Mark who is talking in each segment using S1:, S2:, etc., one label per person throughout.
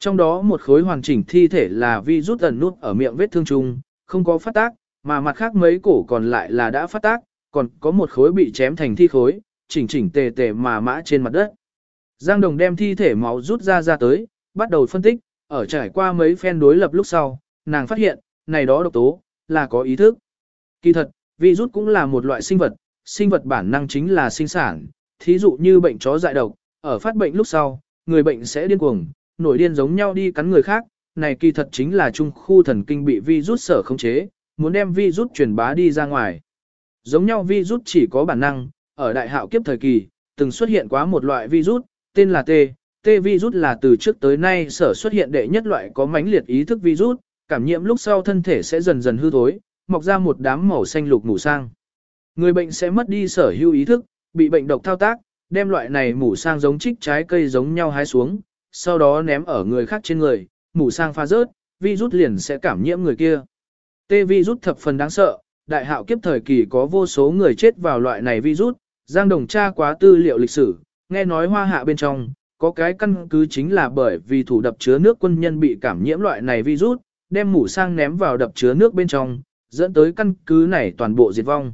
S1: Trong đó một khối hoàn chỉnh thi thể là vi rút ẩn nút ở miệng vết thương chung, không có phát tác, mà mặt khác mấy cổ còn lại là đã phát tác, còn có một khối bị chém thành thi khối, chỉnh chỉnh tề tề mà mã trên mặt đất. Giang Đồng đem thi thể máu rút ra ra tới, bắt đầu phân tích, ở trải qua mấy phen đối lập lúc sau, nàng phát hiện, này đó độc tố, là có ý thức. Kỳ thật, virus cũng là một loại sinh vật, sinh vật bản năng chính là sinh sản, thí dụ như bệnh chó dại độc, ở phát bệnh lúc sau, người bệnh sẽ điên cuồng, nổi điên giống nhau đi cắn người khác, này kỳ thật chính là trung khu thần kinh bị virus sở khống chế, muốn đem virus truyền bá đi ra ngoài. Giống nhau virus chỉ có bản năng, ở đại hạo kiếp thời kỳ, từng xuất hiện quá một loại virus, tên là T. T virus là từ trước tới nay sở xuất hiện đệ nhất loại có mãnh liệt ý thức virus, cảm nhiễm lúc sau thân thể sẽ dần dần hư thối, mọc ra một đám màu xanh lục mù sang. Người bệnh sẽ mất đi sở hữu ý thức, bị bệnh độc thao tác, đem loại này mù sang giống trích trái cây giống nhau hái xuống, sau đó ném ở người khác trên người, mủ sang pha rớt, virus liền sẽ cảm nhiễm người kia. Tê virus thập phần đáng sợ, đại hạo kiếp thời kỳ có vô số người chết vào loại này virus, Giang Đồng tra quá tư liệu lịch sử, nghe nói hoa hạ bên trong, có cái căn cứ chính là bởi vì thủ đập chứa nước quân nhân bị cảm nhiễm loại này virus, đem mũ sang ném vào đập chứa nước bên trong, dẫn tới căn cứ này toàn bộ diệt vong.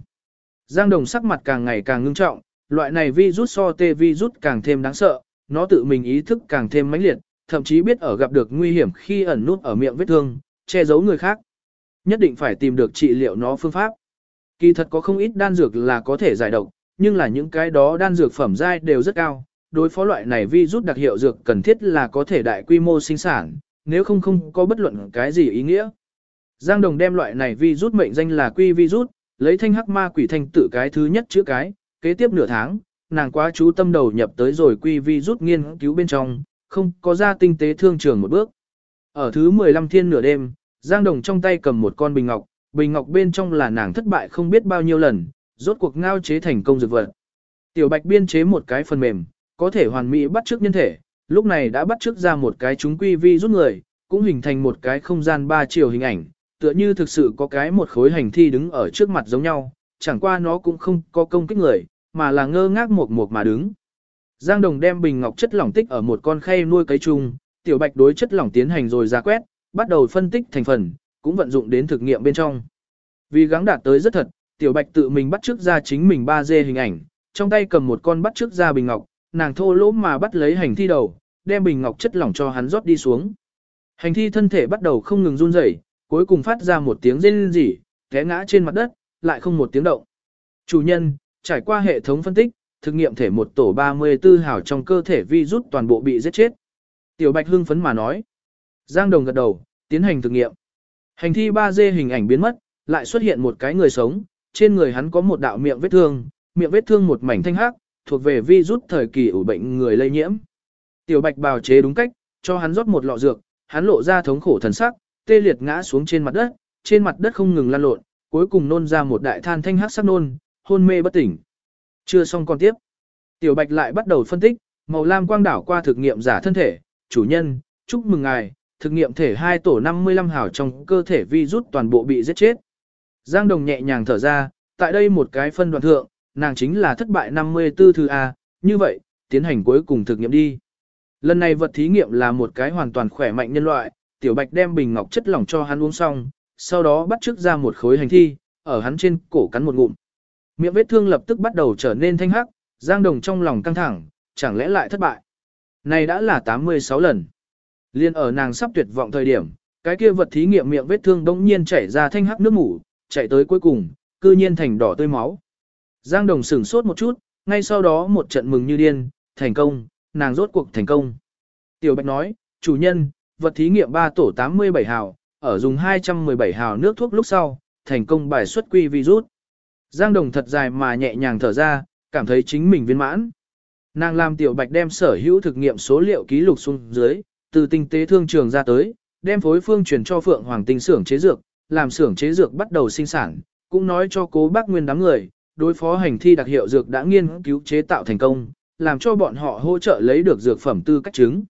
S1: Giang Đồng sắc mặt càng ngày càng ngưng trọng, loại này virus so tê virus càng thêm đáng sợ, nó tự mình ý thức càng thêm mãnh liệt, thậm chí biết ở gặp được nguy hiểm khi ẩn nút ở miệng vết thương, che giấu người khác. Nhất định phải tìm được trị liệu nó phương pháp. Kỳ thật có không ít đan dược là có thể giải độc, nhưng là những cái đó đan dược phẩm giai đều rất cao, đối phó loại này virus đặc hiệu dược cần thiết là có thể đại quy mô sinh sản, nếu không không có bất luận cái gì ý nghĩa. Giang Đồng đem loại này virus mệnh danh là quy virus, lấy thanh hắc ma quỷ thanh tự cái thứ nhất chữ cái, kế tiếp nửa tháng, nàng quá chú tâm đầu nhập tới rồi quy vi rút nghiên cứu bên trong, không có ra tinh tế thương trường một bước. Ở thứ 15 thiên nửa đêm, Giang Đồng trong tay cầm một con bình ngọc, bình ngọc bên trong là nàng thất bại không biết bao nhiêu lần, rốt cuộc ngao chế thành công dược vật. Tiểu Bạch biên chế một cái phần mềm, có thể hoàn mỹ bắt chước nhân thể, lúc này đã bắt chước ra một cái chúng quy vi rút người, cũng hình thành một cái không gian ba chiều hình ảnh, tựa như thực sự có cái một khối hành thi đứng ở trước mặt giống nhau, chẳng qua nó cũng không có công kích người, mà là ngơ ngác một một mà đứng. Giang Đồng đem bình ngọc chất lỏng tích ở một con khay nuôi cấy chung, tiểu bạch đối chất lỏng tiến hành rồi ra quét, bắt đầu phân tích thành phần, cũng vận dụng đến thực nghiệm bên trong. Vì gắng đạt tới rất thật, tiểu bạch tự mình bắt trước ra chính mình 3D hình ảnh, trong tay cầm một con bắt trước ra bình ngọc, nàng thô lỗ mà bắt lấy hành thi đầu, đem bình ngọc chất lỏng cho hắn rót đi xuống. Hành thi thân thể bắt đầu không ngừng run rẩy, cuối cùng phát ra một tiếng rên rỉ, té ngã trên mặt đất, lại không một tiếng động. Chủ nhân, trải qua hệ thống phân tích, thực nghiệm thể một tổ 34 hào trong cơ thể virus toàn bộ bị giết chết. Tiểu Bạch hưng phấn mà nói. Giang Đồng gật đầu, tiến hành thực nghiệm. Hành thi 3D hình ảnh biến mất, lại xuất hiện một cái người sống, trên người hắn có một đạo miệng vết thương, miệng vết thương một mảnh thanh hắc, thuộc về virus thời kỳ ủ bệnh người lây nhiễm. Tiểu Bạch bào chế đúng cách, cho hắn rót một lọ dược, hắn lộ ra thống khổ thần sắc, tê liệt ngã xuống trên mặt đất, trên mặt đất không ngừng lăn lộn, cuối cùng nôn ra một đại than thanh hắc sắc nôn, hôn mê bất tỉnh. Chưa xong còn tiếp. Tiểu Bạch lại bắt đầu phân tích, màu lam quang đảo qua thực nghiệm giả thân thể, chủ nhân, chúc mừng ngài, thực nghiệm thể 2 tổ 55 hào trong cơ thể vi rút toàn bộ bị giết chết. Giang Đồng nhẹ nhàng thở ra, tại đây một cái phân đoạn thượng, nàng chính là thất bại 54 thứ A, như vậy, tiến hành cuối cùng thực nghiệm đi. Lần này vật thí nghiệm là một cái hoàn toàn khỏe mạnh nhân loại, tiểu bạch đem bình ngọc chất lỏng cho hắn uống xong, sau đó bắt trước ra một khối hành thi, ở hắn trên cổ cắn một ngụm. Miệng vết thương lập tức bắt đầu trở nên thanh hắc, Giang Đồng trong lòng căng thẳng, chẳng lẽ lại thất bại. Này đã là 86 lần. Liên ở nàng sắp tuyệt vọng thời điểm, cái kia vật thí nghiệm miệng vết thương đống nhiên chảy ra thanh hắc nước mủ, chạy tới cuối cùng, cư nhiên thành đỏ tươi máu. Giang Đồng sửng sốt một chút, ngay sau đó một trận mừng như điên, thành công, nàng rốt cuộc thành công. Tiểu Bạch nói, chủ nhân, vật thí nghiệm 3 tổ 87 hào, ở dùng 217 hào nước thuốc lúc sau, thành công bài xuất quy virus. Giang Đồng thật dài mà nhẹ nhàng thở ra, cảm thấy chính mình viên mãn. Nàng làm Tiểu Bạch đem sở hữu thực nghiệm số liệu ký lục xuống dưới, từ tinh tế thương trường ra tới, đem phối phương truyền cho Phượng Hoàng Tinh xưởng chế dược, làm xưởng chế dược bắt đầu sinh sản, cũng nói cho cố bác nguyên đám người, đối phó hành thi đặc hiệu dược đã nghiên cứu chế tạo thành công, làm cho bọn họ hỗ trợ lấy được dược phẩm tư cách chứng.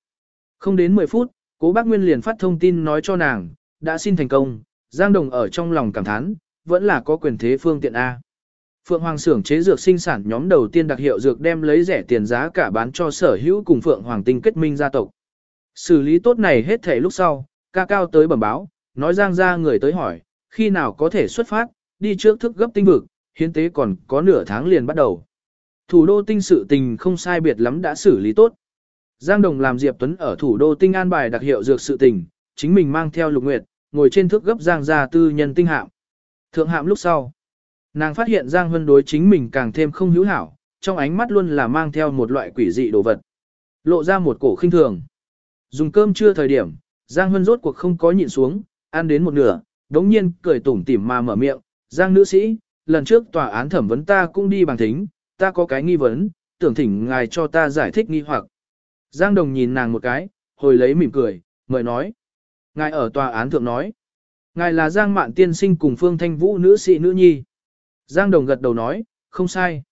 S1: Không đến 10 phút, cố bác Nguyên liền phát thông tin nói cho nàng, đã xin thành công, Giang Đồng ở trong lòng cảm thán, vẫn là có quyền thế phương tiện A. Phượng Hoàng xưởng chế dược sinh sản nhóm đầu tiên đặc hiệu dược đem lấy rẻ tiền giá cả bán cho sở hữu cùng Phượng Hoàng tinh kết minh gia tộc. Xử lý tốt này hết thể lúc sau, ca cao tới bẩm báo, nói Giang ra người tới hỏi, khi nào có thể xuất phát, đi trước thức gấp tinh vực, hiến tế còn có nửa tháng liền bắt đầu. Thủ đô tinh sự tình không sai biệt lắm đã xử lý tốt. Giang Đồng làm Diệp Tuấn ở thủ đô tinh an bài đặc hiệu dược sự tình, chính mình mang theo lục nguyệt, ngồi trên thước gấp Giang gia tư nhân tinh hạm. Thượng hạm lúc sau, nàng phát hiện Giang Hân đối chính mình càng thêm không hữu hảo, trong ánh mắt luôn là mang theo một loại quỷ dị đồ vật. Lộ ra một cổ khinh thường. Dùng cơm trưa thời điểm, Giang Hân rốt cuộc không có nhịn xuống, ăn đến một nửa, đống nhiên cười tủm tỉm mà mở miệng, Giang nữ sĩ, lần trước tòa án thẩm vấn ta cũng đi bằng thính, ta có cái nghi vấn, tưởng thỉnh ngài cho ta giải thích nghi hoặc. Giang Đồng nhìn nàng một cái, hồi lấy mỉm cười, mời nói. Ngài ở tòa án thượng nói. Ngài là Giang Mạn tiên sinh cùng Phương Thanh Vũ nữ sĩ nữ nhi. Giang Đồng gật đầu nói, không sai.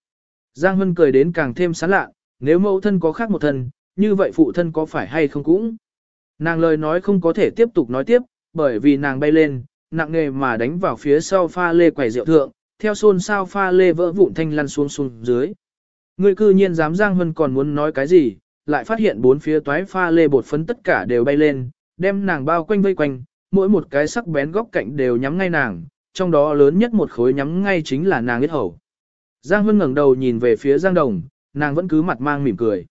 S1: Giang Hân cười đến càng thêm sán lạ, nếu mẫu thân có khác một thân, như vậy phụ thân có phải hay không cũng. Nàng lời nói không có thể tiếp tục nói tiếp, bởi vì nàng bay lên, nặng nghề mà đánh vào phía sau pha lê quầy rượu thượng, theo xôn sao pha lê vỡ vụn thanh lăn xuống xuống dưới. Người cư nhiên dám Giang Hân còn muốn nói cái gì, lại phát hiện bốn phía toái pha lê bột phấn tất cả đều bay lên, đem nàng bao quanh vây quanh, mỗi một cái sắc bén góc cạnh đều nhắm ngay nàng, trong đó lớn nhất một khối nhắm ngay chính là nàng yết hầu. Giang Hân ngẩng đầu nhìn về phía Giang Đồng, nàng vẫn cứ mặt mang mỉm cười.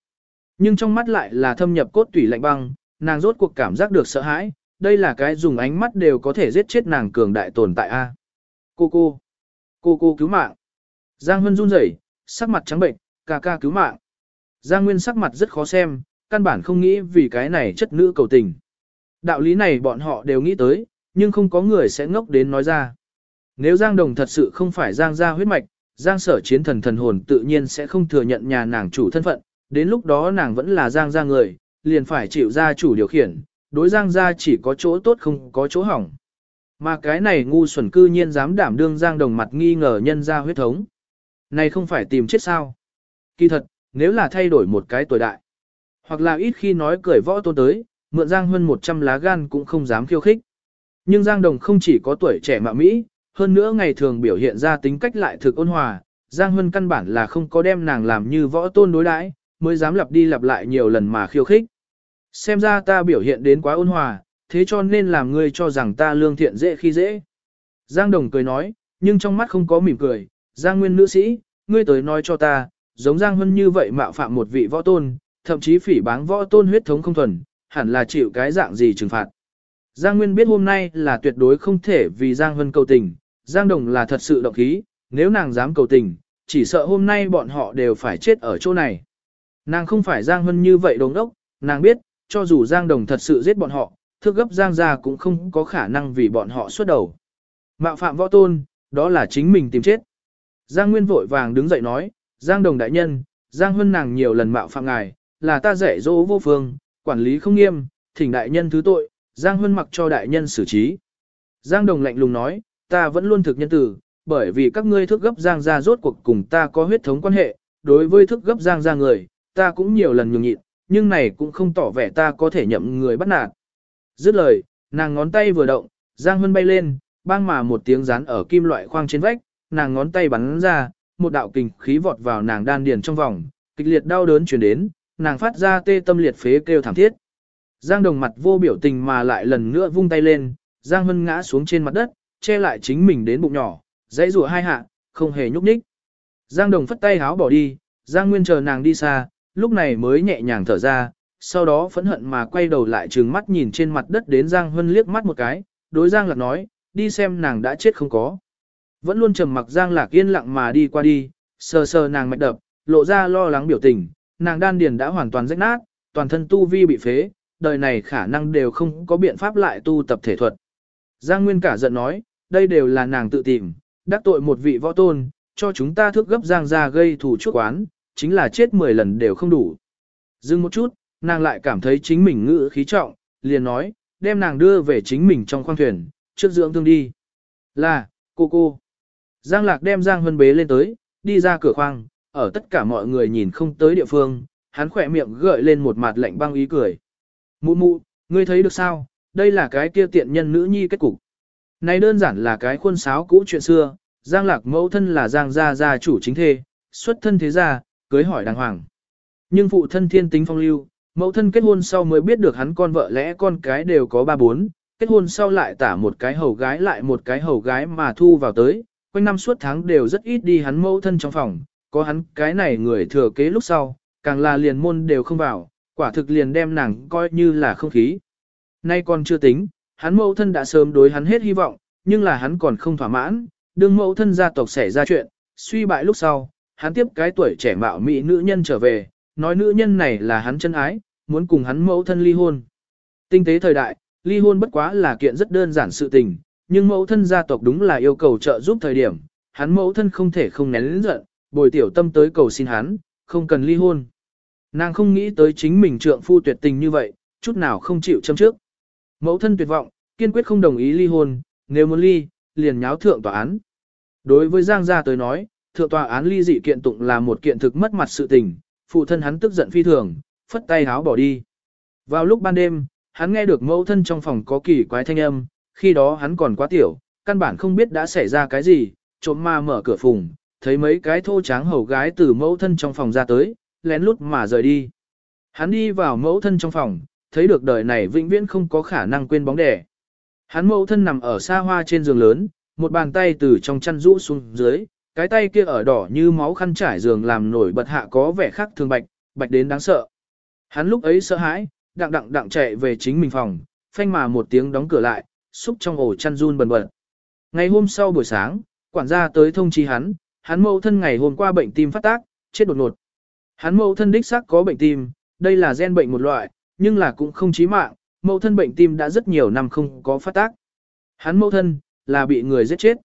S1: Nhưng trong mắt lại là thâm nhập cốt tủy lạnh băng, nàng rốt cuộc cảm giác được sợ hãi, đây là cái dùng ánh mắt đều có thể giết chết nàng cường đại tồn tại a. Cô cô, cô cô cứu mạng. Giang Hân run rẩy, sắc mặt trắng bệnh, ca ca cứu mạng. Giang Nguyên sắc mặt rất khó xem, căn bản không nghĩ vì cái này chất nữ cầu tình. Đạo lý này bọn họ đều nghĩ tới, nhưng không có người sẽ ngốc đến nói ra. Nếu Giang Đồng thật sự không phải Giang gia huyết mạch, Giang sở chiến thần thần hồn tự nhiên sẽ không thừa nhận nhà nàng chủ thân phận, đến lúc đó nàng vẫn là Giang gia người, liền phải chịu gia chủ điều khiển, đối Giang gia chỉ có chỗ tốt không có chỗ hỏng. Mà cái này ngu xuẩn cư nhiên dám đảm đương Giang Đồng mặt nghi ngờ nhân gia huyết thống. Này không phải tìm chết sao? Kỳ thật, nếu là thay đổi một cái tuổi đại, hoặc là ít khi nói cười võ tôn tới, mượn Giang Huân 100 lá gan cũng không dám khiêu khích. Nhưng Giang Đồng không chỉ có tuổi trẻ mạ Mỹ, hơn nữa ngày thường biểu hiện ra tính cách lại thực ôn hòa, Giang Hân căn bản là không có đem nàng làm như võ tôn đối đãi, mới dám lặp đi lặp lại nhiều lần mà khiêu khích. Xem ra ta biểu hiện đến quá ôn hòa, thế cho nên làm ngươi cho rằng ta lương thiện dễ khi dễ. Giang Đồng cười nói, nhưng trong mắt không có mỉm cười, Giang Nguyên nữ sĩ, ngươi tới nói cho ta, giống Giang Hân như vậy mạo phạm một vị võ tôn, thậm chí phỉ báng võ tôn huyết thống không thuần, hẳn là chịu cái dạng gì trừng phạt. Giang Nguyên biết hôm nay là tuyệt đối không thể vì Giang Hân cầu tình, Giang Đồng là thật sự động khí, nếu nàng dám cầu tình, chỉ sợ hôm nay bọn họ đều phải chết ở chỗ này. Nàng không phải Giang Hân như vậy đồng đốc, nàng biết, cho dù Giang Đồng thật sự giết bọn họ, thức gấp Giang gia cũng không có khả năng vì bọn họ xuất đầu. Mạo phạm võ tôn, đó là chính mình tìm chết. Giang Nguyên vội vàng đứng dậy nói, Giang Đồng đại nhân, Giang Hân nàng nhiều lần mạo phạm ngài, là ta dạy dỗ vô phương, quản lý không nghiêm, thỉnh đại nhân thứ tội, Giang Hân mặc cho đại nhân xử trí. Giang Đồng lạnh lùng nói, ta vẫn luôn thực nhân tử, bởi vì các ngươi thức gấp Giang gia rốt cuộc cùng ta có huyết thống quan hệ, đối với thức gấp Giang gia người, ta cũng nhiều lần nhường nhịn, nhưng này cũng không tỏ vẻ ta có thể nhậm người bắt nạt. Dứt lời, nàng ngón tay vừa động, Giang Hân bay lên, bang mà một tiếng rán ở kim loại khoang trên vách, nàng ngón tay bắn ra, một đạo kình khí vọt vào nàng đan điền trong vòng, kịch liệt đau đớn truyền đến, nàng phát ra tê tâm liệt phế kêu thảm thiết. Giang Đồng mặt vô biểu tình mà lại lần nữa vung tay lên, Giang Hân ngã xuống trên mặt đất, che lại chính mình đến bụng nhỏ, dãy rủa hai hạ, không hề nhúc nhích. Giang Đồng phất tay háo bỏ đi, Giang Nguyên chờ nàng đi xa, lúc này mới nhẹ nhàng thở ra, sau đó phẫn hận mà quay đầu lại trừng mắt nhìn trên mặt đất đến Giang Hân liếc mắt một cái, đối Giang Lạc nói, đi xem nàng đã chết không có. Vẫn luôn trầm mặc Giang Lạc yên lặng mà đi qua đi, sờ sờ nàng mạch đập, lộ ra lo lắng biểu tình, nàng đan điền đã hoàn toàn rách nát, toàn thân tu vi bị phế, đời này khả năng đều không có biện pháp lại tu tập thể thuật. Giang Nguyên cả giận nói, đây đều là nàng tự tìm, đắc tội một vị võ tôn, cho chúng ta thước gấp Giang ra gây thủ chuốc oán, chính là chết 10 lần đều không đủ. Dừng một chút, nàng lại cảm thấy chính mình ngữ khí trọng, liền nói, đem nàng đưa về chính mình trong khoang thuyền, trước dưỡng thương đi. Là, cô cô. Giang Lạc đem Giang Hân bế lên tới, đi ra cửa khoang, ở tất cả mọi người nhìn không tới địa phương, hắn khỏe miệng gợi lên một mặt lạnh băng ý cười. Mụ mụ, ngươi thấy được sao, đây là cái kia tiện nhân nữ nhi kết cục. Này đơn giản là cái khuôn sáo cũ chuyện xưa, Giang Lạc mẫu thân là Giang gia gia chủ chính thê, xuất thân thế gia, cưới hỏi đàng hoàng. Nhưng phụ thân thiên tính phong lưu, mẫu thân kết hôn sau mới biết được hắn con vợ lẽ con cái đều có ba bốn, kết hôn sau lại tả một cái hầu gái lại một cái hầu gái mà thu vào tới, quanh năm suốt tháng đều rất ít đi hắn mẫu thân trong phòng, có hắn cái này người thừa kế lúc sau, càng là liền môn đều không vào, quả thực liền đem nàng coi như là không khí. Nay còn chưa tính, hắn mẫu thân đã sớm đối hắn hết hy vọng, nhưng là hắn còn không thỏa mãn, đương mẫu thân gia tộc xảy ra chuyện, suy bại lúc sau, hắn tiếp cái tuổi trẻ mạo mỹ nữ nhân trở về, nói nữ nhân này là hắn chân ái, muốn cùng hắn mẫu thân ly hôn. Tinh tế thời đại, ly hôn bất quá là kiện rất đơn giản sự tình, nhưng mẫu thân gia tộc đúng là yêu cầu trợ giúp thời điểm, hắn mẫu thân không thể không nén lĩnh giận, bồi tiểu tâm tới cầu xin hắn, không cần ly hôn. Nàng không nghĩ tới chính mình trượng phu tuyệt tình như vậy, chút nào không chịu châm trước. Mẫu thân tuyệt vọng, kiên quyết không đồng ý ly hôn, nếu muốn ly, liền nháo thượng tòa án. Đối với Giang gia tới nói, thượng tòa án ly dị kiện tụng là một kiện thực mất mặt sự tình, phụ thân hắn tức giận phi thường, phất tay háo bỏ đi. Vào lúc ban đêm, hắn nghe được mẫu thân trong phòng có kỳ quái thanh âm, khi đó hắn còn quá tiểu, căn bản không biết đã xảy ra cái gì, trộm ma mở cửa phùng, thấy mấy cái thô tráng hầu gái từ mẫu thân trong phòng ra tới, lén lút mà rời đi. Hắn đi vào mẫu thân trong phòng, thấy được đời này vĩnh viễn không có khả năng quên bóng đẻ. Hắn mẫu thân nằm ở xa hoa trên giường lớn, một bàn tay từ trong chăn rũ xuống dưới, cái tay kia ở đỏ như máu khăn trải giường làm nổi bật hạ có vẻ khác thường bạch, bạch đến đáng sợ. Hắn lúc ấy sợ hãi, đặng đặng đặng chạy về chính mình phòng, phanh mà một tiếng đóng cửa lại, xúc trong ổ chăn run bần bật. Ngày hôm sau buổi sáng, quản gia tới thông chi hắn, hắn mẫu thân ngày hôm qua bệnh tim phát tác, chết đột ngột. Hắn mẫu thân đích xác có bệnh tim, đây là gen bệnh một loại, nhưng là cũng không chí mạng, mẫu thân bệnh tim đã rất nhiều năm không có phát tác. Hắn mẫu thân, là bị người giết chết.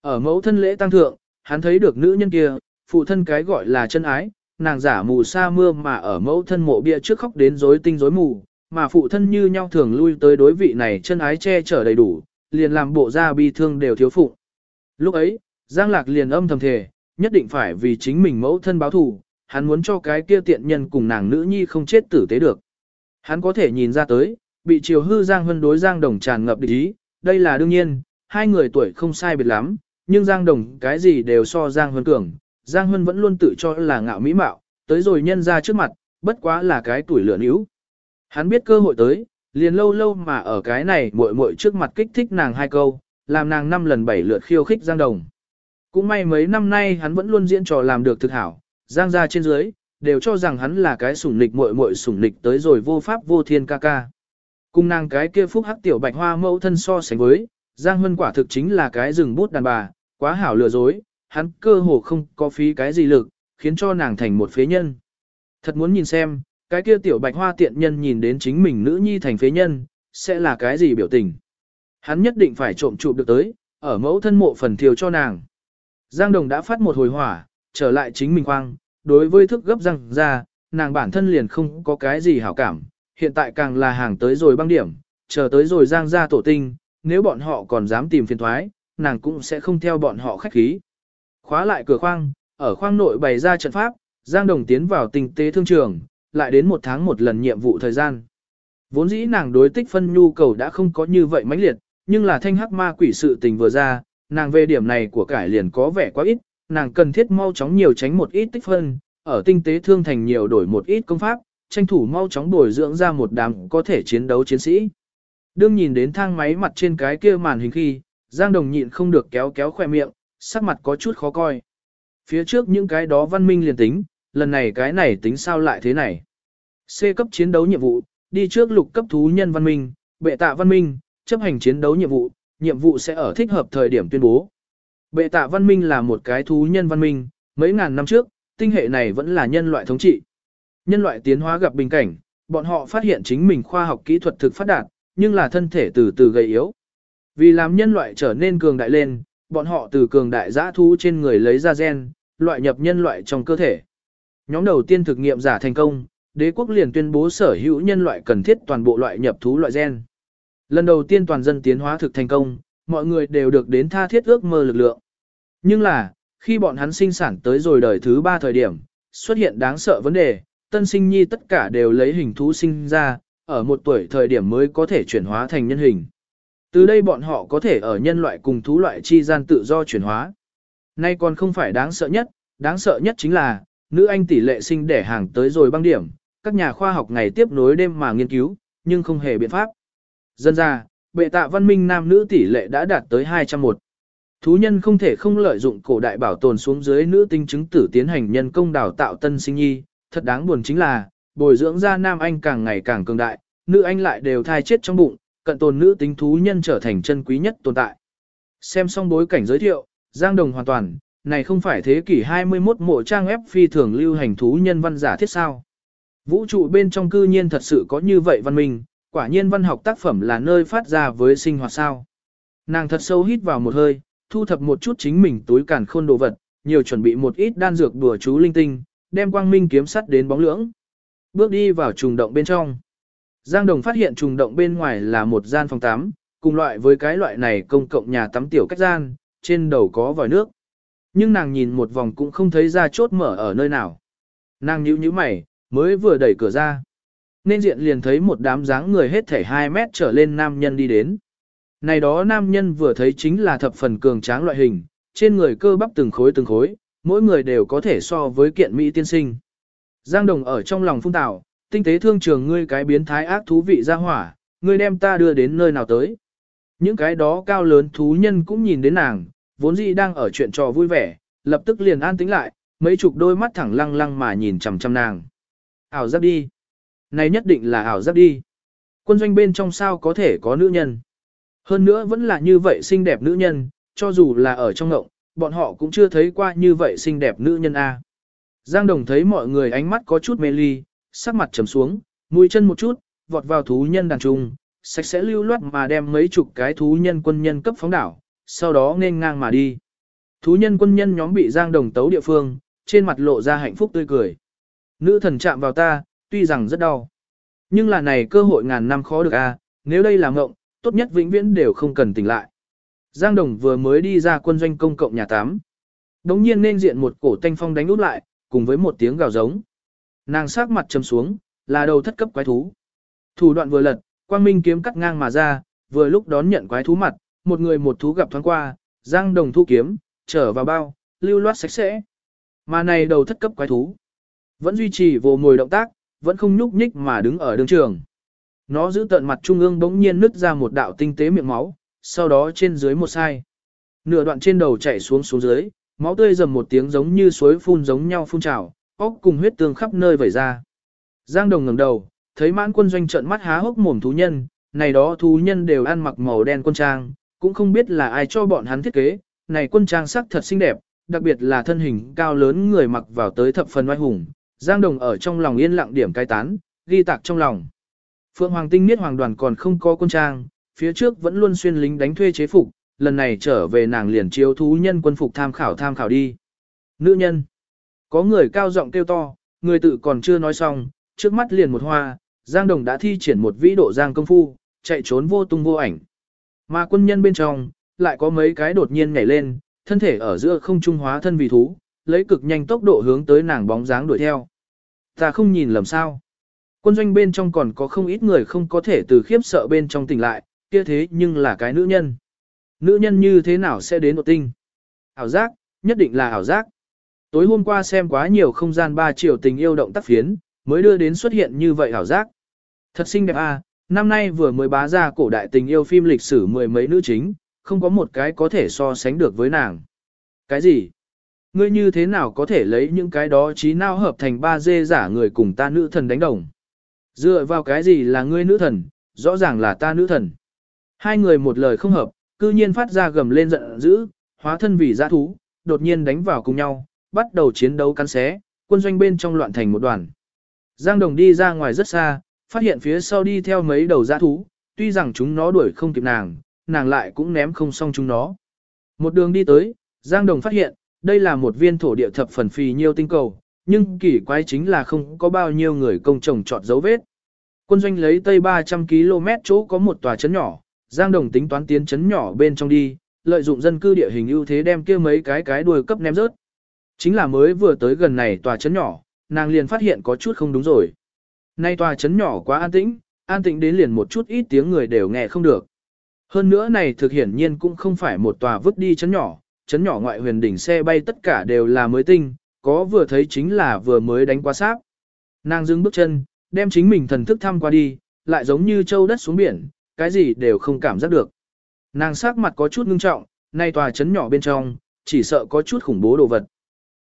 S1: Ở mẫu thân lễ tăng thượng, hắn thấy được nữ nhân kia, phụ thân cái gọi là chân ái, nàng giả mù sa mưa mà ở mẫu thân mộ bia trước khóc đến rối tinh rối mù, mà phụ thân như nhau thường lui tới đối vị này chân ái che chở đầy đủ, liền làm bộ ra bi thương đều thiếu phụ. Lúc ấy, Giang Lạc liền âm thầm thề, nhất định phải vì chính mình mẫu thân báo thù, hắn muốn cho cái kia tiện nhân cùng nàng nữ nhi không chết tử tế được. Hắn có thể nhìn ra tới, bị chiều hư Giang Hân đối Giang Đồng tràn ngập địch ý, đây là đương nhiên, hai người tuổi không sai biệt lắm, nhưng Giang Đồng cái gì đều so Giang Hân cường, Giang Hân vẫn luôn tự cho là ngạo mỹ mạo, tới rồi nhân ra trước mặt, bất quá là cái tuổi lửa níu. Hắn biết cơ hội tới, liền lâu lâu mà ở cái này muội muội trước mặt kích thích nàng hai câu, làm nàng năm lần bảy lượt khiêu khích Giang Đồng. Cũng may mấy năm nay hắn vẫn luôn diễn trò làm được thực hảo, Giang ra trên dưới, đều cho rằng hắn là cái sủng nịch muội muội sủng nịch tới rồi vô pháp vô thiên ca ca. Cùng nàng cái kia phúc hắc tiểu bạch hoa mẫu thân so sánh với, Giang Hân quả thực chính là cái rừng bút đàn bà, quá hảo lừa dối, hắn cơ hồ không có phí cái gì lực, khiến cho nàng thành một phế nhân. Thật muốn nhìn xem, cái kia tiểu bạch hoa tiện nhân nhìn đến chính mình nữ nhi thành phế nhân, sẽ là cái gì biểu tình. Hắn nhất định phải trộm chụp được tới, ở mẫu thân mộ phần thiều cho nàng. Giang Đồng đã phát một hồi hỏa, trở lại chính mình khoang, đối với thức gấp răng ra, nàng bản thân liền không có cái gì hảo cảm, hiện tại càng là hàng tới rồi băng điểm, chờ tới rồi Giang ra tổ tinh, nếu bọn họ còn dám tìm phiền thoái, nàng cũng sẽ không theo bọn họ khách khí. Khóa lại cửa khoang, ở khoang nội bày ra trận pháp, Giang Đồng tiến vào tinh tế thương trường, lại đến một tháng một lần nhiệm vụ thời gian. Vốn dĩ nàng đối tích phân nhu cầu đã không có như vậy mãnh liệt, nhưng là thanh hắc ma quỷ sự tình vừa ra, nàng về điểm này của cải liền có vẻ quá ít, nàng cần thiết mau chóng nhiều tránh một ít tích phân, ở tinh tế thương thành nhiều đổi một ít công pháp, tranh thủ mau chóng bồi dưỡng ra một đám có thể chiến đấu chiến sĩ. Đương nhìn đến thang máy mặt trên cái kia màn hình khi, Giang Đồng nhịn không được kéo kéo khoe miệng, sắc mặt có chút khó coi. Phía trước những cái đó văn minh liền tính, lần này cái này tính sao lại thế này. C cấp chiến đấu nhiệm vụ, đi trước lục cấp thú nhân văn minh, bệ tạ văn minh, chấp hành chiến đấu nhiệm vụ, nhiệm vụ sẽ ở thích hợp thời điểm tuyên bố. Bệ tạ văn minh là một cái thú nhân văn minh, mấy ngàn năm trước, tinh hệ này vẫn là nhân loại thống trị. Nhân loại tiến hóa gặp bình cảnh, bọn họ phát hiện chính mình khoa học kỹ thuật thực phát đạt, nhưng là thân thể từ từ gầy yếu. Vì làm nhân loại trở nên cường đại lên, bọn họ từ cường đại giã thú trên người lấy ra gen, loại nhập nhân loại trong cơ thể. Nhóm đầu tiên thực nghiệm giả thành công, đế quốc liền tuyên bố sở hữu nhân loại cần thiết toàn bộ loại nhập thú loại gen. Lần đầu tiên toàn dân tiến hóa thực thành công, mọi người đều được đến tha thiết ước mơ lực lượng. Nhưng là, khi bọn hắn sinh sản tới rồi đời thứ ba thời điểm, xuất hiện đáng sợ vấn đề, tân sinh nhi tất cả đều lấy hình thú sinh ra, ở một tuổi thời điểm mới có thể chuyển hóa thành nhân hình. Từ đây bọn họ có thể ở nhân loại cùng thú loại chi gian tự do chuyển hóa. Nay còn không phải đáng sợ nhất, đáng sợ nhất chính là, nữ anh tỷ lệ sinh đẻ hàng tới rồi băng điểm, các nhà khoa học ngày tiếp nối đêm mà nghiên cứu, nhưng không hề biện pháp. Dân ra, bệ tạ văn minh nam nữ tỷ lệ đã đạt tới 201. Thú nhân không thể không lợi dụng cổ đại bảo tồn xuống dưới nữ tinh chứng tử tiến hành nhân công đào tạo tân sinh nhi, thật đáng buồn chính là, bồi dưỡng ra nam anh càng ngày càng cường đại, nữ anh lại đều thai chết trong bụng, cận tồn nữ tính thú nhân trở thành chân quý nhất tồn tại. Xem xong bối cảnh giới thiệu, Giang Đồng hoàn toàn, này không phải thế kỷ 21 mộ trang ép phi thường lưu hành thú nhân văn giả thiết sao. Vũ trụ bên trong cư nhiên thật sự có như vậy văn minh, quả nhiên văn học tác phẩm là nơi phát ra với sinh hoạt sao. Nàng thật sâu hít vào một hơi, thu thập một chút chính mình túi càn khôn đồ vật, nhiều chuẩn bị một ít đan dược đùa chú linh tinh, đem quang minh kiếm sắt đến bóng lưỡng. Bước đi vào trùng động bên trong. Giang Đồng phát hiện trùng động bên ngoài là một gian phòng tắm, cùng loại với cái loại này công cộng nhà tắm tiểu cách gian, trên đầu có vòi nước. Nhưng nàng nhìn một vòng cũng không thấy ra chốt mở ở nơi nào. Nàng nhíu nhíu mày, mới vừa đẩy cửa ra. Nên diện liền thấy một đám dáng người hết thể 2 mét trở lên nam nhân đi đến. Này đó nam nhân vừa thấy chính là thập phần cường tráng loại hình, trên người cơ bắp từng khối từng khối, mỗi người đều có thể so với kiện Mỹ tiên sinh. Giang Đồng ở trong lòng phung tạo, tinh tế thương trường ngươi cái biến thái ác thú vị ra hỏa, ngươi đem ta đưa đến nơi nào tới. Những cái đó cao lớn thú nhân cũng nhìn đến nàng, vốn dĩ đang ở chuyện trò vui vẻ, lập tức liền an tĩnh lại, mấy chục đôi mắt thẳng lăng lăng mà nhìn chằm chằm nàng. Ảo giác đi. Này nhất định là ảo giác đi. Quân doanh bên trong sao có thể có nữ nhân. Hơn nữa vẫn là như vậy xinh đẹp nữ nhân, cho dù là ở trong ngộng, bọn họ cũng chưa thấy qua như vậy xinh đẹp nữ nhân A. Giang Đồng thấy mọi người ánh mắt có chút mê ly, sắc mặt trầm xuống, mũi chân một chút, vọt vào thú nhân đàn trung, sạch sẽ lưu loát mà đem mấy chục cái thú nhân quân nhân cấp phóng đảo, sau đó nên ngang mà đi. Thú nhân quân nhân nhóm bị Giang Đồng tấu địa phương, trên mặt lộ ra hạnh phúc tươi cười. Nữ thần chạm vào ta, tuy rằng rất đau. Nhưng là này cơ hội ngàn năm khó được a, nếu đây là ngộng, tốt nhất vĩnh viễn đều không cần tỉnh lại. Giang Đồng vừa mới đi ra quân doanh công cộng nhà tắm. Đống nhiên nên diện một cổ tanh phong đánh út lại, cùng với một tiếng gào giống. Nàng sát mặt trầm xuống, là đầu thất cấp quái thú. Thủ đoạn vừa lật, quang minh kiếm cắt ngang mà ra, vừa lúc đón nhận quái thú mặt, một người một thú gặp thoáng qua, Giang Đồng thu kiếm, trở vào bao, lưu loát sạch sẽ. Mà này đầu thất cấp quái thú. Vẫn duy trì vô ngồi động tác, vẫn không nhúc nhích mà đứng ở đường trường. Nó giữ tận mặt trung ương bỗng nhiên nứt ra một đạo tinh tế miệng máu, sau đó trên dưới một sai. Nửa đoạn trên đầu chảy xuống xuống dưới, máu tươi dầm một tiếng giống như suối phun giống nhau phun trào, óc cùng huyết tương khắp nơi vẩy ra. Giang Đồng ngẩng đầu, thấy mãn quân doanh trận mắt há hốc mồm thú nhân, này đó thú nhân đều ăn mặc màu đen quân trang, cũng không biết là ai cho bọn hắn thiết kế, này quân trang sắc thật xinh đẹp, đặc biệt là thân hình cao lớn người mặc vào tới thập phần oai hùng, Giang Đồng ở trong lòng yên lặng điểm cai tán, ghi tạc trong lòng. Phượng Hoàng Tinh Niết Hoàng đoàn còn không có quân trang, phía trước vẫn luôn xuyên lính đánh thuê chế phục, lần này trở về nàng liền chiếu thú nhân quân phục tham khảo tham khảo đi. Nữ nhân. Có người cao giọng kêu to, người tự còn chưa nói xong, trước mắt liền một hoa, Giang Đồng đã thi triển một vĩ độ giang công phu, chạy trốn vô tung vô ảnh. Mà quân nhân bên trong, lại có mấy cái đột nhiên nhảy lên, thân thể ở giữa không trung hóa thân vì thú, lấy cực nhanh tốc độ hướng tới nàng bóng dáng đuổi theo. Ta không nhìn lầm sao. Quân doanh bên trong còn có không ít người không có thể từ khiếp sợ bên trong tỉnh lại, kia thế nhưng là cái nữ nhân. Nữ nhân như thế nào sẽ đến một tinh? Ảo giác, nhất định là ảo giác. Tối hôm qua xem quá nhiều không gian ba chiều tình yêu động tác phiến, mới đưa đến xuất hiện như vậy ảo giác. Thật xinh đẹp à, năm nay vừa mới bá ra cổ đại tình yêu phim lịch sử mười mấy nữ chính, không có một cái có thể so sánh được với nàng. Cái gì? Ngươi như thế nào có thể lấy những cái đó trí nào hợp thành ba dê giả người cùng ta nữ thần đánh đồng? Dựa vào cái gì là ngươi nữ thần, rõ ràng là ta nữ thần. Hai người một lời không hợp, cư nhiên phát ra gầm lên giận dữ, hóa thân vì giã thú, đột nhiên đánh vào cùng nhau, bắt đầu chiến đấu cắn xé, quân doanh bên trong loạn thành một đoàn. Giang Đồng đi ra ngoài rất xa, phát hiện phía sau đi theo mấy đầu giã thú, tuy rằng chúng nó đuổi không kịp nàng, nàng lại cũng ném không xong chúng nó. Một đường đi tới, Giang Đồng phát hiện, đây là một viên thổ địa thập phần phì nhiêu tinh cầu, nhưng kỳ quái chính là không có bao nhiêu người công trồng trọt dấu vết. Quân doanh lấy tây 300 km chỗ có một tòa trấn nhỏ, Giang Đồng tính toán tiến trấn nhỏ bên trong đi, lợi dụng dân cư địa hình ưu thế đem kia mấy cái cái đuôi cấp ném rớt. Chính là mới vừa tới gần này tòa trấn nhỏ, nàng liền phát hiện có chút không đúng rồi. Nay tòa trấn nhỏ quá an tĩnh, an tĩnh đến liền một chút ít tiếng người đều nghe không được. Hơn nữa này thực hiển nhiên cũng không phải một tòa vứt đi trấn nhỏ, trấn nhỏ ngoại huyền đỉnh xe bay tất cả đều là mới tinh, có vừa thấy chính là vừa mới đánh qua sáp. Nàng dừng bước chân, đem chính mình thần thức thăm qua đi, lại giống như châu đất xuống biển, cái gì đều không cảm giác được. Nàng sắc mặt có chút ngưng trọng, nay tòa chấn nhỏ bên trong, chỉ sợ có chút khủng bố đồ vật.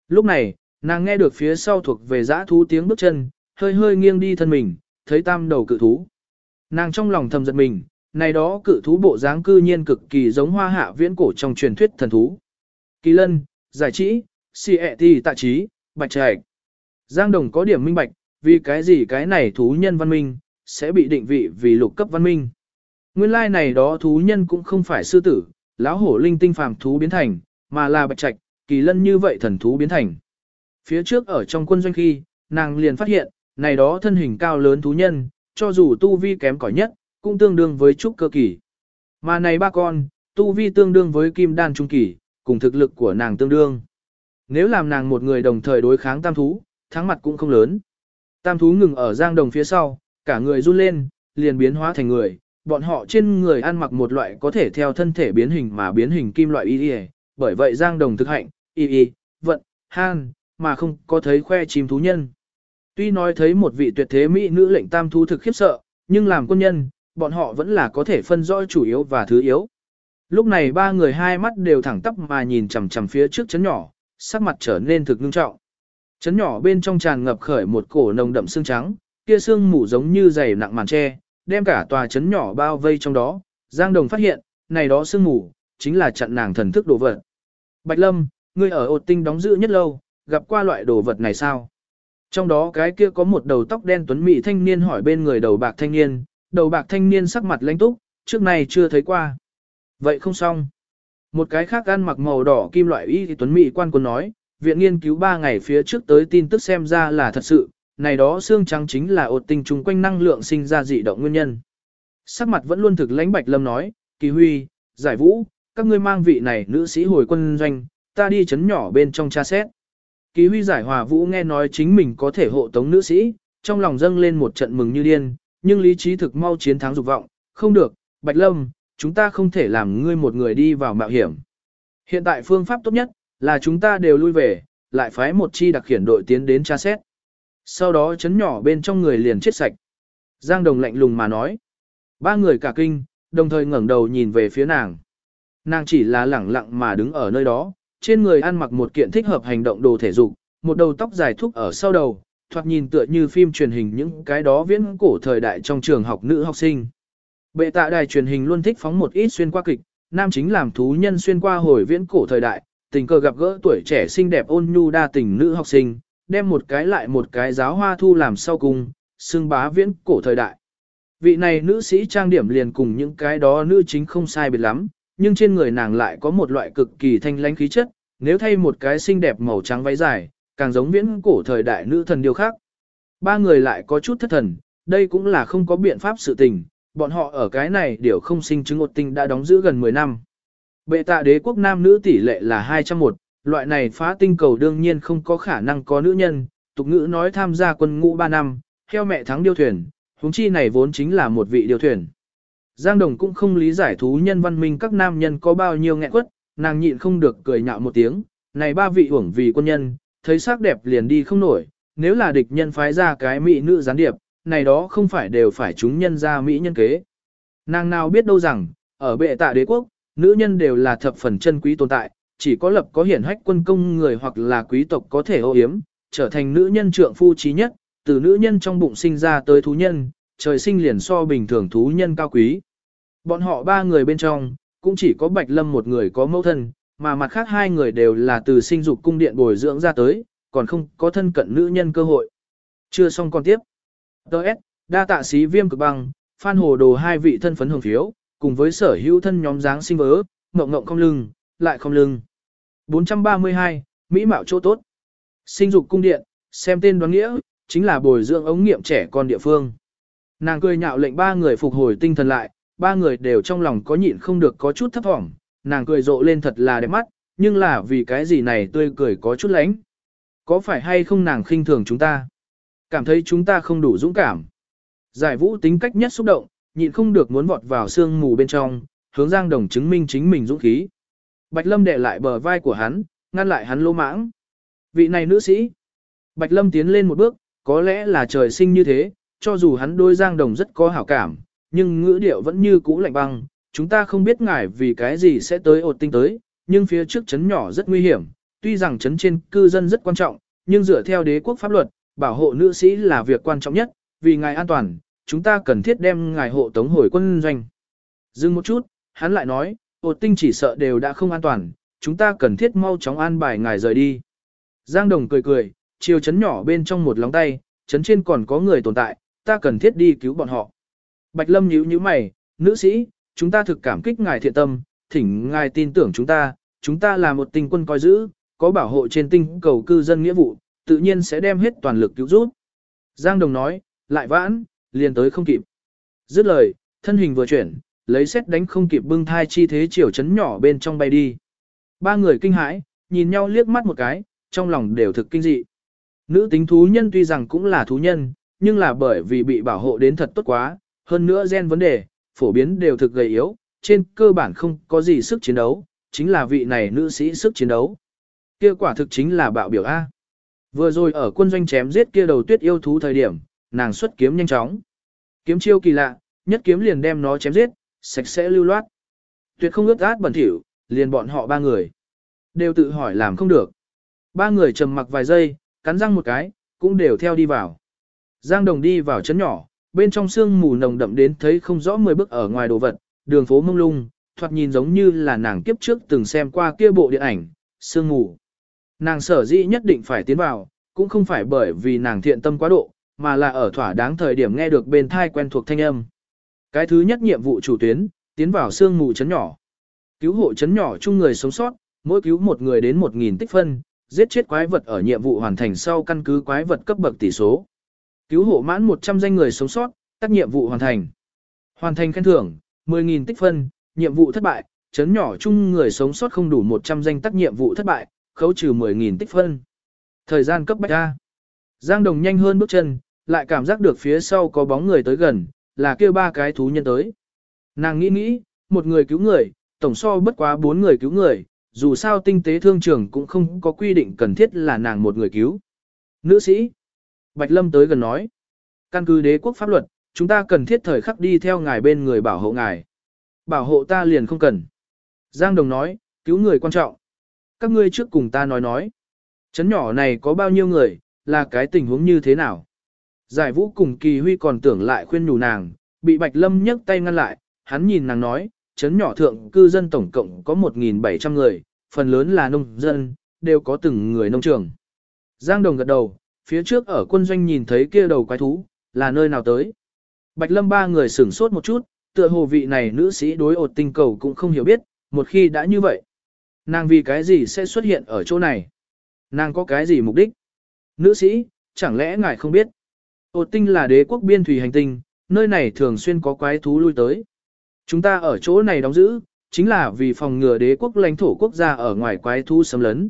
S1: Lúc này, nàng nghe được phía sau thuộc về dã thú tiếng bước chân, hơi hơi nghiêng đi thân mình, thấy tam đầu cự thú. Nàng trong lòng thầm giật mình, này đó cự thú bộ dáng cư nhiên cực kỳ giống hoa hạ viễn cổ trong truyền thuyết thần thú. Kỳ lân, giải trí, si ẹ ti tạ trí, bạch trạch. Giang Đồng có điểm minh bạch, vì cái gì cái này thú nhân văn minh, sẽ bị định vị vì lục cấp văn minh. Nguyên lai like này đó thú nhân cũng không phải sư tử, lão hổ linh tinh phàm thú biến thành, mà là bạch trạch, kỳ lân như vậy thần thú biến thành. Phía trước ở trong quân doanh khi, nàng liền phát hiện, này đó thân hình cao lớn thú nhân, cho dù tu vi kém cỏi nhất, cũng tương đương với trúc cơ kỳ. Mà này ba con, tu vi tương đương với kim đan trung kỳ, cùng thực lực của nàng tương đương. Nếu làm nàng một người đồng thời đối kháng tam thú, thắng mặt cũng không lớn. Tam thú ngừng ở giang đồng phía sau, cả người run lên, liền biến hóa thành người, bọn họ trên người ăn mặc một loại có thể theo thân thể biến hình mà biến hình kim loại y y, bởi vậy giang đồng thực hạnh, y y, vận, han, mà không có thấy khoe chim thú nhân. Tuy nói thấy một vị tuyệt thế mỹ nữ lệnh tam thú thực khiếp sợ, nhưng làm quân nhân, bọn họ vẫn là có thể phân rõ chủ yếu và thứ yếu. Lúc này ba người hai mắt đều thẳng tắp mà nhìn chằm chằm phía trước chấn nhỏ, sắc mặt trở nên thực ngưng trọng. Chấn nhỏ bên trong tràn ngập khởi một cổ nồng đậm xương trắng, kia xương mù giống như dày nặng màn tre, đem cả tòa chấn nhỏ bao vây trong đó. Giang Đồng phát hiện, này đó xương mù, chính là chặn nàng thần thức đồ vật. Bạch Lâm, ngươi ở ột tinh đóng giữ nhất lâu, gặp qua loại đồ vật này sao? Trong đó cái kia có một đầu tóc đen tuấn mỹ thanh niên hỏi bên người đầu bạc thanh niên, đầu bạc thanh niên sắc mặt lãnh túc, trước này chưa thấy qua. Vậy không xong. Một cái khác ăn mặc màu đỏ kim loại y thì tuấn mỹ quan quân nói, viện nghiên cứu 3 ngày phía trước tới tin tức xem ra là thật sự, này đó xương trắng chính là ột tinh trùng quanh năng lượng sinh ra dị động nguyên nhân. Sắc mặt vẫn luôn thực lãnh bạch lâm nói, kỳ huy, giải vũ, các ngươi mang vị này nữ sĩ hồi quân doanh, ta đi chấn nhỏ bên trong tra xét. Kỳ huy giải hòa vũ nghe nói chính mình có thể hộ tống nữ sĩ, trong lòng dâng lên một trận mừng như điên, nhưng lý trí thực mau chiến thắng dục vọng, không được, Bạch Lâm, chúng ta không thể làm ngươi một người đi vào mạo hiểm. Hiện tại phương pháp tốt nhất, là chúng ta đều lui về, lại phái một chi đặc khiển đội tiến đến tra xét. Sau đó chấn nhỏ bên trong người liền chết sạch. Giang Đồng lạnh lùng mà nói. Ba người cả kinh, đồng thời ngẩng đầu nhìn về phía nàng. Nàng chỉ là lẳng lặng mà đứng ở nơi đó, trên người ăn mặc một kiện thích hợp hành động đồ thể dục, một đầu tóc dài thúc ở sau đầu, thoạt nhìn tựa như phim truyền hình những cái đó viễn cổ thời đại trong trường học nữ học sinh. Bệ tạ đài truyền hình luôn thích phóng một ít xuyên qua kịch, nam chính làm thú nhân xuyên qua hồi viễn cổ thời đại, tình cờ gặp gỡ tuổi trẻ xinh đẹp ôn nhu đa tình nữ học sinh, đem một cái lại một cái giáo hoa thu làm sau cùng, xưng bá viễn cổ thời đại. Vị này nữ sĩ trang điểm liền cùng những cái đó nữ chính không sai biệt lắm, nhưng trên người nàng lại có một loại cực kỳ thanh lãnh khí chất, nếu thay một cái xinh đẹp màu trắng váy dài, càng giống viễn cổ thời đại nữ thần điều khác. Ba người lại có chút thất thần, đây cũng là không có biện pháp sự tình, bọn họ ở cái này điều không sinh chứng ột tinh đã đóng giữ gần 10 năm. Bệ tạ đế quốc nam nữ tỷ lệ là 201, loại này phá tinh cầu đương nhiên không có khả năng có nữ nhân, tục ngữ nói tham gia quân ngũ 3 năm, theo mẹ thắng điêu thuyền, huống chi này vốn chính là một vị điêu thuyền. Giang Đồng cũng không lý giải thú nhân văn minh các nam nhân có bao nhiêu nghẹn quất, nàng nhịn không được cười nhạo một tiếng, này ba vị uổng vì quân nhân, thấy sắc đẹp liền đi không nổi, nếu là địch nhân phái ra cái mỹ nữ gián điệp, này đó không phải đều phải chúng nhân ra mỹ nhân kế. Nàng nào biết đâu rằng, ở bệ tạ đế quốc, nữ nhân đều là thập phần chân quý tồn tại, chỉ có lập có hiển hách quân công người hoặc là quý tộc có thể ô hiếm, trở thành nữ nhân trượng phu trí nhất, từ nữ nhân trong bụng sinh ra tới thú nhân, trời sinh liền so bình thường thú nhân cao quý. Bọn họ ba người bên trong, cũng chỉ có Bạch Lâm một người có mẫu thân, mà mặt khác hai người đều là từ sinh dục cung điện bồi dưỡng ra tới, còn không có thân cận nữ nhân cơ hội. Chưa xong còn tiếp. Đợt, đa tạ sĩ viêm cực băng, phan hồ đồ hai vị thân phấn hưởng phiếu, cùng với sở hữu thân nhóm dáng sinh vớ, ngộng ngộng không lưng, lại không lưng. 432, Mỹ mạo chỗ tốt. Sinh dục cung điện, xem tên đoán nghĩa, chính là bồi dưỡng ống nghiệm trẻ con địa phương. Nàng cười nhạo lệnh ba người phục hồi tinh thần lại, ba người đều trong lòng có nhịn không được có chút thấp thỏm, nàng cười rộ lên thật là đẹp mắt, nhưng là vì cái gì này tươi cười có chút lánh. Có phải hay không nàng khinh thường chúng ta? Cảm thấy chúng ta không đủ dũng cảm. Giải vũ tính cách nhất xúc động, nhịn không được muốn vọt vào sương mù bên trong, hướng Giang Đồng chứng minh chính mình dũng khí. Bạch Lâm đè lại bờ vai của hắn, ngăn lại hắn lô mãng. Vị này nữ sĩ. Bạch Lâm tiến lên một bước, có lẽ là trời sinh như thế, cho dù hắn đôi Giang Đồng rất có hảo cảm, nhưng ngữ điệu vẫn như cũ lạnh băng, chúng ta không biết ngài vì cái gì sẽ tới ột tinh tới, nhưng phía trước chấn nhỏ rất nguy hiểm, tuy rằng chấn trên cư dân rất quan trọng, nhưng dựa theo đế quốc pháp luật, bảo hộ nữ sĩ là việc quan trọng nhất, vì ngài an toàn, chúng ta cần thiết đem ngài hộ tống hồi quân doanh. Dừng một chút, hắn lại nói, ột tinh chỉ sợ đều đã không an toàn, chúng ta cần thiết mau chóng an bài ngài rời đi. Giang Đồng cười cười, chiều chấn nhỏ bên trong một lóng tay, chấn trên còn có người tồn tại, ta cần thiết đi cứu bọn họ. Bạch Lâm nhíu nhíu mày, nữ sĩ, chúng ta thực cảm kích ngài thiện tâm, thỉnh ngài tin tưởng chúng ta, chúng ta là một tinh quân coi giữ, có bảo hộ trên tinh cầu cư dân nghĩa vụ, tự nhiên sẽ đem hết toàn lực cứu giúp. Giang Đồng nói, lại vãn, liền tới không kịp. Dứt lời, thân hình vừa chuyển, lấy xét đánh không kịp bưng thai chi thế chiều chấn nhỏ bên trong bay đi. Ba người kinh hãi, nhìn nhau liếc mắt một cái, trong lòng đều thực kinh dị. Nữ tính thú nhân tuy rằng cũng là thú nhân, nhưng là bởi vì bị bảo hộ đến thật tốt quá, hơn nữa gen vấn đề, phổ biến đều thực gầy yếu, trên cơ bản không có gì sức chiến đấu, chính là vị này nữ sĩ sức chiến đấu. Kết quả thực chính là bạo biểu A. Vừa rồi ở quân doanh chém giết kia đầu tuyết yêu thú thời điểm, nàng xuất kiếm nhanh chóng. Kiếm chiêu kỳ lạ, nhất kiếm liền đem nó chém giết, sạch sẽ lưu loát. Tuyệt không ướt át bẩn thỉu, liền bọn họ ba người. Đều tự hỏi làm không được. Ba người trầm mặc vài giây, cắn răng một cái, cũng đều theo đi vào. Giang Đồng đi vào chấn nhỏ, bên trong sương mù nồng đậm đến thấy không rõ mười bước ở ngoài đồ vật, đường phố mông lung, thoạt nhìn giống như là nàng kiếp trước từng xem qua kia bộ điện ảnh, sương mù. Nàng sở dĩ nhất định phải tiến vào, cũng không phải bởi vì nàng thiện tâm quá độ, mà là ở thỏa đáng thời điểm nghe được bên thai quen thuộc thanh âm. Cái thứ nhất nhiệm vụ chủ tuyến, tiến vào sương mù chấn nhỏ. Cứu hộ chấn nhỏ chung người sống sót, mỗi cứu một người đến 1.000 tích phân, giết chết quái vật ở nhiệm vụ hoàn thành sau căn cứ quái vật cấp bậc tỷ số. Cứu hộ mãn 100 danh người sống sót, tác nhiệm vụ hoàn thành. Hoàn thành khen thưởng, 10.000 tích phân, nhiệm vụ thất bại, chấn nhỏ chung người sống sót không đủ 100 danh tác nhiệm vụ thất bại, khấu trừ 10.000 tích phân. Thời gian cấp bách ra. Giang Đồng nhanh hơn bước chân, lại cảm giác được phía sau có bóng người tới gần, là kêu ba cái thú nhân tới. Nàng nghĩ nghĩ, một người cứu người, tổng so bất quá bốn người cứu người, dù sao tinh tế thương trường cũng không có quy định cần thiết là nàng một người cứu. Nữ sĩ, Bạch Lâm tới gần nói, căn cứ đế quốc pháp luật, chúng ta cần thiết thời khắc đi theo ngài bên người bảo hộ ngài. Bảo hộ ta liền không cần. Giang Đồng nói, cứu người quan trọng. Các ngươi trước cùng ta nói nói. Chấn nhỏ này có bao nhiêu người, là cái tình huống như thế nào? Giải vũ cùng kỳ huy còn tưởng lại khuyên nhủ nàng, bị Bạch Lâm nhấc tay ngăn lại, hắn nhìn nàng nói, chấn nhỏ thượng cư dân tổng cộng có 1.700 người, phần lớn là nông dân, đều có từng người nông trường. Giang Đồng gật đầu, phía trước ở quân doanh nhìn thấy kia đầu quái thú, là nơi nào tới. Bạch Lâm ba người sửng sốt một chút, tựa hồ vị này nữ sĩ đối ột tinh cầu cũng không hiểu biết, một khi đã như vậy. Nàng vì cái gì sẽ xuất hiện ở chỗ này? Nàng có cái gì mục đích? Nữ sĩ, chẳng lẽ ngài không biết? Ột tinh là đế quốc biên thủy hành tinh, nơi này thường xuyên có quái thú lui tới. Chúng ta ở chỗ này đóng giữ, chính là vì phòng ngừa đế quốc lãnh thổ quốc gia ở ngoài quái thú xâm lấn.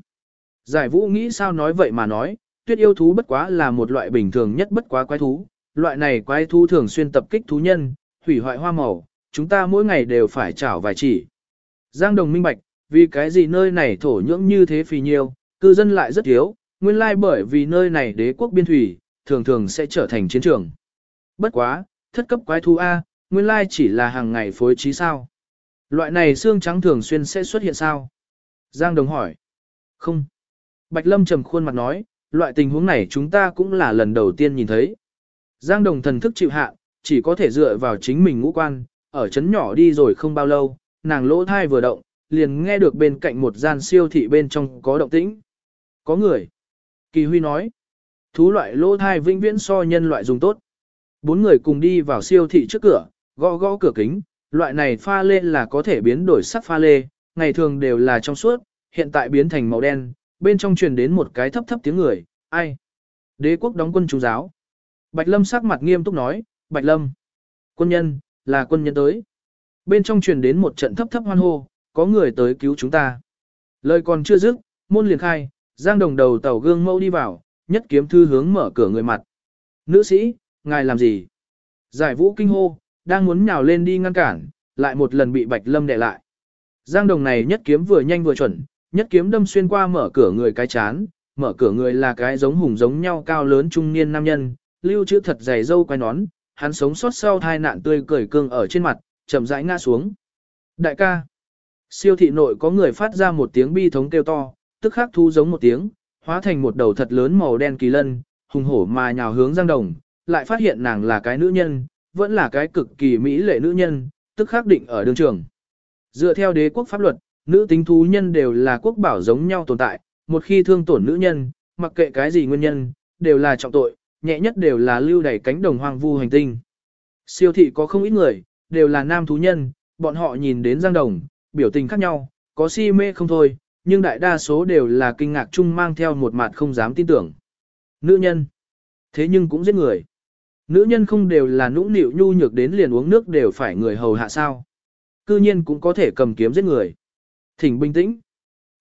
S1: Giải vũ nghĩ sao nói vậy mà nói, tuyết yêu thú bất quá là một loại bình thường nhất bất quá quái thú, loại này quái thú thường xuyên tập kích thú nhân, hủy hoại hoa màu, chúng ta mỗi ngày đều phải chảo vài chỉ. Giang đồng minh bạch, vì cái gì nơi này thổ nhưỡng như thế phì nhiêu, cư dân lại rất thiếu, nguyên lai bởi vì nơi này đế quốc biên thủy, thường thường sẽ trở thành chiến trường. Bất quá, thất cấp quái thú A, nguyên lai chỉ là hàng ngày phối trí sao. Loại này xương trắng thường xuyên sẽ xuất hiện sao? Giang Đồng hỏi. Không. Bạch Lâm trầm khuôn mặt nói, loại tình huống này chúng ta cũng là lần đầu tiên nhìn thấy. Giang Đồng thần thức chịu hạ, chỉ có thể dựa vào chính mình ngũ quan, ở chấn nhỏ đi rồi không bao lâu, nàng lỗ thai vừa động, liền nghe được bên cạnh một gian siêu thị bên trong có động tĩnh. Có người. Kỳ Huy nói. Thú loại lỗ thai vĩnh viễn so nhân loại dùng tốt. Bốn người cùng đi vào siêu thị trước cửa, gõ gõ cửa kính, loại này pha lê là có thể biến đổi sắc pha lê, ngày thường đều là trong suốt, hiện tại biến thành màu đen, bên trong truyền đến một cái thấp thấp tiếng người, ai? Đế quốc đóng quân chú giáo. Bạch Lâm sắc mặt nghiêm túc nói, Bạch Lâm, quân nhân, là quân nhân tới. Bên trong truyền đến một trận thấp thấp hoan hô, có người tới cứu chúng ta. Lời còn chưa dứt, môn liền khai, giang đồng đầu tàu gương mẫu đi vào, nhất kiếm thư hướng mở cửa người mặt. Nữ sĩ, ngài làm gì? Giải vũ kinh hô, đang muốn nhào lên đi ngăn cản, lại một lần bị Bạch Lâm đè lại. Giang đồng này nhất kiếm vừa nhanh vừa chuẩn, nhất kiếm đâm xuyên qua mở cửa người cái chán, mở cửa người là cái giống hùng giống nhau cao lớn trung niên nam nhân, lưu chữ thật dày dâu quay nón, hắn sống sót sau hai nạn tươi cười cương ở trên mặt, chậm rãi ngã xuống. Đại ca, siêu thị nội có người phát ra một tiếng bi thống kêu to, tức khắc thu giống một tiếng, hóa thành một đầu thật lớn màu đen kỳ lân, hùng hổ mà nhào hướng Giang Đồng, lại phát hiện nàng là cái nữ nhân, vẫn là cái cực kỳ mỹ lệ nữ nhân, tức khắc định ở đường trường. Dựa theo đế quốc pháp luật, nữ tính thú nhân đều là quốc bảo giống nhau tồn tại, một khi thương tổn nữ nhân, mặc kệ cái gì nguyên nhân, đều là trọng tội, nhẹ nhất đều là lưu đẩy cánh đồng hoang vu hành tinh. Siêu thị có không ít người, đều là nam thú nhân, bọn họ nhìn đến Giang Đồng, biểu tình khác nhau, có si mê không thôi, nhưng đại đa số đều là kinh ngạc chung mang theo một mặt không dám tin tưởng. Nữ nhân. Thế nhưng cũng giết người. Nữ nhân không đều là nũng nịu nhu nhược đến liền uống nước đều phải người hầu hạ sao. Cư nhiên cũng có thể cầm kiếm giết người. Thỉnh bình tĩnh.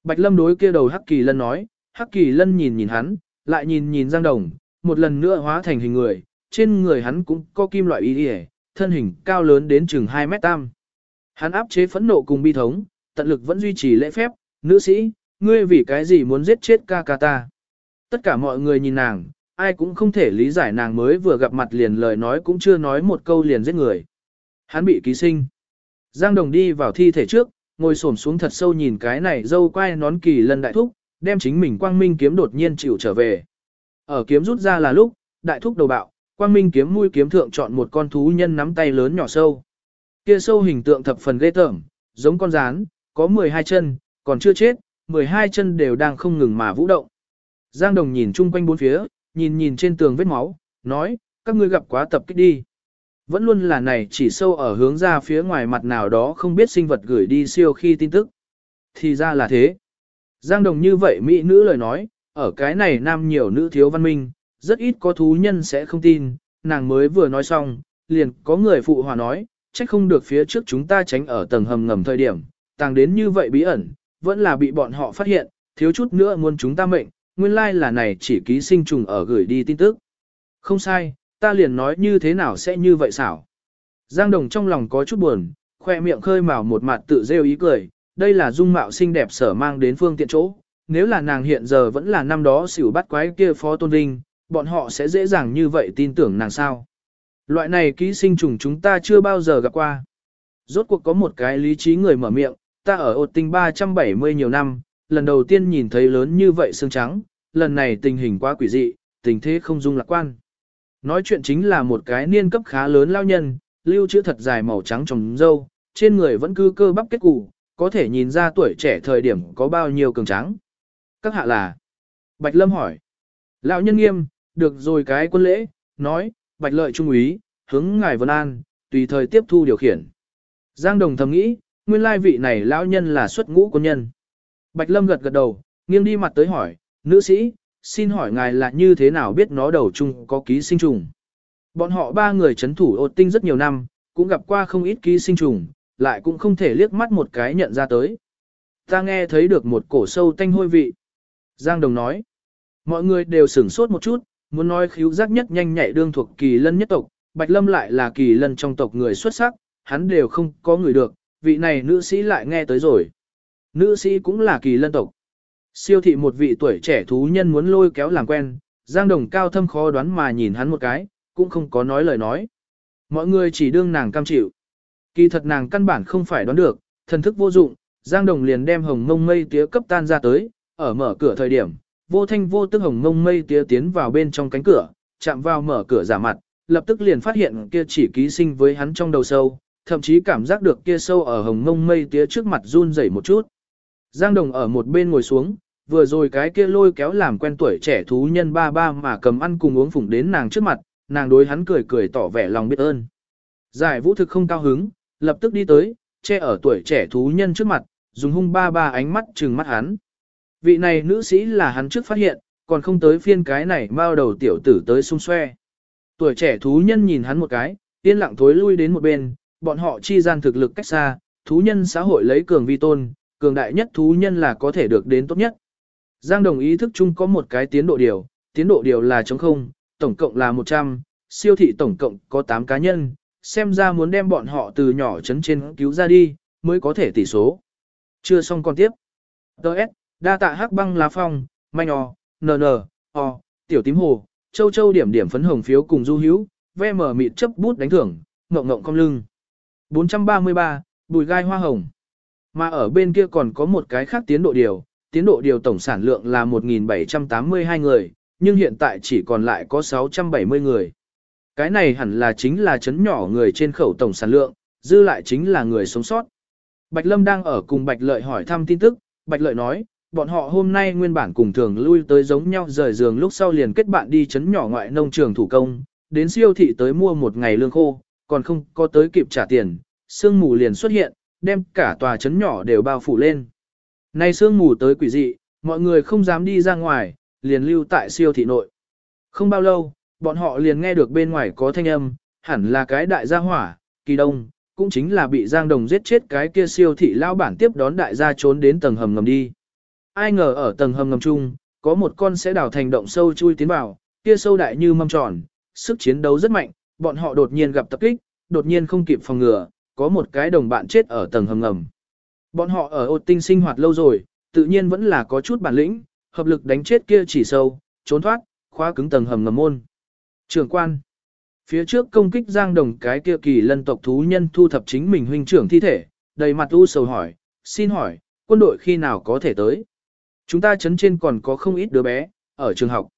S1: Bạch Lâm đối kia đầu Hắc Kỳ Lân nói, Hắc Kỳ Lân nhìn nhìn hắn, lại nhìn nhìn Giang Đồng, một lần nữa hóa thành hình người, trên người hắn cũng có kim loại y thân hình cao lớn đến chừng 2 mét tam. Hắn áp chế phẫn nộ cùng bi thống, tận lực vẫn duy trì lễ phép, nữ sĩ, ngươi vì cái gì muốn giết chết ca ca ta. Tất cả mọi người nhìn nàng, ai cũng không thể lý giải nàng mới vừa gặp mặt liền lời nói cũng chưa nói một câu liền giết người. Hắn bị ký sinh. Giang Đồng đi vào thi thể trước, ngồi xổm xuống thật sâu nhìn cái này dâu quay nón kỳ lân đại thúc, đem chính mình quang minh kiếm đột nhiên chịu trở về. Ở kiếm rút ra là lúc, đại thúc đầu bạo, quang minh kiếm mũi kiếm thượng chọn một con thú nhân nắm tay lớn nhỏ sâu. Kia sâu hình tượng thập phần ghê tởm, giống con rán, có 12 chân, còn chưa chết, 12 chân đều đang không ngừng mà vũ động. Giang Đồng nhìn chung quanh bốn phía, nhìn nhìn trên tường vết máu, nói, các ngươi gặp quá tập kích đi. Vẫn luôn là này chỉ sâu ở hướng ra phía ngoài mặt nào đó không biết sinh vật gửi đi siêu khi tin tức. Thì ra là thế. Giang Đồng như vậy mỹ nữ lời nói, ở cái này nam nhiều nữ thiếu văn minh, rất ít có thú nhân sẽ không tin, nàng mới vừa nói xong, liền có người phụ hòa nói, trách không được phía trước chúng ta tránh ở tầng hầm ngầm thời điểm, tàng đến như vậy bí ẩn, vẫn là bị bọn họ phát hiện, thiếu chút nữa muốn chúng ta mệnh, nguyên lai like là này chỉ ký sinh trùng ở gửi đi tin tức. Không sai, ta liền nói như thế nào sẽ như vậy xảo. Giang Đồng trong lòng có chút buồn, khoe miệng khơi mào một mặt tự rêu ý cười, đây là dung mạo xinh đẹp sở mang đến phương tiện chỗ. Nếu là nàng hiện giờ vẫn là năm đó xỉu bắt quái kia phó tôn vinh, bọn họ sẽ dễ dàng như vậy tin tưởng nàng sao. Loại này ký sinh trùng chúng ta chưa bao giờ gặp qua. Rốt cuộc có một cái lý trí người mở miệng, ta ở ột tinh 370 nhiều năm, lần đầu tiên nhìn thấy lớn như vậy xương trắng, lần này tình hình quá quỷ dị, tình thế không dung lạc quan. Nói chuyện chính là một cái niên cấp khá lớn lao nhân, lưu chữ thật dài màu trắng trồng dâu, trên người vẫn cứ cơ bắp kết củ, có thể nhìn ra tuổi trẻ thời điểm có bao nhiêu cường trắng. Các hạ là? Bạch Lâm hỏi. Lão nhân nghiêm, được rồi cái quân lễ, nói, Bạch Lợi Trung úy, hướng ngài Vân An, tùy thời tiếp thu điều khiển. Giang Đồng thầm nghĩ, nguyên lai vị này lão nhân là xuất ngũ quân nhân. Bạch Lâm gật gật đầu, nghiêng đi mặt tới hỏi, nữ sĩ, xin hỏi ngài là như thế nào biết nó đầu chung có ký sinh trùng. Bọn họ ba người chấn thủ ột tinh rất nhiều năm, cũng gặp qua không ít ký sinh trùng, lại cũng không thể liếc mắt một cái nhận ra tới. Ta nghe thấy được một cổ sâu tanh hôi vị. Giang Đồng nói, mọi người đều sửng sốt một chút, muốn nói khíu giác nhất nhanh nhạy đương thuộc kỳ lân nhất tộc, Bạch Lâm lại là kỳ lân trong tộc người xuất sắc, hắn đều không có người được, vị này nữ sĩ lại nghe tới rồi. Nữ sĩ cũng là kỳ lân tộc. Siêu thị một vị tuổi trẻ thú nhân muốn lôi kéo làm quen, Giang Đồng cao thâm khó đoán mà nhìn hắn một cái, cũng không có nói lời nói. Mọi người chỉ đương nàng cam chịu. Kỳ thật nàng căn bản không phải đoán được, thần thức vô dụng, Giang Đồng liền đem hồng mông mây tía cấp tan ra tới, ở mở cửa thời điểm, vô thanh vô tức hồng mông mây tía tiến vào bên trong cánh cửa, chạm vào mở cửa giả mặt, lập tức liền phát hiện kia chỉ ký sinh với hắn trong đầu sâu, thậm chí cảm giác được kia sâu ở hồng mông mây tía trước mặt run rẩy một chút. Giang Đồng ở một bên ngồi xuống, vừa rồi cái kia lôi kéo làm quen tuổi trẻ thú nhân ba ba mà cầm ăn cùng uống phủng đến nàng trước mặt, nàng đối hắn cười cười tỏ vẻ lòng biết ơn. Giải vũ thực không cao hứng, lập tức đi tới, che ở tuổi trẻ thú nhân trước mặt, dùng hung ba ba ánh mắt trừng mắt hắn. Vị này nữ sĩ là hắn trước phát hiện, còn không tới phiên cái này bao đầu tiểu tử tới xung xoe. Tuổi trẻ thú nhân nhìn hắn một cái, yên lặng thối lui đến một bên, bọn họ chi gian thực lực cách xa, thú nhân xã hội lấy cường vi tôn, cường đại nhất thú nhân là có thể được đến tốt nhất. Giang đồng ý thức chung có một cái tiến độ điều, tiến độ điều là chống không, tổng cộng là 100, siêu thị tổng cộng có 8 cá nhân, xem ra muốn đem bọn họ từ nhỏ chấn trên cứu ra đi, mới có thể tỷ số. Chưa xong còn tiếp. Đợt, đa tạ hắc băng lá phong, manh o, nn, o, tiểu tím hồ, châu châu điểm điểm phấn hồng phiếu cùng du hữu, ve mở mịt chấp bút đánh thưởng, ngộng ngộng cong lưng. 433, bùi gai hoa hồng. Mà ở bên kia còn có một cái khác tiến độ điều, tiến độ điều tổng sản lượng là 1.782 người, nhưng hiện tại chỉ còn lại có 670 người. Cái này hẳn là chính là chấn nhỏ người trên khẩu tổng sản lượng, dư lại chính là người sống sót. Bạch Lâm đang ở cùng Bạch Lợi hỏi thăm tin tức, Bạch Lợi nói, bọn họ hôm nay nguyên bản cùng thường lui tới giống nhau rời giường lúc sau liền kết bạn đi chấn nhỏ ngoại nông trường thủ công, đến siêu thị tới mua một ngày lương khô, còn không có tới kịp trả tiền, sương mù liền xuất hiện, đem cả tòa chấn nhỏ đều bao phủ lên. Nay sương mù tới quỷ dị, mọi người không dám đi ra ngoài, liền lưu tại siêu thị nội. Không bao lâu, bọn họ liền nghe được bên ngoài có thanh âm, hẳn là cái đại gia hỏa, kỳ đông, cũng chính là bị Giang Đồng giết chết cái kia siêu thị lao bản tiếp đón đại gia trốn đến tầng hầm ngầm đi. Ai ngờ ở tầng hầm ngầm chung, có một con sẽ đào thành động sâu chui tiến vào, kia sâu đại như mâm tròn, sức chiến đấu rất mạnh, bọn họ đột nhiên gặp tập kích, đột nhiên không kịp phòng ngừa, có một cái đồng bạn chết ở tầng hầm ngầm. Bọn họ ở ột tinh sinh hoạt lâu rồi, tự nhiên vẫn là có chút bản lĩnh, hợp lực đánh chết kia chỉ sâu, trốn thoát, khóa cứng tầng hầm ngầm môn. Trưởng quan. Phía trước công kích Giang Đồng cái kia kỳ lân tộc thú nhân thu thập chính mình huynh trưởng thi thể, đầy mặt u sầu hỏi, xin hỏi, quân đội khi nào có thể tới? Chúng ta chấn trên còn có không ít đứa bé, ở trường học.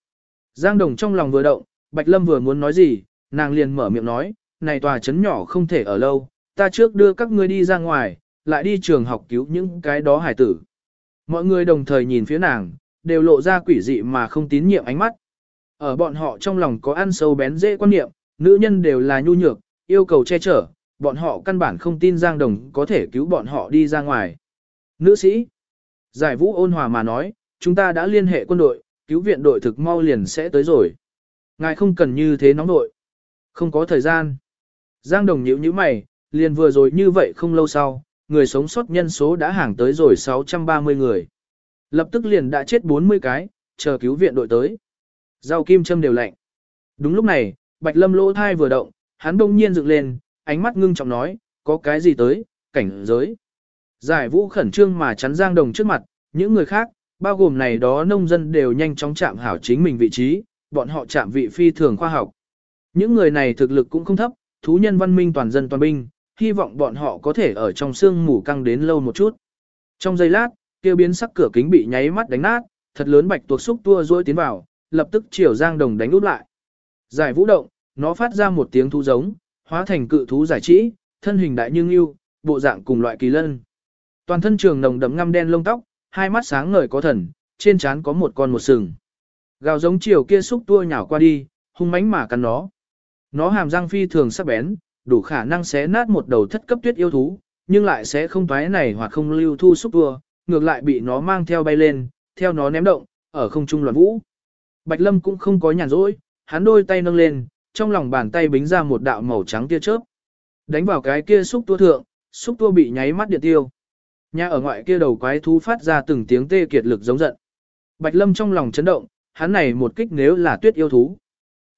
S1: Giang Đồng trong lòng vừa động, Bạch Lâm vừa muốn nói gì, nàng liền mở miệng nói, này tòa chấn nhỏ không thể ở lâu, ta trước đưa các ngươi đi ra ngoài, lại đi trường học cứu những cái đó hải tử. Mọi người đồng thời nhìn phía nàng, đều lộ ra quỷ dị mà không tín nhiệm ánh mắt. Ở bọn họ trong lòng có ăn sâu bén dễ quan niệm, nữ nhân đều là nhu nhược, yêu cầu che chở, bọn họ căn bản không tin Giang Đồng có thể cứu bọn họ đi ra ngoài. Nữ sĩ, giải vũ ôn hòa mà nói, chúng ta đã liên hệ quân đội, cứu viện đội thực mau liền sẽ tới rồi. Ngài không cần như thế nóng nội. Không có thời gian. Giang Đồng nhíu như mày, liền vừa rồi như vậy không lâu sau, người sống sót nhân số đã hàng tới rồi 630 người. Lập tức liền đã chết 40 cái, chờ cứu viện đội tới. Rau kim châm đều lạnh. Đúng lúc này, Bạch Lâm lỗ thai vừa động, hắn đông nhiên dựng lên, ánh mắt ngưng trọng nói, có cái gì tới, cảnh giới. Giải vũ khẩn trương mà chắn Giang Đồng trước mặt, những người khác, bao gồm này đó nông dân đều nhanh chóng chạm hảo chính mình vị trí, bọn họ chạm vị phi thường khoa học. Những người này thực lực cũng không thấp, thú nhân văn minh toàn dân toàn binh, hy vọng bọn họ có thể ở trong xương mù căng đến lâu một chút. Trong giây lát, kêu biến sắc cửa kính bị nháy mắt đánh nát, thật lớn bạch tuộc xúc tua rôi tiến vào, lập tức chiều Giang Đồng đánh úp lại. Giải vũ động, nó phát ra một tiếng thú giống, hóa thành cự thú giải trí, thân hình đại như yêu, bộ dạng cùng loại kỳ lân. Toàn thân trường nồng đậm ngăm đen lông tóc, hai mắt sáng ngời có thần, trên trán có một con một sừng. Gào giống chiều kia xúc tua nhào qua đi, hung mãnh mà cắn nó. Nó hàm răng phi thường sắc bén, đủ khả năng xé nát một đầu thất cấp tuyết yêu thú, nhưng lại sẽ không toái này hoặc không lưu thu xúc tua, ngược lại bị nó mang theo bay lên, theo nó ném động, ở không trung loạn vũ. Bạch Lâm cũng không có nhàn rỗi, hắn đôi tay nâng lên, trong lòng bàn tay bính ra một đạo màu trắng tia chớp. Đánh vào cái kia xúc tua thượng, xúc tua bị nháy mắt điện tiêu. Nhà ở ngoại kia đầu quái thú phát ra từng tiếng tê kiệt lực giống giận. Bạch Lâm trong lòng chấn động, hắn này một kích nếu là tuyết yêu thú.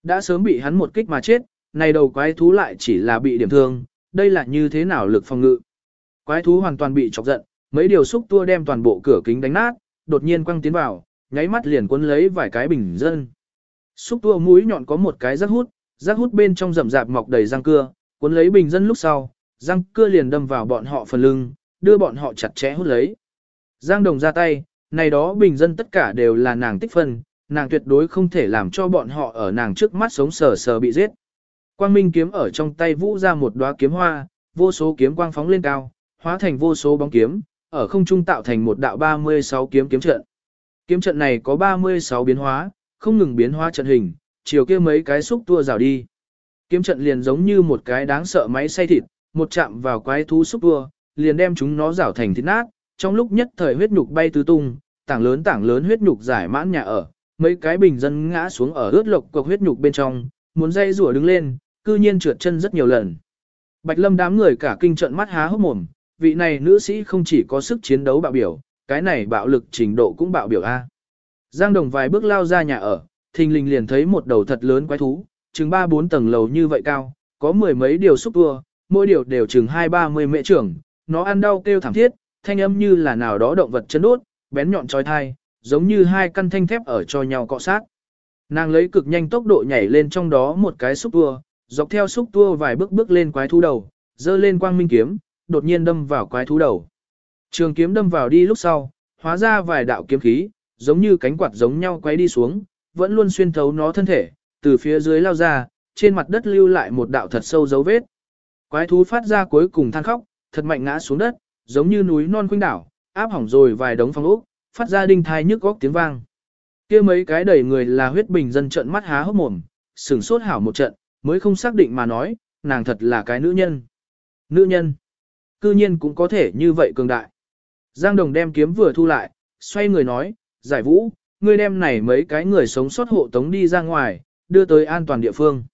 S1: Đã sớm bị hắn một kích mà chết, này đầu quái thú lại chỉ là bị điểm thương, đây là như thế nào lực phòng ngự. Quái thú hoàn toàn bị chọc giận, mấy điều xúc tua đem toàn bộ cửa kính đánh nát, đột nhiên quăng tiến vào, nháy mắt liền cuốn lấy vài cái bình dân. Xúc tua mũi nhọn có một cái rác hút, rác hút bên trong rậm rạp mọc đầy răng cưa, cuốn lấy bình dân lúc sau, răng cưa liền đâm vào bọn họ phần lưng, đưa bọn họ chặt chẽ hút lấy. Giang Đồng ra tay, này đó bình dân tất cả đều là nàng tích phân, nàng tuyệt đối không thể làm cho bọn họ ở nàng trước mắt sống sờ sờ bị giết. Quang minh kiếm ở trong tay vũ ra một đóa kiếm hoa, vô số kiếm quang phóng lên cao, hóa thành vô số bóng kiếm, ở không trung tạo thành một đạo 36 kiếm kiếm trận. Kiếm trận này có 36 biến hóa, không ngừng biến hóa trận hình, chiều kia mấy cái xúc tua rào đi. Kiếm trận liền giống như một cái đáng sợ máy xay thịt, một chạm vào quái thú xúc tua, liền đem chúng nó rảo thành thịt nát, trong lúc nhất thời huyết nhục bay tứ tung, tảng lớn tảng lớn huyết nhục giải mãn nhà ở, mấy cái bình dân ngã xuống ở ướt lộc cục huyết nhục bên trong, muốn dây rủa đứng lên, cư nhiên trượt chân rất nhiều lần. Bạch Lâm đám người cả kinh trận mắt há hốc mồm, vị này nữ sĩ không chỉ có sức chiến đấu bạo biểu, cái này bạo lực trình độ cũng bạo biểu A. Giang Đồng vài bước lao ra nhà ở, thình lình liền thấy một đầu thật lớn quái thú, chừng 3-4 tầng lầu như vậy cao, có mười mấy điều xúc tua, mỗi điều đều chừng 2-30 mệ trưởng, nó ăn đau kêu thảm thiết, thanh âm như là nào đó động vật chấn đốt, bén nhọn trói thai, giống như hai căn thanh thép ở cho nhau cọ sát. Nàng lấy cực nhanh tốc độ nhảy lên trong đó một cái xúc tua, dọc theo xúc tua vài bước bước lên quái thú đầu, dơ lên quang minh kiếm, đột nhiên đâm vào quái thú đầu. Trường kiếm đâm vào đi lúc sau, hóa ra vài đạo kiếm khí, giống như cánh quạt giống nhau quay đi xuống, vẫn luôn xuyên thấu nó thân thể, từ phía dưới lao ra, trên mặt đất lưu lại một đạo thật sâu dấu vết. Quái thú phát ra cuối cùng than khóc, thật mạnh ngã xuống đất, giống như núi non khuynh đảo, áp hỏng rồi vài đống phong ốc, phát ra đinh thai nhức góc tiếng vang. kia mấy cái đầy người là huyết bình dân trận mắt há hốc mồm, sửng sốt hảo một trận, mới không xác định mà nói, nàng thật là cái nữ nhân. Nữ nhân, cư nhiên cũng có thể như vậy cường đại. Giang Đồng đem kiếm vừa thu lại, xoay người nói, giải vũ, ngươi đem này mấy cái người sống sót hộ tống đi ra ngoài, đưa tới an toàn địa phương.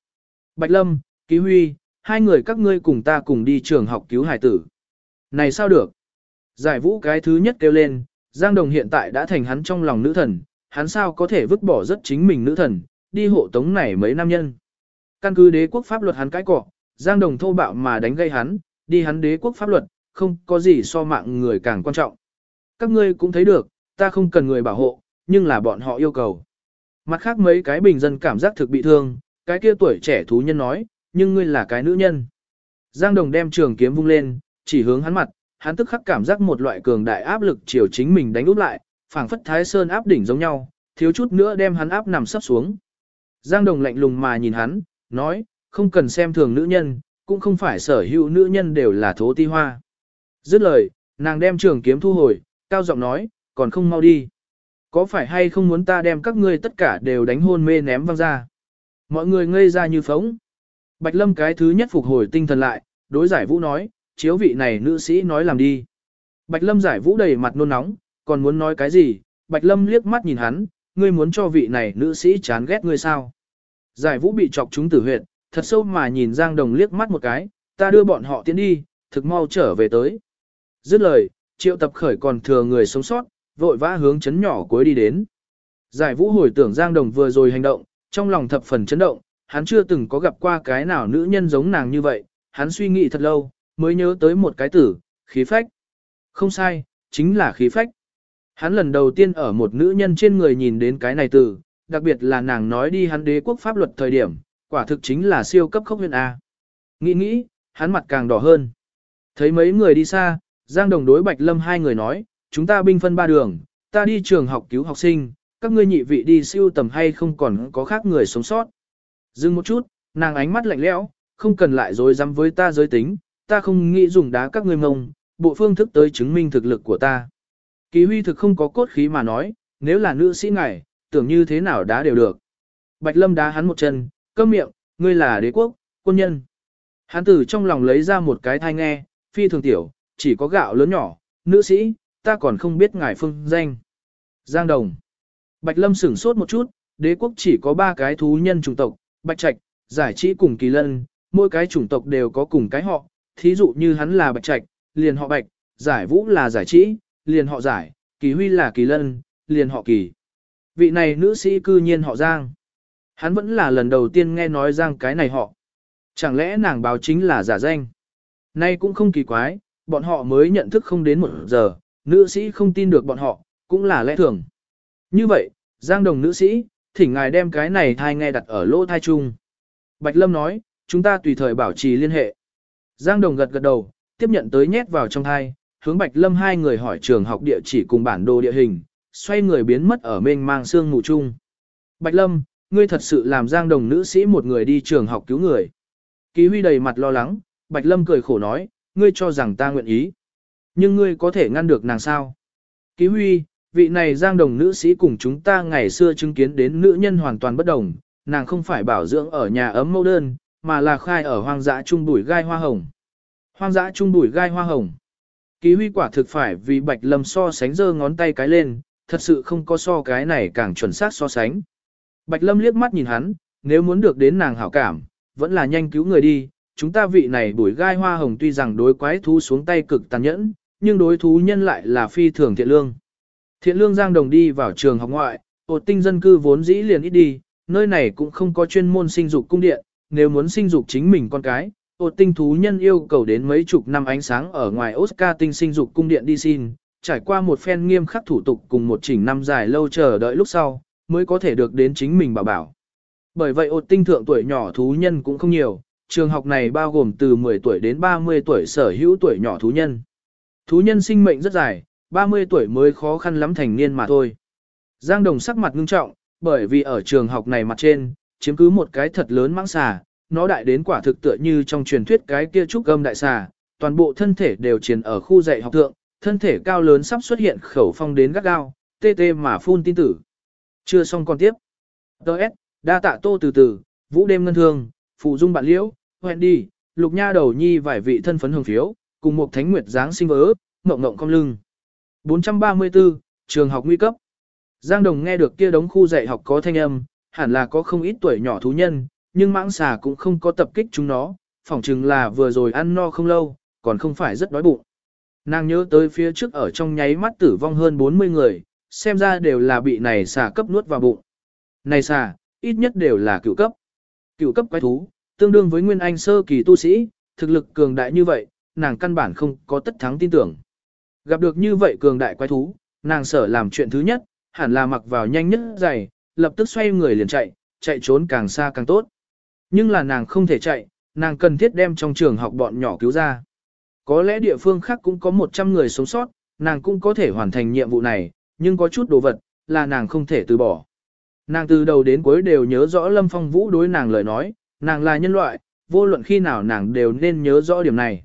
S1: Bạch Lâm, Ký Huy, hai người các ngươi cùng ta cùng đi trường học cứu hải tử. Này sao được? Giải vũ cái thứ nhất kêu lên, Giang Đồng hiện tại đã thành hắn trong lòng nữ thần, hắn sao có thể vứt bỏ rất chính mình nữ thần, đi hộ tống này mấy nam nhân. Căn cứ đế quốc pháp luật hắn cái cọ, Giang Đồng thô bạo mà đánh gây hắn, đi hắn đế quốc pháp luật, không có gì so mạng người càng quan trọng. Các ngươi cũng thấy được, ta không cần người bảo hộ, nhưng là bọn họ yêu cầu. Mặt khác mấy cái bình dân cảm giác thực bị thương, cái kia tuổi trẻ thú nhân nói, nhưng ngươi là cái nữ nhân. Giang Đồng đem trường kiếm vung lên, chỉ hướng hắn mặt, hắn tức khắc cảm giác một loại cường đại áp lực chiều chính mình đánh úp lại, phảng phất thái sơn áp đỉnh giống nhau, thiếu chút nữa đem hắn áp nằm sắp xuống. Giang Đồng lạnh lùng mà nhìn hắn, nói, không cần xem thường nữ nhân, cũng không phải sở hữu nữ nhân đều là thố ti hoa. Dứt lời, nàng đem trường kiếm thu hồi, cao giọng nói, còn không mau đi. Có phải hay không muốn ta đem các ngươi tất cả đều đánh hôn mê ném văng ra? Mọi người ngây ra như phóng. Bạch Lâm cái thứ nhất phục hồi tinh thần lại, đối giải vũ nói, chiếu vị này nữ sĩ nói làm đi. Bạch Lâm giải vũ đầy mặt nôn nóng, còn muốn nói cái gì? Bạch Lâm liếc mắt nhìn hắn, ngươi muốn cho vị này nữ sĩ chán ghét ngươi sao? Giải vũ bị chọc chúng tử huyệt, thật sâu mà nhìn Giang Đồng liếc mắt một cái, ta đưa bọn họ tiến đi, thực mau trở về tới. Dứt lời, triệu tập khởi còn thừa người sống sót, vội vã hướng chấn nhỏ cuối đi đến. Giải vũ hồi tưởng Giang Đồng vừa rồi hành động, trong lòng thập phần chấn động, hắn chưa từng có gặp qua cái nào nữ nhân giống nàng như vậy, hắn suy nghĩ thật lâu, mới nhớ tới một cái tử, khí phách. Không sai, chính là khí phách. Hắn lần đầu tiên ở một nữ nhân trên người nhìn đến cái này từ, đặc biệt là nàng nói đi hắn đế quốc pháp luật thời điểm, quả thực chính là siêu cấp khốc huyện A. Nghĩ nghĩ, hắn mặt càng đỏ hơn. Thấy mấy người đi xa, Giang Đồng đối Bạch Lâm hai người nói, chúng ta binh phân ba đường, ta đi trường học cứu học sinh, các ngươi nhị vị đi siêu tầm hay không còn có khác người sống sót. Dừng một chút, nàng ánh mắt lạnh lẽo, không cần lại dối dám với ta giới tính, ta không nghĩ dùng đá các ngươi mông, bộ phương thức tới chứng minh thực lực của ta. Kỳ huy thực không có cốt khí mà nói, nếu là nữ sĩ ngài, tưởng như thế nào đá đều được. Bạch Lâm đá hắn một chân, câm miệng, ngươi là đế quốc, quân nhân. Hắn tử trong lòng lấy ra một cái thai nghe, phi thường tiểu, chỉ có gạo lớn nhỏ, nữ sĩ, ta còn không biết ngài phương danh. Giang Đồng. Bạch Lâm sửng sốt một chút, đế quốc chỉ có ba cái thú nhân chủng tộc, Bạch Trạch, Giải Trí cùng Kỳ Lân, mỗi cái chủng tộc đều có cùng cái họ, thí dụ như hắn là Bạch Trạch, liền họ Bạch, Giải Vũ là Giải Trí, liền họ Giải, Kỳ Huy là Kỳ Lân, liền họ Kỳ. Vị này nữ sĩ cư nhiên họ Giang. Hắn vẫn là lần đầu tiên nghe nói Giang cái này họ. Chẳng lẽ nàng báo chính là giả danh? Nay cũng không kỳ quái, bọn họ mới nhận thức không đến một giờ, nữ sĩ không tin được bọn họ, cũng là lẽ thường. Như vậy, Giang Đồng nữ sĩ, thỉnh ngài đem cái này thai nghe đặt ở lỗ thai chung. Bạch Lâm nói, chúng ta tùy thời bảo trì liên hệ. Giang Đồng gật gật đầu, tiếp nhận tới nhét vào trong thai, hướng Bạch Lâm hai người hỏi trường học địa chỉ cùng bản đồ địa hình, xoay người biến mất ở mênh mang xương ngủ chung. Bạch Lâm, ngươi thật sự làm Giang Đồng nữ sĩ một người đi trường học cứu người. Ký Huy đầy mặt lo lắng, Bạch Lâm cười khổ nói, ngươi cho rằng ta nguyện ý. Nhưng ngươi có thể ngăn được nàng sao? Ký Huy, vị này giang đồng nữ sĩ cùng chúng ta ngày xưa chứng kiến đến nữ nhân hoàn toàn bất đồng, nàng không phải bảo dưỡng ở nhà ấm mẫu đơn, mà là khai ở hoang dã trung bụi gai hoa hồng. Hoang dã trung bụi gai hoa hồng. Ký huy quả thực phải vì bạch lâm so sánh giơ ngón tay cái lên, thật sự không có so cái này càng chuẩn xác so sánh. Bạch lâm liếc mắt nhìn hắn, nếu muốn được đến nàng hảo cảm, vẫn là nhanh cứu người đi, chúng ta vị này bụi gai hoa hồng tuy rằng đối quái thú xuống tay cực tàn nhẫn, nhưng đối thú nhân lại là phi thường thiện lương. Thiện lương Giang Đồng đi vào trường học ngoại, ột tinh dân cư vốn dĩ liền ít đi, nơi này cũng không có chuyên môn sinh dục cung điện, nếu muốn sinh dục chính mình con cái, ột tinh thú nhân yêu cầu đến mấy chục năm ánh sáng ở ngoài Oscar tinh sinh dục cung điện đi xin, trải qua một phen nghiêm khắc thủ tục cùng một chỉnh năm dài lâu chờ đợi lúc sau, mới có thể được đến chính mình bảo bảo. Bởi vậy ột tinh thượng tuổi nhỏ thú nhân cũng không nhiều, trường học này bao gồm từ 10 tuổi đến 30 tuổi sở hữu tuổi nhỏ thú nhân. Thú nhân sinh mệnh rất dài, 30 tuổi mới khó khăn lắm thành niên mà thôi. Giang Đồng sắc mặt ngưng trọng, bởi vì ở trường học này mặt trên, chiếm cứ một cái thật lớn mãng xà, nó đại đến quả thực tựa như trong truyền thuyết cái kia trúc gâm đại xà, toàn bộ thân thể đều chiến ở khu dạy học thượng, thân thể cao lớn sắp xuất hiện khẩu phong đến gắt gao, tê tê mà phun tin tử. Chưa xong còn tiếp. Đợt, đa tạ tô từ từ, vũ đêm ngân thương, phụ dung bạn liễu, hoẹn đi, lục nha đầu nhi vài vị thân phấn hồng phiếu, cùng một thánh nguyệt dáng sinh vỡ, mộng mộng cong lưng. 434, trường học nguy cấp. Giang Đồng nghe được kia đống khu dạy học có thanh âm, hẳn là có không ít tuổi nhỏ thú nhân, nhưng mãng xà cũng không có tập kích chúng nó, phỏng chừng là vừa rồi ăn no không lâu, còn không phải rất đói bụng. Nàng nhớ tới phía trước ở trong nháy mắt tử vong hơn 40 người, xem ra đều là bị này xà cấp nuốt vào bụng. Này xà, ít nhất đều là cựu cấp. Cựu cấp quái thú, tương đương với nguyên anh sơ kỳ tu sĩ, thực lực cường đại như vậy, nàng căn bản không có tất thắng tin tưởng. Gặp được như vậy cường đại quái thú, nàng sở làm chuyện thứ nhất, hẳn là mặc vào nhanh nhất giày, lập tức xoay người liền chạy, chạy trốn càng xa càng tốt. Nhưng là nàng không thể chạy, nàng cần thiết đem trong trường học bọn nhỏ cứu ra. Có lẽ địa phương khác cũng có 100 người sống sót, nàng cũng có thể hoàn thành nhiệm vụ này, nhưng có chút đồ vật, là nàng không thể từ bỏ. Nàng từ đầu đến cuối đều nhớ rõ Lâm Phong Vũ đối nàng lời nói, nàng là nhân loại, vô luận khi nào nàng đều nên nhớ rõ điểm này.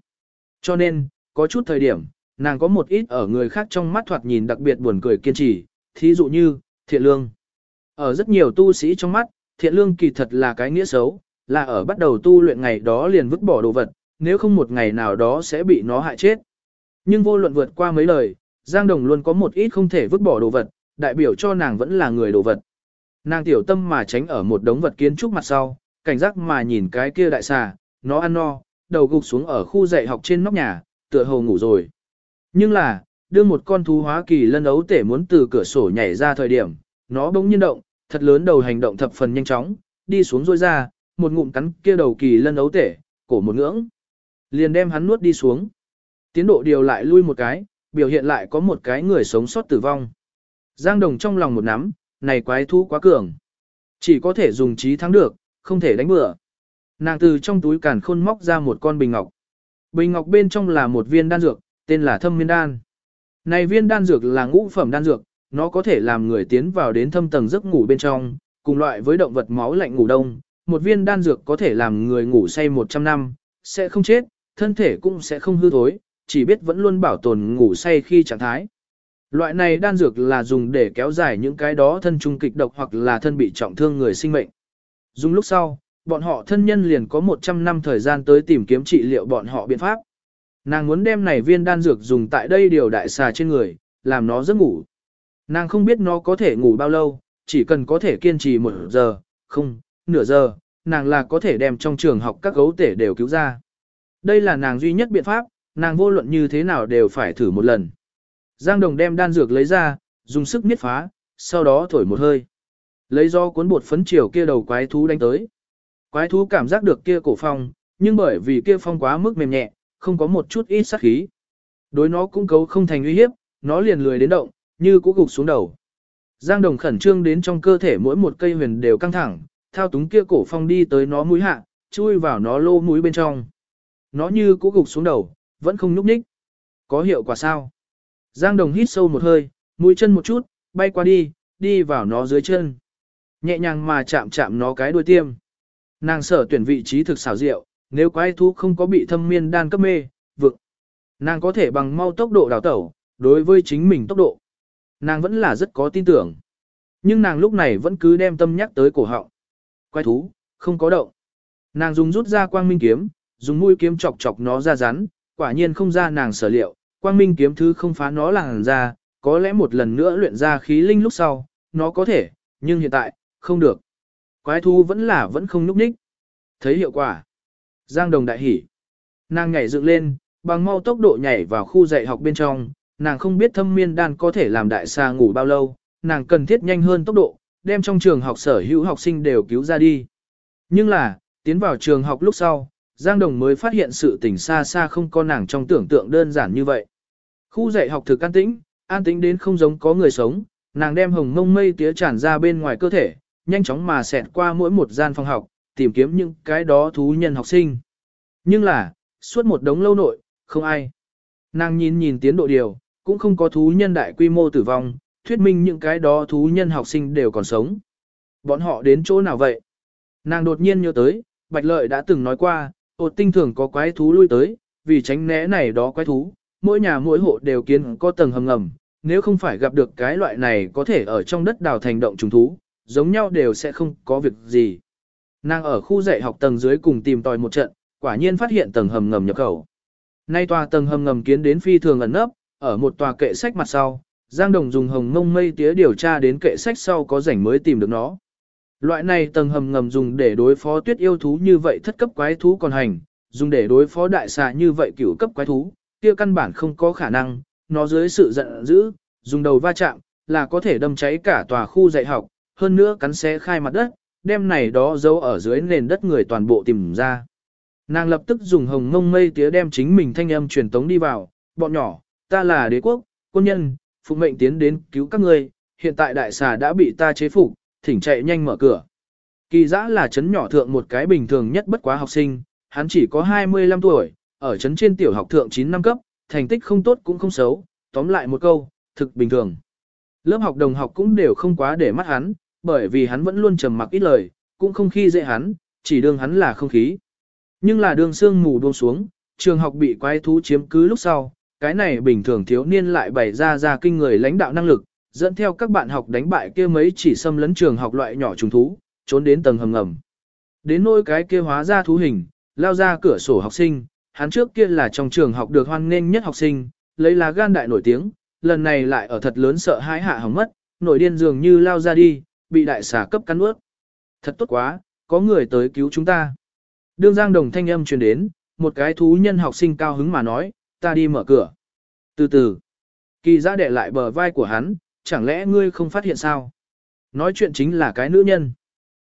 S1: Cho nên, có chút thời điểm, nàng có một ít ở người khác trong mắt thoạt nhìn đặc biệt buồn cười kiên trì, thí dụ như, thiện lương. Ở rất nhiều tu sĩ trong mắt, thiện lương kỳ thật là cái nghĩa xấu, là ở bắt đầu tu luyện ngày đó liền vứt bỏ đồ vật, nếu không một ngày nào đó sẽ bị nó hại chết. Nhưng vô luận vượt qua mấy lời, Giang Đồng luôn có một ít không thể vứt bỏ đồ vật, đại biểu cho nàng vẫn là người đồ vật. Nàng tiểu tâm mà tránh ở một đống vật kiến trúc mặt sau, cảnh giác mà nhìn cái kia đại xà, nó ăn no, đầu gục xuống ở khu dạy học trên nóc nhà, tựa hồ ngủ rồi. Nhưng là, đưa một con thú hóa kỳ lân ấu tể muốn từ cửa sổ nhảy ra thời điểm, nó bỗng nhiên động, thật lớn đầu hành động thập phần nhanh chóng, đi xuống rôi ra, một ngụm cắn kia đầu kỳ lân ấu tể, cổ một ngưỡng. Liền đem hắn nuốt đi xuống. Tiến độ điều lại lui một cái, biểu hiện lại có một cái người sống sót tử vong. Giang Đồng trong lòng một nắm, này quái thú quá cường. Chỉ có thể dùng trí thắng được, không thể đánh bừa. Nàng từ trong túi càn khôn móc ra một con bình ngọc. Bình ngọc bên trong là một viên đan dược, tên là thâm miên đan. Này viên đan dược là ngũ phẩm đan dược, nó có thể làm người tiến vào đến thâm tầng giấc ngủ bên trong, cùng loại với động vật máu lạnh ngủ đông. Một viên đan dược có thể làm người ngủ say 100 năm, sẽ không chết, thân thể cũng sẽ không hư thối, chỉ biết vẫn luôn bảo tồn ngủ say khi trạng thái. Loại này đan dược là dùng để kéo dài những cái đó thân trung kịch độc hoặc là thân bị trọng thương người sinh mệnh. Dùng lúc sau, bọn họ thân nhân liền có 100 năm thời gian tới tìm kiếm trị liệu bọn họ biện pháp. Nàng muốn đem này viên đan dược dùng tại đây điều đại xà trên người, làm nó giấc ngủ. Nàng không biết nó có thể ngủ bao lâu, chỉ cần có thể kiên trì một giờ, không, nửa giờ, nàng là có thể đem trong trường học các gấu tể đều cứu ra. Đây là nàng duy nhất biện pháp, nàng vô luận như thế nào đều phải thử một lần. Giang Đồng đem đan dược lấy ra, dùng sức miết phá, sau đó thổi một hơi. Lấy do cuốn bột phấn chiều kia đầu quái thú đánh tới. Quái thú cảm giác được kia cổ phong, nhưng bởi vì kia phong quá mức mềm nhẹ, không có một chút ít sát khí. Đối nó cũng cấu không thành uy hiếp, nó liền lười đến động, như cũ gục xuống đầu. Giang Đồng khẩn trương đến trong cơ thể mỗi một cây huyền đều căng thẳng, thao túng kia cổ phong đi tới nó mũi hạ, chui vào nó lô mũi bên trong. Nó như cũ gục xuống đầu, vẫn không nhúc nhích. Có hiệu quả sao? Giang Đồng hít sâu một hơi, mũi chân một chút, bay qua đi, đi vào nó dưới chân. Nhẹ nhàng mà chạm chạm nó cái đuôi tiêm. Nàng sở tuyển vị trí thực xảo diệu, nếu quái thú không có bị thâm miên đan cấp mê, vực. Nàng có thể bằng mau tốc độ đào tẩu, đối với chính mình tốc độ. Nàng vẫn là rất có tin tưởng. Nhưng nàng lúc này vẫn cứ đem tâm nhắc tới cổ họng. Quái thú, không có động. Nàng dùng rút ra quang minh kiếm, dùng mũi kiếm chọc chọc nó ra rắn, quả nhiên không ra nàng sở liệu, quang minh kiếm thứ không phá nó làng ra, có lẽ một lần nữa luyện ra khí linh lúc sau, nó có thể, nhưng hiện tại, không được. Quái thú vẫn là vẫn không núp ních. Thấy hiệu quả. Giang đồng đại hỉ. Nàng nhảy dựng lên, bằng mau tốc độ nhảy vào khu dạy học bên trong, nàng không biết thâm miên đan có thể làm đại xa ngủ bao lâu, nàng cần thiết nhanh hơn tốc độ, đem trong trường học sở hữu học sinh đều cứu ra đi. Nhưng là, tiến vào trường học lúc sau, Giang Đồng mới phát hiện sự tình xa xa không có nàng trong tưởng tượng đơn giản như vậy. Khu dạy học thực an tĩnh, an tĩnh đến không giống có người sống, nàng đem hồng mông mây tía tràn ra bên ngoài cơ thể, nhanh chóng mà xẹt qua mỗi một gian phòng học, tìm kiếm những cái đó thú nhân học sinh. Nhưng là, suốt một đống lâu nội, không ai. Nàng nhìn nhìn tiến độ điều, cũng không có thú nhân đại quy mô tử vong, thuyết minh những cái đó thú nhân học sinh đều còn sống. Bọn họ đến chỗ nào vậy? Nàng đột nhiên nhớ tới, Bạch Lợi đã từng nói qua, ột tinh thường có quái thú lui tới, vì tránh né này đó quái thú, mỗi nhà mỗi hộ đều kiến có tầng hầm ngầm, nếu không phải gặp được cái loại này có thể ở trong đất đào thành động trùng thú, giống nhau đều sẽ không có việc gì. Nàng ở khu dạy học tầng dưới cùng tìm tòi một trận, quả nhiên phát hiện tầng hầm ngầm nhập khẩu. Nay tòa tầng hầm ngầm kiến đến phi thường ẩn nấp, ở một tòa kệ sách mặt sau, Giang Đồng dùng hồng mông mây tía điều tra đến kệ sách sau có rảnh mới tìm được nó. Loại này tầng hầm ngầm dùng để đối phó tuyết yêu thú như vậy thất cấp quái thú còn hành, dùng để đối phó đại xà như vậy cửu cấp quái thú, kia căn bản không có khả năng, nó dưới sự giận dữ, dùng đầu va chạm, là có thể đâm cháy cả tòa khu dạy học, hơn nữa cắn xé khai mặt đất, đem này đó giấu ở dưới nền đất người toàn bộ tìm ra. Nàng lập tức dùng hồng ngông mây tía đem chính mình thanh âm truyền tống đi vào, bọn nhỏ, ta là đế quốc, quân nhân, phụ mệnh tiến đến cứu các ngươi, hiện tại đại xà đã bị ta chế phục, thỉnh chạy nhanh mở cửa. Kỳ giã là chấn nhỏ thượng một cái bình thường nhất bất quá học sinh, hắn chỉ có 25 tuổi, ở chấn trên tiểu học thượng 9 năm cấp, thành tích không tốt cũng không xấu, tóm lại một câu, thực bình thường. Lớp học đồng học cũng đều không quá để mắt hắn, bởi vì hắn vẫn luôn trầm mặc ít lời, cũng không khi dễ hắn, chỉ đương hắn là không khí. Nhưng là đường sương mù buông xuống, trường học bị quái thú chiếm cứ lúc sau, cái này bình thường thiếu niên lại bày ra ra kinh người lãnh đạo năng lực, dẫn theo các bạn học đánh bại kia mấy chỉ xâm lấn trường học loại nhỏ trùng thú, trốn đến tầng hầm ngầm. Đến nỗi cái kia hóa ra thú hình, lao ra cửa sổ học sinh, hắn trước kia là trong trường học được hoan nghênh nhất học sinh, lấy lá gan đại nổi tiếng, lần này lại ở thật lớn sợ hãi hạ hỏng mất, nổi điên dường như lao ra đi, bị đại xà cấp cắn ướt. Thật tốt quá, có người tới cứu chúng ta. Đương Giang Đồng thanh âm truyền đến, một cái thú nhân học sinh cao hứng mà nói, ta đi mở cửa. Từ từ, kỳ giã để lại bờ vai của hắn, chẳng lẽ ngươi không phát hiện sao? Nói chuyện chính là cái nữ nhân.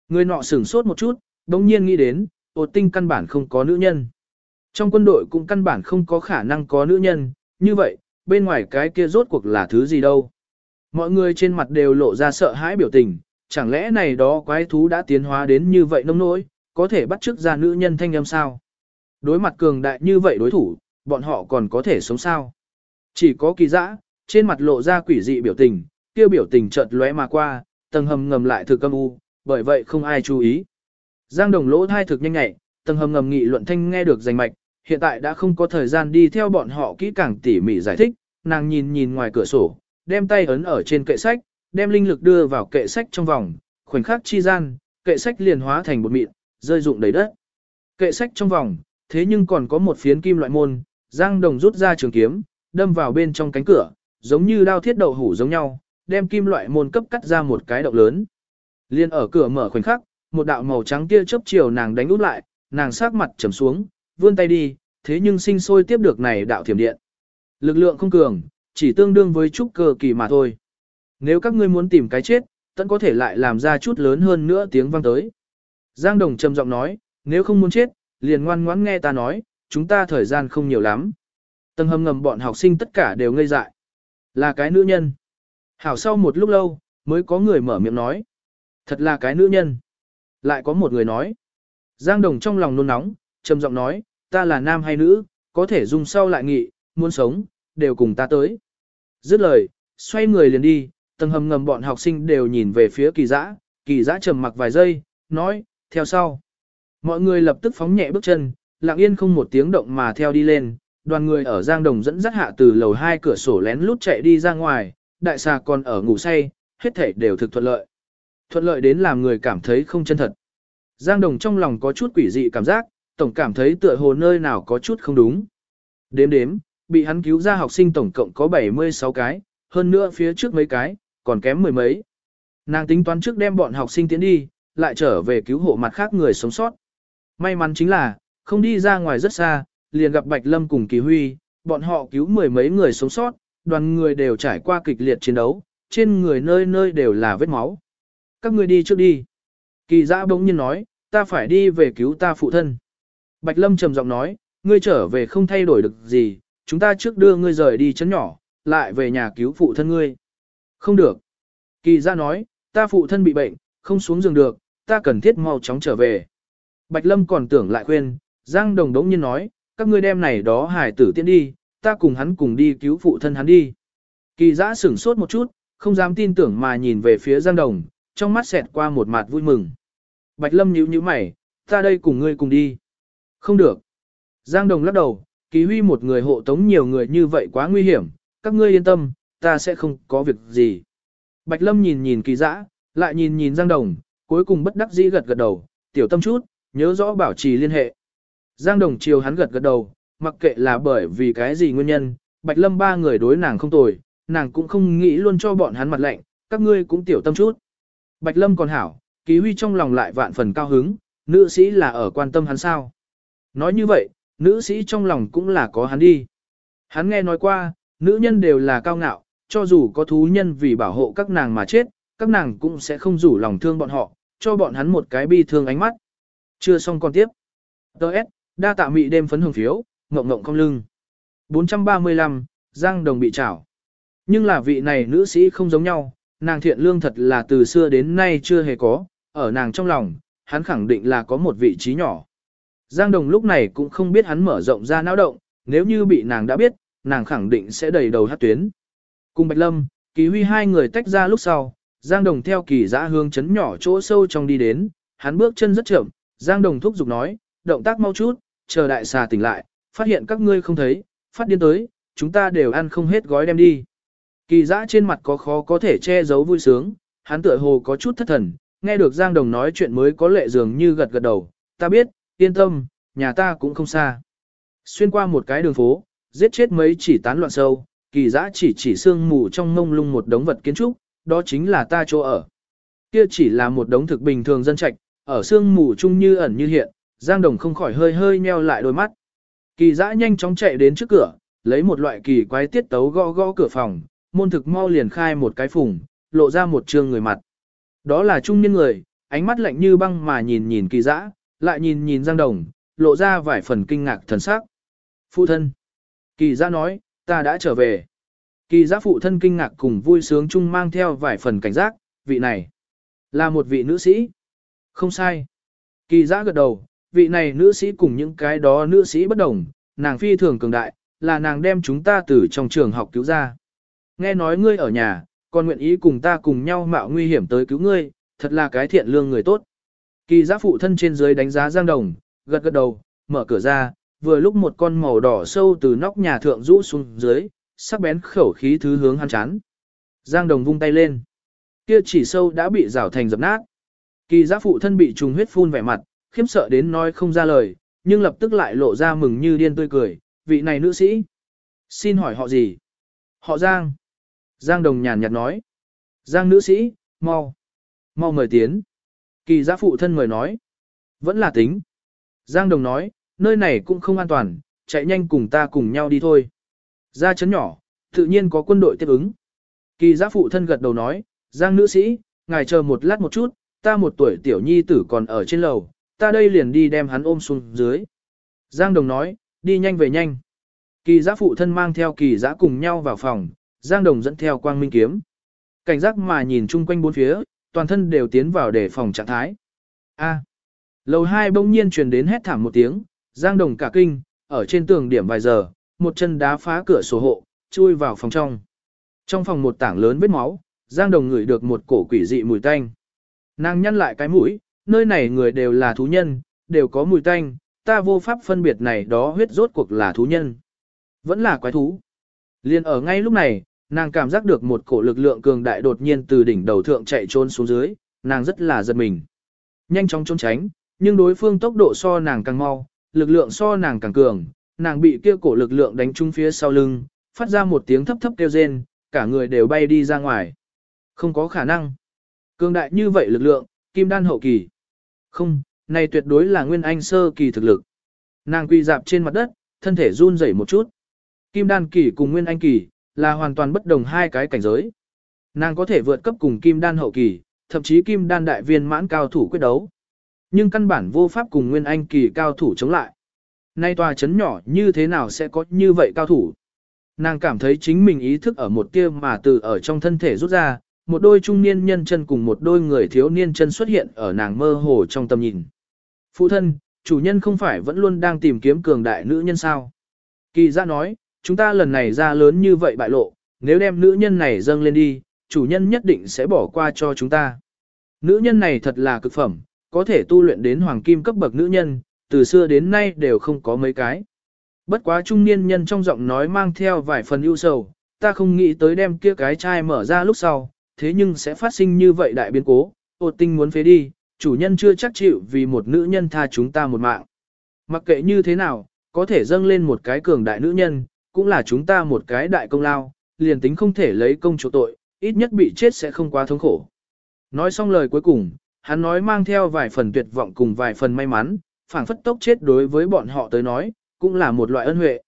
S1: Người nọ sửng sốt một chút, đồng nhiên nghĩ đến, ột tinh căn bản không có nữ nhân. Trong quân đội cũng căn bản không có khả năng có nữ nhân, như vậy, bên ngoài cái kia rốt cuộc là thứ gì đâu. Mọi người trên mặt đều lộ ra sợ hãi biểu tình, chẳng lẽ này đó quái thú đã tiến hóa đến như vậy nông nỗi, có thể bắt chước ra nữ nhân thanh âm sao? Đối mặt cường đại như vậy đối thủ, bọn họ còn có thể sống sao? Chỉ có kỳ dã, trên mặt lộ ra quỷ dị biểu tình, kia biểu tình chợt lóe mà qua, tầng hầm ngầm lại thực âm u, bởi vậy không ai chú ý. Giang đồng lỗ thai thực nhanh nhẹ, tầng hầm ngầm nghị luận thanh nghe được rành mạch, hiện tại đã không có thời gian đi theo bọn họ kỹ càng tỉ mỉ giải thích, nàng nhìn nhìn ngoài cửa sổ, đem tay ấn ở trên kệ sách, đem linh lực đưa vào kệ sách trong vòng, khoảnh khắc chi gian, kệ sách liền hóa thành bột mịn, rơi rụng đầy đất. Kệ sách trong vòng, thế nhưng còn có một phiến kim loại môn, Giang Đồng rút ra trường kiếm, đâm vào bên trong cánh cửa, giống như đao thiết đậu hủ giống nhau, đem kim loại môn cấp cắt ra một cái động lớn. Liên ở cửa mở khoảnh khắc, một đạo màu trắng tia chớp chiều nàng đánh út lại, nàng sát mặt trầm xuống, vươn tay đi, thế nhưng sinh sôi tiếp được này đạo thiểm điện. Lực lượng không cường, chỉ tương đương với chút cơ kỳ mà thôi. Nếu các ngươi muốn tìm cái chết, tận có thể lại làm ra chút lớn hơn nữa tiếng vang tới. Giang Đồng trầm giọng nói, nếu không muốn chết, liền ngoan ngoãn nghe ta nói, chúng ta thời gian không nhiều lắm. Tầng hầm ngầm bọn học sinh tất cả đều ngây dại. Là cái nữ nhân. Hảo sau một lúc lâu, mới có người mở miệng nói. Thật là cái nữ nhân. Lại có một người nói. Giang Đồng trong lòng nôn nóng, trầm giọng nói, ta là nam hay nữ, có thể dùng sau lại nghị, muốn sống, đều cùng ta tới. Dứt lời, xoay người liền đi, tầng hầm ngầm bọn học sinh đều nhìn về phía kỳ dã, kỳ dã trầm mặc vài giây, nói, theo sau. Mọi người lập tức phóng nhẹ bước chân, lặng yên không một tiếng động mà theo đi lên, đoàn người ở Giang Đồng dẫn dắt hạ từ lầu hai cửa sổ lén lút chạy đi ra ngoài, đại xà còn ở ngủ say, hết thảy đều thực thuận lợi. Thuận lợi đến làm người cảm thấy không chân thật. Giang Đồng trong lòng có chút quỷ dị cảm giác, tổng cảm thấy tựa hồ nơi nào có chút không đúng. Đếm đếm, bị hắn cứu ra học sinh tổng cộng có 76 cái, hơn nữa phía trước mấy cái, còn kém mười mấy. Nàng tính toán trước đem bọn học sinh tiến đi, lại trở về cứu hộ mặt khác người sống sót. May mắn chính là, không đi ra ngoài rất xa, liền gặp Bạch Lâm cùng Kỳ Huy, bọn họ cứu mười mấy người sống sót, đoàn người đều trải qua kịch liệt chiến đấu, trên người nơi nơi đều là vết máu. Các người đi trước đi. Kỳ giã bỗng nhiên nói, ta phải đi về cứu ta phụ thân. Bạch Lâm trầm giọng nói, ngươi trở về không thay đổi được gì, chúng ta trước đưa ngươi rời đi chấn nhỏ, lại về nhà cứu phụ thân ngươi. Không được. Kỳ ra nói, ta phụ thân bị bệnh, không xuống giường được, ta cần thiết mau chóng trở về. Bạch Lâm còn tưởng lại khuyên, Giang Đồng đống nhiên nói, các ngươi đem này đó hải tử tiễn đi, ta cùng hắn cùng đi cứu phụ thân hắn đi. Kỳ giã sửng sốt một chút, không dám tin tưởng mà nhìn về phía Giang Đồng, trong mắt xẹt qua một mặt vui mừng. Bạch Lâm nhíu nhíu mày, ta đây cùng ngươi cùng đi. Không được. Giang Đồng lắc đầu, Kỳ Huy một người hộ tống nhiều người như vậy quá nguy hiểm, các ngươi yên tâm, ta sẽ không có việc gì. Bạch Lâm nhìn nhìn Kỳ Dã, lại nhìn nhìn Giang Đồng, cuối cùng bất đắc dĩ gật gật đầu, tiểu tâm chút, nhớ rõ bảo trì liên hệ. Giang Đồng chiều hắn gật gật đầu, mặc kệ là bởi vì cái gì nguyên nhân, Bạch Lâm ba người đối nàng không tồi, nàng cũng không nghĩ luôn cho bọn hắn mặt lạnh, các ngươi cũng tiểu tâm chút. Bạch Lâm còn hảo, ký Huy trong lòng lại vạn phần cao hứng, nữ sĩ là ở quan tâm hắn sao. Nói như vậy, nữ sĩ trong lòng cũng là có hắn đi. Hắn nghe nói qua, nữ nhân đều là cao ngạo, cho dù có thú nhân vì bảo hộ các nàng mà chết, các nàng cũng sẽ không rủ lòng thương bọn họ, cho bọn hắn một cái bi thương ánh mắt. Chưa xong con tiếp. Đợt, đa tạ mị đêm phấn hưởng phiếu, ngộng ngộng không lưng. 435, Giang Đồng bị trảo. Nhưng là vị này nữ sĩ không giống nhau, nàng thiện lương thật là từ xưa đến nay chưa hề có, ở nàng trong lòng, hắn khẳng định là có một vị trí nhỏ. Giang Đồng lúc này cũng không biết hắn mở rộng ra não động, nếu như bị nàng đã biết, nàng khẳng định sẽ đầy đầu hát tuyến. Cùng Bạch Lâm, Kỳ Huy hai người tách ra lúc sau, Giang Đồng theo kỳ giã hướng chấn nhỏ chỗ sâu trong đi đến, hắn bước chân rất chậm, Giang Đồng thúc giục nói, động tác mau chút, chờ đại xà tỉnh lại, phát hiện các ngươi không thấy, phát điên tới, chúng ta đều ăn không hết gói đem đi. Kỳ giã trên mặt có khó có thể che giấu vui sướng, hắn tựa hồ có chút thất thần, nghe được Giang Đồng nói chuyện mới có lệ dường như gật gật đầu, ta biết, yên tâm, nhà ta cũng không xa. Xuyên qua một cái đường phố, giết chết mấy chỉ tán loạn sâu, kỳ giã chỉ chỉ xương mù trong mông lung một đống vật kiến trúc, đó chính là ta chỗ ở. Kia chỉ là một đống thực bình thường dân trạch, ở xương mù chung như ẩn như hiện, Giang Đồng không khỏi hơi hơi nheo lại đôi mắt. Kỳ giã nhanh chóng chạy đến trước cửa, lấy một loại kỳ quái tiết tấu gõ gõ cửa phòng, môn thực mau liền khai một cái phùng, lộ ra một trương người mặt. Đó là trung niên người, ánh mắt lạnh như băng mà nhìn nhìn kỳ dã, lại nhìn nhìn Giang Đồng, lộ ra vài phần kinh ngạc thần sắc. Phụ thân. Kỳ dã nói, ta đã trở về. Kỳ giác phụ thân kinh ngạc cùng vui sướng chung mang theo vài phần cảnh giác, vị này là một vị nữ sĩ. Không sai. Kỳ giác gật đầu, vị này nữ sĩ cùng những cái đó nữ sĩ bất đồng, nàng phi thường cường đại, là nàng đem chúng ta từ trong trường học cứu ra. Nghe nói ngươi ở nhà, còn nguyện ý cùng ta cùng nhau mạo nguy hiểm tới cứu ngươi, thật là cái thiện lương người tốt. Kỳ giác phụ thân trên dưới đánh giá Giang Đồng, gật gật đầu, mở cửa ra, vừa lúc một con màu đỏ sâu từ nóc nhà thượng rũ xuống dưới, sắc bén khẩu khí thứ hướng hắn chán. Giang Đồng vung tay lên. Kia chỉ sâu đã bị rào thành dập nát. Kỳ giã phụ thân bị trùng huyết phun vẻ mặt, khiếp sợ đến nói không ra lời, nhưng lập tức lại lộ ra mừng như điên tươi cười, vị này nữ sĩ. Xin hỏi họ gì? Họ Giang. Giang Đồng nhàn nhạt nói. Giang nữ sĩ, mau. Mau mời tiến. Kỳ giã phụ thân mời nói. Vẫn là tính. Giang Đồng nói, nơi này cũng không an toàn, chạy nhanh cùng ta cùng nhau đi thôi. Ra chấn nhỏ, tự nhiên có quân đội tiếp ứng. Kỳ giã phụ thân gật đầu nói, Giang nữ sĩ, ngài chờ một lát một chút, ta một tuổi tiểu nhi tử còn ở trên lầu, ta đây liền đi đem hắn ôm xuống dưới. Giang Đồng nói, đi nhanh về nhanh. Kỳ giã phụ thân mang theo kỳ giã cùng nhau vào phòng, Giang Đồng dẫn theo quang minh kiếm. Cảnh giác mà nhìn chung quanh bốn phía, toàn thân đều tiến vào để phòng trạng thái. A. Lầu hai bỗng nhiên truyền đến hét thảm một tiếng, Giang Đồng cả kinh, ở trên tường điểm vài giờ, một chân đá phá cửa sổ hộ, chui vào phòng trong. Trong phòng một tảng lớn vết máu, Giang Đồng ngửi được một cổ quỷ dị mùi tanh. Nàng nhăn lại cái mũi, nơi này người đều là thú nhân, đều có mùi tanh, ta vô pháp phân biệt này đó huyết rốt cuộc là thú nhân. Vẫn là quái thú. Liên ở ngay lúc này, nàng cảm giác được một cổ lực lượng cường đại đột nhiên từ đỉnh đầu thượng chạy trốn xuống dưới, nàng rất là giật mình. Nhanh chóng trốn tránh, nhưng đối phương tốc độ so nàng càng mau, lực lượng so nàng càng cường, nàng bị kia cổ lực lượng đánh trúng phía sau lưng, phát ra một tiếng thấp thấp kêu rên, cả người đều bay đi ra ngoài. Không có khả năng. Cường đại như vậy lực lượng, kim đan hậu kỳ. Không, này tuyệt đối là nguyên anh sơ kỳ thực lực. Nàng quỳ dạp trên mặt đất, thân thể run rẩy một chút. Kim đan kỳ cùng nguyên anh kỳ, là hoàn toàn bất đồng hai cái cảnh giới. Nàng có thể vượt cấp cùng kim đan hậu kỳ, thậm chí kim đan đại viên mãn cao thủ quyết đấu. Nhưng căn bản vô pháp cùng nguyên anh kỳ cao thủ chống lại. Nay tòa chấn nhỏ như thế nào sẽ có như vậy cao thủ? Nàng cảm thấy chính mình ý thức ở một tia mà từ ở trong thân thể rút ra, một đôi trung niên nhân chân cùng một đôi người thiếu niên chân xuất hiện ở nàng mơ hồ trong tầm nhìn. Phụ thân, chủ nhân không phải vẫn luôn đang tìm kiếm cường đại nữ nhân sao? Kỳ ra nói, chúng ta lần này ra lớn như vậy bại lộ, nếu đem nữ nhân này dâng lên đi, chủ nhân nhất định sẽ bỏ qua cho chúng ta. Nữ nhân này thật là cực phẩm, có thể tu luyện đến hoàng kim cấp bậc nữ nhân, từ xưa đến nay đều không có mấy cái. Bất quá trung niên nhân trong giọng nói mang theo vài phần ưu sầu, ta không nghĩ tới đem kia cái chai mở ra lúc sau, thế nhưng sẽ phát sinh như vậy đại biến cố, ô tinh muốn phế đi, chủ nhân chưa chắc chịu vì một nữ nhân tha chúng ta một mạng. Mặc kệ như thế nào, có thể dâng lên một cái cường đại nữ nhân, cũng là chúng ta một cái đại công lao, liền tính không thể lấy công chỗ tội, ít nhất bị chết sẽ không quá thống khổ. Nói xong lời cuối cùng, hắn nói mang theo vài phần tuyệt vọng cùng vài phần may mắn, phảng phất tốc chết đối với bọn họ tới nói, cũng là một loại ân huệ.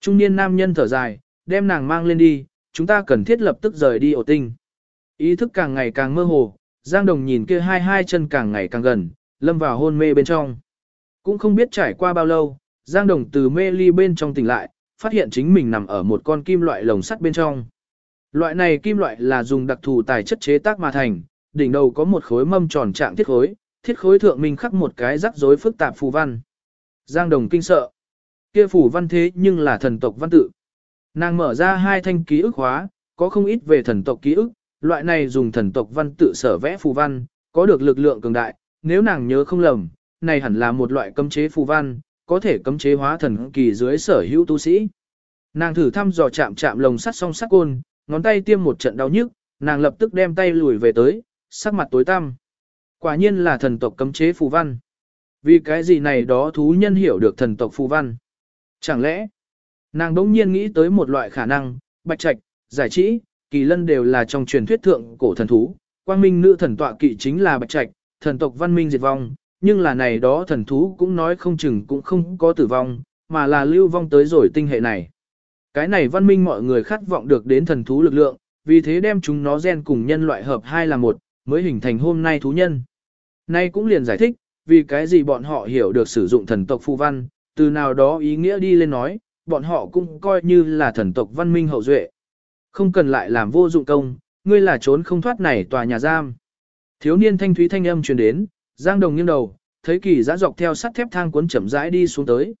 S1: Trung niên nam nhân thở dài, đem nàng mang lên đi, chúng ta cần thiết lập tức rời đi ổ tinh. Ý thức càng ngày càng mơ hồ, Giang Đồng nhìn kia hai hai chân càng ngày càng gần, lâm vào hôn mê bên trong. Cũng không biết trải qua bao lâu, Giang Đồng từ mê ly bên trong tỉnh lại, phát hiện chính mình nằm ở một con kim loại lồng sắt bên trong. Loại này kim loại là dùng đặc thù tài chất chế tác mà thành, đỉnh đầu có một khối mâm tròn trạng thiết khối, thiết khối thượng minh khắc một cái rắc rối phức tạp phù văn. Giang Đồng kinh sợ. Kia phù văn thế nhưng là thần tộc văn tự. Nàng mở ra hai thanh ký ức hóa, có không ít về thần tộc ký ức, loại này dùng thần tộc văn tự sở vẽ phù văn, có được lực lượng cường đại, nếu nàng nhớ không lầm, này hẳn là một loại cấm chế phù văn, có thể cấm chế hóa thần kỳ dưới sở hữu tu sĩ. Nàng thử thăm dò chạm chạm lồng sắt song sắc côn, ngón tay tiêm một trận đau nhức, nàng lập tức đem tay lùi về tới, sắc mặt tối tăm. Quả nhiên là thần tộc cấm chế phù văn. Vì cái gì này đó thú nhân hiểu được thần tộc phù văn? Chẳng lẽ, nàng đống nhiên nghĩ tới một loại khả năng, bạch trạch, giải trí, kỳ lân đều là trong truyền thuyết thượng cổ thần thú, quang minh nữ thần tọa kỵ chính là bạch trạch, thần tộc văn minh diệt vong, nhưng là này đó thần thú cũng nói không chừng cũng không có tử vong, mà là lưu vong tới rồi tinh hệ này. Cái này văn minh mọi người khát vọng được đến thần thú lực lượng, vì thế đem chúng nó gen cùng nhân loại hợp hai là một, mới hình thành hôm nay thú nhân. Nay cũng liền giải thích, vì cái gì bọn họ hiểu được sử dụng thần tộc phù văn, từ nào đó ý nghĩa đi lên nói, bọn họ cũng coi như là thần tộc văn minh hậu duệ. Không cần lại làm vô dụng công, ngươi là trốn không thoát này tòa nhà giam. Thiếu niên thanh thúy thanh âm truyền đến, Giang Đồng nghiêng đầu, thấy kỳ giã dọc theo sắt thép thang cuốn chậm rãi đi xuống tới.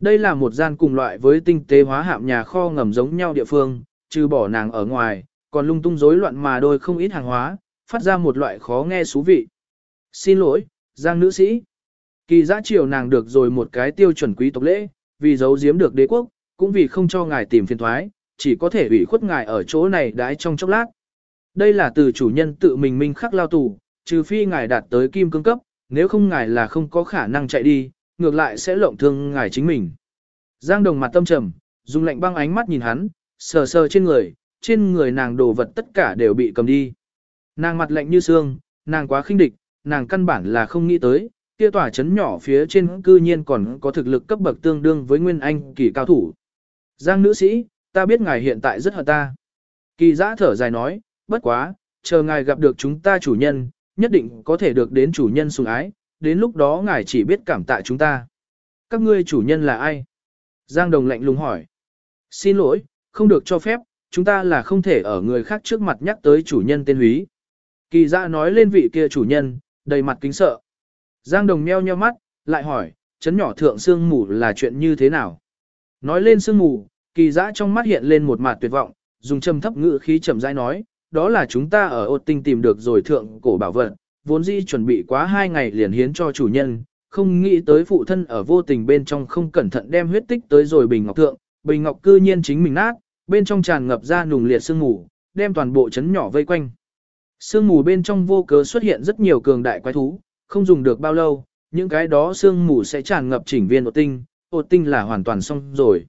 S1: Đây là một gian cùng loại với tinh tế hóa hạm nhà kho ngầm giống nhau địa phương, trừ bỏ nàng ở ngoài, còn lung tung rối loạn mà đôi không ít hàng hóa, phát ra một loại khó nghe xú vị. Xin lỗi, Giang nữ sĩ. Kỳ giã triều nàng được rồi một cái tiêu chuẩn quý tộc lễ, vì giấu giếm được đế quốc, cũng vì không cho ngài tìm phiền thoái, chỉ có thể ủy khuất ngài ở chỗ này đái trong chốc lát. Đây là từ chủ nhân tự mình minh khắc lao tù, trừ phi ngài đạt tới kim cương cấp, nếu không ngài là không có khả năng chạy đi, ngược lại sẽ lộng thương ngài chính mình. Giang đồng mặt tâm trầm, dùng lạnh băng ánh mắt nhìn hắn, sờ sờ trên người, trên người nàng đồ vật tất cả đều bị cầm đi. Nàng mặt lạnh như xương, nàng quá khinh địch, nàng căn bản là không nghĩ tới, kia tòa chấn nhỏ phía trên cư nhiên còn có thực lực cấp bậc tương đương với nguyên anh kỳ cao thủ. Giang nữ sĩ, ta biết ngài hiện tại rất hận ta. Kỳ giã thở dài nói, bất quá, chờ ngài gặp được chúng ta chủ nhân, nhất định có thể được đến chủ nhân sủng ái, đến lúc đó ngài chỉ biết cảm tạ chúng ta. Các ngươi chủ nhân là ai? Giang Đồng lạnh lùng hỏi. Xin lỗi, không được cho phép, chúng ta là không thể ở người khác trước mặt nhắc tới chủ nhân tên húy. Kỳ dạ nói lên vị kia chủ nhân, đầy mặt kính sợ. Giang Đồng meo nheo mắt, lại hỏi, chấn nhỏ thượng sương mù là chuyện như thế nào? Nói lên sương mù, kỳ dã trong mắt hiện lên một mặt tuyệt vọng, dùng trầm thấp ngữ khí chậm rãi nói, đó là chúng ta ở ột tinh tìm được rồi thượng cổ bảo vật, vốn dĩ chuẩn bị quá hai ngày liền hiến cho chủ nhân, không nghĩ tới phụ thân ở vô tình bên trong không cẩn thận đem huyết tích tới rồi bình ngọc thượng, bình ngọc cư nhiên chính mình nát, bên trong tràn ngập ra nùng liệt sương mù, đem toàn bộ chấn nhỏ vây quanh. Sương mù bên trong vô cớ xuất hiện rất nhiều cường đại quái thú, không dùng được bao lâu, những cái đó sương mù sẽ tràn ngập chỉnh viên ột tinh, ột tinh là hoàn toàn xong rồi.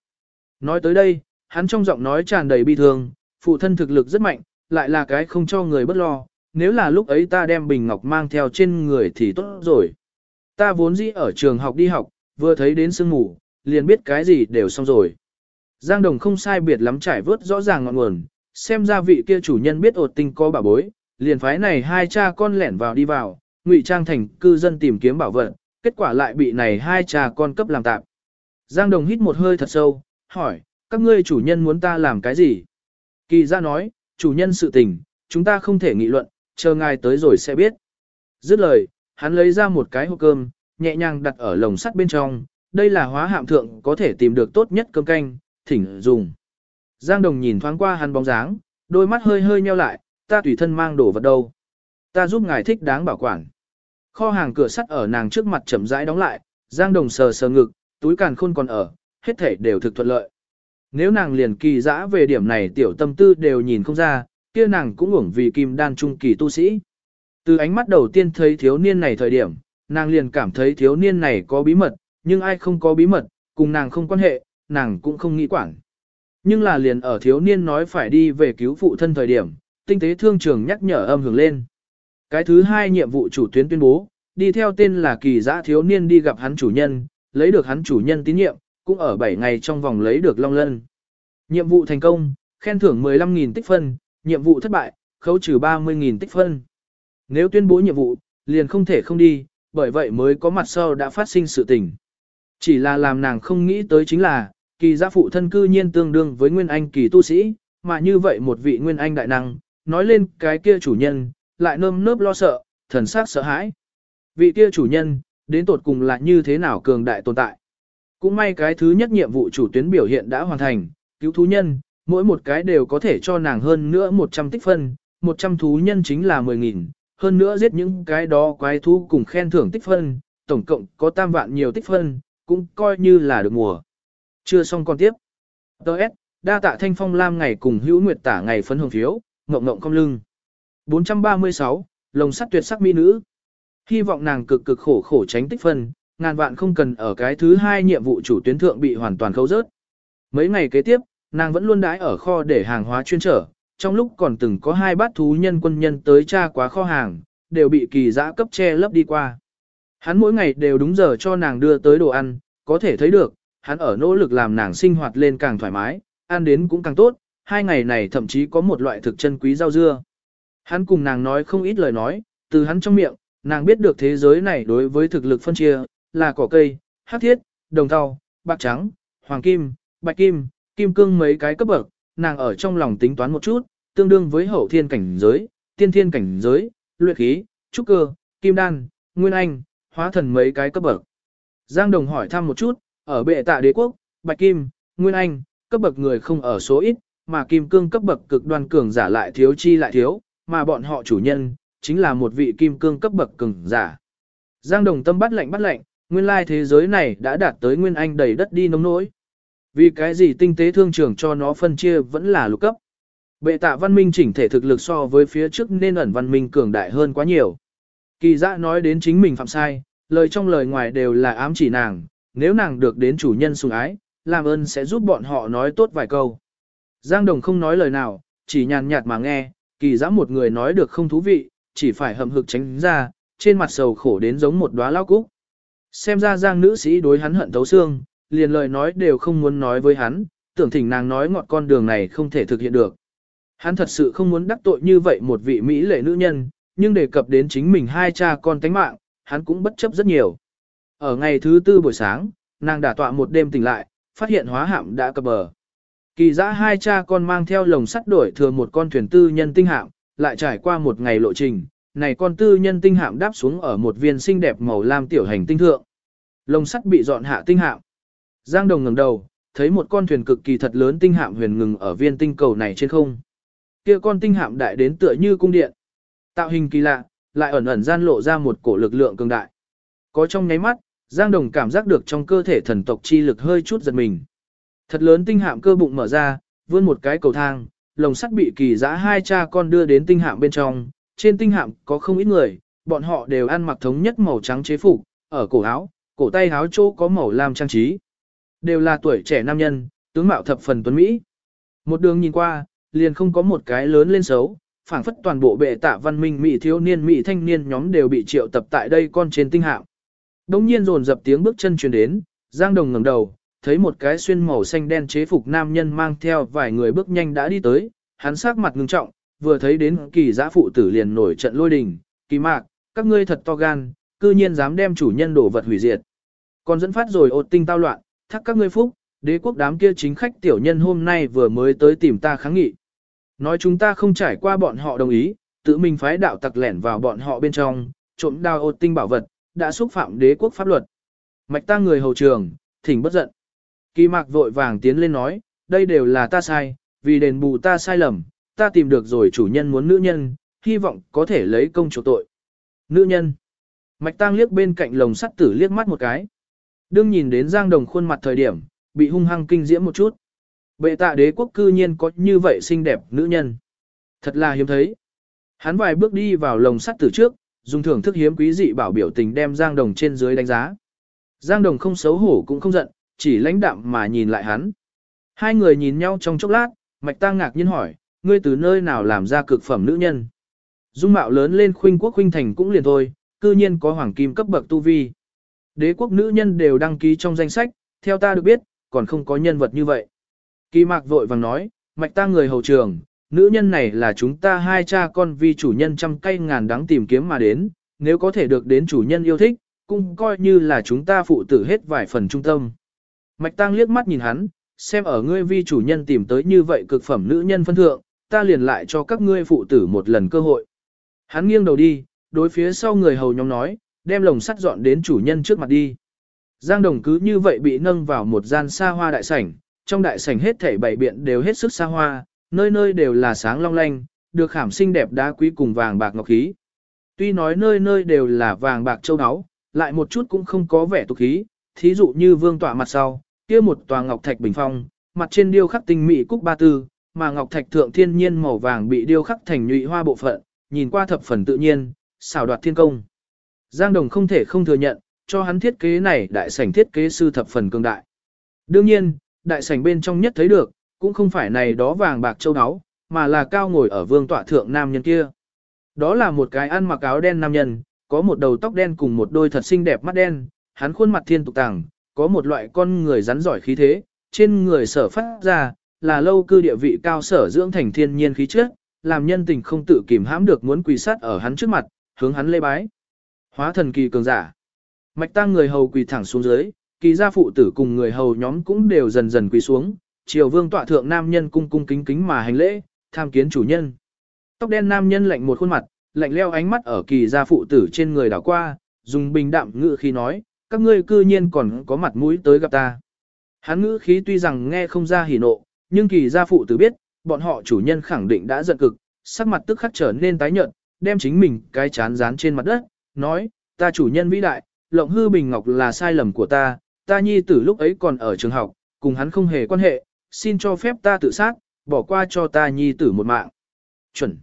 S1: Nói tới đây, hắn trong giọng nói tràn đầy bi thương, phụ thân thực lực rất mạnh, lại là cái không cho người bất lo, nếu là lúc ấy ta đem bình ngọc mang theo trên người thì tốt rồi. Ta vốn dĩ ở trường học đi học, vừa thấy đến sương mù, liền biết cái gì đều xong rồi. Giang Đồng không sai biệt lắm trải vớt rõ ràng ngọn nguồn, xem ra vị kia chủ nhân biết ột tinh có bà bối, liền phái này hai cha con lẻn vào đi vào, ngụy trang thành cư dân tìm kiếm bảo vật, kết quả lại bị này hai cha con cấp làm tạm. Giang Đồng hít một hơi thật sâu, hỏi, các ngươi chủ nhân muốn ta làm cái gì? Kỳ ra nói, chủ nhân sự tình, chúng ta không thể nghị luận, chờ ngài tới rồi sẽ biết. Dứt lời, hắn lấy ra một cái hộp cơm, nhẹ nhàng đặt ở lồng sắt bên trong, đây là hóa hạm thượng có thể tìm được tốt nhất cơm canh, thỉnh dùng. Giang Đồng nhìn thoáng qua hắn bóng dáng, đôi mắt hơi hơi nheo lại, ta tùy thân mang đồ vật đâu. Ta giúp ngài thích đáng bảo quản. Kho hàng cửa sắt ở nàng trước mặt chậm rãi đóng lại, Giang Đồng sờ sờ ngực, túi càn khôn còn ở, hết thể đều thực thuận lợi. Nếu nàng liền kỳ dã về điểm này tiểu tâm tư đều nhìn không ra, kia nàng cũng ủng vì kim đan trung kỳ tu sĩ. Từ ánh mắt đầu tiên thấy thiếu niên này thời điểm, nàng liền cảm thấy thiếu niên này có bí mật, nhưng ai không có bí mật, cùng nàng không quan hệ, nàng cũng không nghĩ quản. Nhưng là liền ở thiếu niên nói phải đi về cứu phụ thân thời điểm, tinh tế thương trường nhắc nhở âm hưởng lên. Cái thứ hai nhiệm vụ chủ tuyến tuyên bố, đi theo tên là kỳ giã thiếu niên đi gặp hắn chủ nhân, lấy được hắn chủ nhân tín nhiệm, cũng ở 7 ngày trong vòng lấy được long lân. Nhiệm vụ thành công, khen thưởng 15.000 tích phân, nhiệm vụ thất bại, khấu trừ 30.000 tích phân. Nếu tuyên bố nhiệm vụ, liền không thể không đi, bởi vậy mới có mặt sau đã phát sinh sự tình. Chỉ là làm nàng không nghĩ tới chính là, kỳ giã phụ thân cư nhiên tương đương với nguyên anh kỳ tu sĩ, mà như vậy một vị nguyên anh đại năng, nói lên cái kia chủ nhân, lại nơm nớp lo sợ, thần sắc sợ hãi. Vị kia chủ nhân, đến tột cùng là như thế nào cường đại tồn tại. Cũng may cái thứ nhất nhiệm vụ chủ tuyến biểu hiện đã hoàn thành, cứu thú nhân, mỗi một cái đều có thể cho nàng hơn nữa 100 tích phân, 100 thú nhân chính là 10.000, hơn nữa giết những cái đó quái thú cùng khen thưởng tích phân, tổng cộng có tam vạn nhiều tích phân, cũng coi như là được mùa. Chưa xong còn tiếp. Đợt, đa tạ thanh phong lam ngày cùng hữu nguyệt tả ngày phấn hồng phiếu, ngộng ngộng cong lưng. 436, lồng sắt tuyệt sắc mỹ nữ. Hy vọng nàng cực cực khổ khổ tránh tích phân, ngàn vạn không cần ở cái thứ hai nhiệm vụ chủ tuyến thượng bị hoàn toàn khấu rớt. Mấy ngày kế tiếp, nàng vẫn luôn đãi ở kho để hàng hóa chuyên trở, trong lúc còn từng có hai bát thú nhân quân nhân tới tra quá kho hàng, đều bị kỳ giã cấp che lấp đi qua. Hắn mỗi ngày đều đúng giờ cho nàng đưa tới đồ ăn, có thể thấy được, hắn ở nỗ lực làm nàng sinh hoạt lên càng thoải mái, ăn đến cũng càng tốt, hai ngày này thậm chí có một loại thực chân quý rau dưa. Hắn cùng nàng nói không ít lời nói, từ hắn trong miệng, nàng biết được thế giới này đối với thực lực phân chia, là cỏ cây, hắc thiết, đồng thau, bạc trắng, hoàng kim, bạch kim, kim cương mấy cái cấp bậc, nàng ở trong lòng tính toán một chút, tương đương với hậu thiên cảnh giới, tiên thiên cảnh giới, luyện khí, trúc cơ, kim đan, nguyên anh, hóa thần mấy cái cấp bậc. Giang Đồng hỏi thăm một chút, ở bệ tạ đế quốc, bạch kim, nguyên anh, cấp bậc người không ở số ít, mà kim cương cấp bậc cực đoan cường giả lại thiếu chi lại thiếu, mà bọn họ chủ nhân, chính là một vị kim cương cấp bậc cường giả. Giang Đồng tâm bắt lạnh bắt lạnh, nguyên lai thế giới này đã đạt tới nguyên anh đầy đất đi nông nỗi. Vì cái gì tinh tế thương trường cho nó phân chia vẫn là lục cấp. Bệ tạ văn minh chỉnh thể thực lực so với phía trước nên ẩn văn minh cường đại hơn quá nhiều. Kỳ dạ nói đến chính mình phạm sai, lời trong lời ngoài đều là ám chỉ nàng, nếu nàng được đến chủ nhân sủng ái, làm ơn sẽ giúp bọn họ nói tốt vài câu. Giang Đồng không nói lời nào, chỉ nhàn nhạt mà nghe, kỳ dã một người nói được không thú vị, chỉ phải hậm hực tránh ra, trên mặt sầu khổ đến giống một đóa lao cúc. Xem ra Giang nữ sĩ đối hắn hận thấu xương, liền lời nói đều không muốn nói với hắn, tưởng thỉnh nàng nói ngọt con đường này không thể thực hiện được. Hắn thật sự không muốn đắc tội như vậy một vị Mỹ lệ nữ nhân, nhưng đề cập đến chính mình hai cha con tánh mạng, hắn cũng bất chấp rất nhiều. Ở ngày thứ tư buổi sáng, nàng đã tọa một đêm tỉnh lại, phát hiện hóa hạm đã cập bờ. Kỳ giã hai cha con mang theo lồng sắt đổi thừa một con thuyền tư nhân tinh hạm, lại trải qua một ngày lộ trình, này con tư nhân tinh hạm đáp xuống ở một viên xinh đẹp màu lam tiểu hành tinh thượng. Lồng sắt bị dọn hạ tinh hạm. Giang Đồng ngẩng đầu, thấy một con thuyền cực kỳ thật lớn tinh hạm huyền ngừng ở viên tinh cầu này trên không. Kia con tinh hạm đại đến tựa như cung điện. Tạo hình kỳ lạ, lại ẩn ẩn gian lộ ra một cổ lực lượng cường đại. Có trong nháy mắt, Giang Đồng cảm giác được trong cơ thể thần tộc chi lực hơi chút giật mình. Thật lớn tinh hạm cơ bụng mở ra, vươn một cái cầu thang, lồng sắt bị kỳ giã hai cha con đưa đến tinh hạm bên trong. Trên tinh hạm có không ít người, bọn họ đều ăn mặc thống nhất màu trắng chế phục, ở cổ áo, cổ tay áo chỗ có màu lam trang trí. Đều là tuổi trẻ nam nhân, tướng mạo thập phần tuấn Mỹ. Một đường nhìn qua, liền không có một cái lớn lên xấu, phảng phất toàn bộ bệ tạ văn minh mỹ thiếu niên mỹ thanh niên nhóm đều bị triệu tập tại đây con trên tinh hạm. Đống nhiên rồn dập tiếng bước chân truyền đến, Giang Đồng ngẩng đầu, thấy một cái xuyên màu xanh đen chế phục nam nhân mang theo vài người bước nhanh đã đi tới, hắn sắc mặt ngưng trọng, vừa thấy đến kỳ giã phụ tử liền nổi trận lôi đình, kỳ mạc, các ngươi thật to gan, cư nhiên dám đem chủ nhân đổ vật hủy diệt. Còn dẫn phát rồi ột tinh tao loạn, thắc các ngươi phúc, đế quốc đám kia chính khách tiểu nhân hôm nay vừa mới tới tìm ta kháng nghị. Nói chúng ta không trải qua bọn họ đồng ý, tự mình phái đạo tặc lẻn vào bọn họ bên trong, trộm đao ột tinh bảo vật, đã xúc phạm đế quốc pháp luật. Mạch ta người hầu trường, thỉnh bất giận. Kỳ mạc vội vàng tiến lên nói, đây đều là ta sai, vì đền bù ta sai lầm, ta tìm được rồi chủ nhân muốn nữ nhân, hy vọng có thể lấy công chỗ tội. Nữ nhân. Mạch tang liếc bên cạnh lồng sắt tử liếc mắt một cái. Đương nhìn đến Giang Đồng khuôn mặt thời điểm, bị hung hăng kinh diễm một chút. Bệ tạ đế quốc cư nhiên có như vậy xinh đẹp nữ nhân. Thật là hiếm thấy. Hắn vài bước đi vào lồng sắt tử trước, dùng thưởng thức hiếm quý dị bảo biểu tình đem Giang Đồng trên dưới đánh giá. Giang Đồng không xấu hổ cũng không giận, chỉ lãnh đạm mà nhìn lại hắn. Hai người nhìn nhau trong chốc lát, Mạch Tăng ngạc nhiên hỏi, ngươi từ nơi nào làm ra cực phẩm nữ nhân? Dung mạo lớn lên khuynh quốc khuynh thành cũng liền thôi, cư nhiên có hoàng kim cấp bậc tu vi. Đế quốc nữ nhân đều đăng ký trong danh sách, theo ta được biết, còn không có nhân vật như vậy. Kỳ mạc vội vàng nói, mạch ta người hầu trường, nữ nhân này là chúng ta hai cha con vì chủ nhân trăm cây ngàn đắng tìm kiếm mà đến, nếu có thể được đến chủ nhân yêu thích, cũng coi như là chúng ta phụ tử hết vài phần trung tâm. Mạch tăng liếc mắt nhìn hắn, xem ở ngươi vi chủ nhân tìm tới như vậy cực phẩm nữ nhân phân thượng, ta liền lại cho các ngươi phụ tử một lần cơ hội. Hắn nghiêng đầu đi, đối phía sau người hầu nhóm nói, đem lồng sắt dọn đến chủ nhân trước mặt đi. Giang Đồng cứ như vậy bị nâng vào một gian xa hoa đại sảnh, trong đại sảnh hết thảy bảy biện đều hết sức xa hoa, nơi nơi đều là sáng long lanh, được khảm xinh đẹp đá quý cùng vàng bạc ngọc khí. Tuy nói nơi nơi đều là vàng bạc châu áo, lại một chút cũng không có vẻ tục khí, thí dụ như vương tọa mặt sau, kia một tòa ngọc thạch bình phong, mặt trên điêu khắc tinh mỹ cúc ba tư, mà ngọc thạch thượng thiên nhiên màu vàng bị điêu khắc thành nhụy hoa bộ phận, nhìn qua thập phần tự nhiên, xảo đoạt thiên công. Giang Đồng không thể không thừa nhận, cho hắn thiết kế này đại sảnh thiết kế sư thập phần cường đại. Đương nhiên, đại sảnh bên trong nhất thấy được, cũng không phải này đó vàng bạc châu áo, mà là cao ngồi ở vương tọa thượng nam nhân kia. Đó là một cái ăn mặc áo đen nam nhân, có một đầu tóc đen cùng một đôi thật xinh đẹp mắt đen, hắn khuôn mặt thiên tục tàng, có một loại con người rắn giỏi khí thế, trên người sở phát ra, là lâu cư địa vị cao sở dưỡng thành thiên nhiên khí chất, làm nhân tình không tự kìm hãm được muốn quỳ sát ở hắn trước mặt, hướng hắn lê bái. Hóa thần kỳ cường giả. Mạch tăng người hầu quỳ thẳng xuống dưới, kỳ gia phụ tử cùng người hầu nhóm cũng đều dần dần quỳ xuống, triều vương tọa thượng nam nhân cung cung kính kính mà hành lễ, tham kiến chủ nhân. Tóc đen nam nhân lạnh một khuôn mặt, lạnh leo ánh mắt ở kỳ gia phụ tử trên người đảo qua, dùng bình đạm ngữ khi nói, các ngươi cư nhiên còn có mặt mũi tới gặp ta. Hắn ngữ khí tuy rằng nghe không ra hỉ nộ, nhưng kỳ gia phụ tử biết, bọn họ chủ nhân khẳng định đã giận cực, sắc mặt tức khắc trở nên tái nhợt, đem chính mình cái chán dán trên mặt đất, nói, ta chủ nhân vĩ đại, lộng hư bình ngọc là sai lầm của ta, ta nhi tử lúc ấy còn ở trường học, cùng hắn không hề quan hệ, xin cho phép ta tự sát, bỏ qua cho ta nhi tử một mạng. Chuẩn.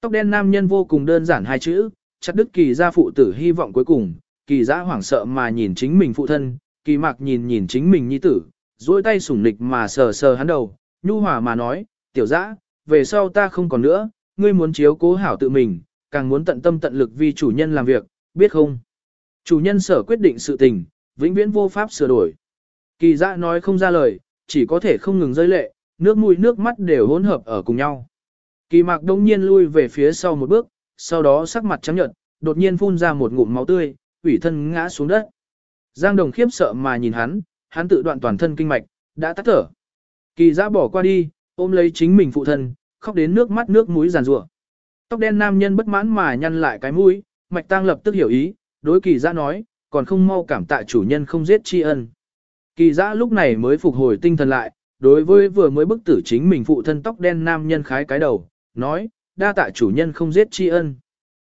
S1: Tóc đen nam nhân vô cùng đơn giản hai chữ, chặt đứt kỳ gia phụ tử hy vọng cuối cùng, kỳ giã hoảng sợ mà nhìn chính mình phụ thân, kỳ mạc nhìn nhìn chính mình nhi tử, duỗi tay sủng nịch mà sờ sờ hắn đầu, nhu hòa mà nói, tiểu giã, về sau ta không còn nữa, ngươi muốn chiếu cố hảo tự mình, càng muốn tận tâm tận lực vì chủ nhân làm việc, biết không? Chủ nhân sở quyết định sự tình, vĩnh viễn vô pháp sửa đổi. Kỳ giã nói không ra lời, chỉ có thể không ngừng rơi lệ, nước mũi nước mắt đều hỗn hợp ở cùng nhau. Kỳ mạc đông nhiên lui về phía sau một bước, sau đó sắc mặt trắng nhợt, đột nhiên phun ra một ngụm máu tươi, ủy thân ngã xuống đất. Giang Đồng khiếp sợ mà nhìn hắn, hắn tự đoạn toàn thân kinh mạch, đã tắt thở. Kỳ giã bỏ qua đi, ôm lấy chính mình phụ thân, khóc đến nước mắt nước mũi giàn rủa. Tóc đen nam nhân bất mãn mà nhăn lại cái mũi, mạch tang lập tức hiểu ý, đối kỳ giã nói, còn không mau cảm tạ chủ nhân không giết tri ân. Kỳ giã lúc này mới phục hồi tinh thần lại, đối với vừa mới bức tử chính mình phụ thân tóc đen nam nhân khái cái đầu, nói, đa tạ chủ nhân không giết tri ân.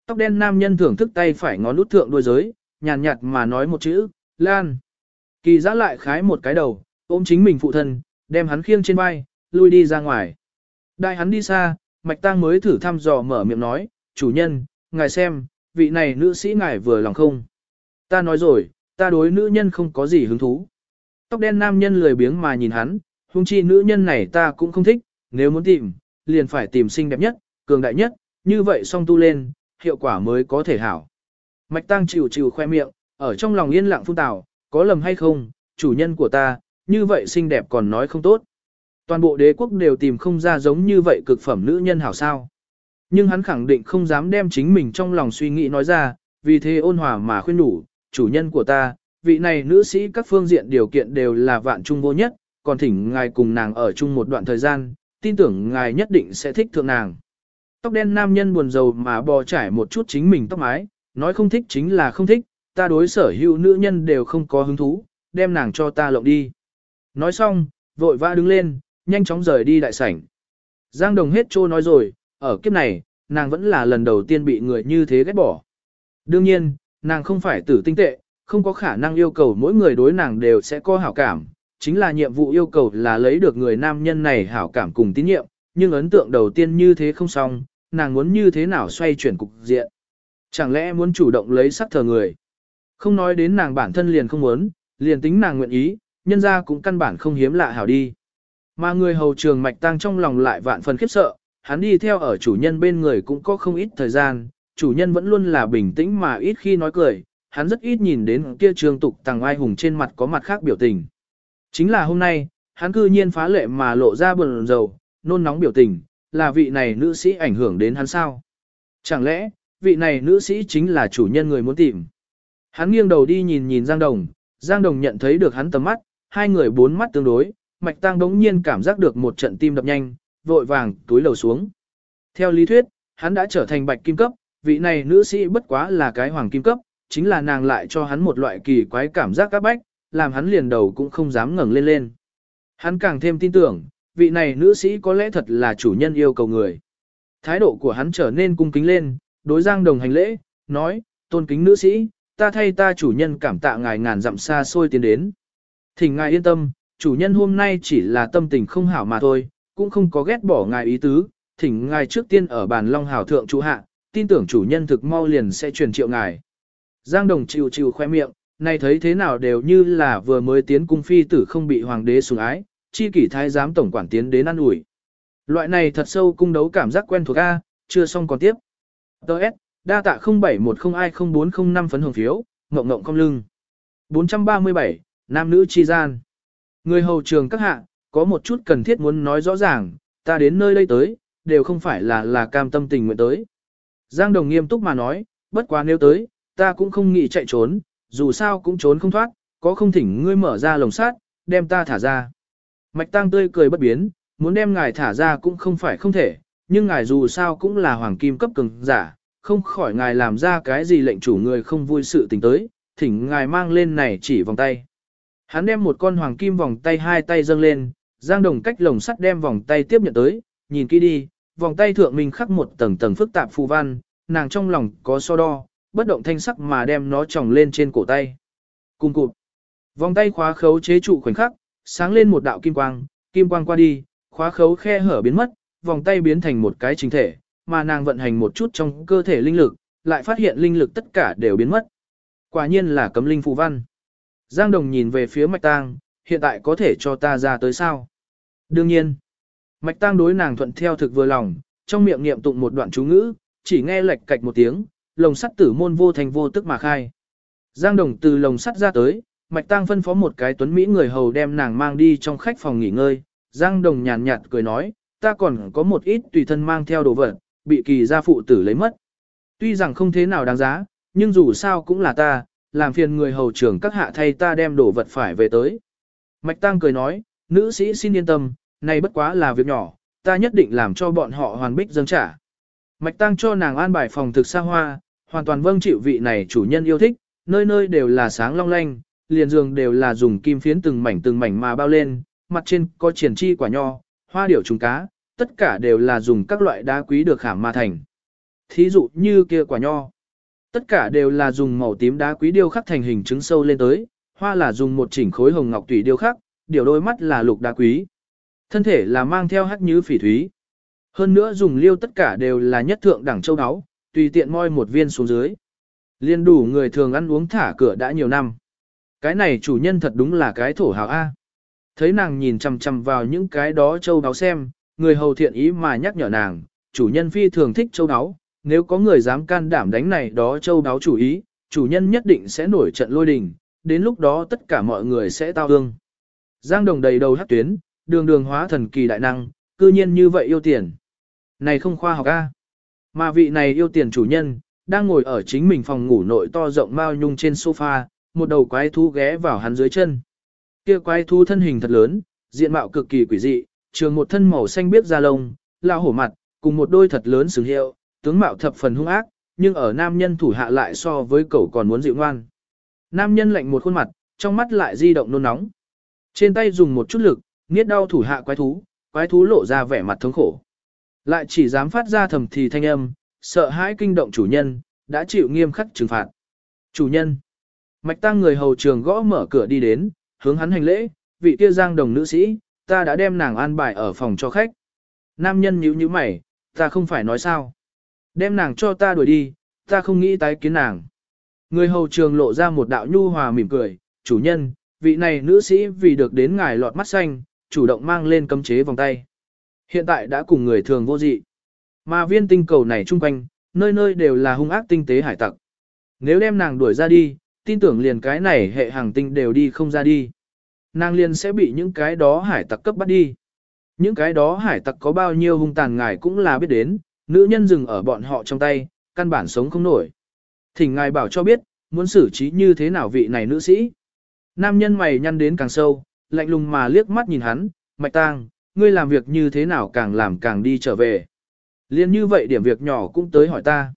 S1: Tóc đen nam nhân thưởng thức tay phải ngón út thượng đuôi giới, nhàn nhạt mà nói một chữ, Lan. Kỳ giã lại khái một cái đầu, ôm chính mình phụ thân, đem hắn khiêng trên vai, lui đi ra ngoài. Đại hắn đi xa, mạch tang mới thử thăm dò mở miệng nói, chủ nhân, ngài xem, vị này nữ sĩ ngài vừa lòng không. Ta nói rồi, ta đối nữ nhân không có gì hứng thú. Tóc đen nam nhân lười biếng mà nhìn hắn, hung chi nữ nhân này ta cũng không thích, nếu muốn tìm, liền phải tìm xinh đẹp nhất, cường đại nhất, như vậy song tu lên, hiệu quả mới có thể hảo. Mạch tăng chịu chịu khoe miệng, ở trong lòng yên lặng phun tào, có lầm hay không, chủ nhân của ta, như vậy xinh đẹp còn nói không tốt. Toàn bộ đế quốc đều tìm không ra giống như vậy cực phẩm nữ nhân hảo sao. Nhưng hắn khẳng định không dám đem chính mình trong lòng suy nghĩ nói ra, vì thế ôn hòa mà khuyên đủ, chủ nhân của ta, vị này nữ sĩ các phương diện điều kiện đều là vạn trung vô nhất, còn thỉnh ngài cùng nàng ở chung một đoạn thời gian, tin tưởng ngài nhất định sẽ thích thượng nàng. Tóc đen nam nhân buồn rầu mà bò trải một chút chính mình tóc mái, nói không thích chính là không thích, ta đối sở hữu nữ nhân đều không có hứng thú, đem nàng cho ta lộng đi. Nói xong, vội vã đứng lên, nhanh chóng rời đi đại sảnh. Giang Đồng hết trô nói rồi, ở kiếp này, nàng vẫn là lần đầu tiên bị người như thế ghét bỏ. Đương nhiên, nàng không phải tử tinh tệ, không có khả năng yêu cầu mỗi người đối nàng đều sẽ có hảo cảm, chính là nhiệm vụ yêu cầu là lấy được người nam nhân này hảo cảm cùng tín nhiệm, nhưng ấn tượng đầu tiên như thế không xong, nàng muốn như thế nào xoay chuyển cục diện. Chẳng lẽ muốn chủ động lấy sắc thờ người? Không nói đến nàng bản thân liền không muốn, liền tính nàng nguyện ý, nhân ra cũng căn bản không hiếm lạ hảo đi. Mà người hầu trường mạch tăng trong lòng lại vạn phần khiếp sợ, hắn đi theo ở chủ nhân bên người cũng có không ít thời gian, chủ nhân vẫn luôn là bình tĩnh mà ít khi nói cười, hắn rất ít nhìn đến kia trường tục tàng ai hùng trên mặt có mặt khác biểu tình. Chính là hôm nay, hắn cư nhiên phá lệ mà lộ ra buồn rầu, nôn nóng biểu tình, là vị này nữ sĩ ảnh hưởng đến hắn sao? Chẳng lẽ, vị này nữ sĩ chính là chủ nhân người muốn tìm? Hắn nghiêng đầu đi nhìn nhìn Giang Đồng, Giang Đồng nhận thấy được hắn tầm mắt, hai người bốn mắt tương đối, Mạch Tăng đống nhiên cảm giác được một trận tim đập nhanh, vội vàng túi lầu xuống. Theo lý thuyết, hắn đã trở thành bạch kim cấp, vị này nữ sĩ bất quá là cái hoàng kim cấp, chính là nàng lại cho hắn một loại kỳ quái cảm giác các bách, làm hắn liền đầu cũng không dám ngẩng lên lên. Hắn càng thêm tin tưởng, vị này nữ sĩ có lẽ thật là chủ nhân yêu cầu người. Thái độ của hắn trở nên cung kính lên, đối Giang Đồng hành lễ, nói, tôn kính nữ sĩ, ta thay ta chủ nhân cảm tạ ngài ngàn dặm xa xôi tiến đến. Thỉnh ngài yên tâm, chủ nhân hôm nay chỉ là tâm tình không hảo mà thôi, cũng không có ghét bỏ ngài ý tứ, thỉnh ngài trước tiên ở bàn Long Hảo thượng chủ hạ, tin tưởng chủ nhân thực mau liền sẽ truyền triệu ngài. Giang Đồng chịu chịu khoe miệng, này thấy thế nào đều như là vừa mới tiến cung phi tử không bị hoàng đế sủng ái, chi kỷ thái giám tổng quản tiến đến ăn ủi. Loại này thật sâu cung đấu cảm giác quen thuộc A, chưa xong còn tiếp. Đợt, đa tạ 0710200405 phấn hồng phiếu, ngộng ngộng cong lưng. 437, nam nữ chi gian. Người hầu trường các hạ, có một chút cần thiết muốn nói rõ ràng, ta đến nơi đây tới, đều không phải là là cam tâm tình nguyện tới. Giang Đồng nghiêm túc mà nói, bất quá nếu tới, ta cũng không nghĩ chạy trốn, dù sao cũng trốn không thoát, có không thỉnh ngươi mở ra lồng sát, đem ta thả ra. Mạch Tăng tươi cười bất biến, muốn đem ngài thả ra cũng không phải không thể, nhưng ngài dù sao cũng là hoàng kim cấp cường giả, không khỏi ngài làm ra cái gì lệnh chủ người không vui sự tình tới, thỉnh ngài mang lên này chỉ vòng tay. Hắn đem một con hoàng kim vòng tay hai tay dâng lên, Giang Đồng cách lồng sắt đem vòng tay tiếp nhận tới, nhìn kỹ đi, vòng tay thượng mình khắc một tầng tầng phức tạp phù văn, nàng trong lòng có so đo, bất động thanh sắc mà đem nó tròng lên trên cổ tay. Cùng cụt. Vòng tay khóa khấu chế trụ khoảnh khắc, sáng lên một đạo kim quang, kim quang qua đi, khóa khấu khe hở biến mất, vòng tay biến thành một cái chính thể, mà nàng vận hành một chút trong cơ thể linh lực, lại phát hiện linh lực tất cả đều biến mất. Quả nhiên là cấm linh phù văn. Giang Đồng nhìn về phía Mạch Tang, hiện tại có thể cho ta ra tới sao? Đương nhiên. Mạch Tang đối nàng thuận theo thực vừa lòng, trong miệng niệm tụng một đoạn chú ngữ, chỉ nghe lệch cạch một tiếng, lồng sắt tử môn vô thành vô tức mà khai. Giang Đồng từ lồng sắt ra tới, Mạch Tăng phân phó một cái tuấn Mỹ người hầu đem nàng mang đi trong khách phòng nghỉ ngơi. Giang Đồng nhàn nhạt cười nói, ta còn có một ít tùy thân mang theo đồ vật, bị kỳ gia phụ tử lấy mất. Tuy rằng không thế nào đáng giá, nhưng dù sao cũng là ta, làm phiền người hầu trưởng các hạ thay ta đem đồ vật phải về tới. Mạch Tăng cười nói, nữ sĩ xin yên tâm, này bất quá là việc nhỏ, ta nhất định làm cho bọn họ hoàn bích dâng trả. Mạch Tăng cho nàng an bài phòng thực xa hoa, hoàn toàn vâng chịu vị này chủ nhân yêu thích, nơi nơi đều là sáng long lanh, liền giường đều là dùng kim phiến từng mảnh từng mảnh mà bao lên, mặt trên có triển chi quả nho, hoa điểu trùng cá, tất cả đều là dùng các loại đá quý được khảm mà thành. Thí dụ như kia quả nho, tất cả đều là dùng màu tím đá quý điêu khắc thành hình trứng sâu lên tới, hoa là dùng một chỉnh khối hồng ngọc tùy điêu khắc, điều đôi mắt là lục đá quý. Thân thể là mang theo hắc như phỉ thúy. Hơn nữa dùng liêu tất cả đều là nhất thượng đẳng châu áo, tùy tiện moi một viên xuống dưới. Liên đủ người thường ăn uống thả cửa đã nhiều năm. Cái này chủ nhân thật đúng là cái thổ hào A. Thấy nàng nhìn chằm chằm vào những cái đó châu đáo xem, người hầu thiện ý mà nhắc nhở nàng, chủ nhân phi thường thích châu đáo, nếu có người dám can đảm đánh này đó châu đáo chủ ý, chủ nhân nhất định sẽ nổi trận lôi đình, đến lúc đó tất cả mọi người sẽ tao ương. Giang đồng đầy đầu hát tuyến, đường đường hóa thần kỳ đại năng, cư nhiên như vậy yêu tiền. Này không khoa học A. Mà vị này yêu tiền chủ nhân, đang ngồi ở chính mình phòng ngủ nội to rộng mao nhung trên sofa, một đầu quái thú ghé vào hắn dưới chân. Kia quái thú thân hình thật lớn, diện mạo cực kỳ quỷ dị, trường một thân màu xanh biếc da lông, lao hổ mặt, cùng một đôi thật lớn sừng hiệu, tướng mạo thập phần hung ác, nhưng ở nam nhân thủ hạ lại so với cậu còn muốn dịu ngoan. Nam nhân lạnh một khuôn mặt, trong mắt lại di động nôn nóng. Trên tay dùng một chút lực, nghiết đau thủ hạ quái thú, quái thú lộ ra vẻ mặt thống khổ. Lại chỉ dám phát ra thầm thì thanh âm, sợ hãi kinh động chủ nhân, đã chịu nghiêm khắc trừng phạt. Chủ nhân. Mạch tăng người hầu trường gõ mở cửa đi đến, hướng hắn hành lễ, vị kia giang đồng nữ sĩ, ta đã đem nàng an bài ở phòng cho khách. Nam nhân nhíu nhíu mày, ta không phải nói sao. Đem nàng cho ta đuổi đi, ta không nghĩ tái kiến nàng. Người hầu trường lộ ra một đạo nhu hòa mỉm cười, chủ nhân, vị này nữ sĩ vì được đến ngài lọt mắt xanh, chủ động mang lên cấm chế vòng tay. Hiện tại đã cùng người thường vô dị. Mà viên tinh cầu này chung quanh, nơi nơi đều là hung ác tinh tế hải tặc. Nếu đem nàng đuổi ra đi, tin tưởng liền cái này hệ hàng tinh đều đi không ra đi. Nàng liền sẽ bị những cái đó hải tặc cấp bắt đi. Những cái đó hải tặc có bao nhiêu hung tàn ngài cũng là biết đến, nữ nhân dừng ở bọn họ trong tay, căn bản sống không nổi. Thỉnh ngài bảo cho biết, muốn xử trí như thế nào vị này nữ sĩ. Nam nhân mày nhăn đến càng sâu, lạnh lùng mà liếc mắt nhìn hắn, mạch tang, ngươi làm việc như thế nào càng làm càng đi trở về. Liên như vậy điểm việc nhỏ cũng tới hỏi ta.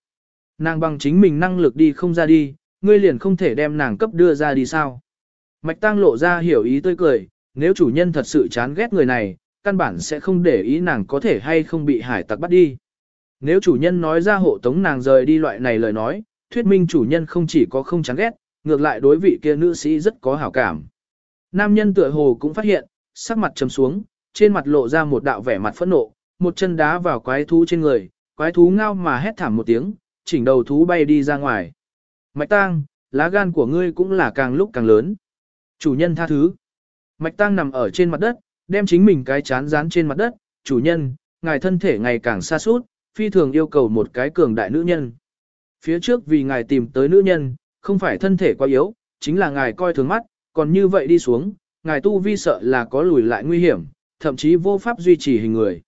S1: Nàng bằng chính mình năng lực đi không ra đi, ngươi liền không thể đem nàng cấp đưa ra đi sao. Mạch Tăng lộ ra hiểu ý tươi cười, nếu chủ nhân thật sự chán ghét người này, căn bản sẽ không để ý nàng có thể hay không bị hải tặc bắt đi. Nếu chủ nhân nói ra hộ tống nàng rời đi loại này lời nói, thuyết minh chủ nhân không chỉ có không chán ghét, ngược lại đối vị kia nữ sĩ rất có hảo cảm. Nam nhân tựa hồ cũng phát hiện, sắc mặt trầm xuống, trên mặt lộ ra một đạo vẻ mặt phẫn nộ, một chân đá vào quái thú trên người, quái thú ngao mà hét thảm một tiếng, chỉnh đầu thú bay đi ra ngoài. Mạch tang, lá gan của ngươi cũng là càng lúc càng lớn. Chủ nhân tha thứ. Mạch tang nằm ở trên mặt đất, đem chính mình cái chán dán trên mặt đất. Chủ nhân, ngài thân thể ngày càng xa suốt, phi thường yêu cầu một cái cường đại nữ nhân. Phía trước vì ngài tìm tới nữ nhân, không phải thân thể quá yếu, chính là ngài coi thường mắt, còn như vậy đi xuống, ngài tu vi sợ là có lùi lại nguy hiểm, thậm chí vô pháp duy trì hình người.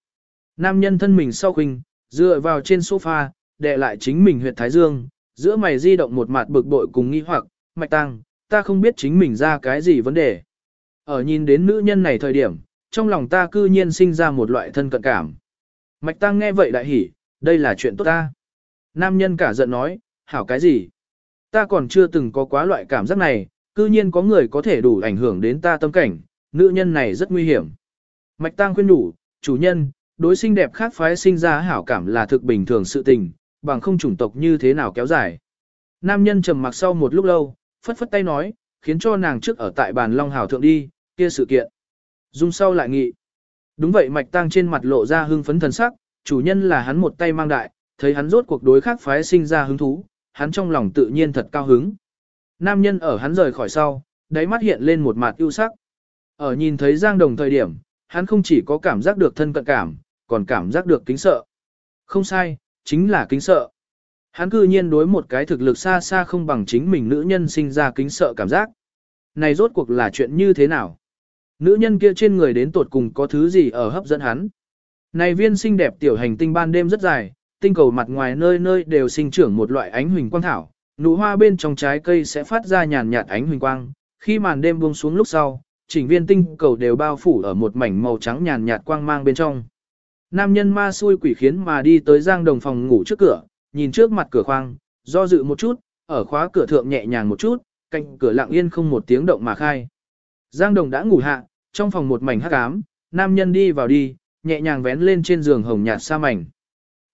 S1: Nam nhân thân mình sau khinh, dựa vào trên sofa, đè lại chính mình huyệt thái dương, giữa mày di động một mặt bực bội cùng nghi hoặc, mạch tăng, ta không biết chính mình ra cái gì vấn đề. Ở nhìn đến nữ nhân này thời điểm, trong lòng ta cư nhiên sinh ra một loại thân cận cảm. Mạch tăng nghe vậy đại hỉ, đây là chuyện tốt ta. Nam nhân cả giận nói, hảo cái gì? Ta còn chưa từng có quá loại cảm giác này, cư nhiên có người có thể đủ ảnh hưởng đến ta tâm cảnh, nữ nhân này rất nguy hiểm. Mạch tăng khuyên đủ, chủ nhân, đối sinh đẹp khác phái sinh ra hảo cảm là thực bình thường sự tình, bằng không chủng tộc như thế nào kéo dài. Nam nhân trầm mặc sau một lúc lâu, phất phất tay nói, khiến cho nàng trước ở tại bàn Long Hào thượng đi, kia sự kiện. Dung sau lại nghị. Đúng vậy mạch tăng trên mặt lộ ra hưng phấn thần sắc, chủ nhân là hắn một tay mang đại, thấy hắn rốt cuộc đối khác phái sinh ra hứng thú, hắn trong lòng tự nhiên thật cao hứng. Nam nhân ở hắn rời khỏi sau, đáy mắt hiện lên một mặt ưu sắc. Ở nhìn thấy Giang Đồng thời điểm, hắn không chỉ có cảm giác được thân cận cảm, còn cảm giác được kính sợ. Không sai, chính là kính sợ. Hắn cư nhiên đối một cái thực lực xa xa không bằng chính mình nữ nhân sinh ra kính sợ cảm giác. Này rốt cuộc là chuyện như thế nào? Nữ nhân kia trên người đến tột cùng có thứ gì ở hấp dẫn hắn? Này viên xinh đẹp tiểu hành tinh ban đêm rất dài, tinh cầu mặt ngoài nơi nơi đều sinh trưởng một loại ánh huỳnh quang thảo, nụ hoa bên trong trái cây sẽ phát ra nhàn nhạt ánh huỳnh quang, khi màn đêm buông xuống lúc sau, chỉnh viên tinh cầu đều bao phủ ở một mảnh màu trắng nhàn nhạt quang mang bên trong. Nam nhân ma xui quỷ khiến mà đi tới giang đồng phòng ngủ trước cửa, nhìn trước mặt cửa khoang, do dự một chút, ở khóa cửa thượng nhẹ nhàng một chút, cạnh cửa lặng yên không một tiếng động mà khai. Giang đồng đã ngủ hạ, trong phòng một mảnh hắc ám, nam nhân đi vào đi, nhẹ nhàng vén lên trên giường hồng nhạt sa mảnh.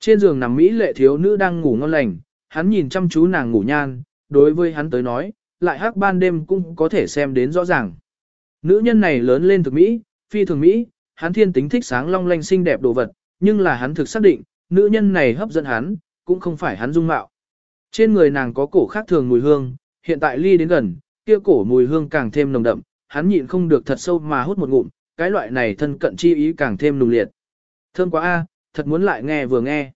S1: Trên giường nằm Mỹ lệ thiếu nữ đang ngủ ngon lành, hắn nhìn chăm chú nàng ngủ nhan, đối với hắn tới nói, lại hắc ban đêm cũng có thể xem đến rõ ràng. Nữ nhân này lớn lên thực Mỹ, phi thường Mỹ, hắn thiên tính thích sáng long lanh xinh đẹp đồ vật, nhưng là hắn thực xác định, nữ nhân này hấp dẫn hắn, cũng không phải hắn dung mạo. Trên người nàng có cổ khác thường mùi hương, hiện tại ly đến gần, kia cổ mùi hương càng thêm nồng đậm, hắn nhịn không được thật sâu mà hút một ngụm, cái loại này thân cận chi ý càng thêm nùng liệt. Thơm quá a, thật muốn lại nghe vừa nghe.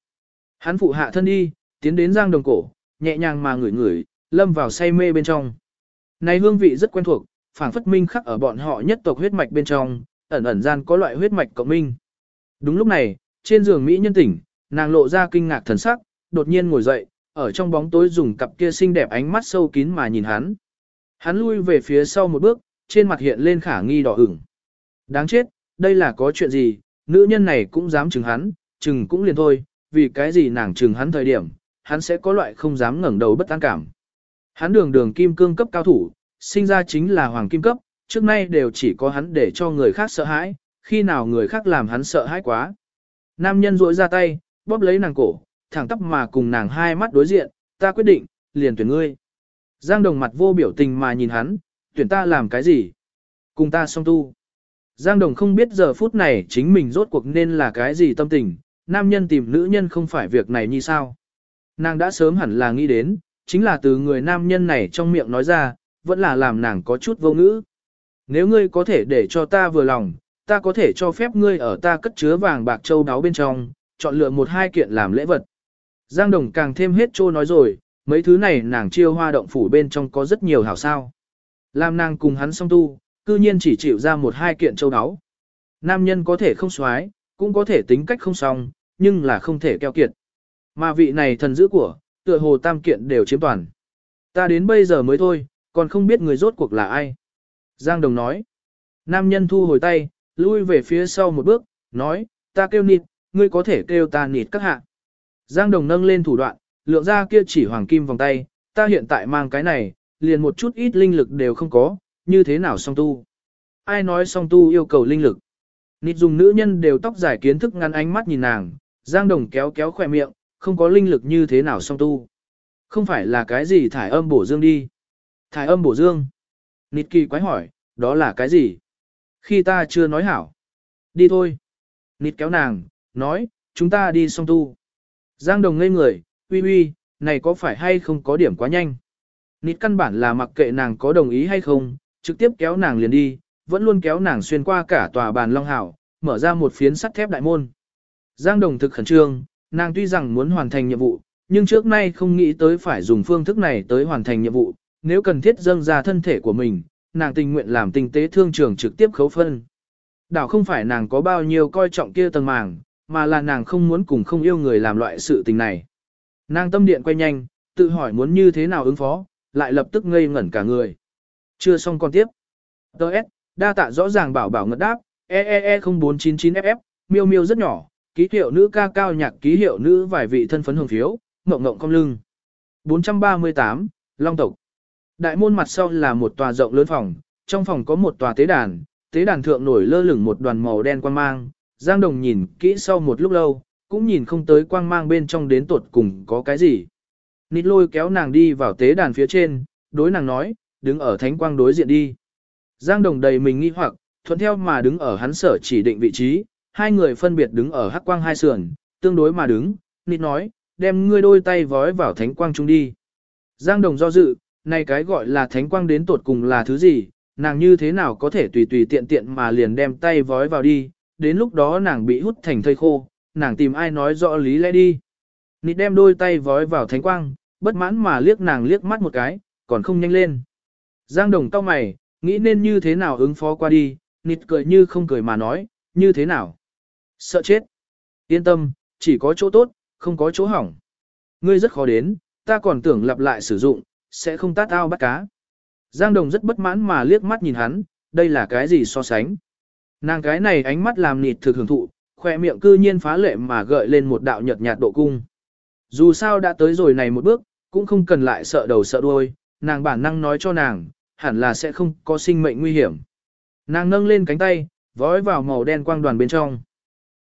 S1: Hắn phụ hạ thân đi, tiến đến giang đồng cổ, nhẹ nhàng mà ngửi ngửi, lâm vào say mê bên trong. Này hương vị rất quen thuộc, phảng phất minh khắc ở bọn họ nhất tộc huyết mạch bên trong, ẩn ẩn gian có loại huyết mạch cộng minh. Đúng lúc này, trên giường Mỹ nhân tỉnh, nàng lộ ra kinh ngạc thần sắc, đột nhiên ngồi dậy, ở trong bóng tối dùng cặp kia xinh đẹp ánh mắt sâu kín mà nhìn hắn. Hắn lui về phía sau một bước, trên mặt hiện lên khả nghi đỏ ửng. Đáng chết, đây là có chuyện gì, nữ nhân này cũng dám chừng hắn, chừng cũng liền thôi, vì cái gì nàng chừng hắn thời điểm, hắn sẽ có loại không dám ngẩng đầu bất an cảm. Hắn đường đường kim cương cấp cao thủ, sinh ra chính là hoàng kim cấp, trước nay đều chỉ có hắn để cho người khác sợ hãi, khi nào người khác làm hắn sợ hãi quá. Nam nhân rỗi ra tay, bóp lấy nàng cổ, thẳng tắp mà cùng nàng hai mắt đối diện, ta quyết định, liền tuyển ngươi. Giang đồng mặt vô biểu tình mà nhìn hắn, tuyển ta làm cái gì? Cùng ta song tu. Giang đồng không biết giờ phút này chính mình rốt cuộc nên là cái gì tâm tình, nam nhân tìm nữ nhân không phải việc này như sao. Nàng đã sớm hẳn là nghĩ đến, chính là từ người nam nhân này trong miệng nói ra, vẫn là làm nàng có chút vô ngữ. Nếu ngươi có thể để cho ta vừa lòng, ta có thể cho phép ngươi ở ta cất chứa vàng bạc châu đáo bên trong, chọn lựa một hai kiện làm lễ vật. Giang Đồng càng thêm hết trô nói rồi, mấy thứ này nàng chiêu hoa động phủ bên trong có rất nhiều hảo sao. Làm nàng cùng hắn song tu, cư nhiên chỉ chịu ra một hai kiện châu đáo. Nam nhân có thể không xoái, cũng có thể tính cách không song, nhưng là không thể keo kiệt. Mà vị này thần giữ của, tựa hồ tam kiện đều chiếm toàn. Ta đến bây giờ mới thôi, còn không biết người rốt cuộc là ai. Giang Đồng nói. Nam nhân thu hồi tay, lui về phía sau một bước, nói, ta kêu nịt, ngươi có thể kêu ta nịt các hạ. Giang Đồng nâng lên thủ đoạn, lượng ra kia chỉ hoàng kim vòng tay, ta hiện tại mang cái này, liền một chút ít linh lực đều không có, như thế nào song tu. Ai nói song tu yêu cầu linh lực. Nịt dùng nữ nhân đều tóc dài kiến thức ngắn ánh mắt nhìn nàng, Giang Đồng kéo kéo khỏe miệng, không có linh lực như thế nào song tu. Không phải là cái gì thải âm bổ dương đi. Thải âm bổ dương. Nịt kỳ quái hỏi, đó là cái gì? Khi ta chưa nói hảo. Đi thôi. Nịt kéo nàng, nói, chúng ta đi song tu. Giang Đồng ngây người, uy uy, này có phải hay không có điểm quá nhanh. Nịt căn bản là mặc kệ nàng có đồng ý hay không, trực tiếp kéo nàng liền đi, vẫn luôn kéo nàng xuyên qua cả tòa bàn Long Hảo, mở ra một phiến sắt thép đại môn. Giang Đồng thực khẩn trương, nàng tuy rằng muốn hoàn thành nhiệm vụ, nhưng trước nay không nghĩ tới phải dùng phương thức này tới hoàn thành nhiệm vụ, nếu cần thiết dâng ra thân thể của mình, nàng tình nguyện làm tinh tế thương trường trực tiếp khấu phân. Đảo không phải nàng có bao nhiêu coi trọng kia tầng màng, mà là nàng không muốn cùng không yêu người làm loại sự tình này. Nàng tâm điện quay nhanh, tự hỏi muốn như thế nào ứng phó, lại lập tức ngây ngẩn cả người. Chưa xong con tiếp. Đợt, đa tạ rõ ràng bảo bảo ngật đáp, EEE0499FF, miêu miêu rất nhỏ, ký hiệu nữ ca cao nhạc ký hiệu nữ vài vị thân phấn hồng phiếu, ngộng ngộng cong lưng. 438, Long tộc. Đại môn mặt sau là một tòa rộng lớn phòng, trong phòng có một tòa tế đàn, tế đàn thượng nổi lơ lửng một đoàn màu đen quang mang, Giang Đồng nhìn kỹ sau một lúc lâu, cũng nhìn không tới quang mang bên trong đến tột cùng có cái gì. Nít lôi kéo nàng đi vào tế đàn phía trên, đối nàng nói, đứng ở thánh quang đối diện đi. Giang Đồng đầy mình nghi hoặc, thuận theo mà đứng ở hắn sở chỉ định vị trí, hai người phân biệt đứng ở hắc quang hai sườn, tương đối mà đứng, Nít nói, đem ngươi đôi tay vói vào thánh quang chung đi. Giang Đồng do dự, này cái gọi là thánh quang đến tột cùng là thứ gì, nàng như thế nào có thể tùy tùy tiện tiện mà liền đem tay vói vào đi, đến lúc đó nàng bị hút thành thây khô, nàng tìm ai nói rõ lý lẽ đi. Nịt đem đôi tay vói vào thánh quang, bất mãn mà liếc nàng liếc mắt một cái, còn không nhanh lên. Giang đồng cao mày, nghĩ nên như thế nào ứng phó qua đi, nịt cười như không cười mà nói, như thế nào. Sợ chết. Yên tâm, chỉ có chỗ tốt, không có chỗ hỏng. Ngươi rất khó đến, ta còn tưởng lặp lại sử dụng, sẽ không tát ao bắt cá. Giang Đồng rất bất mãn mà liếc mắt nhìn hắn, đây là cái gì so sánh. Nàng cái này ánh mắt làm nịt thực hưởng thụ, khoe miệng cư nhiên phá lệ mà gợi lên một đạo nhợt nhạt độ cung. Dù sao đã tới rồi này một bước, cũng không cần lại sợ đầu sợ đuôi, nàng bản năng nói cho nàng, hẳn là sẽ không có sinh mệnh nguy hiểm. Nàng nâng lên cánh tay, vói vào màu đen quang đoàn bên trong.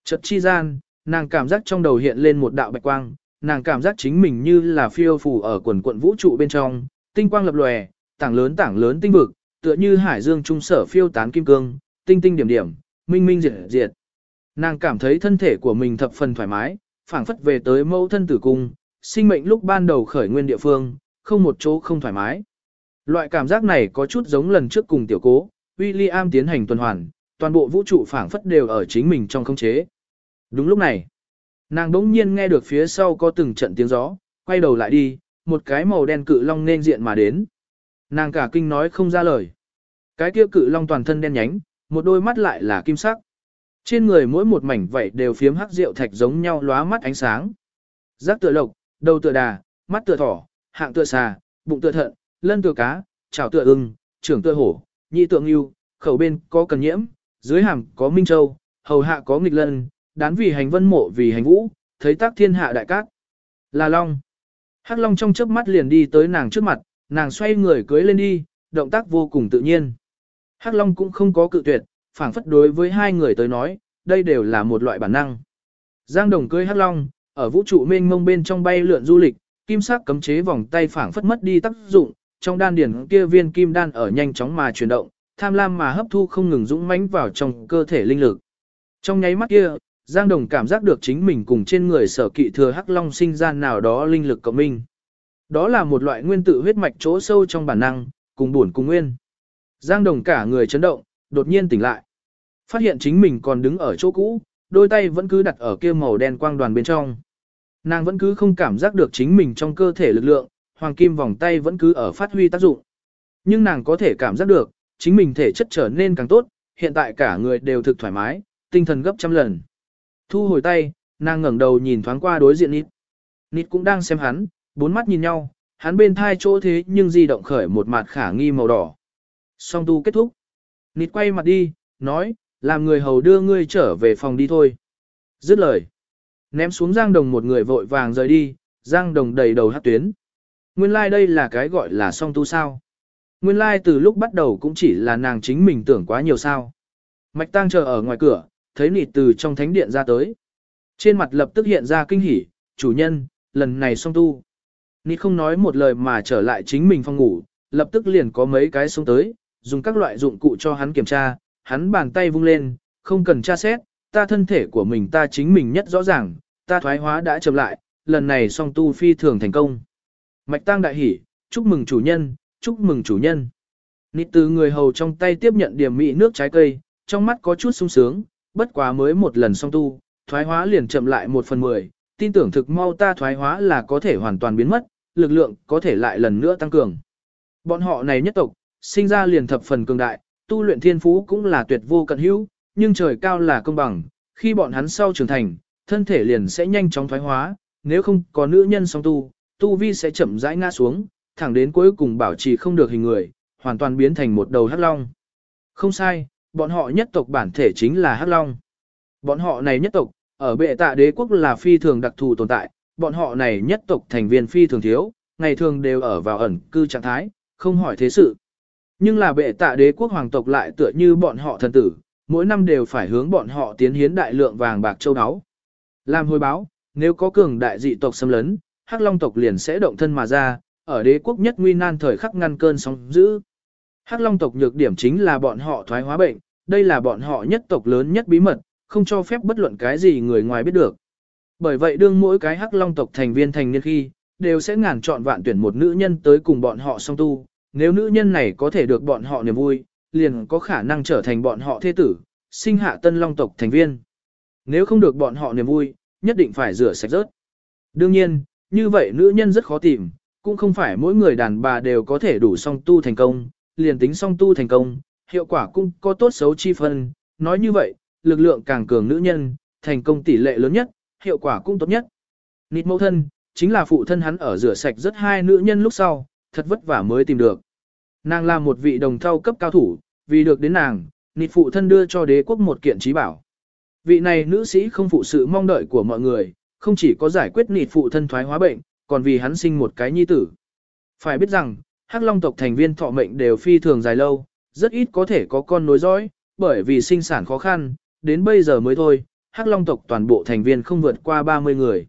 S1: Chợt chi gian, nàng cảm giác trong đầu hiện lên một đạo bạch quang, nàng cảm giác chính mình như là phiêu phù ở quần quận vũ trụ bên trong, tinh quang lập lòe, tảng lớn tảng lớn tinh vực, tựa như hải dương trung sở phiêu tán kim cương, tinh tinh điểm điểm, minh minh diệt diệt. Nàng cảm thấy thân thể của mình thập phần thoải mái, phảng phất về tới mẫu thân tử cung, sinh mệnh lúc ban đầu khởi nguyên địa phương, không một chỗ không thoải mái. Loại cảm giác này có chút giống lần trước cùng tiểu cố, William tiến hành tuần hoàn, toàn bộ vũ trụ phảng phất đều ở chính mình trong không chế. Đúng lúc này, nàng đỗng nhiên nghe được phía sau có từng trận tiếng gió, quay đầu lại đi, một cái màu đen cự long nên diện mà đến. Nàng cả kinh nói không ra lời. Cái kia cự long toàn thân đen nhánh, một đôi mắt lại là kim sắc. Trên người mỗi một mảnh vảy đều phiếm hắc rượu thạch giống nhau lóa mắt ánh sáng. Giác tựa lộc, đầu tựa đà, mắt tựa thỏ, hạng tựa xà, bụng tựa thận, lân tựa cá, chảo tựa ưng, trưởng tựa hổ, nhị tựa ngưu, khẩu bên có cần nhiễm, Dưới hàm có Minh Châu, hầu hạ có nghịch lân, đán vì hành vân mộ vì hành vũ, thấy tác thiên hạ đại cát. Là Long. Hắc Long trong chớp mắt liền đi tới nàng trước mặt, nàng xoay người cưới lên đi, động tác vô cùng tự nhiên. Hắc Long cũng không có cự tuyệt, phảng phất đối với hai người tới nói, đây đều là một loại bản năng. Giang Đồng cưới Hắc Long, ở vũ trụ mênh mông bên trong bay lượn du lịch, kim sắc cấm chế vòng tay phảng phất mất đi tác dụng, trong đan điển kia viên kim đan ở nhanh chóng mà chuyển động, tham lam mà hấp thu không ngừng dũng mãnh vào trong cơ thể linh lực. Trong nháy mắt kia, Giang Đồng cảm giác được chính mình cùng trên người sở kỵ thừa Hắc Long sinh ra nào đó linh lực cộng minh. Đó là một loại nguyên tự huyết mạch chỗ sâu trong bản năng, cùng buồn cùng nguyên. Giang Đồng cả người chấn động, đột nhiên tỉnh lại. Phát hiện chính mình còn đứng ở chỗ cũ, đôi tay vẫn cứ đặt ở kia màu đen quang đoàn bên trong. Nàng vẫn cứ không cảm giác được chính mình trong cơ thể lực lượng, hoàng kim vòng tay vẫn cứ ở phát huy tác dụng. Nhưng nàng có thể cảm giác được, chính mình thể chất trở nên càng tốt, hiện tại cả người đều thực thoải mái, tinh thần gấp trăm lần. Thu hồi tay, nàng ngẩng đầu nhìn thoáng qua đối diện Nít. Nít cũng đang xem hắn, bốn mắt nhìn nhau, hắn bên thai chỗ thế nhưng di động khởi một mặt khả nghi màu đỏ. Song tu kết thúc. Nít quay mặt đi, nói, làm người hầu đưa ngươi trở về phòng đi thôi. Dứt lời. Ném xuống Giang Đồng một người vội vàng rời đi, Giang Đồng đầy đầu hát tuyến. Nguyên lai like đây là cái gọi là song tu sao. Nguyên lai like từ lúc bắt đầu cũng chỉ là nàng chính mình tưởng quá nhiều sao. Mạch Tăng chờ ở ngoài cửa, thấy nịt từ trong thánh điện ra tới. Trên mặt lập tức hiện ra kinh hỉ, chủ nhân, lần này song tu. Nịt không nói một lời mà trở lại chính mình phòng ngủ, lập tức liền có mấy cái xuống tới, dùng các loại dụng cụ cho hắn kiểm tra, hắn bàn tay vung lên, không cần tra xét, ta thân thể của mình ta chính mình nhất rõ ràng, ta thoái hóa đã chậm lại, lần này song tu phi thường thành công. Mạch Tăng đại hỉ, chúc mừng chủ nhân, chúc mừng chủ nhân. Nịt từ người hầu trong tay tiếp nhận điểm mỹ nước trái cây, trong mắt có chút sung sướng, bất quá mới một lần song tu, thoái hóa liền chậm lại một phần mười, tin tưởng thực mau ta thoái hóa là có thể hoàn toàn biến mất, lực lượng có thể lại lần nữa tăng cường. Bọn họ này nhất tộc, sinh ra liền thập phần cường đại, tu luyện thiên phú cũng là tuyệt vô cận hữu, nhưng trời cao là công bằng, khi bọn hắn sau trưởng thành, thân thể liền sẽ nhanh chóng thoái hóa, nếu không có nữ nhân song tu, tu vi sẽ chậm rãi ngã xuống, thẳng đến cuối cùng bảo trì không được hình người, hoàn toàn biến thành một đầu hắc long. Không sai, bọn họ nhất tộc bản thể chính là hắc long. Bọn họ này nhất tộc, ở bệ tạ đế quốc là phi thường đặc thù tồn tại, bọn họ này nhất tộc thành viên phi thường thiếu, ngày thường đều ở vào ẩn cư trạng thái, không hỏi thế sự. Nhưng là bệ tạ đế quốc hoàng tộc lại tựa như bọn họ thần tử, mỗi năm đều phải hướng bọn họ tiến hiến đại lượng vàng bạc châu áo. Làm hồi báo, nếu có cường đại dị tộc xâm lấn, Hắc Long tộc liền sẽ động thân mà ra, ở đế quốc nhất nguy nan thời khắc ngăn cơn sóng dữ. Hắc Long tộc nhược điểm chính là bọn họ thoái hóa bệnh, đây là bọn họ nhất tộc lớn nhất bí mật, không cho phép bất luận cái gì người ngoài biết được. Bởi vậy đương mỗi cái Hắc Long tộc thành viên thành niên khi, đều sẽ ngàn chọn vạn tuyển một nữ nhân tới cùng bọn họ song tu, nếu nữ nhân này có thể được bọn họ niềm vui, liền có khả năng trở thành bọn họ thế tử, sinh hạ tân long tộc thành viên. Nếu không được bọn họ niềm vui, nhất định phải rửa sạch rớt. Đương nhiên, như vậy nữ nhân rất khó tìm, cũng không phải mỗi người đàn bà đều có thể đủ song tu thành công, liền tính song tu thành công, hiệu quả cũng có tốt xấu chi phân. Nói như vậy, lực lượng càng cường nữ nhân, thành công tỷ lệ lớn nhất, hiệu quả cũng tốt nhất. Nịt mẫu thân, chính là phụ thân hắn ở rửa sạch rất hai nữ nhân lúc sau, thật vất vả mới tìm được. Nàng là một vị đồng thau cấp cao thủ, vì được đến nàng, nịt phụ thân đưa cho đế quốc một kiện trí bảo. Vị này nữ sĩ không phụ sự mong đợi của mọi người, không chỉ có giải quyết nịt phụ thân thoái hóa bệnh, còn vì hắn sinh một cái nhi tử. Phải biết rằng, hắc long tộc thành viên thọ mệnh đều phi thường dài lâu, rất ít có thể có con nối dõi, bởi vì sinh sản khó khăn, đến bây giờ mới thôi, hắc long tộc toàn bộ thành viên không vượt qua 30 người.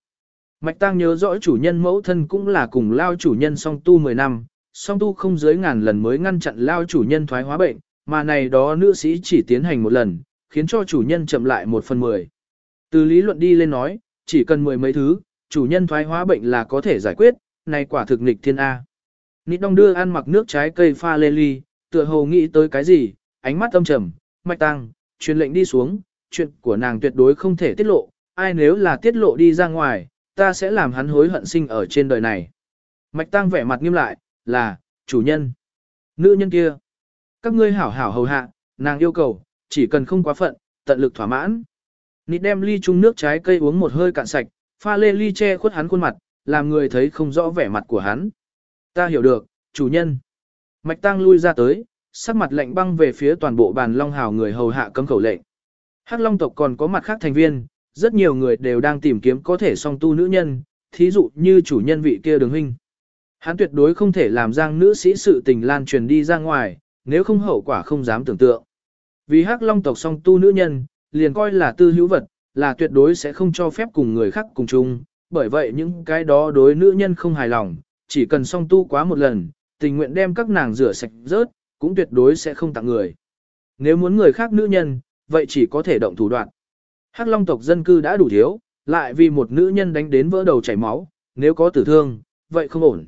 S1: Mạch Tăng nhớ rõ chủ nhân mẫu thân cũng là cùng lao chủ nhân song tu 10 năm, song tu không dưới ngàn lần mới ngăn chặn lao chủ nhân thoái hóa bệnh, mà này đó nữ sĩ chỉ tiến hành một lần, khiến cho chủ nhân chậm lại một phần mười. Từ lý luận đi lên nói, chỉ cần mười mấy thứ, chủ nhân thoái hóa bệnh là có thể giải quyết, này quả thực nghịch thiên A. Nít đông đưa ăn mặc nước trái cây pha lê ly, tựa hồ nghĩ tới cái gì, ánh mắt âm trầm, mạch tăng, truyền lệnh đi xuống, chuyện của nàng tuyệt đối không thể tiết lộ, ai nếu là tiết lộ đi ra ngoài, ta sẽ làm hắn hối hận sinh ở trên đời này. Mạch tăng vẻ mặt nghiêm lại, là, chủ nhân. Nữ nhân kia. Các ngươi hảo hảo hầu hạ, nàng yêu cầu, chỉ cần không quá phận, tận lực thỏa mãn. Nít đem ly chung nước trái cây uống một hơi cạn sạch, pha lê ly che khuất hắn khuôn mặt, làm người thấy không rõ vẻ mặt của hắn. Ta hiểu được, chủ nhân. Mạch tăng lui ra tới, sắc mặt lạnh băng về phía toàn bộ bàn long hào người hầu hạ cấm khẩu lệnh. Hắc long tộc còn có mặt khác thành viên, rất nhiều người đều đang tìm kiếm có thể song tu nữ nhân, thí dụ như chủ nhân vị kia đường huynh. Hắn tuyệt đối không thể làm giang nữ sĩ sự tình lan truyền đi ra ngoài, nếu không hậu quả không dám tưởng tượng. Vì hắc long tộc song tu nữ nhân, liền coi là tư hữu vật, là tuyệt đối sẽ không cho phép cùng người khác cùng chung, bởi vậy những cái đó đối nữ nhân không hài lòng, chỉ cần song tu quá một lần, tình nguyện đem các nàng rửa sạch rớt, cũng tuyệt đối sẽ không tặng người. Nếu muốn người khác nữ nhân, vậy chỉ có thể động thủ đoạn. Hắc Long tộc dân cư đã đủ thiếu, lại vì một nữ nhân đánh đến vỡ đầu chảy máu, nếu có tử thương, vậy không ổn.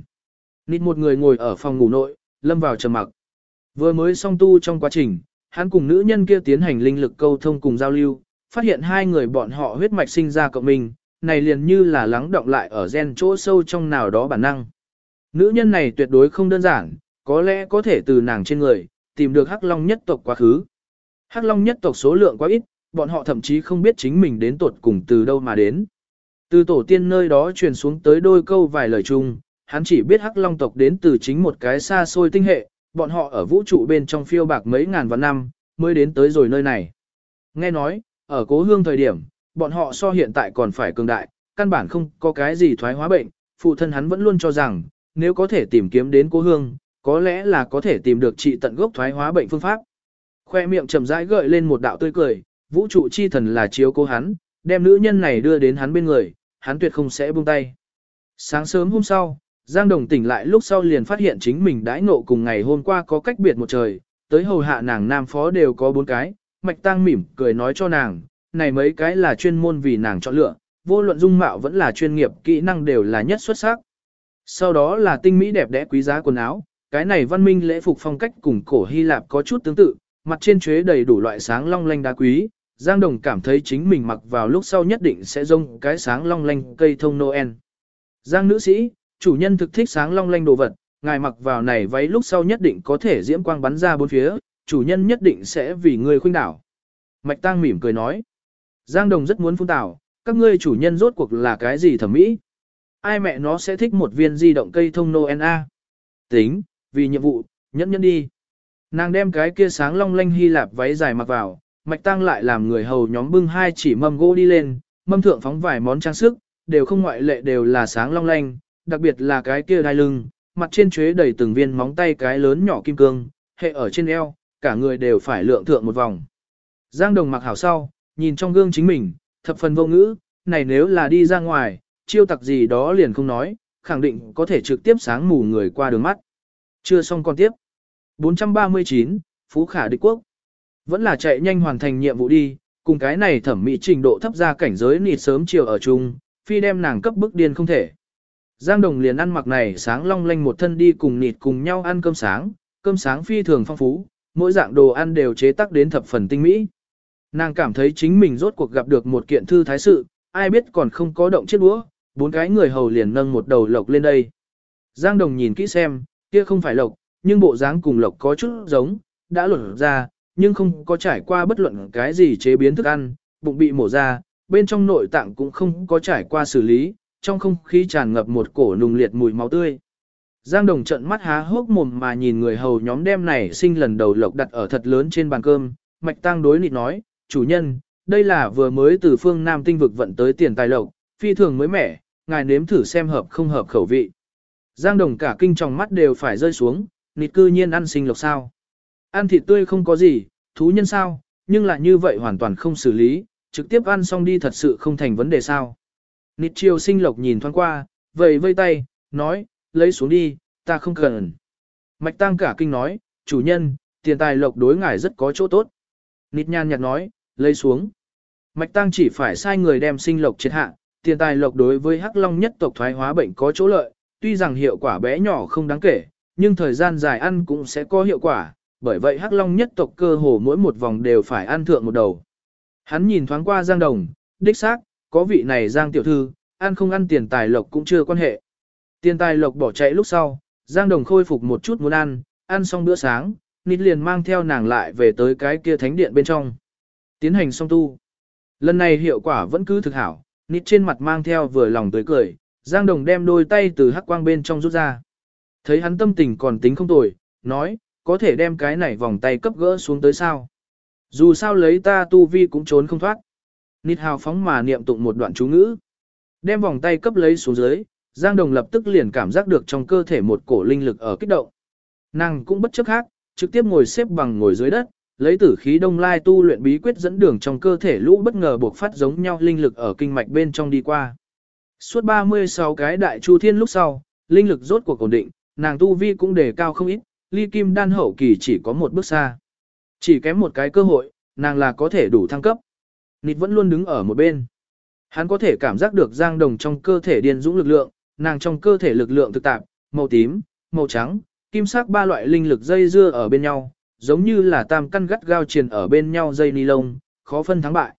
S1: Nịt một người ngồi ở phòng ngủ nội, lâm vào trầm mặc. Vừa mới song tu trong quá trình, hắn cùng nữ nhân kia tiến hành linh lực câu thông cùng giao lưu, phát hiện hai người bọn họ huyết mạch sinh ra cộng mình này liền như là lắng động lại ở gen chỗ sâu trong nào đó bản năng. Nữ nhân này tuyệt đối không đơn giản, có lẽ có thể từ nàng trên người, tìm được Hắc Long nhất tộc quá khứ. Hắc Long nhất tộc số lượng quá ít, bọn họ thậm chí không biết chính mình đến tuột cùng từ đâu mà đến. Từ tổ tiên nơi đó truyền xuống tới đôi câu vài lời chung, hắn chỉ biết Hắc Long tộc đến từ chính một cái xa xôi tinh hệ, bọn họ ở vũ trụ bên trong phiêu bạc mấy ngàn vạn năm, mới đến tới rồi nơi này. Nghe nói, ở cố hương thời điểm, bọn họ so hiện tại còn phải cường đại, căn bản không có cái gì thoái hóa bệnh, phụ thân hắn vẫn luôn cho rằng, nếu có thể tìm kiếm đến cố hương, có lẽ là có thể tìm được trị tận gốc thoái hóa bệnh phương pháp. Khoe miệng chậm rãi gợi lên một đạo tươi cười, vũ trụ chi thần là chiếu cố hắn, đem nữ nhân này đưa đến hắn bên người, hắn tuyệt không sẽ buông tay. Sáng sớm hôm sau, Giang Đồng tỉnh lại lúc sau liền phát hiện chính mình đãi ngộ cùng ngày hôm qua có cách biệt một trời, tới hầu hạ nàng nam phó đều có bốn cái, mạch tăng mỉm cười nói cho nàng, này mấy cái là chuyên môn vì nàng chọn lựa, vô luận dung mạo vẫn là chuyên nghiệp, kỹ năng đều là nhất xuất sắc. Sau đó là tinh mỹ đẹp đẽ quý giá quần áo, cái này văn minh lễ phục phong cách cùng cổ Hy Lạp có chút tương tự, mặt trên chuế đầy đủ loại sáng long lanh đá quý, Giang Đồng cảm thấy chính mình mặc vào lúc sau nhất định sẽ rông cái sáng long lanh cây thông Noel. Giang nữ sĩ, chủ nhân thực thích sáng long lanh đồ vật, ngài mặc vào này váy lúc sau nhất định có thể diễm quang bắn ra bốn phía, chủ nhân nhất định sẽ vì người khuynh đảo. Mạch Tăng mỉm cười nói. Giang Đồng rất muốn phun tảo, các ngươi chủ nhân rốt cuộc là cái gì thẩm mỹ? Ai mẹ nó sẽ thích một viên di động cây thông Noel A? Tính, vì nhiệm vụ, nhẫn nhẫn đi. Nàng đem cái kia sáng long lanh hy lạp váy dài mặc vào, mạch tăng lại làm người hầu nhóm bưng hai chỉ mâm gỗ đi lên, mâm thượng phóng vài món trang sức, đều không ngoại lệ đều là sáng long lanh, đặc biệt là cái kia đai lưng, mặt trên chuế đầy từng viên móng tay cái lớn nhỏ kim cương, hệ ở trên eo, cả người đều phải lượng thượng một vòng. Giang đồng mặc hảo sau, nhìn trong gương chính mình, thập phần vô ngữ, này nếu là đi ra ngoài, chiêu tặc gì đó liền không nói, khẳng định có thể trực tiếp sáng mù người qua đường mắt. Chưa xong còn tiếp. 439, Phú Khả Địch Quốc. Vẫn là chạy nhanh hoàn thành nhiệm vụ đi, cùng cái này thẩm mỹ trình độ thấp ra cảnh giới nịt sớm chiều ở chung, phi đem nàng cấp bức điên không thể. Giang Đồng liền ăn mặc này sáng long lanh một thân đi cùng nịt cùng nhau ăn cơm sáng, cơm sáng phi thường phong phú, mỗi dạng đồ ăn đều chế tác đến thập phần tinh mỹ. Nàng cảm thấy chính mình rốt cuộc gặp được một kiện thư thái sự, ai biết còn không có động chiếc đũa, bốn cái người hầu liền nâng một đầu lộc lên đây. Giang Đồng nhìn kỹ xem, kia không phải lộc, nhưng bộ dáng cùng lộc có chút giống, đã lột ra, nhưng không có trải qua bất luận cái gì chế biến thức ăn, bụng bị mổ ra, bên trong nội tạng cũng không có trải qua xử lý, trong không khí tràn ngập một cổ nùng liệt mùi máu tươi. Giang Đồng trận mắt há hốc mồm mà nhìn người hầu nhóm đem này sinh lần đầu lộc đặt ở thật lớn trên bàn cơm, mạch tăng đối nịt nói, chủ nhân, đây là vừa mới từ phương Nam tinh vực vận tới tiền tài lộc, phi thường mới mẻ, ngài nếm thử xem hợp không hợp khẩu vị. Giang Đồng cả kinh trong mắt đều phải rơi xuống, nịt cư nhiên ăn sinh lộc sao. Ăn thịt tươi không có gì, thú nhân sao, nhưng lại như vậy hoàn toàn không xử lý, trực tiếp ăn xong đi thật sự không thành vấn đề sao. Nịt chiều sinh lộc nhìn thoáng qua, vầy vây tay, nói, lấy xuống đi, ta không cần. Mạch tăng cả kinh nói, chủ nhân, tiền tài lộc đối ngài rất có chỗ tốt. Nịt nhan nhạt nói, lấy xuống. Mạch tăng chỉ phải sai người đem sinh lộc triệt hạ, tiền tài lộc đối với hắc long nhất tộc thoái hóa bệnh có chỗ lợi, tuy rằng hiệu quả bé nhỏ không đáng kể, nhưng thời gian dài ăn cũng sẽ có hiệu quả, bởi vậy hắc long nhất tộc cơ hồ mỗi một vòng đều phải ăn thượng một đầu. Hắn nhìn thoáng qua Giang Đồng, đích xác, có vị này Giang tiểu thư, ăn không ăn tiền tài lộc cũng chưa quan hệ. Tiền tài lộc bỏ chạy lúc sau, Giang Đồng khôi phục một chút muốn ăn, ăn xong bữa sáng, nít liền mang theo nàng lại về tới cái kia thánh điện bên trong. Tiến hành xong tu. Lần này hiệu quả vẫn cứ thực hảo, nít trên mặt mang theo vừa lòng tươi cười, Giang Đồng đem đôi tay từ hắc quang bên trong rút ra. Thấy hắn tâm tình còn tính không tồi, nói, có thể đem cái này vòng tay cấp gỡ xuống tới sao. Dù sao lấy ta tu vi cũng trốn không thoát. Nịt hào phóng mà niệm tụng một đoạn chú ngữ. Đem vòng tay cấp lấy xuống dưới, Giang Đồng lập tức liền cảm giác được trong cơ thể một cổ linh lực ở kích động. Nàng cũng bất chấp khác, trực tiếp ngồi xếp bằng ngồi dưới đất, lấy tử khí đông lai tu luyện bí quyết dẫn đường trong cơ thể lũ bất ngờ buộc phát giống nhau linh lực ở kinh mạch bên trong đi qua. Suốt 36 cái đại chu thiên lúc sau, linh lực rốt cuộc ổn định, nàng tu vi cũng đề cao không ít, ly kim đan hậu kỳ chỉ có một bước xa. Chỉ kém một cái cơ hội, nàng là có thể đủ thăng cấp. Nịt vẫn luôn đứng ở một bên. Hắn có thể cảm giác được giang đồng trong cơ thể điên dũng lực lượng, nàng trong cơ thể lực lượng thực tạp, màu tím, màu trắng, kim sắc ba loại linh lực dây dưa ở bên nhau, giống như là tam căn gắt gao triền ở bên nhau dây ni lông, khó phân thắng bại.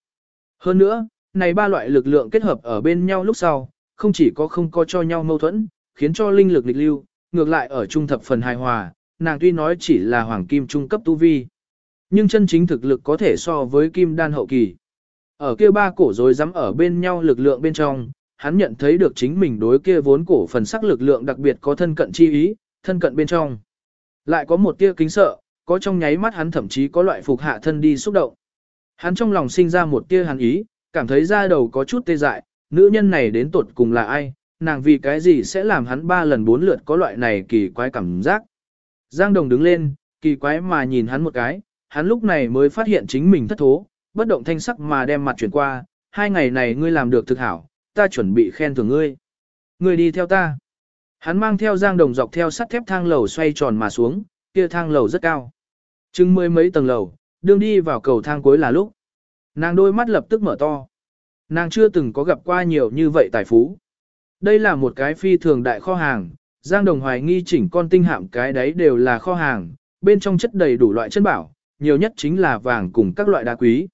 S1: Hơn nữa, này ba loại lực lượng kết hợp ở bên nhau lúc sau, không chỉ có không có cho nhau mâu thuẫn, khiến cho linh lực lịch lưu, ngược lại ở trung thập phần hài hòa, nàng tuy nói chỉ là hoàng kim trung cấp tu vi, nhưng chân chính thực lực có thể so với kim đan hậu kỳ. Ở kia ba cổ rồi dám ở bên nhau lực lượng bên trong, hắn nhận thấy được chính mình đối kia vốn cổ phần sắc lực lượng đặc biệt có thân cận chi ý, thân cận bên trong. Lại có một tia kính sợ, có trong nháy mắt hắn thậm chí có loại phục hạ thân đi xúc động. Hắn trong lòng sinh ra một tia hàn ý, cảm thấy da đầu có chút tê dại, nữ nhân này đến tột cùng là ai, nàng vì cái gì sẽ làm hắn ba lần bốn lượt có loại này kỳ quái cảm giác. Giang Đồng đứng lên, kỳ quái mà nhìn hắn một cái, hắn lúc này mới phát hiện chính mình thất thố, bất động thanh sắc mà đem mặt chuyển qua, hai ngày này ngươi làm được thực hảo, ta chuẩn bị khen thưởng ngươi. Ngươi đi theo ta. Hắn mang theo Giang Đồng dọc theo sắt thép thang lầu xoay tròn mà xuống, kia thang lầu rất cao. Chừng mười mấy tầng lầu, đương đi vào cầu thang cuối là lúc. Nàng đôi mắt lập tức mở to. Nàng chưa từng có gặp qua nhiều như vậy tài phú. Đây là một cái phi thường đại kho hàng, Giang Đồng hoài nghi chỉnh con tinh hạm cái đấy đều là kho hàng, bên trong chất đầy đủ loại chân bảo, nhiều nhất chính là vàng cùng các loại đá quý.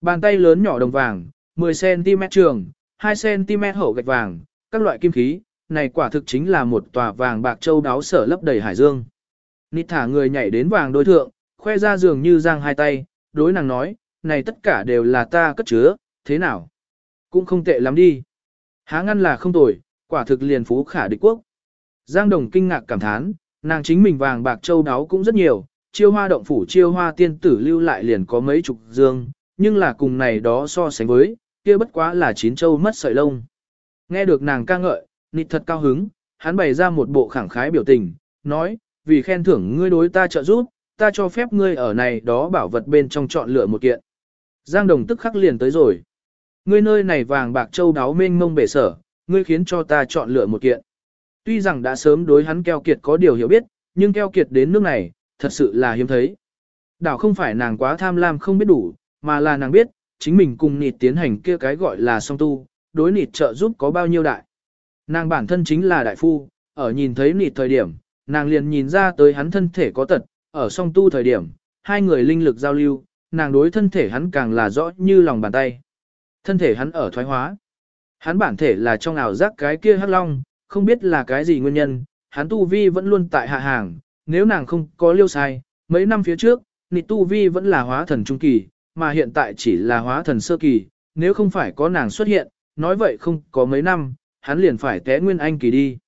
S1: Bàn tay lớn nhỏ đồng vàng, 10cm trường, 2cm hậu gạch vàng, các loại kim khí, này quả thực chính là một tòa vàng bạc châu đáo sở lấp đầy hải dương. Nít thả người nhảy đến vàng đối thượng, khoe ra giường như giang hai tay, đối nàng nói, này tất cả đều là ta cất chứa, thế nào? Cũng không tệ lắm đi. Há ngăn là không tồi, quả thực liền phú khả địch quốc. Giang Đồng kinh ngạc cảm thán, nàng chính mình vàng bạc châu đáo cũng rất nhiều, chiêu hoa động phủ chiêu hoa tiên tử lưu lại liền có mấy chục dương, nhưng là cùng này đó so sánh với, kia bất quá là chín châu mất sợi lông. Nghe được nàng ca ngợi, nịt thật cao hứng, hắn bày ra một bộ khẳng khái biểu tình, nói, vì khen thưởng ngươi đối ta trợ giúp, ta cho phép ngươi ở này đó bảo vật bên trong chọn lựa một kiện. Giang Đồng tức khắc liền tới rồi. Ngươi nơi này vàng bạc châu đáo mênh mông bể sở, ngươi khiến cho ta chọn lựa một kiện. Tuy rằng đã sớm đối hắn keo kiệt có điều hiểu biết, nhưng keo kiệt đến nước này, thật sự là hiếm thấy. Đảo không phải nàng quá tham lam không biết đủ, mà là nàng biết, chính mình cùng nịt tiến hành kia cái gọi là song tu, đối nịt trợ giúp có bao nhiêu đại. Nàng bản thân chính là đại phu, ở nhìn thấy nịt thời điểm, nàng liền nhìn ra tới hắn thân thể có tật, ở song tu thời điểm, hai người linh lực giao lưu, nàng đối thân thể hắn càng là rõ như lòng bàn tay. Thân thể hắn ở thoái hóa. Hắn bản thể là trong ảo giác cái kia hắc long, không biết là cái gì nguyên nhân, hắn tu vi vẫn luôn tại hạ hàng, nếu nàng không có liêu sai, mấy năm phía trước, nị tu vi vẫn là hóa thần trung kỳ, mà hiện tại chỉ là hóa thần sơ kỳ, nếu không phải có nàng xuất hiện, nói vậy không có mấy năm, hắn liền phải té nguyên anh kỳ đi.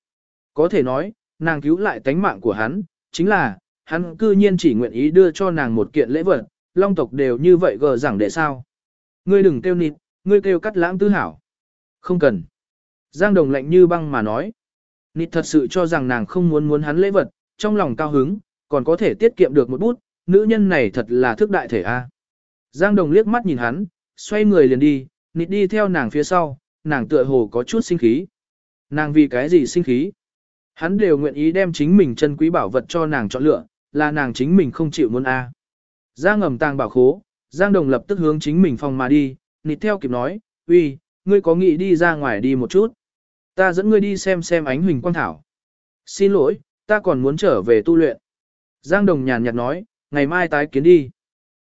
S1: Có thể nói, nàng cứu lại tánh mạng của hắn, chính là, hắn cư nhiên chỉ nguyện ý đưa cho nàng một kiện lễ vật, long tộc đều như vậy gờ rằng để sao. Ngươi đừng kêu nịt, ngươi kêu cắt lãng tư hảo. Không cần. Giang đồng lạnh như băng mà nói. Nịt thật sự cho rằng nàng không muốn muốn hắn lễ vật, trong lòng cao hứng, còn có thể tiết kiệm được một bút, nữ nhân này thật là thức đại thể a. Giang đồng liếc mắt nhìn hắn, xoay người liền đi, nịt đi theo nàng phía sau, nàng tựa hồ có chút sinh khí. Nàng vì cái gì sinh khí? Hắn đều nguyện ý đem chính mình chân quý bảo vật cho nàng chọn lựa, là nàng chính mình không chịu muốn a. Giang ngầm tàng bảo khố, Giang Đồng lập tức hướng chính mình phòng mà đi, nịt theo kịp nói, uy, ngươi có nghĩ đi ra ngoài đi một chút. Ta dẫn ngươi đi xem xem ánh huỳnh quang thảo. Xin lỗi, ta còn muốn trở về tu luyện. Giang Đồng nhàn nhạt nói, ngày mai tái kiến đi.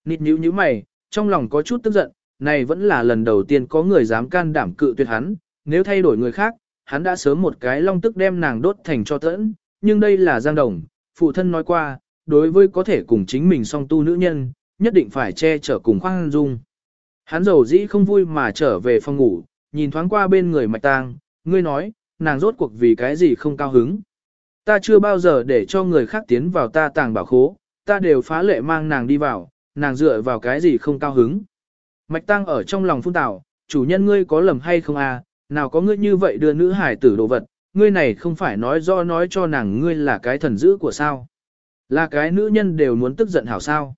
S1: Nịt nhíu nhíu mày, trong lòng có chút tức giận, này vẫn là lần đầu tiên có người dám can đảm cự tuyệt hắn, nếu thay đổi người khác, hắn đã sớm một cái long tức đem nàng đốt thành cho tẫn, nhưng đây là Giang Đồng, phụ thân nói qua, đối với có thể cùng chính mình song tu nữ nhân, nhất định phải che chở cùng khoan dung. Hắn dầu dĩ không vui mà trở về phòng ngủ, nhìn thoáng qua bên người mạch tang, ngươi nói, nàng rốt cuộc vì cái gì không cao hứng. Ta chưa bao giờ để cho người khác tiến vào ta tàng bảo khố, ta đều phá lệ mang nàng đi vào, nàng dựa vào cái gì không cao hứng. Mạch tang ở trong lòng phun tảo, chủ nhân ngươi có lầm hay không à, nào có ngươi như vậy đưa nữ hải tử đồ vật, ngươi này không phải nói do nói cho nàng ngươi là cái thần dữ của sao. Là cái nữ nhân đều muốn tức giận hảo sao.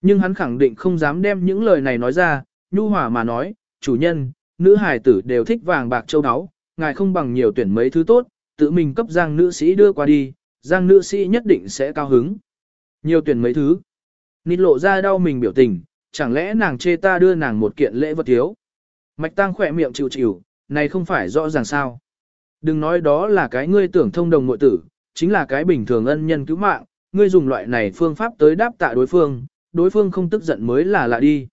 S1: Nhưng hắn khẳng định không dám đem những lời này nói ra, nhu hòa mà nói, chủ nhân, nữ hải tử đều thích vàng bạc châu áo, ngài không bằng nhiều tuyển mấy thứ tốt, tự mình cấp giang nữ sĩ đưa qua đi, giang nữ sĩ nhất định sẽ cao hứng. Nhiều tuyển mấy thứ. Nịt lộ ra đau mình biểu tình, chẳng lẽ nàng chê ta đưa nàng một kiện lễ vật thiếu. Mạch tăng khỏe miệng chịu chịu, này không phải rõ ràng sao. Đừng nói đó là cái ngươi tưởng thông đồng nội tử, chính là cái bình thường ân nhân cứu mạng, ngươi dùng loại này phương pháp tới đáp tạ đối phương, đối phương không tức giận mới là lạ đi.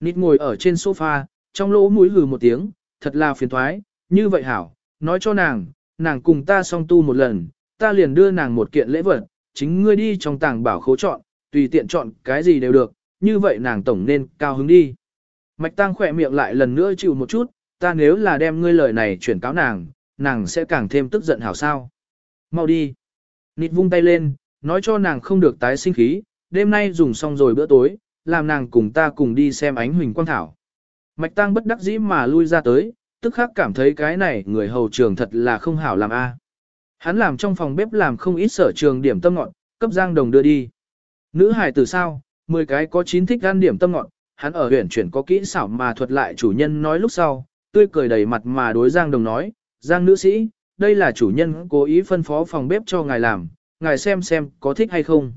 S1: Nít ngồi ở trên sofa, trong lỗ mũi hừ một tiếng, thật là phiền thoái, như vậy hảo, nói cho nàng, nàng cùng ta song tu một lần, ta liền đưa nàng một kiện lễ vật, chính ngươi đi trong tàng bảo khố chọn, tùy tiện chọn cái gì đều được, như vậy nàng tổng nên cao hứng đi. Mạch tăng khỏe miệng lại lần nữa chịu một chút, ta nếu là đem ngươi lời này chuyển cáo nàng, nàng sẽ càng thêm tức giận hảo sao. Mau đi. Nịt vung tay lên, nói cho nàng không được tái sinh khí, đêm nay dùng xong rồi bữa tối, làm nàng cùng ta cùng đi xem ánh huỳnh quang thảo. Mạch tăng bất đắc dĩ mà lui ra tới, tức khắc cảm thấy cái này người hầu trường thật là không hảo làm a. À. Hắn làm trong phòng bếp làm không ít sở trường điểm tâm ngọn, cấp Giang Đồng đưa đi. Nữ hải từ sao, 10 cái có 9 thích ăn điểm tâm ngọn, hắn ở huyện chuyển có kỹ xảo mà thuật lại chủ nhân nói lúc sau, tươi cười đầy mặt mà đối Giang Đồng nói, Giang nữ sĩ, đây là chủ nhân cố ý phân phó phòng bếp cho ngài làm, ngài xem xem có thích hay không.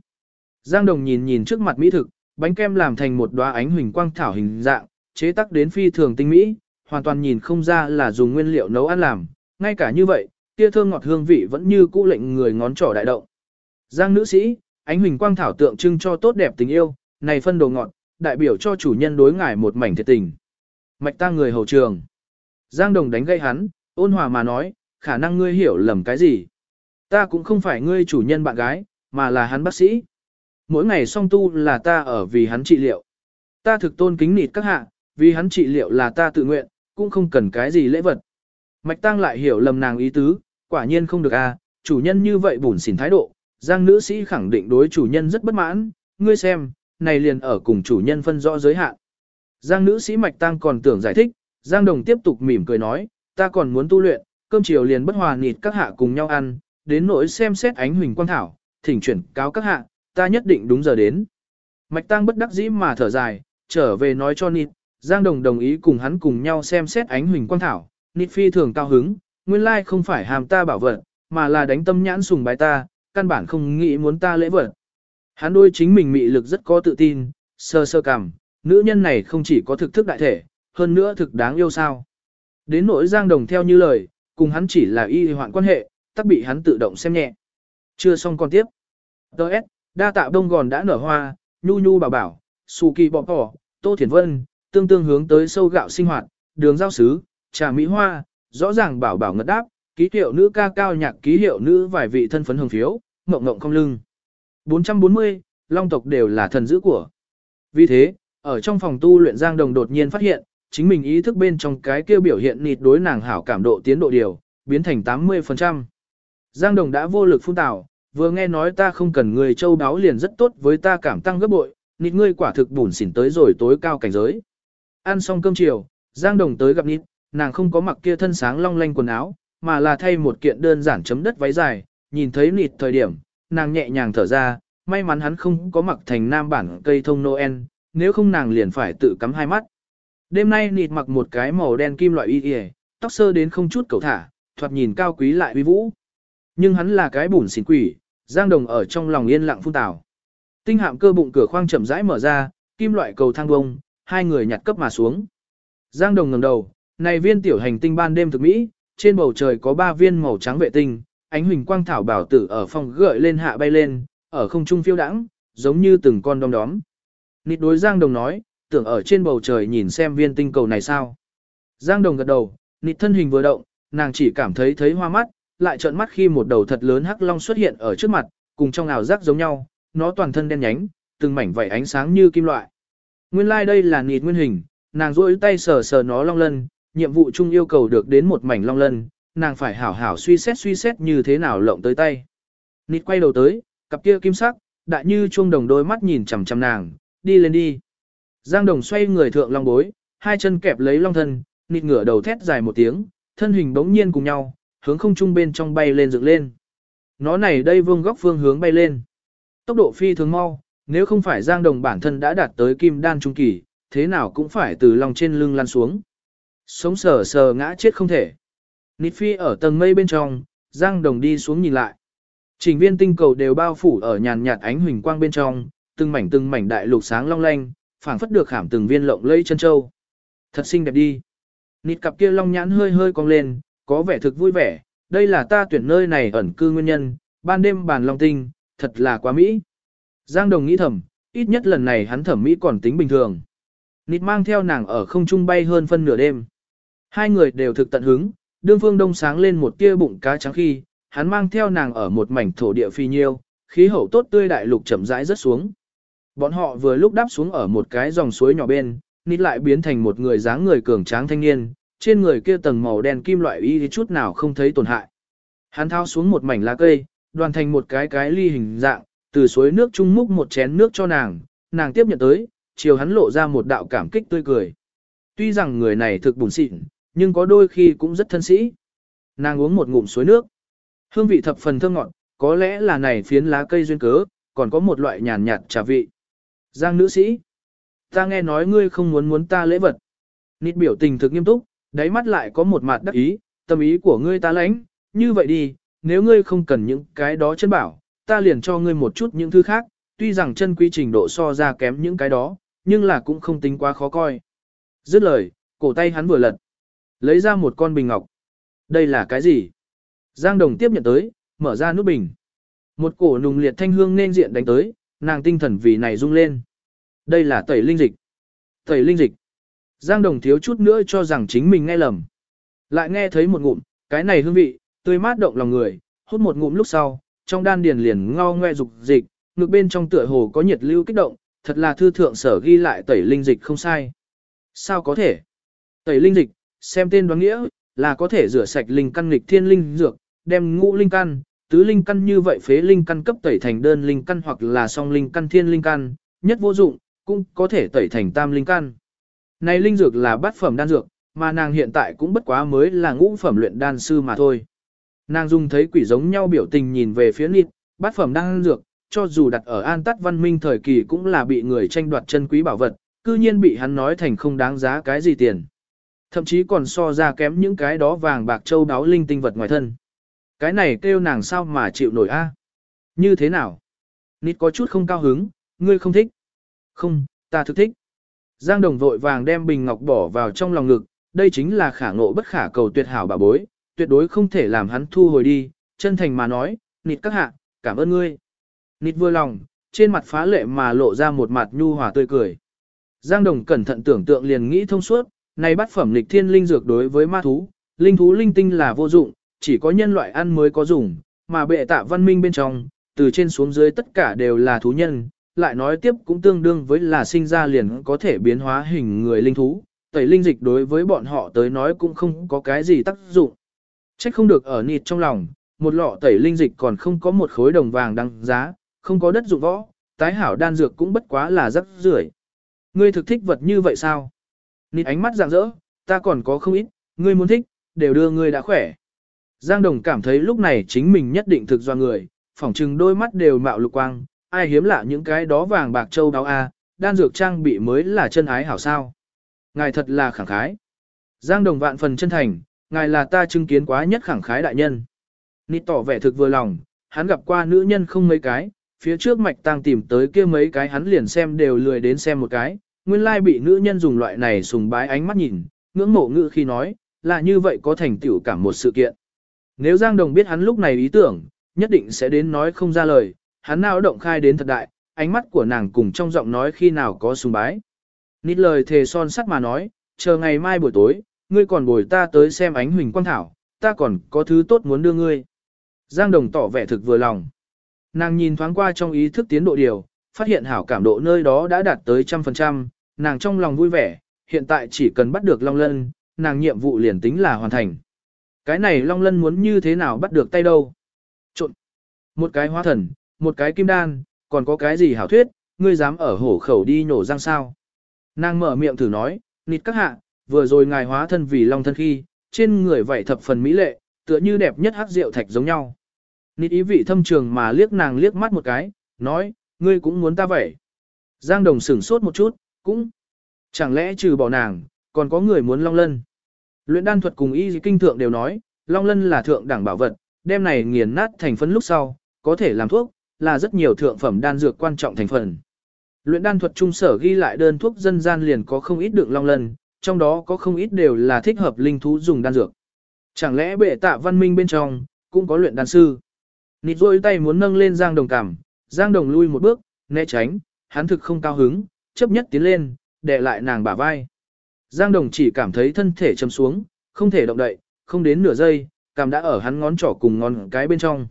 S1: Giang Đồng nhìn nhìn trước mặt mỹ thực, bánh kem làm thành một đóa ánh huỳnh quang thảo hình dạng, chế tác đến phi thường tinh mỹ, hoàn toàn nhìn không ra là dùng nguyên liệu nấu ăn làm, ngay cả như vậy, kia thơm ngọt hương vị vẫn như cũ lệnh người ngón trỏ đại động. Giang nữ sĩ, ánh huỳnh quang thảo tượng trưng cho tốt đẹp tình yêu, này phân đồ ngọt, đại biểu cho chủ nhân đối ngài một mảnh thiệt tình. Mạch ta người hầu trường. Giang Đồng đánh gây hắn, ôn hòa mà nói, khả năng ngươi hiểu lầm cái gì. Ta cũng không phải ngươi chủ nhân bạn gái, mà là hắn bác sĩ. Mỗi ngày song tu là ta ở vì hắn trị liệu. Ta thực tôn kính nịt các hạ, vì hắn trị liệu là ta tự nguyện, cũng không cần cái gì lễ vật. Mạch Tăng lại hiểu lầm nàng ý tứ, quả nhiên không được a, à, chủ nhân như vậy bùn xỉn thái độ, Giang nữ sĩ khẳng định đối chủ nhân rất bất mãn, ngươi xem, này liền ở cùng chủ nhân phân rõ giới hạn. Giang nữ sĩ Mạch Tăng còn tưởng giải thích, Giang Đồng tiếp tục mỉm cười nói, ta còn muốn tu luyện, cơm chiều liền bất hòa nịt các hạ cùng nhau ăn, đến nỗi xem xét ánh huỳnh quang thảo, thỉnh chuyển cáo các hạ, ta nhất định đúng giờ đến. Mạch Tăng bất đắc dĩ mà thở dài, trở về nói cho nịt, Giang Đồng đồng ý cùng hắn cùng nhau xem xét ánh huỳnh quang thảo, nịt phi thường cao hứng, nguyên lai không phải hàm ta bảo vật, mà là đánh tâm nhãn sùng bái ta, căn bản không nghĩ muốn ta lễ vật. Hắn đôi chính mình mị lực rất có tự tin, sơ sơ cảm, nữ nhân này không chỉ có thực thức đại thể, hơn nữa thực đáng yêu sao. Đến nỗi Giang Đồng theo như lời, cùng hắn chỉ là y hoạn quan hệ, tắc bị hắn tự động xem nhẹ. Chưa xong còn tiếp. Đợt, đa tạ đông gòn đã nở hoa, nhu nhu bảo bảo, xù kỳ bọ cỏ, tô thiền vân, tương tương hướng tới sâu gạo sinh hoạt, đường giao sứ, trà mỹ hoa, rõ ràng bảo bảo ngất đáp, ký hiệu nữ ca cao nhạc ký hiệu nữ vài vị thân phấn hồng phiếu, ngộng ngộng không lưng. 440, long tộc đều là thần dữ của. Vì thế, ở trong phòng tu luyện Giang Đồng đột nhiên phát hiện, chính mình ý thức bên trong cái kêu biểu hiện nịt đối nàng hảo cảm độ tiến độ điều, biến thành 80%. Giang Đồng đã vô lực phun tảo, vừa nghe nói ta không cần người châu đáo liền rất tốt với ta cảm tăng gấp bội, nịt ngươi quả thực bùn xỉn tới rồi tối cao cảnh giới. Ăn xong cơm chiều, Giang Đồng tới gặp nịt, nàng không có mặc kia thân sáng long lanh quần áo, mà là thay một kiện đơn giản chấm đất váy dài, nhìn thấy nịt thời điểm, nàng nhẹ nhàng thở ra, may mắn hắn không có mặc thành nam bản cây thông Noel, nếu không nàng liền phải tự cắm hai mắt. Đêm nay nịt mặc một cái màu đen kim loại y y, tóc sơ đến không chút cầu thả, thoạt nhìn cao quý lại uy vũ. Nhưng hắn là cái bùn xỉn quỷ, Giang Đồng ở trong lòng yên lặng phun tào. Tinh hạm cơ bụng cửa khoang chậm rãi mở ra, kim loại cầu thang bông, hai người nhặt cấp mà xuống. Giang Đồng ngẩng đầu, này viên tiểu hành tinh ban đêm thực mỹ, trên bầu trời có ba viên màu trắng vệ tinh, ánh huỳnh quang thảo bảo tử ở phòng gợi lên hạ bay lên, ở không trung phiêu đãng, giống như từng con đom đóm. Nịt đối Giang Đồng nói, tưởng ở trên bầu trời nhìn xem viên tinh cầu này sao. Giang Đồng gật đầu, nịt thân hình vừa động, nàng chỉ cảm thấy thấy hoa mắt, lại trợn mắt khi một đầu thật lớn hắc long xuất hiện ở trước mặt, cùng trong ảo giác giống nhau, nó toàn thân đen nhánh, từng mảnh vảy ánh sáng như kim loại. Nguyên lai like đây là nịt nguyên hình, nàng duỗi tay sờ sờ nó long lân, nhiệm vụ chung yêu cầu được đến một mảnh long lân, nàng phải hảo hảo suy xét suy xét như thế nào lộng tới tay. Nịt quay đầu tới, cặp kia kim sắc, đại như chuông đồng đôi mắt nhìn chằm chằm nàng, đi lên đi. Giang đồng xoay người thượng long bối, hai chân kẹp lấy long thân, nịt ngửa đầu thét dài một tiếng, thân hình bỗng nhiên cùng nhau, hướng không trung bên trong bay lên dựng lên. Nó này đây vương góc phương hướng bay lên. Tốc độ phi thường mau, nếu không phải Giang Đồng bản thân đã đạt tới kim đan trung kỳ, thế nào cũng phải từ lòng trên lưng lăn xuống. Sống sờ sờ ngã chết không thể. Nít phi ở tầng mây bên trong, Giang Đồng đi xuống nhìn lại. Trình viên tinh cầu đều bao phủ ở nhàn nhạt ánh huỳnh quang bên trong, từng mảnh từng mảnh đại lục sáng long lanh, phảng phất được khảm từng viên lộng lẫy chân châu. Thật xinh đẹp đi. Nít cặp kia long nhãn hơi hơi cong lên, có vẻ thực vui vẻ, đây là ta tuyển nơi này ẩn cư nguyên nhân, ban đêm bàn long tinh, thật là quá mỹ. Giang Đồng nghĩ thầm, ít nhất lần này hắn thẩm mỹ còn tính bình thường. Nịt mang theo nàng ở không trung bay hơn phân nửa đêm. Hai người đều thực tận hứng, đương phương đông sáng lên một tia bụng cá trắng khi, hắn mang theo nàng ở một mảnh thổ địa phi nhiêu, khí hậu tốt tươi đại lục chậm rãi rất xuống. Bọn họ vừa lúc đáp xuống ở một cái dòng suối nhỏ bên, nít lại biến thành một người dáng người cường tráng thanh niên, trên người kia tầng màu đen kim loại y chút nào không thấy tổn hại. Hắn thao xuống một mảnh lá cây, đoàn thành một cái cái ly hình dạng, từ suối nước trung múc một chén nước cho nàng, nàng tiếp nhận tới, chiều hắn lộ ra một đạo cảm kích tươi cười. Tuy rằng người này thực bùn xịn, nhưng có đôi khi cũng rất thân sĩ. Nàng uống một ngụm suối nước. Hương vị thập phần thơm ngọt, có lẽ là này phiến lá cây duyên cớ, còn có một loại nhàn nhạt trà vị. Giang nữ sĩ, ta nghe nói ngươi không muốn muốn ta lễ vật. Nít biểu tình thực nghiêm túc, đáy mắt lại có một mặt đắc ý, tâm ý của ngươi ta lãnh, như vậy đi, nếu ngươi không cần những cái đó chân bảo, ta liền cho ngươi một chút những thứ khác, tuy rằng chân quý trình độ so ra kém những cái đó, nhưng là cũng không tính quá khó coi. Dứt lời, cổ tay hắn vừa lật, lấy ra một con bình ngọc. Đây là cái gì? Giang Đồng tiếp nhận tới, mở ra nút bình. Một cổ nùng liệt thanh hương nên diện đánh tới, nàng tinh thần vì này rung lên. Đây là tẩy linh dịch. Tẩy linh dịch. Giang Đồng thiếu chút nữa cho rằng chính mình nghe lầm. Lại nghe thấy một ngụm, cái này hương vị, tươi mát động lòng người, hút một ngụm lúc sau, trong đan điền liền ngao ngoe dục dịch, ngực bên trong tựa hồ có nhiệt lưu kích động, thật là thư thượng sở ghi lại tẩy linh dịch không sai. Sao có thể? Tẩy linh dịch, xem tên đoán nghĩa, là có thể rửa sạch linh căn nghịch thiên linh dược, đem ngũ linh căn, tứ linh căn như vậy phế linh căn cấp tẩy thành đơn linh căn hoặc là song linh căn thiên linh căn, nhất vô dụng, cũng có thể tẩy thành tam linh căn. Này linh dược là bát phẩm đan dược, mà nàng hiện tại cũng bất quá mới là ngũ phẩm luyện đan sư mà thôi. Nàng dùng thấy quỷ giống nhau biểu tình nhìn về phía nịt, bát phẩm đan dược, cho dù đặt ở an tắt văn minh thời kỳ cũng là bị người tranh đoạt chân quý bảo vật, cư nhiên bị hắn nói thành không đáng giá cái gì tiền. Thậm chí còn so ra kém những cái đó vàng bạc châu đáo linh tinh vật ngoài thân. Cái này kêu nàng sao mà chịu nổi a? Như thế nào? Nít có chút không cao hứng, ngươi không thích. Không, ta thực thích. Giang đồng vội vàng đem bình ngọc bỏ vào trong lòng ngực, đây chính là khả ngộ bất khả cầu tuyệt hảo bà bối, tuyệt đối không thể làm hắn thu hồi đi, chân thành mà nói, nịt các hạ, cảm ơn ngươi. Nịt vừa lòng, trên mặt phá lệ mà lộ ra một mặt nhu hòa tươi cười. Giang đồng cẩn thận tưởng tượng liền nghĩ thông suốt, này bắt phẩm lịch thiên linh dược đối với ma thú, linh thú linh tinh là vô dụng, chỉ có nhân loại ăn mới có dùng, mà bệ tạ văn minh bên trong, từ trên xuống dưới tất cả đều là thú nhân, lại nói tiếp cũng tương đương với là sinh ra liền có thể biến hóa hình người linh thú, tẩy linh dịch đối với bọn họ tới nói cũng không có cái gì tác dụng. Trách không được ở nịt trong lòng, một lọ tẩy linh dịch còn không có một khối đồng vàng đăng giá, không có đất dụng võ, tái hảo đan dược cũng bất quá là rắc rưởi. Ngươi thực thích vật như vậy sao? Nịt ánh mắt rạng rỡ, ta còn có không ít, ngươi muốn thích, đều đưa ngươi đã khỏe. Giang Đồng cảm thấy lúc này chính mình nhất định thực do người, phỏng chừng đôi mắt đều mạo lục quang, ai hiếm lạ những cái đó vàng bạc châu đáo a, đan dược trang bị mới là chân ái hảo sao. Ngài thật là khẳng khái. Giang Đồng vạn phần chân thành, ngài là ta chứng kiến quá nhất khẳng khái đại nhân. Nít tỏ vẻ thực vừa lòng, hắn gặp qua nữ nhân không mấy cái, phía trước mạch tang tìm tới kia mấy cái hắn liền xem đều lười đến xem một cái, nguyên lai bị nữ nhân dùng loại này sùng bái ánh mắt nhìn, ngưỡng mộ ngự khi nói, là như vậy có thành tựu cả một sự kiện. Nếu Giang Đồng biết hắn lúc này ý tưởng, nhất định sẽ đến nói không ra lời, hắn nào động khai đến thật đại, ánh mắt của nàng cùng trong giọng nói khi nào có sùng bái. Nít lời thề son sắt mà nói, chờ ngày mai buổi tối, ngươi còn bồi ta tới xem ánh huỳnh quang thảo, ta còn có thứ tốt muốn đưa ngươi. Giang Đồng tỏ vẻ thực vừa lòng. Nàng nhìn thoáng qua trong ý thức tiến độ điều, phát hiện hảo cảm độ nơi đó đã đạt tới trăm phần trăm, nàng trong lòng vui vẻ, hiện tại chỉ cần bắt được Long Lân, nàng nhiệm vụ liền tính là hoàn thành. Cái này Long Lân muốn như thế nào bắt được tay đâu? Trộn. Một cái hóa thần, một cái kim đan, còn có cái gì hảo thuyết, ngươi dám ở hổ khẩu đi nhổ răng sao. Nàng mở miệng thử nói, nịt các hạ, vừa rồi ngài hóa thân vì long thân khi, trên người vậy thập phần mỹ lệ, tựa như đẹp nhất hắc rượu thạch giống nhau. Nịt ý vị thâm trường mà liếc nàng liếc mắt một cái, nói, ngươi cũng muốn ta vậy. Giang đồng sửng sốt một chút, cũng, chẳng lẽ trừ bỏ nàng, còn có người muốn long lân. Luyện đan thuật cùng y kinh thượng đều nói, long lân là thượng đẳng bảo vật, đem này nghiền nát thành phấn lúc sau, có thể làm thuốc, là rất nhiều thượng phẩm đan dược quan trọng thành phần. Luyện đan thuật trung sở ghi lại đơn thuốc dân gian liền có không ít đựng long lân, trong đó có không ít đều là thích hợp linh thú dùng đan dược. Chẳng lẽ bệ tạ văn minh bên trong, cũng có luyện đan sư. Nịt rôi tay muốn nâng lên Giang Đồng cảm, Giang Đồng lui một bước, né tránh, hắn thực không cao hứng, chấp nhất tiến lên, đè lại nàng bả vai. Giang Đồng chỉ cảm thấy thân thể chầm xuống, không thể động đậy, không đến nửa giây, cảm đã ở hắn ngón trỏ cùng ngón cái bên trong.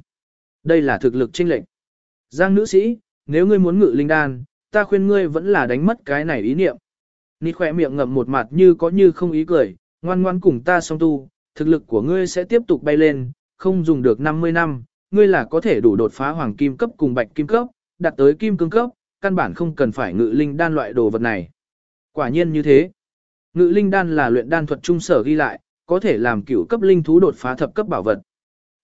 S1: Đây là thực lực chênh lệnh. Giang nữ sĩ, nếu ngươi muốn ngự linh đan, ta khuyên ngươi vẫn là đánh mất cái này ý niệm. Nị khỏe miệng ngậm một mặt như có như không ý cười, ngoan ngoan cùng ta song tu, thực lực của ngươi sẽ tiếp tục bay lên, không dùng được 50 năm, ngươi là có thể đủ đột phá hoàng kim cấp cùng bạch kim cấp, đạt tới kim cương cấp, căn bản không cần phải ngự linh đan loại đồ vật này. Quả nhiên như thế. Ngự linh đan là luyện đan thuật trung sở ghi lại, có thể làm cửu cấp linh thú đột phá thập cấp bảo vật.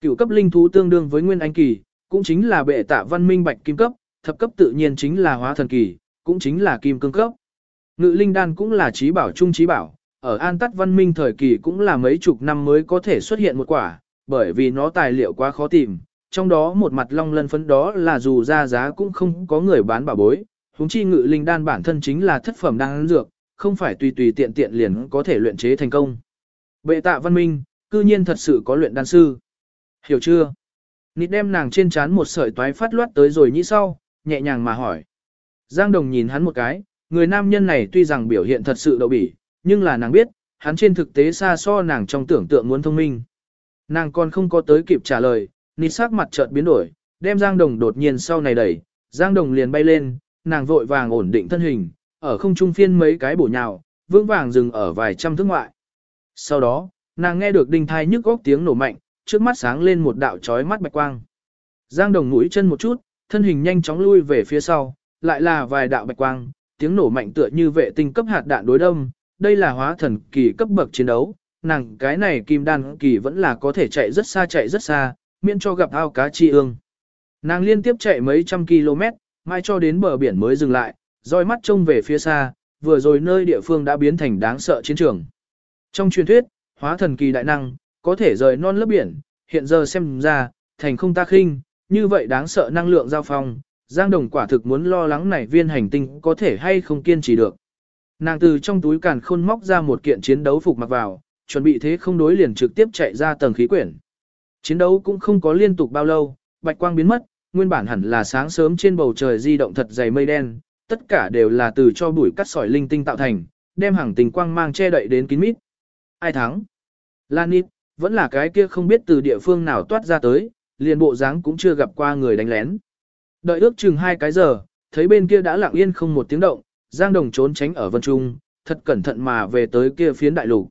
S1: Cửu cấp linh thú tương đương với nguyên anh kỳ, cũng chính là bệ tạ văn minh bạch kim cấp, thập cấp tự nhiên chính là hóa thần kỳ, cũng chính là kim cương cấp. Ngự linh đan cũng là trí bảo trung trí bảo, ở an tắt văn minh thời kỳ cũng là mấy chục năm mới có thể xuất hiện một quả, bởi vì nó tài liệu quá khó tìm, trong đó một mặt long lân phấn đó là dù ra giá cũng không có người bán bảo bối, huống chi ngự linh đan bản thân chính là thất phẩm đan dược, không phải tùy tùy tiện tiện liền có thể luyện chế thành công. Bệ tạ văn minh, cư nhiên thật sự có luyện đan sư. Hiểu chưa? Nịt đem nàng trên chán một sợi toái phát loát tới rồi như sau, nhẹ nhàng mà hỏi. Giang Đồng nhìn hắn một cái, người nam nhân này tuy rằng biểu hiện thật sự đậu bỉ, nhưng là nàng biết, hắn trên thực tế xa so nàng trong tưởng tượng muốn thông minh. Nàng còn không có tới kịp trả lời, nịt sắc mặt chợt biến đổi, đem Giang Đồng đột nhiên sau này đẩy, Giang Đồng liền bay lên, nàng vội vàng ổn định thân hình, ở không trung phiên mấy cái bổ nhào, vững vàng dừng ở vài trăm thước ngoại. Sau đó, nàng nghe được đinh thai nhức góc tiếng nổ mạnh, trước mắt sáng lên một đạo chói mắt bạch quang. Giang Đồng mũi chân một chút, thân hình nhanh chóng lui về phía sau, lại là vài đạo bạch quang, tiếng nổ mạnh tựa như vệ tinh cấp hạt đạn đối đâm, đây là hóa thần kỳ cấp bậc chiến đấu, nàng cái này kim đan kỳ vẫn là có thể chạy rất xa chạy rất xa, miễn cho gặp ao cá chi ương. Nàng liên tiếp chạy mấy trăm km, mai cho đến bờ biển mới dừng lại, roi mắt trông về phía xa, vừa rồi nơi địa phương đã biến thành đáng sợ chiến trường. Trong truyền thuyết, hóa thần kỳ đại năng, có thể rời non lớp biển, hiện giờ xem ra, thành không ta khinh, như vậy đáng sợ năng lượng giao phong, Giang Đồng quả thực muốn lo lắng này viên hành tinh có thể hay không kiên trì được. Nàng từ trong túi càn khôn móc ra một kiện chiến đấu phục mặc vào, chuẩn bị thế không đối liền trực tiếp chạy ra tầng khí quyển. Chiến đấu cũng không có liên tục bao lâu, bạch quang biến mất, nguyên bản hẳn là sáng sớm trên bầu trời di động thật dày mây đen, tất cả đều là từ cho bụi cắt sỏi linh tinh tạo thành, đem hàng tình quang mang che đậy đến kín mít. Ai thắng? Lanit, vẫn là cái kia không biết từ địa phương nào toát ra tới, liền bộ dáng cũng chưa gặp qua người đánh lén. Đợi ước chừng hai cái giờ, thấy bên kia đã lặng yên không một tiếng động, Giang Đồng trốn tránh ở vân trung, thật cẩn thận mà về tới kia phiến đại lục.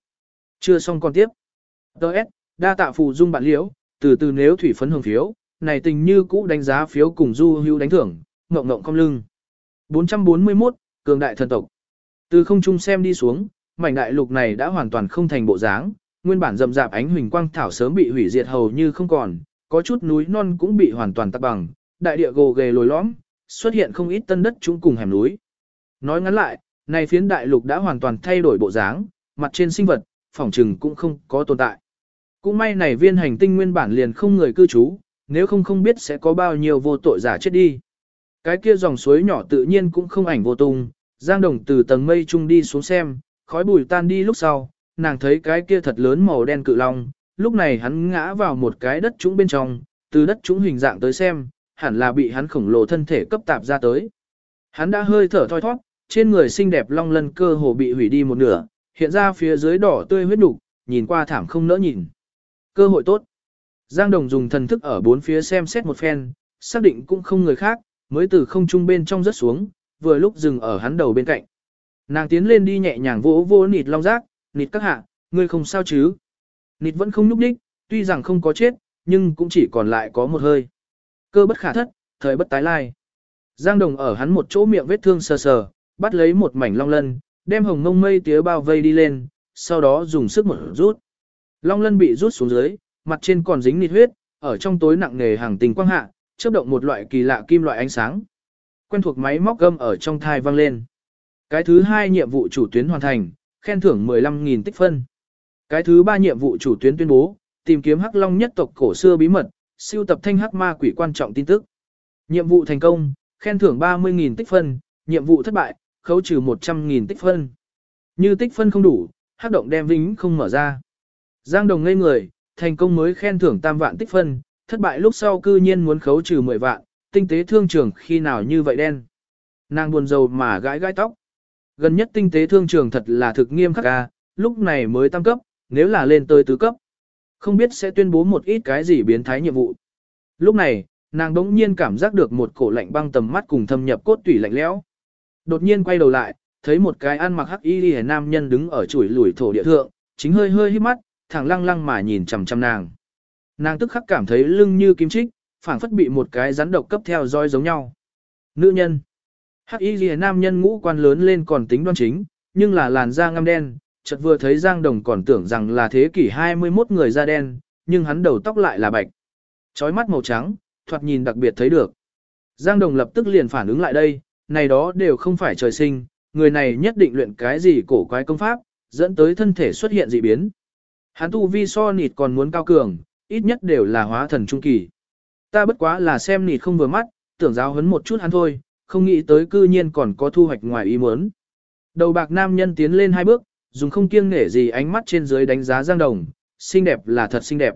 S1: Chưa xong con tiếp. Đợt, đa tạ phụ dung bạn liễu, từ từ nếu thủy phấn hưởng phiếu, này tình như cũ đánh giá phiếu cùng du hưu đánh thưởng, ngộng ngộng không lưng. 441, cường đại thần tộc. Từ không trung xem đi xuống, mảnh đại lục này đã hoàn toàn không thành bộ dáng, nguyên bản rậm rạp ánh huỳnh quang thảo sớm bị hủy diệt hầu như không còn, có chút núi non cũng bị hoàn toàn tắc bằng, đại địa gồ ghề lồi lõm, xuất hiện không ít tân đất chúng cùng hẻm núi. Nói ngắn lại, này phiến đại lục đã hoàn toàn thay đổi bộ dáng, mặt trên sinh vật, phòng trừng cũng không có tồn tại. Cũng may này viên hành tinh nguyên bản liền không người cư trú, nếu không không biết sẽ có bao nhiêu vô tội giả chết đi. Cái kia dòng suối nhỏ tự nhiên cũng không ảnh vô tung, Giang Đồng từ tầng mây trung đi xuống xem, khói bụi tan đi lúc sau, nàng thấy cái kia thật lớn màu đen cự long, lúc này hắn ngã vào một cái đất trũng bên trong, từ đất trũng hình dạng tới xem, hẳn là bị hắn khổng lồ thân thể cấp tạp ra tới. Hắn đã hơi thở thoi thoát, trên người xinh đẹp long lân cơ hồ bị hủy đi một nửa, hiện ra phía dưới đỏ tươi huyết đục, nhìn qua thảm không nỡ nhìn. Cơ hội tốt. Giang Đồng dùng thần thức ở bốn phía xem xét một phen, xác định cũng không người khác, mới từ không trung bên trong rớt xuống, vừa lúc dừng ở hắn đầu bên cạnh. Nàng tiến lên đi nhẹ nhàng vỗ vỗ nịt long rác, nịt các hạ, ngươi không sao chứ. Nịt vẫn không nhúc đích, tuy rằng không có chết, nhưng cũng chỉ còn lại có một hơi. Cơ bất khả thất, thời bất tái lai. Giang Đồng ở hắn một chỗ miệng vết thương sờ sờ, bắt lấy một mảnh long lân, đem hồng ngông mây tía bao vây đi lên, sau đó dùng sức một rút. Long lân bị rút xuống dưới, mặt trên còn dính nịt huyết, ở trong tối nặng nề hàng tình quang hạ, chớp động một loại kỳ lạ kim loại ánh sáng. Quen thuộc máy móc gâm ở trong thai vang lên. Cái thứ hai nhiệm vụ chủ tuyến hoàn thành, khen thưởng 15.000 tích phân. Cái thứ ba nhiệm vụ chủ tuyến tuyên bố, tìm kiếm hắc long nhất tộc cổ xưa bí mật, siêu tập thanh hắc ma quỷ quan trọng tin tức. Nhiệm vụ thành công, khen thưởng 30.000 tích phân, nhiệm vụ thất bại, khấu trừ 100.000 tích phân. Như tích phân không đủ, hắc động đem vĩnh không mở ra. Giang Đồng ngây người, thành công mới khen thưởng tam vạn tích phân, thất bại lúc sau cư nhiên muốn khấu trừ 10 vạn, tinh tế thương trường khi nào như vậy đen. Nàng buồn rầu mà gãi gãi tóc. Gần nhất tinh tế thương trường thật là thực nghiêm khắc ca, lúc này mới tăng cấp, nếu là lên tới tứ cấp. Không biết sẽ tuyên bố một ít cái gì biến thái nhiệm vụ. Lúc này, nàng đống nhiên cảm giác được một cổ lạnh băng tầm mắt cùng thâm nhập cốt tủy lạnh lẽo. Đột nhiên quay đầu lại, thấy một cái ăn mặc hắc y liễu nam nhân đứng ở chuỗi lùi thổ địa thượng, chính hơi hơi hít mắt, thẳng lăng lăng mà nhìn chằm chằm nàng. Nàng tức khắc cảm thấy lưng như kim chích, phảng phất bị một cái rắn độc cấp theo dõi giống nhau. Nữ nhân. Hắc y lìa nam nhân ngũ quan lớn lên còn tính đoan chính, nhưng là làn da ngăm đen, chợt vừa thấy Giang Đồng còn tưởng rằng là thế kỷ 21 người da đen, nhưng hắn đầu tóc lại là bạch. Chói mắt màu trắng, thoạt nhìn đặc biệt thấy được. Giang Đồng lập tức liền phản ứng lại đây, này đó đều không phải trời sinh, người này nhất định luyện cái gì cổ quái công pháp, dẫn tới thân thể xuất hiện dị biến. Hắn tu vi so nịt còn muốn cao cường, ít nhất đều là hóa thần trung kỳ. Ta bất quá là xem nịt không vừa mắt, tưởng giáo hấn một chút hắn thôi, không nghĩ tới cư nhiên còn có thu hoạch ngoài ý muốn. Đầu bạc nam nhân tiến lên hai bước, dùng không kiêng nể gì ánh mắt trên dưới đánh giá Giang Đồng, xinh đẹp là thật xinh đẹp.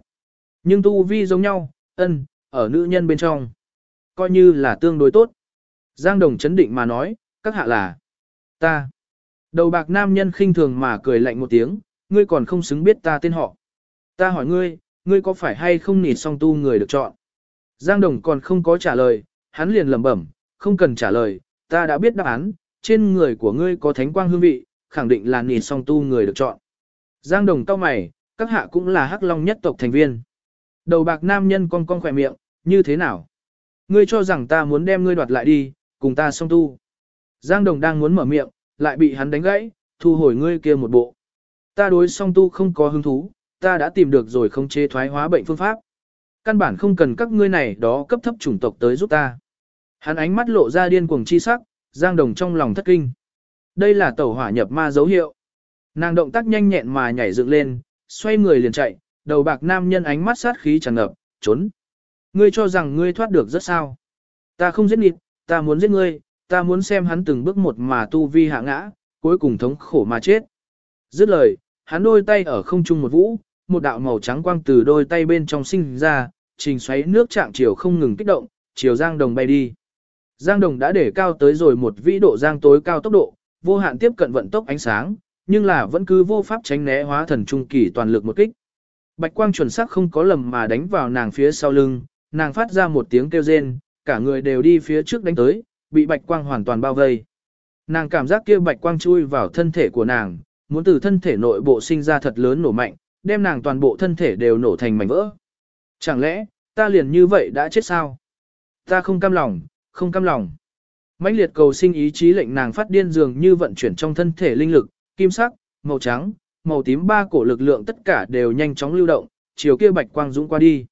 S1: Nhưng tu vi giống nhau, ân, ở nữ nhân bên trong. Coi như là tương đối tốt. Giang Đồng chấn định mà nói, các hạ là ta. Đầu bạc nam nhân khinh thường mà cười lạnh một tiếng, ngươi còn không xứng biết ta tên họ. Ta hỏi ngươi, ngươi có phải hay không nịt song tu người được chọn? Giang Đồng còn không có trả lời, hắn liền lẩm bẩm, không cần trả lời, ta đã biết đáp án, trên người của ngươi có thánh quang hương vị, khẳng định là nịt song tu người được chọn. Giang Đồng cau mày, các hạ cũng là hắc long nhất tộc thành viên. Đầu bạc nam nhân cong cong khỏe miệng, như thế nào? Ngươi cho rằng ta muốn đem ngươi đoạt lại đi, cùng ta song tu. Giang Đồng đang muốn mở miệng, lại bị hắn đánh gãy, thu hồi ngươi kia một bộ. Ta đối song tu không có hứng thú, ta đã tìm được rồi không chế thoái hóa bệnh phương pháp. Căn bản không cần các ngươi này đó cấp thấp chủng tộc tới giúp ta. Hắn ánh mắt lộ ra điên cuồng chi sắc, Giang Đồng trong lòng thất kinh. Đây là tẩu hỏa nhập ma dấu hiệu. Nàng động tác nhanh nhẹn mà nhảy dựng lên, xoay người liền chạy, đầu bạc nam nhân ánh mắt sát khí tràn ngập, trốn. Ngươi cho rằng ngươi thoát được rất sao. Ta không giết nịt, ta muốn giết ngươi, ta muốn xem hắn từng bước một mà tu vi hạ ngã, cuối cùng thống khổ mà chết. Dứt lời, hắn đôi tay ở không trung một vũ, một đạo màu trắng quang từ đôi tay bên trong sinh ra, trình xoáy nước trạng chiều không ngừng kích động, chiều Giang Đồng bay đi. Giang Đồng đã để cao tới rồi một vĩ độ giang tối cao tốc độ, vô hạn tiếp cận vận tốc ánh sáng, nhưng là vẫn cứ vô pháp tránh né hóa thần trung kỳ toàn lực một kích. Bạch quang chuẩn xác không có lầm mà đánh vào nàng phía sau lưng, nàng phát ra một tiếng kêu rên, cả người đều đi phía trước đánh tới, bị bạch quang hoàn toàn bao vây. Nàng cảm giác kia bạch quang chui vào thân thể của nàng, muốn từ thân thể nội bộ sinh ra thật lớn nổ mạnh, đem nàng toàn bộ thân thể đều nổ thành mảnh vỡ. Chẳng lẽ, ta liền như vậy đã chết sao? Ta không cam lòng, không cam lòng. mãnh liệt cầu sinh ý chí lệnh nàng phát điên dường như vận chuyển trong thân thể linh lực, kim sắc, màu trắng, màu tím ba cổ lực lượng tất cả đều nhanh chóng lưu động, chiều kia bạch quang dũng qua đi.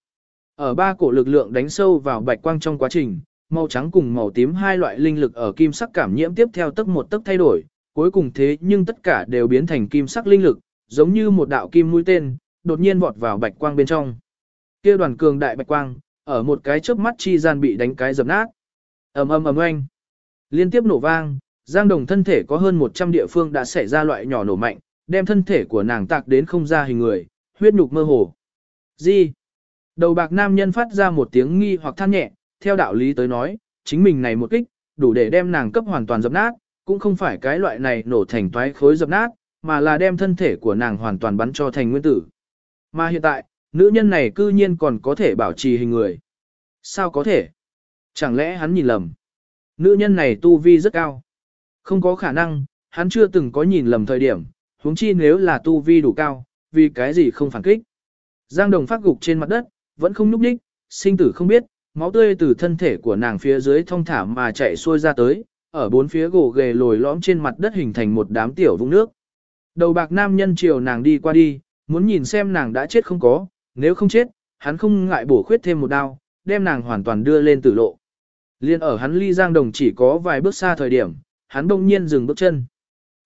S1: Ở ba cổ lực lượng đánh sâu vào bạch quang trong quá trình, màu trắng cùng màu tím hai loại linh lực ở kim sắc cảm nhiễm tiếp theo tức một tức thay đổi, cuối cùng thế nhưng tất cả đều biến thành kim sắc linh lực, giống như một đạo kim mũi tên, đột nhiên vọt vào bạch quang bên trong. Kia đoàn cường đại bạch quang, ở một cái chớp mắt chi gian bị đánh cái dập nát. Ầm ầm ầm oanh. Liên tiếp nổ vang, Giang Đồng thân thể có hơn 100 địa phương đã xảy ra loại nhỏ nổ mạnh, đem thân thể của nàng tạc đến không ra hình người, huyết nhục mơ hồ. Gì? Đầu bạc nam nhân phát ra một tiếng nghi hoặc than nhẹ, theo đạo lý tới nói, chính mình này một kích, đủ để đem nàng cấp hoàn toàn dập nát, cũng không phải cái loại này nổ thành toái khối dập nát, mà là đem thân thể của nàng hoàn toàn bắn cho thành nguyên tử. Mà hiện tại, nữ nhân này cư nhiên còn có thể bảo trì hình người. Sao có thể? Chẳng lẽ hắn nhìn lầm? Nữ nhân này tu vi rất cao. Không có khả năng, hắn chưa từng có nhìn lầm thời điểm, huống chi nếu là tu vi đủ cao, vì cái gì không phản kích. Giang Đồng phát gục trên mặt đất, vẫn không núp đích, sinh tử không biết, máu tươi từ thân thể của nàng phía dưới thông thả mà chạy xuôi ra tới, ở bốn phía gỗ ghề lồi lõm trên mặt đất hình thành một đám tiểu vũng nước. Đầu bạc nam nhân chiều nàng đi qua đi, muốn nhìn xem nàng đã chết không có, nếu không chết, hắn không ngại bổ khuyết thêm một đao, đem nàng hoàn toàn đưa lên tử lộ. Liên ở hắn ly giang đồng chỉ có vài bước xa thời điểm, hắn đông nhiên dừng bước chân.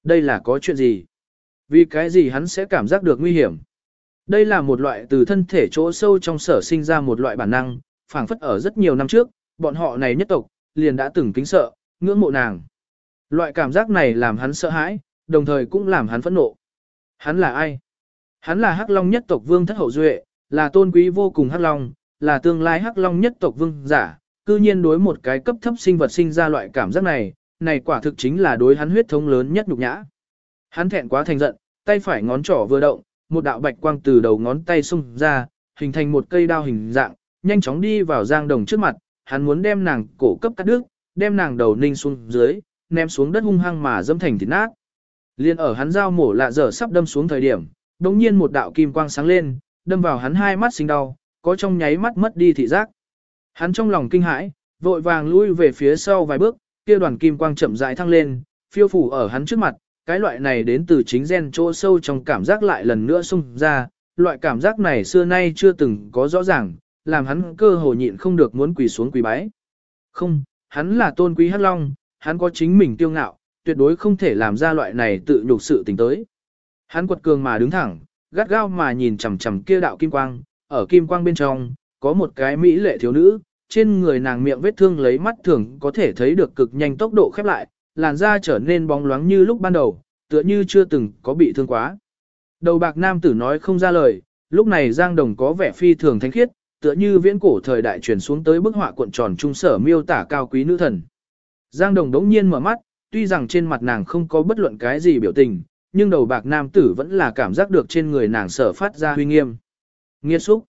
S1: Đây là có chuyện gì? Vì cái gì hắn sẽ cảm giác được nguy hiểm? Đây là một loại từ thân thể chỗ sâu trong sở sinh ra một loại bản năng, phảng phất ở rất nhiều năm trước, bọn họ này nhất tộc, liền đã từng kính sợ, ngưỡng mộ nàng. Loại cảm giác này làm hắn sợ hãi, đồng thời cũng làm hắn phẫn nộ. Hắn là ai? Hắn là Hắc Long nhất tộc vương thất hậu duệ, là tôn quý vô cùng Hắc Long, là tương lai Hắc Long nhất tộc vương giả, cư nhiên đối một cái cấp thấp sinh vật sinh ra loại cảm giác này, này quả thực chính là đối hắn huyết thống lớn nhất nhục nhã. Hắn thẹn quá thành giận, tay phải ngón trỏ vừa động, một đạo bạch quang từ đầu ngón tay xung ra, hình thành một cây đao hình dạng, nhanh chóng đi vào Giang Đồng trước mặt, hắn muốn đem nàng cổ cấp cắt đứt, đem nàng đầu ninh xuống dưới, ném xuống đất hung hăng mà dâm thành thịt nát. Liên ở hắn dao mổ lạ dở sắp đâm xuống thời điểm, đột nhiên một đạo kim quang sáng lên, đâm vào hắn hai mắt sinh đau, có trong nháy mắt mất đi thị giác. Hắn trong lòng kinh hãi, vội vàng lui về phía sau vài bước, kia đoàn kim quang chậm rãi thăng lên, phiêu phủ ở hắn trước mặt, cái loại này đến từ chính gen chỗ sâu trong cảm giác lại lần nữa xung ra, loại cảm giác này xưa nay chưa từng có rõ ràng, làm hắn cơ hồ nhịn không được muốn quỳ xuống quỳ bái. Không, hắn là tôn quý hắc long, hắn có chính mình tiêu ngạo, tuyệt đối không thể làm ra loại này tự nhục sự tình tới. Hắn quật cường mà đứng thẳng, gắt gao mà nhìn chằm chằm kia đạo kim quang, ở kim quang bên trong, có một cái mỹ lệ thiếu nữ, trên người nàng miệng vết thương lấy mắt thường có thể thấy được cực nhanh tốc độ khép lại, làn da trở nên bóng loáng như lúc ban đầu, tựa như chưa từng có bị thương quá. Đầu bạc nam tử nói không ra lời, lúc này Giang Đồng có vẻ phi thường thánh khiết, tựa như viễn cổ thời đại truyền xuống tới bức họa cuộn tròn trung sở miêu tả cao quý nữ thần. Giang Đồng đống nhiên mở mắt, tuy rằng trên mặt nàng không có bất luận cái gì biểu tình, nhưng đầu bạc nam tử vẫn là cảm giác được trên người nàng sở phát ra huy nghiêm. Nghiệt xúc.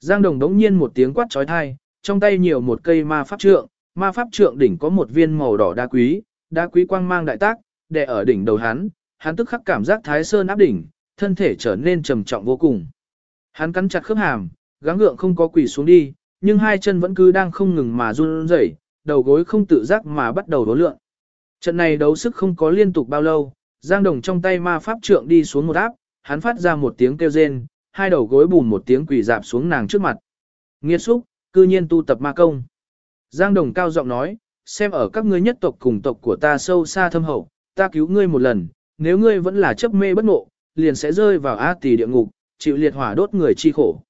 S1: Giang Đồng đống nhiên một tiếng quát trói thai, trong tay nhiều một cây ma pháp trượng, ma pháp trượng đỉnh có một viên màu đỏ đá quý, đá quý quang mang đại tác, đè ở đỉnh đầu hắn, hắn tức khắc cảm giác thái sơn áp đỉnh, thân thể trở nên trầm trọng vô cùng. Hắn cắn chặt khớp hàm, gắng gượng không có quỳ xuống đi, nhưng hai chân vẫn cứ đang không ngừng mà run rẩy, đầu gối không tự giác mà bắt đầu đối lượng. Trận này đấu sức không có liên tục bao lâu, Giang Đồng trong tay ma pháp trượng đi xuống một áp, hắn phát ra một tiếng kêu rên, hai đầu gối bùn một tiếng quỳ dạp xuống nàng trước mặt. Nghiệt xúc, cư nhiên tu tập ma công. Giang Đồng cao giọng nói, xem ở các ngươi nhất tộc cùng tộc của ta sâu xa thâm hậu, ta cứu ngươi một lần, nếu ngươi vẫn là chấp mê bất ngộ, liền sẽ rơi vào á tỷ địa ngục, chịu liệt hỏa đốt người chi khổ.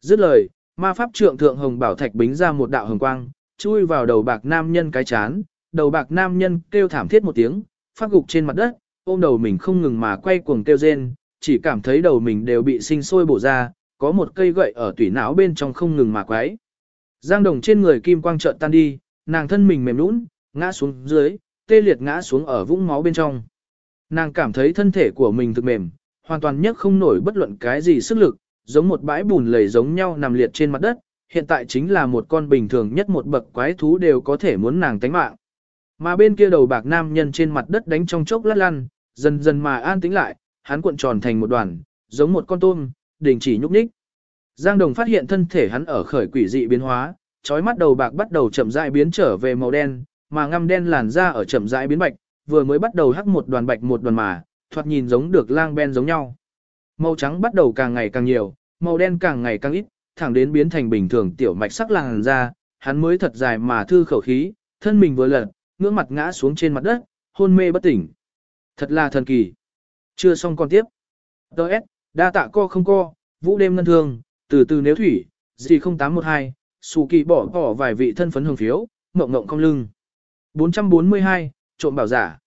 S1: Dứt lời, ma pháp trượng thượng hồng bảo thạch bính ra một đạo hồng quang, chui vào đầu bạc nam nhân cái chán, đầu bạc nam nhân kêu thảm thiết một tiếng, phát gục trên mặt đất, ôm đầu mình không ngừng mà quay cuồng kêu rên, chỉ cảm thấy đầu mình đều bị sinh sôi bổ ra, có một cây gậy ở tủy não bên trong không ngừng mà quái. Giang đồng trên người kim quang trợn tan đi, nàng thân mình mềm nũng, ngã xuống dưới, tê liệt ngã xuống ở vũng máu bên trong. Nàng cảm thấy thân thể của mình thực mềm, hoàn toàn nhất không nổi bất luận cái gì sức lực, giống một bãi bùn lầy giống nhau nằm liệt trên mặt đất, hiện tại chính là một con bình thường nhất một bậc quái thú đều có thể muốn nàng tánh mạng. Mà bên kia đầu bạc nam nhân trên mặt đất đánh trong chốc lát lăn, dần dần mà an tĩnh lại, hắn cuộn tròn thành một đoàn, giống một con tôm, đình chỉ nhúc nhích. Giang Đồng phát hiện thân thể hắn ở khởi quỷ dị biến hóa, chói mắt đầu bạc bắt đầu chậm rãi biến trở về màu đen, mà ngăm đen làn da ở chậm rãi biến bạch, vừa mới bắt đầu hắc một đoàn bạch một đoàn mà, thoạt nhìn giống được lang ben giống nhau. Màu trắng bắt đầu càng ngày càng nhiều, màu đen càng ngày càng ít, thẳng đến biến thành bình thường tiểu mạch sắc làn da, hắn mới thật dài mà thư khẩu khí, thân mình vừa lật, ngưỡng mặt ngã xuống trên mặt đất, hôn mê bất tỉnh. Thật là thần kỳ. Chưa xong còn tiếp. Đợt, đa tạ co không co, vũ đêm ngân thương, từ từ nếu thủy, gì 0812, sù kỳ bỏ bỏ vài vị thân phấn hưởng phiếu, mộng mộng không lưng. 442, trộm bảo giả.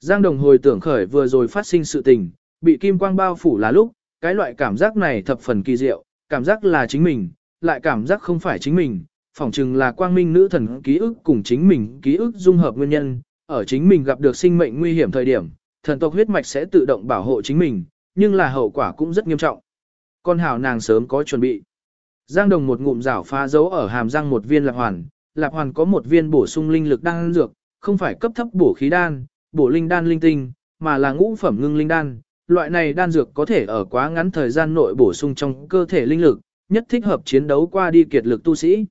S1: Giang Đồng hồi tưởng khởi vừa rồi phát sinh sự tình, bị kim quang bao phủ là lúc, cái loại cảm giác này thập phần kỳ diệu, cảm giác là chính mình, lại cảm giác không phải chính mình, phỏng chừng là quang minh nữ thần ký ức cùng chính mình ký ức dung hợp nguyên nhân, ở chính mình gặp được sinh mệnh nguy hiểm thời điểm, thần tộc huyết mạch sẽ tự động bảo hộ chính mình, nhưng là hậu quả cũng rất nghiêm trọng. Con hảo nàng sớm có chuẩn bị. Giang Đồng một ngụm rảo phá dấu ở hàm răng một viên lạc hoàn, lạc hoàn có một viên bổ sung linh lực đan dược, không phải cấp thấp bổ khí đan, bổ linh đan linh tinh, mà là ngũ phẩm ngưng linh đan. Loại này đan dược có thể ở quá ngắn thời gian nội bổ sung trong cơ thể linh lực, nhất thích hợp chiến đấu qua đi kiệt lực tu sĩ.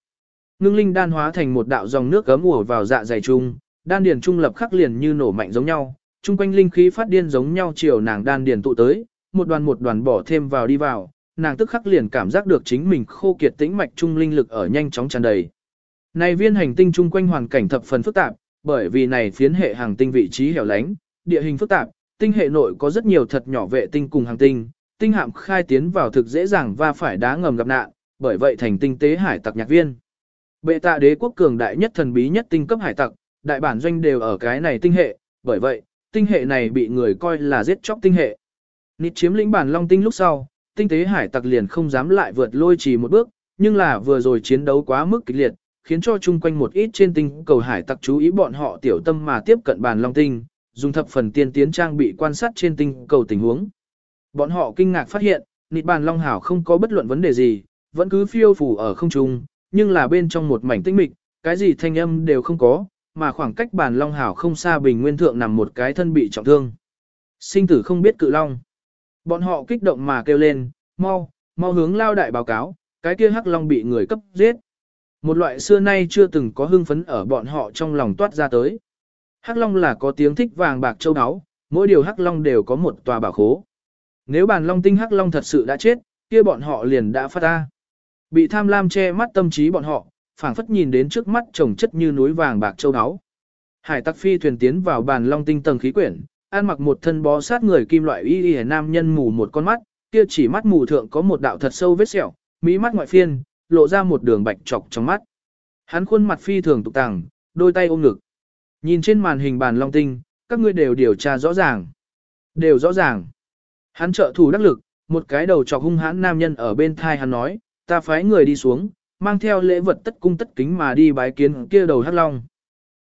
S1: Ngưng linh đan hóa thành một đạo dòng nước gấm ùa vào dạ dày trung, đan điền trung lập khắc liền như nổ mạnh giống nhau, trung quanh linh khí phát điên giống nhau chiều nàng đan điền tụ tới, một đoàn một đoàn bỏ thêm vào đi vào, nàng tức khắc liền cảm giác được chính mình khô kiệt tĩnh mạch trung linh lực ở nhanh chóng tràn đầy. Này viên hành tinh chung quanh hoàn cảnh thập phần phức tạp, bởi vì này phiến hệ hàng tinh vị trí hẻo lánh, địa hình phức tạp, tinh hệ nội có rất nhiều thật nhỏ vệ tinh cùng hàng tinh, tinh hạm khai tiến vào thực dễ dàng và phải đá ngầm gặp nạn, bởi vậy thành tinh tế hải tặc nhạc viên. Bệ tạ đế quốc cường đại nhất thần bí nhất tinh cấp hải tặc, đại bản doanh đều ở cái này tinh hệ, bởi vậy, tinh hệ này bị người coi là giết chóc tinh hệ. Nịt chiếm lĩnh bản long tinh lúc sau, tinh tế hải tặc liền không dám lại vượt lôi trì một bước, nhưng là vừa rồi chiến đấu quá mức kịch liệt, khiến cho chung quanh một ít trên tinh cầu hải tặc chú ý bọn họ tiểu tâm mà tiếp cận bản long tinh, dùng thập phần tiên tiến trang bị quan sát trên tinh cầu tình huống. Bọn họ kinh ngạc phát hiện, nịt bàn long hảo không có bất luận vấn đề gì, vẫn cứ phiêu phù ở không trung, nhưng là bên trong một mảnh tinh mịch, cái gì thanh âm đều không có, mà khoảng cách bàn long hảo không xa bình nguyên thượng nằm một cái thân bị trọng thương. Sinh tử không biết cự long. Bọn họ kích động mà kêu lên, mau, mau hướng lao đại báo cáo, cái kia hắc long bị người cấp giết. Một loại xưa nay chưa từng có hưng phấn ở bọn họ trong lòng toát ra tới. Hắc long là có tiếng thích vàng bạc châu áo, mỗi điều hắc long đều có một tòa bảo khố. Nếu bàn long tinh hắc long thật sự đã chết, kia bọn họ liền đã phát ra. Bị tham lam che mắt tâm trí bọn họ, phảng phất nhìn đến trước mắt trồng chất như núi vàng bạc châu áo. Hải tặc phi thuyền tiến vào bàn long tinh tầng khí quyển, ăn mặc một thân bó sát người kim loại y y nam nhân mù một con mắt, kia chỉ mắt mù thượng có một đạo thật sâu vết sẹo, mí mắt ngoại phiên, lộ ra một đường bạch trọc trong mắt. Hắn khuôn mặt phi thường tục tàng, đôi tay ôm ngực. Nhìn trên màn hình bàn long tinh, các ngươi đều điều tra rõ ràng. Đều rõ ràng. Hắn trợ thủ đắc lực, một cái đầu trọc hung hãn nam nhân ở bên thai hắn nói, ta phái người đi xuống, mang theo lễ vật tất cung tất kính mà đi bái kiến kia đầu hắc long.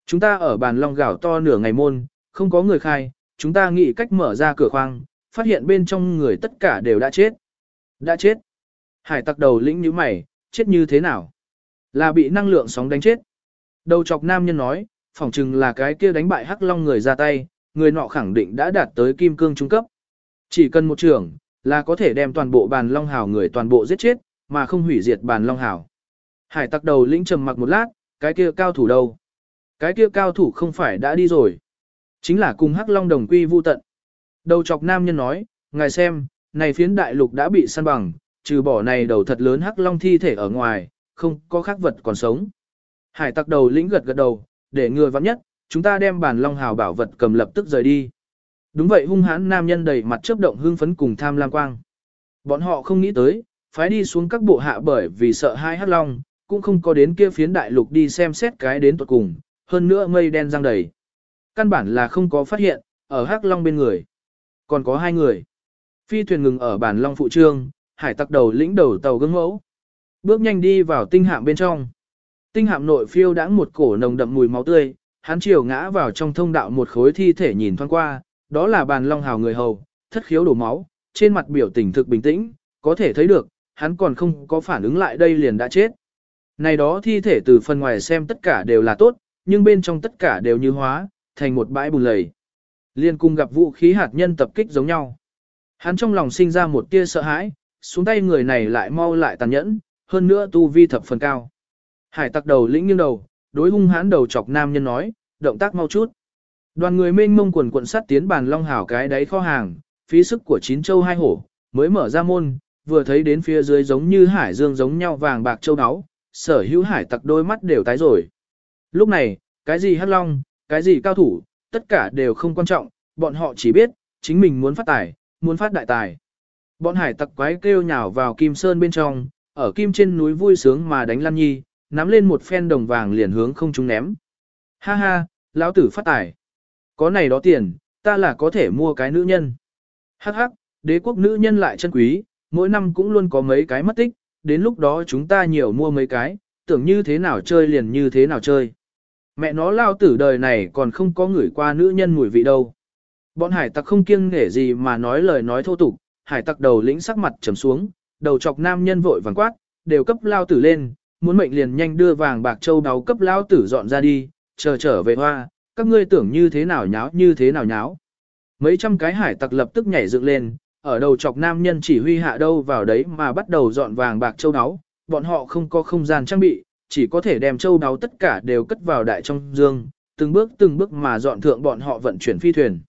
S1: Chúng ta ở bàn long gạo to nửa ngày môn, không có người khai, chúng ta nghĩ cách mở ra cửa khoang, phát hiện bên trong người tất cả đều đã chết. Đã chết. Hải tặc đầu lĩnh như mày, chết như thế nào? Là bị năng lượng sóng đánh chết. Đầu chọc nam nhân nói, phỏng chừng là cái kia đánh bại hắc long người ra tay, người nọ khẳng định đã đạt tới kim cương trung cấp. Chỉ cần một trưởng, là có thể đem toàn bộ bàn long hào người toàn bộ giết chết, mà không hủy diệt bàn long hào. Hải tặc đầu lĩnh trầm mặc một lát, cái kia cao thủ đâu? Cái kia cao thủ không phải đã đi rồi. Chính là cùng hắc long đồng quy vu tận. Đầu chọc nam nhân nói, ngài xem, này phiến đại lục đã bị săn bằng, trừ bỏ này đầu thật lớn hắc long thi thể ở ngoài, không có khác vật còn sống. Hải tặc đầu lĩnh gật gật đầu, để người vắng nhất, chúng ta đem bản long hào bảo vật cầm lập tức rời đi. Đúng vậy hung hãn nam nhân đầy mặt chớp động hương phấn cùng tham lam quang. Bọn họ không nghĩ tới, phái đi xuống các bộ hạ bởi vì sợ hai hắc long, cũng không có đến kia phiến đại lục đi xem xét cái đến tuột cùng, hơn nữa mây đen răng đầy. Căn bản là không có phát hiện, ở hắc long bên người. Còn có hai người. Phi thuyền ngừng ở bản long phụ trương, hải tặc đầu lĩnh đầu tàu gương mẫu. Bước nhanh đi vào tinh hạm bên trong. Tinh hạm nội phiêu đãng một cổ nồng đậm mùi máu tươi, hắn chiều ngã vào trong thông đạo một khối thi thể nhìn thoáng qua, đó là bàn long hào người hầu, thất khiếu đổ máu, trên mặt biểu tình thực bình tĩnh, có thể thấy được, hắn còn không có phản ứng lại đây liền đã chết. Này đó thi thể từ phần ngoài xem tất cả đều là tốt, nhưng bên trong tất cả đều như hóa, thành một bãi bùn lầy. Liên cung gặp vũ khí hạt nhân tập kích giống nhau. Hắn trong lòng sinh ra một tia sợ hãi, xuống tay người này lại mau lại tàn nhẫn, hơn nữa tu vi thập phần cao. Hải tặc đầu lĩnh nghiêng đầu, đối hung hãn đầu chọc nam nhân nói, động tác mau chút. Đoàn người mênh mông quần quận sắt tiến bàn long hảo cái đáy kho hàng, phí sức của chín châu hai hổ, mới mở ra môn, vừa thấy đến phía dưới giống như hải dương giống nhau vàng bạc châu áo, sở hữu hải tặc đôi mắt đều tái rồi. Lúc này, cái gì hắc long, cái gì cao thủ, tất cả đều không quan trọng, bọn họ chỉ biết, chính mình muốn phát tài, muốn phát đại tài. Bọn hải tặc quái kêu nhào vào kim sơn bên trong, ở kim trên núi vui sướng mà đánh lăn Nhi, nắm lên một phen đồng vàng liền hướng không chúng ném. Ha ha, lão tử phát tài. Có này đó tiền, ta là có thể mua cái nữ nhân. Hắc hắc, đế quốc nữ nhân lại chân quý, mỗi năm cũng luôn có mấy cái mất tích, đến lúc đó chúng ta nhiều mua mấy cái, tưởng như thế nào chơi liền như thế nào chơi. Mẹ nó lao tử đời này còn không có người qua nữ nhân mùi vị đâu. Bọn hải tặc không kiêng nể gì mà nói lời nói thô tục, hải tặc đầu lĩnh sắc mặt trầm xuống, đầu chọc nam nhân vội vàng quát, đều cấp lao tử lên, muốn mệnh liền nhanh đưa vàng bạc châu đáo cấp lao tử dọn ra đi, chờ trở về hoa, các ngươi tưởng như thế nào nháo như thế nào nháo. Mấy trăm cái hải tặc lập tức nhảy dựng lên, ở đầu chọc nam nhân chỉ huy hạ đâu vào đấy mà bắt đầu dọn vàng bạc châu đáo, bọn họ không có không gian trang bị, chỉ có thể đem châu đáo tất cả đều cất vào đại trong dương, từng bước từng bước mà dọn thượng bọn họ vận chuyển phi thuyền.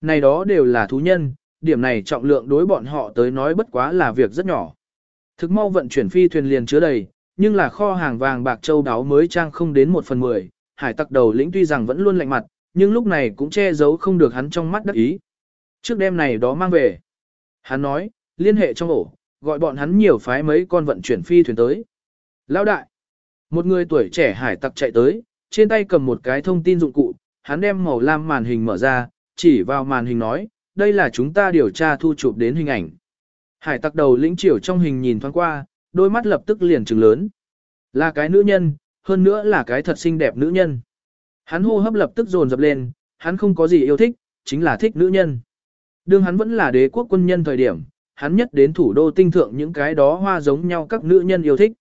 S1: Này đó đều là thú nhân, điểm này trọng lượng đối bọn họ tới nói bất quá là việc rất nhỏ. Thực mau vận chuyển phi thuyền liền chứa đầy, nhưng là kho hàng vàng bạc châu đáo mới trang không đến một phần mười, hải tặc đầu lĩnh tuy rằng vẫn luôn lạnh mặt, nhưng lúc này cũng che giấu không được hắn trong mắt đắc ý. Trước đêm này đó mang về. Hắn nói, liên hệ trong ổ, gọi bọn hắn nhiều phái mấy con vận chuyển phi thuyền tới. Lão đại, một người tuổi trẻ hải tặc chạy tới, trên tay cầm một cái thông tin dụng cụ, hắn đem màu lam màn hình mở ra, chỉ vào màn hình nói, đây là chúng ta điều tra thu chụp đến hình ảnh. Hải tặc đầu lĩnh triều trong hình nhìn thoáng qua, đôi mắt lập tức liền trừng lớn. Là cái nữ nhân, hơn nữa là cái thật xinh đẹp nữ nhân. Hắn hô hấp lập tức dồn dập lên, hắn không có gì yêu thích, chính là thích nữ nhân. Đương hắn vẫn là đế quốc quân nhân thời điểm, hắn nhất đến thủ đô tinh thượng những cái đó hoa giống nhau các nữ nhân yêu thích.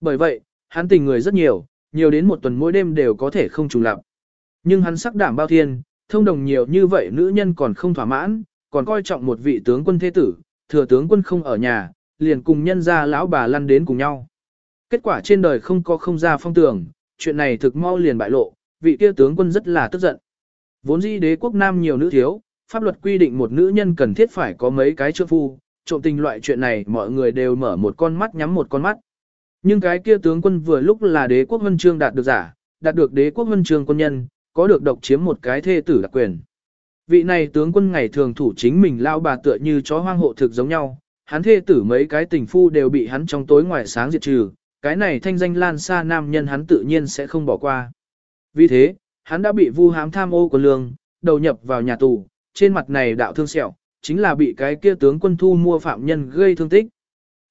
S1: Bởi vậy, hắn tình người rất nhiều, nhiều đến một tuần mỗi đêm đều có thể không trùng lặp. Nhưng hắn sắc đảm bao thiên, thông đồng nhiều như vậy nữ nhân còn không thỏa mãn, còn coi trọng một vị tướng quân thế tử, thừa tướng quân không ở nhà, liền cùng nhân ra lão bà lăn đến cùng nhau. Kết quả trên đời không có không ra phong tường, chuyện này thực mau liền bại lộ, vị kia tướng quân rất là tức giận. Vốn dĩ đế quốc nam nhiều nữ thiếu, pháp luật quy định một nữ nhân cần thiết phải có mấy cái trượng phu, trộm tình loại chuyện này mọi người đều mở một con mắt nhắm một con mắt. Nhưng cái kia tướng quân vừa lúc là đế quốc huân chương đạt được giả, đạt được đế quốc huân chương quân nhân, có được độc chiếm một cái thê tử đặc quyền. Vị này tướng quân ngày thường thủ chính mình lao bà tựa như chó hoang hộ thực giống nhau, hắn thê tử mấy cái tình phu đều bị hắn trong tối ngoài sáng diệt trừ, cái này thanh danh lan xa nam nhân hắn tự nhiên sẽ không bỏ qua. Vì thế, hắn đã bị vu hám tham ô của lương, đầu nhập vào nhà tù, trên mặt này đạo thương sẹo, chính là bị cái kia tướng quân thu mua phạm nhân gây thương tích.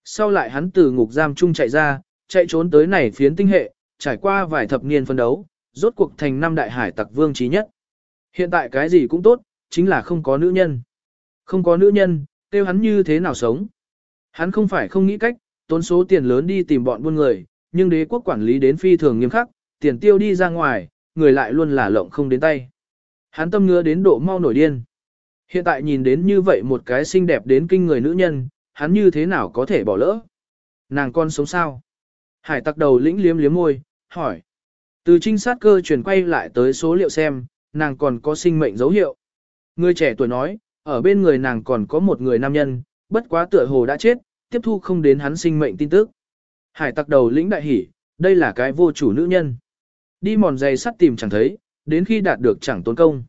S1: Sau lại hắn từ ngục giam chung chạy ra, chạy trốn tới này phiến tinh hệ, trải qua vài thập niên phân đấu, rốt cuộc thành năm đại hải tặc vương trí nhất. Hiện tại cái gì cũng tốt, chính là không có nữ nhân. Không có nữ nhân, tiêu hắn như thế nào sống. Hắn không phải không nghĩ cách, tốn số tiền lớn đi tìm bọn buôn người, nhưng đế quốc quản lý đến phi thường nghiêm khắc, tiền tiêu đi ra ngoài, người lại luôn là lộng không đến tay. Hắn tâm ngứa đến độ mau nổi điên. Hiện tại nhìn đến như vậy một cái xinh đẹp đến kinh người nữ nhân, hắn như thế nào có thể bỏ lỡ? Nàng con sống sao? Hải tặc đầu lĩnh liếm liếm môi, hỏi. Từ trinh sát cơ chuyển quay lại tới số liệu xem, nàng còn có sinh mệnh dấu hiệu. Người trẻ tuổi nói, ở bên người nàng còn có một người nam nhân, bất quá tựa hồ đã chết, tiếp thu không đến hắn sinh mệnh tin tức. Hải tặc đầu lĩnh đại hỉ, đây là cái vô chủ nữ nhân. Đi mòn giày sắt tìm chẳng thấy, đến khi đạt được chẳng tốn công.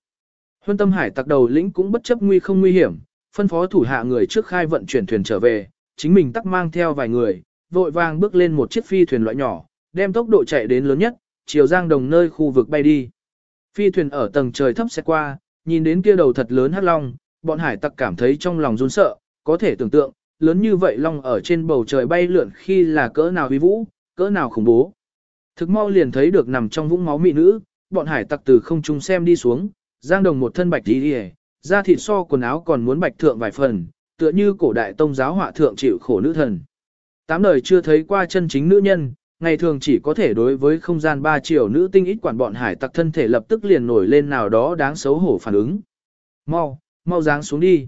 S1: Huân tâm hải tặc đầu lĩnh cũng bất chấp nguy không nguy hiểm, phân phó thủ hạ người trước khai vận chuyển thuyền trở về, chính mình tắc mang theo vài người, vội vàng bước lên một chiếc phi thuyền loại nhỏ, đem tốc độ chạy đến lớn nhất, chiều giang đồng nơi khu vực bay đi. Phi thuyền ở tầng trời thấp sẽ qua, nhìn đến kia đầu thật lớn hắc long, bọn hải tặc cảm thấy trong lòng run sợ, có thể tưởng tượng, lớn như vậy long ở trên bầu trời bay lượn khi là cỡ nào uy vũ, cỡ nào khủng bố. Thực mau liền thấy được nằm trong vũng máu mỹ nữ, bọn hải tặc từ không trung xem đi xuống, giang đồng một thân bạch đi đi da thịt so quần áo còn muốn bạch thượng vài phần, tựa như cổ đại tông giáo họa thượng chịu khổ nữ thần. Tám đời chưa thấy qua chân chính nữ nhân, ngày thường chỉ có thể đối với không gian ba triệu nữ tinh ít quản bọn hải tặc thân thể lập tức liền nổi lên nào đó đáng xấu hổ phản ứng. Mau, mau dáng xuống đi.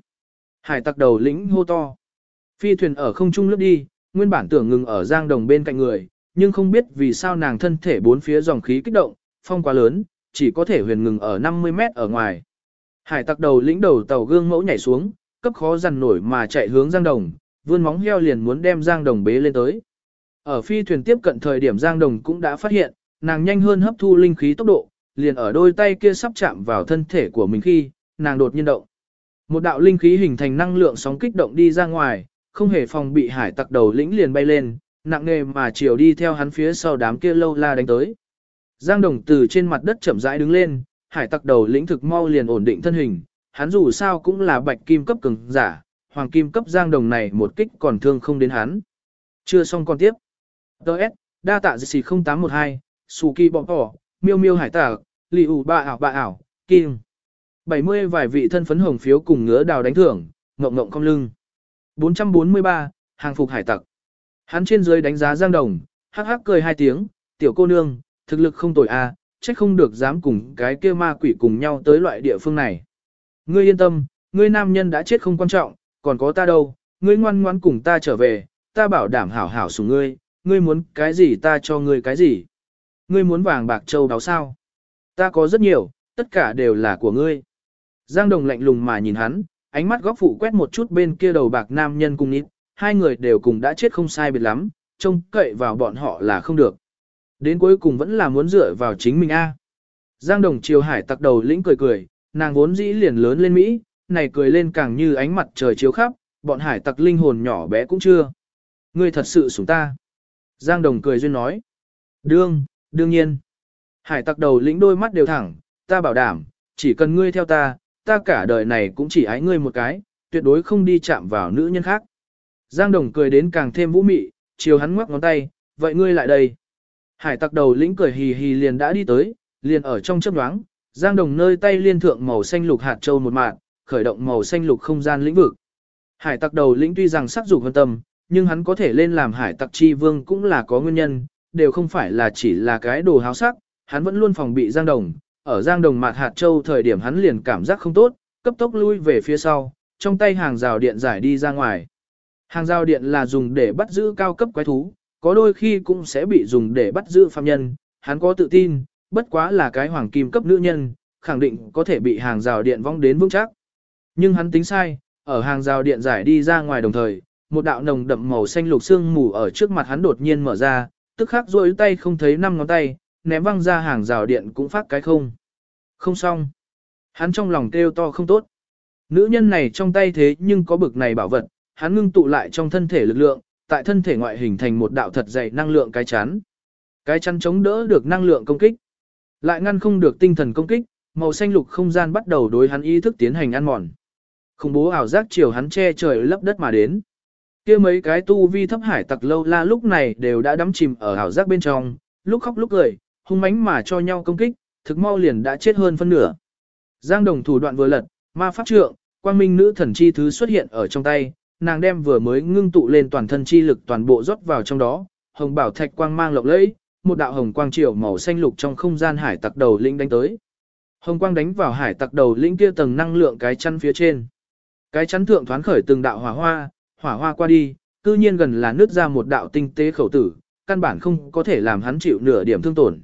S1: Hải tặc đầu lĩnh hô to. Phi thuyền ở không trung lướt đi, nguyên bản tưởng ngừng ở giang đồng bên cạnh người, nhưng không biết vì sao nàng thân thể bốn phía dòng khí kích động, phong quá lớn, chỉ có thể huyền ngừng ở 50 mét ở ngoài. Hải tặc đầu lĩnh đầu tàu gương mẫu nhảy xuống, cấp khó dằn nổi mà chạy hướng giang đồng, vươn móng heo liền muốn đem giang đồng bế lên tới. Ở phi thuyền tiếp cận thời điểm giang đồng cũng đã phát hiện, nàng nhanh hơn hấp thu linh khí tốc độ, liền ở đôi tay kia sắp chạm vào thân thể của mình khi, nàng đột nhiên động. Một đạo linh khí hình thành năng lượng sóng kích động đi ra ngoài, không hề phòng bị hải tặc đầu lĩnh liền bay lên, nặng nề mà chiều đi theo hắn phía sau đám kia lâu la đánh tới. Giang Đồng từ trên mặt đất chậm rãi đứng lên, hải tặc đầu lĩnh thực mau liền ổn định thân hình, hắn dù sao cũng là bạch kim cấp cường giả, hoàng kim cấp Giang Đồng này một kích còn thương không đến hắn. Chưa xong còn tiếp. Đợt, đa tạ dịch 0812, Sù Kỳ Bọc Tỏ, Miêu Miêu Hải Tạc, Lì ủ ba ảo bà ảo, Kim. 70 vài vị thân phấn hồng phiếu cùng ngứa đào đánh thưởng, ngộng ngộng cong lưng. 443, hàng phục hải tặc. Hắn trên dưới đánh giá Giang Đồng, hắc hắc cười hai tiếng, tiểu cô nương, thực lực không tồi a, à, trách không được dám cùng cái kia ma quỷ cùng nhau tới loại địa phương này. Ngươi yên tâm, ngươi nam nhân đã chết không quan trọng, còn có ta đâu, ngươi ngoan ngoan cùng ta trở về, ta bảo đảm hảo hảo sủng ngươi, ngươi muốn cái gì ta cho ngươi cái gì. Ngươi muốn vàng bạc châu đáo sao? Ta có rất nhiều, tất cả đều là của ngươi. Giang Đồng lạnh lùng mà nhìn hắn, ánh mắt góc phụ quét một chút bên kia đầu bạc nam nhân cùng nít, hai người đều cùng đã chết không sai biệt lắm, trông cậy vào bọn họ là không được. Đến cuối cùng vẫn là muốn dựa vào chính mình a. Giang Đồng Triều hải tặc đầu lĩnh cười cười, nàng vốn dĩ liền lớn lên Mỹ, này cười lên càng như ánh mặt trời chiếu khắp, bọn hải tặc linh hồn nhỏ bé cũng chưa. Ngươi thật sự sủng ta. Giang Đồng cười duyên nói. Đương, đương nhiên. Hải tặc đầu lĩnh đôi mắt đều thẳng, ta bảo đảm, chỉ cần ngươi theo ta, ta cả đời này cũng chỉ ái ngươi một cái, tuyệt đối không đi chạm vào nữ nhân khác. Giang Đồng cười đến càng thêm vũ mị, chiều hắn ngoắc ngón tay, vậy ngươi lại đây. Hải tặc đầu lĩnh cười hì hì liền đã đi tới, liền ở trong chớp nhoáng, Giang Đồng nơi tay liên thượng màu xanh lục hạt châu một mạng, khởi động màu xanh lục không gian lĩnh vực. Hải tặc đầu lĩnh tuy rằng sắc dục hơn tâm, nhưng hắn có thể lên làm hải tặc chi vương cũng là có nguyên nhân, đều không phải là chỉ là cái đồ háo sắc, hắn vẫn luôn phòng bị Giang Đồng. Ở Giang Đồng mạt hạt châu thời điểm hắn liền cảm giác không tốt, cấp tốc lui về phía sau, trong tay hàng rào điện giải đi ra ngoài. Hàng rào điện là dùng để bắt giữ cao cấp quái thú, có đôi khi cũng sẽ bị dùng để bắt giữ phạm nhân, hắn có tự tin, bất quá là cái hoàng kim cấp nữ nhân, khẳng định có thể bị hàng rào điện vong đến vững chắc. Nhưng hắn tính sai, ở hàng rào điện giải đi ra ngoài đồng thời, một đạo nồng đậm màu xanh lục xương mù ở trước mặt hắn đột nhiên mở ra, tức khắc rôi tay không thấy năm ngón tay, ném văng ra hàng rào điện cũng phát cái không. Không xong. Hắn trong lòng kêu to không tốt. Nữ nhân này trong tay thế nhưng có bực này bảo vật, hắn ngưng tụ lại trong thân thể lực lượng, tại thân thể ngoại hình thành một đạo thật dày năng lượng cái chắn. Cái chắn chống đỡ được năng lượng công kích, lại ngăn không được tinh thần công kích, màu xanh lục không gian bắt đầu đối hắn ý thức tiến hành ăn mòn. Khủng bố ảo giác chiều hắn che trời lấp đất mà đến. kia mấy cái tu vi thấp hải tặc lâu la lúc này đều đã đắm chìm ở ảo giác bên trong, lúc khóc lúc cười, hung mãnh mà cho nhau công kích, thực mau liền đã chết hơn phân nửa. Giang đồng thủ đoạn vừa lật, ma pháp trượng, quang minh nữ thần chi thứ xuất hiện ở trong tay, nàng đem vừa mới ngưng tụ lên toàn thân chi lực toàn bộ rót vào trong đó, hồng bảo thạch quang mang lộng lẫy, một đạo hồng quang chiều màu xanh lục trong không gian hải tặc đầu linh đánh tới. Hồng quang đánh vào hải tặc đầu lĩnh kia tầng năng lượng cái chắn phía trên. Cái chắn thượng thoáng khởi từng đạo hỏa hoa, hỏa hoa qua đi, cư nhiên gần là nứt ra một đạo tinh tế khẩu tử, căn bản không có thể làm hắn chịu nửa điểm thương tổn.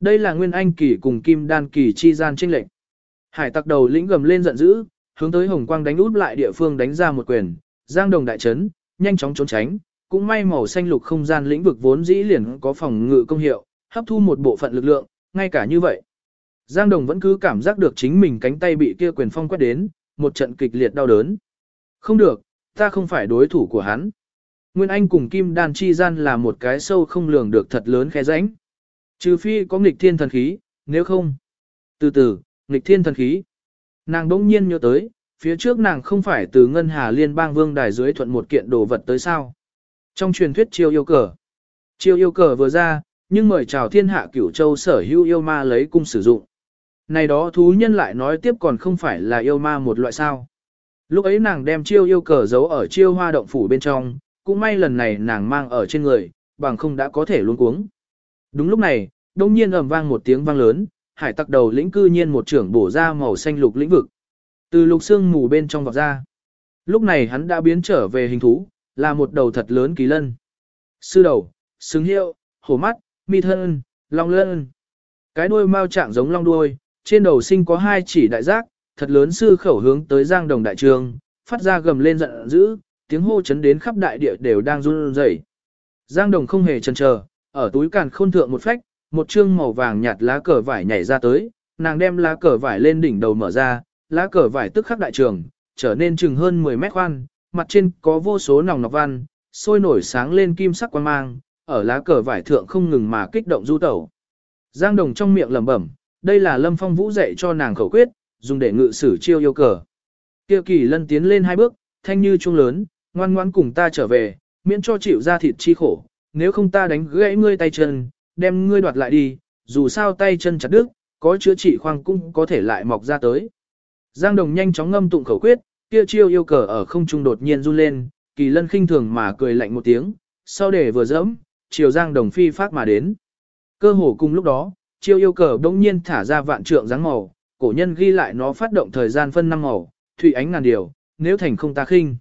S1: Đây là Nguyên Anh kỳ cùng Kim Đan kỳ chi gian chênh lệnh. Hải tặc đầu lĩnh gầm lên giận dữ, hướng tới Hồng Quang đánh út lại địa phương đánh ra một quyền, Giang Đồng đại chấn, nhanh chóng trốn tránh, cũng may màu xanh lục không gian lĩnh vực vốn dĩ liền có phòng ngự công hiệu, hấp thu một bộ phận lực lượng, ngay cả như vậy. Giang Đồng vẫn cứ cảm giác được chính mình cánh tay bị kia quyền phong quét đến, một trận kịch liệt đau đớn. Không được, ta không phải đối thủ của hắn. Nguyên Anh cùng Kim Đan chi gian là một cái sâu không lường được thật lớn khe rãnh. Trừ phi có nghịch thiên thần khí, nếu không. Từ từ, nghịch thiên thần khí. Nàng đỗng nhiên nhớ tới, phía trước nàng không phải từ Ngân Hà Liên bang vương đài dưới thuận một kiện đồ vật tới sao. Trong truyền thuyết chiêu yêu cờ. Chiêu yêu cờ vừa ra, nhưng mời chào thiên hạ cửu châu sở hữu yêu ma lấy cung sử dụng. Này đó thú nhân lại nói tiếp còn không phải là yêu ma một loại sao. Lúc ấy nàng đem chiêu yêu cờ giấu ở chiêu hoa động phủ bên trong, cũng may lần này nàng mang ở trên người, bằng không đã có thể luôn cuống. Đúng lúc này, đông nhiên ầm vang một tiếng vang lớn, hải tặc đầu lĩnh cư nhiên một trưởng bổ ra màu xanh lục lĩnh vực. Từ lục xương mù bên trong vọt ra. Lúc này hắn đã biến trở về hình thú, là một đầu thật lớn kỳ lân. Sư đầu, xứng hiệu, hổ mắt, mi thân, long lân. Cái đuôi mau trạng giống long đuôi, trên đầu sinh có hai chỉ đại giác, thật lớn sư khẩu hướng tới giang đồng đại trường, phát ra gầm lên giận dữ, tiếng hô chấn đến khắp đại địa đều đang run rẩy. Giang đồng không hề chần chờ, ở túi càn khôn thượng một phách, một chương màu vàng nhạt lá cờ vải nhảy ra tới, nàng đem lá cờ vải lên đỉnh đầu mở ra, lá cờ vải tức khắc đại trường, trở nên chừng hơn 10 mét khoan, mặt trên có vô số nòng nọc văn, sôi nổi sáng lên kim sắc quang mang, ở lá cờ vải thượng không ngừng mà kích động du tẩu. Giang Đồng trong miệng lẩm bẩm, đây là Lâm Phong Vũ dạy cho nàng khẩu quyết, dùng để ngự sử chiêu yêu cờ. Kia kỳ lân tiến lên hai bước, thanh như trung lớn, ngoan ngoan cùng ta trở về, miễn cho chịu ra thịt chi khổ, nếu không ta đánh gãy ngươi tay chân, đem ngươi đoạt lại đi, dù sao tay chân chặt đứt, có chữa trị khoang cũng có thể lại mọc ra tới. Giang Đồng nhanh chóng ngâm tụng khẩu quyết, kia chiêu yêu cờ ở không trung đột nhiên run lên, kỳ lân khinh thường mà cười lạnh một tiếng, sau để vừa dẫm, chiều Giang Đồng phi phát mà đến. Cơ hồ cùng lúc đó, chiêu yêu cờ đống nhiên thả ra vạn trượng dáng màu, cổ nhân ghi lại nó phát động thời gian phân năm màu, thủy ánh ngàn điều, nếu thành không ta khinh.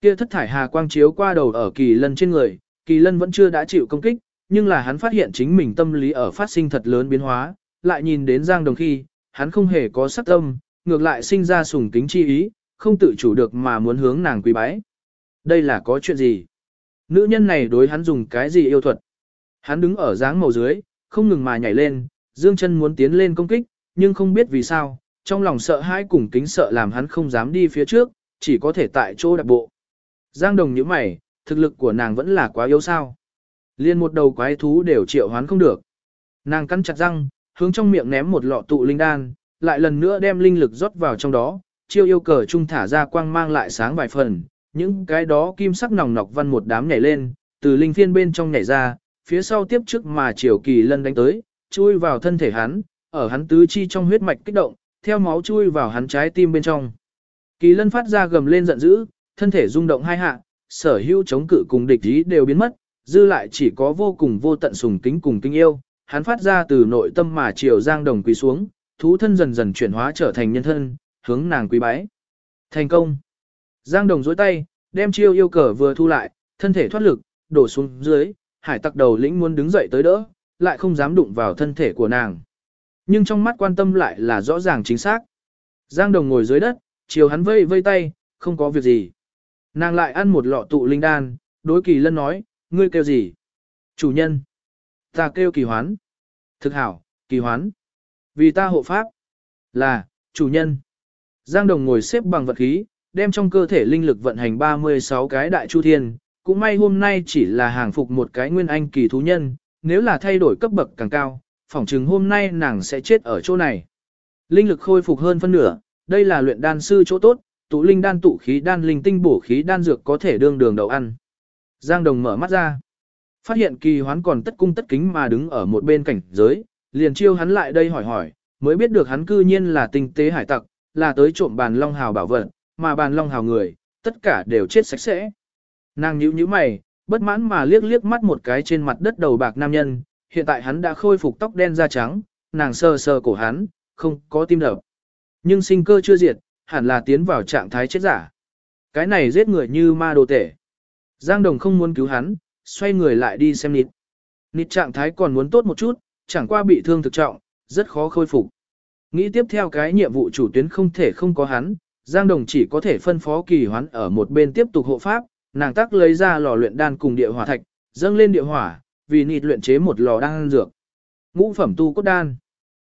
S1: Kia thất thải hà quang chiếu qua đầu ở kỳ lân trên người, Kỳ Lân vẫn chưa đã chịu công kích, nhưng là hắn phát hiện chính mình tâm lý ở phát sinh thật lớn biến hóa, lại nhìn đến Giang Đồng khi, hắn không hề có sắc tâm, ngược lại sinh ra sùng kính chi ý, không tự chủ được mà muốn hướng nàng quý bái. Đây là có chuyện gì? Nữ nhân này đối hắn dùng cái gì yêu thuật? Hắn đứng ở dáng màu dưới, không ngừng mà nhảy lên, dương chân muốn tiến lên công kích, nhưng không biết vì sao, trong lòng sợ hãi cùng kính sợ làm hắn không dám đi phía trước, chỉ có thể tại chỗ đạp bộ. Giang đồng như mày, thực lực của nàng vẫn là quá yếu sao. Liên một đầu quái thú đều triệu hoán không được. Nàng cắn chặt răng, hướng trong miệng ném một lọ tụ linh đan, lại lần nữa đem linh lực rót vào trong đó, chiêu yêu cờ trung thả ra quang mang lại sáng vài phần, những cái đó kim sắc nòng nọc văn một đám nhảy lên, từ linh phiên bên trong nhảy ra, phía sau tiếp trước mà chiều kỳ lân đánh tới, chui vào thân thể hắn, ở hắn tứ chi trong huyết mạch kích động, theo máu chui vào hắn trái tim bên trong. Kỳ lân phát ra gầm lên giận dữ, thân thể rung động hai hạ, sở hữu chống cự cùng địch ý đều biến mất, dư lại chỉ có vô cùng vô tận sùng kính cùng kinh yêu, hắn phát ra từ nội tâm mà chiều giang đồng quỳ xuống, thú thân dần dần chuyển hóa trở thành nhân thân, hướng nàng quý bái. Thành công. Giang đồng dối tay, đem chiêu yêu cờ vừa thu lại, thân thể thoát lực, đổ xuống dưới, hải tặc đầu lĩnh muốn đứng dậy tới đỡ, lại không dám đụng vào thân thể của nàng. Nhưng trong mắt quan tâm lại là rõ ràng chính xác. Giang đồng ngồi dưới đất, chiều hắn vây vây tay, không có việc gì. Nàng lại ăn một lọ tụ linh đan, đối kỳ lân nói, ngươi kêu gì? Chủ nhân. Ta kêu kỳ hoán. Thực hảo, kỳ hoán. Vì ta hộ pháp. Là, chủ nhân. Giang Đồng ngồi xếp bằng vật khí, đem trong cơ thể linh lực vận hành 36 cái đại chu thiên. Cũng may hôm nay chỉ là hàng phục một cái nguyên anh kỳ thú nhân, nếu là thay đổi cấp bậc càng cao, phỏng chừng hôm nay nàng sẽ chết ở chỗ này. Linh lực khôi phục hơn phân nửa, đây là luyện đan sư chỗ tốt, tụ linh đan tụ khí đan linh tinh bổ khí đan dược có thể đương đường đầu ăn. Giang Đồng mở mắt ra. Phát hiện kỳ hoán còn tất cung tất kính mà đứng ở một bên cảnh giới, liền chiêu hắn lại đây hỏi hỏi, mới biết được hắn cư nhiên là tinh tế hải tặc, là tới trộm bàn long hào bảo vật, mà bàn long hào người, tất cả đều chết sạch sẽ. Nàng nhíu nhíu mày, bất mãn mà liếc liếc mắt một cái trên mặt đất đầu bạc nam nhân, hiện tại hắn đã khôi phục tóc đen da trắng, nàng sờ sờ cổ hắn, không có tim đập. Nhưng sinh cơ chưa diệt, hẳn là tiến vào trạng thái chết giả. Cái này giết người như ma đồ tể. Giang Đồng không muốn cứu hắn, xoay người lại đi xem nịt. Nịt trạng thái còn muốn tốt một chút, chẳng qua bị thương thực trọng, rất khó khôi phục. Nghĩ tiếp theo cái nhiệm vụ chủ tuyến không thể không có hắn, Giang Đồng chỉ có thể phân phó kỳ hoán ở một bên tiếp tục hộ pháp, nàng tác lấy ra lò luyện đan cùng địa hỏa thạch, dâng lên địa hỏa, vì nịt luyện chế một lò đan dược. Ngũ phẩm tu cốt đan.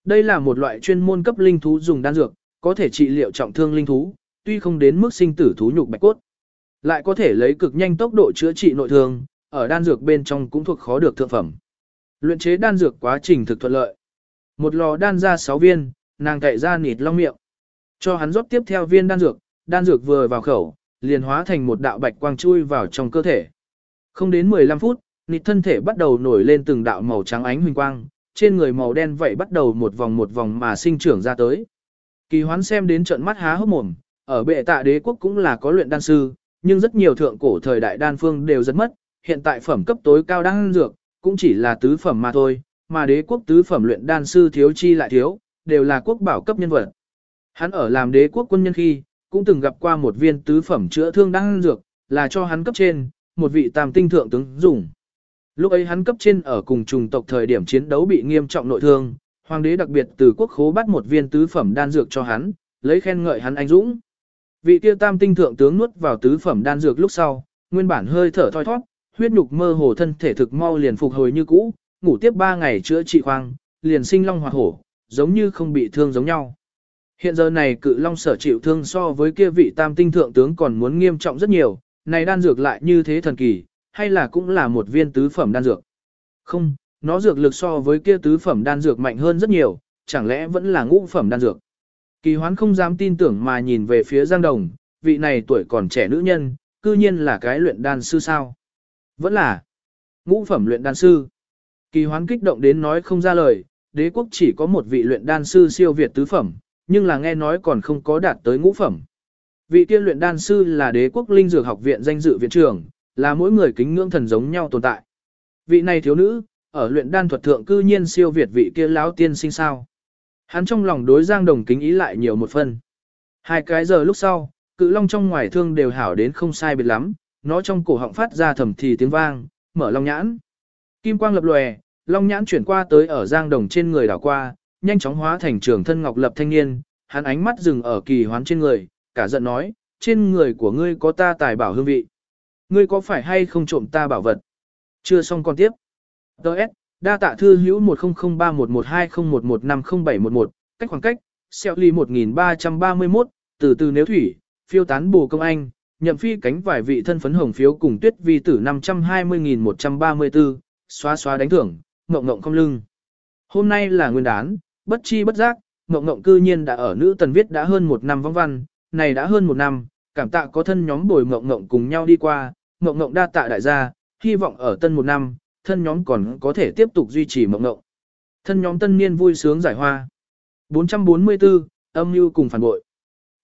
S1: Đây là một loại chuyên môn cấp linh thú dùng đan dược, có thể trị liệu trọng thương linh thú, tuy không đến mức sinh tử thú nhục bạch cốt. Lại có thể lấy cực nhanh tốc độ chữa trị nội thương, ở đan dược bên trong cũng thuộc khó được thượng phẩm. Luyện chế đan dược quá trình thực thuận lợi. Một lò đan ra 6 viên, nàng cậy ra nịt long miệng. Cho hắn rót tiếp theo viên đan dược, đan dược vừa vào khẩu, liền hóa thành một đạo bạch quang chui vào trong cơ thể. Không đến 15 phút, nịt thân thể bắt đầu nổi lên từng đạo màu trắng ánh huỳnh quang, trên người màu đen vậy bắt đầu một vòng một vòng mà sinh trưởng ra tới. Kỳ hoán xem đến trận mắt há hốc mồm, ở bệ tạ đế quốc cũng là có luyện đan sư, nhưng rất nhiều thượng cổ thời đại đan phương đều rất mất, hiện tại phẩm cấp tối cao đan dược, cũng chỉ là tứ phẩm mà thôi, mà đế quốc tứ phẩm luyện đan sư thiếu chi lại thiếu, đều là quốc bảo cấp nhân vật. Hắn ở làm đế quốc quân nhân khi, cũng từng gặp qua một viên tứ phẩm chữa thương đan dược, là cho hắn cấp trên, một vị tam tinh thượng tướng dùng. Lúc ấy hắn cấp trên ở cùng trùng tộc thời điểm chiến đấu bị nghiêm trọng nội thương, hoàng đế đặc biệt từ quốc khố bắt một viên tứ phẩm đan dược cho hắn, lấy khen ngợi hắn anh dũng. Vị kia tam tinh thượng tướng nuốt vào tứ phẩm đan dược lúc sau, nguyên bản hơi thở thoi thoát, huyết nhục mơ hồ thân thể thực mau liền phục hồi như cũ, ngủ tiếp 3 ngày chữa trị khoang, liền sinh long hoạt hổ, giống như không bị thương giống nhau. Hiện giờ này cự long sở chịu thương so với kia vị tam tinh thượng tướng còn muốn nghiêm trọng rất nhiều, này đan dược lại như thế thần kỳ, hay là cũng là một viên tứ phẩm đan dược. Không, nó dược lực so với kia tứ phẩm đan dược mạnh hơn rất nhiều, chẳng lẽ vẫn là ngũ phẩm đan dược. Kỳ hoán không dám tin tưởng mà nhìn về phía Giang Đồng, vị này tuổi còn trẻ nữ nhân, cư nhiên là cái luyện đan sư sao. Vẫn là ngũ phẩm luyện đan sư. Kỳ hoán kích động đến nói không ra lời, đế quốc chỉ có một vị luyện đan sư siêu việt tứ phẩm, nhưng là nghe nói còn không có đạt tới ngũ phẩm. Vị tiên luyện đan sư là đế quốc linh dược học viện danh dự viện trưởng, là mỗi người kính ngưỡng thần giống nhau tồn tại. Vị này thiếu nữ, ở luyện đan thuật thượng cư nhiên siêu việt vị kia lão tiên sinh sao. Hắn trong lòng đối Giang Đồng kính ý lại nhiều một phần. Hai cái giờ lúc sau, cự long trong ngoài thương đều hảo đến không sai biệt lắm, nó trong cổ họng phát ra thầm thì tiếng vang, mở long nhãn. Kim quang lập lòe, long nhãn chuyển qua tới ở Giang Đồng trên người đảo qua, nhanh chóng hóa thành trường thân ngọc lập thanh niên, hắn ánh mắt dừng ở kỳ hoán trên người, cả giận nói, trên người của ngươi có ta tài bảo hương vị. Ngươi có phải hay không trộm ta bảo vật? Chưa xong con tiếp. Đợt, đa tạ thư hữu 1003112011501711, cách khoảng cách, xeo ly 1331, từ từ nếu thủy, phiêu tán bù công anh, nhậm phi cánh vài vị thân phấn hồng phiếu cùng tuyết vi tử 520.134, xóa xóa đánh thưởng, ngộng ngộng không lưng. Hôm nay là nguyên đán, bất chi bất giác, ngộng ngộng cư nhiên đã ở nữ tần viết đã hơn một năm vong văn, này đã hơn một năm, cảm tạ có thân nhóm bồi ngộng ngộng cùng nhau đi qua, ngộng ngộng đa tạ đại gia, hy vọng ở tân một năm, thân nhóm còn có thể tiếp tục duy trì ngộng ngộng. Thân nhóm tân niên vui sướng giải hoa. 444, âm mưu cùng phản bội.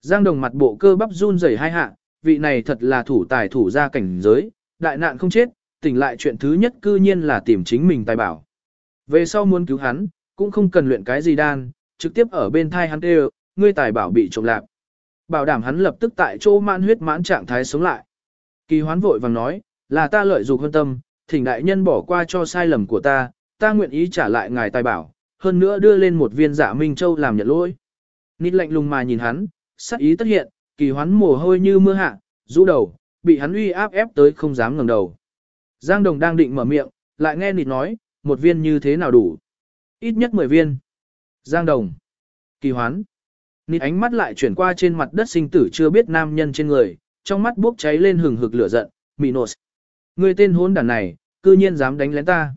S1: Giang đồng mặt bộ cơ bắp run rẩy hai hạ, vị này thật là thủ tài thủ ra cảnh giới, đại nạn không chết, tỉnh lại chuyện thứ nhất cư nhiên là tìm chính mình tài bảo. Về sau muốn cứu hắn, cũng không cần luyện cái gì đan, trực tiếp ở bên thai hắn đều, ngươi tài bảo bị trộm lạc. Bảo đảm hắn lập tức tại chỗ mãn huyết mãn trạng thái sống lại. Kỳ hoán vội vàng nói, là ta lợi dụng hơn tâm, thỉnh đại nhân bỏ qua cho sai lầm của ta, ta nguyện ý trả lại ngài tài bảo, hơn nữa đưa lên một viên giả minh châu làm nhận lỗi. Nít lạnh lùng mà nhìn hắn, sắc ý tất hiện, kỳ hoán mồ hôi như mưa hạ, rũ đầu, bị hắn uy áp ép tới không dám ngẩng đầu. Giang Đồng đang định mở miệng, lại nghe nịt nói, một viên như thế nào đủ? Ít nhất 10 viên. Giang Đồng. Kỳ hoán. Nịt ánh mắt lại chuyển qua trên mặt đất sinh tử chưa biết nam nhân trên người, trong mắt bốc cháy lên hừng hực lửa giận, Mị Nột, Người tên hôn đàn này, cư nhiên dám đánh lén ta.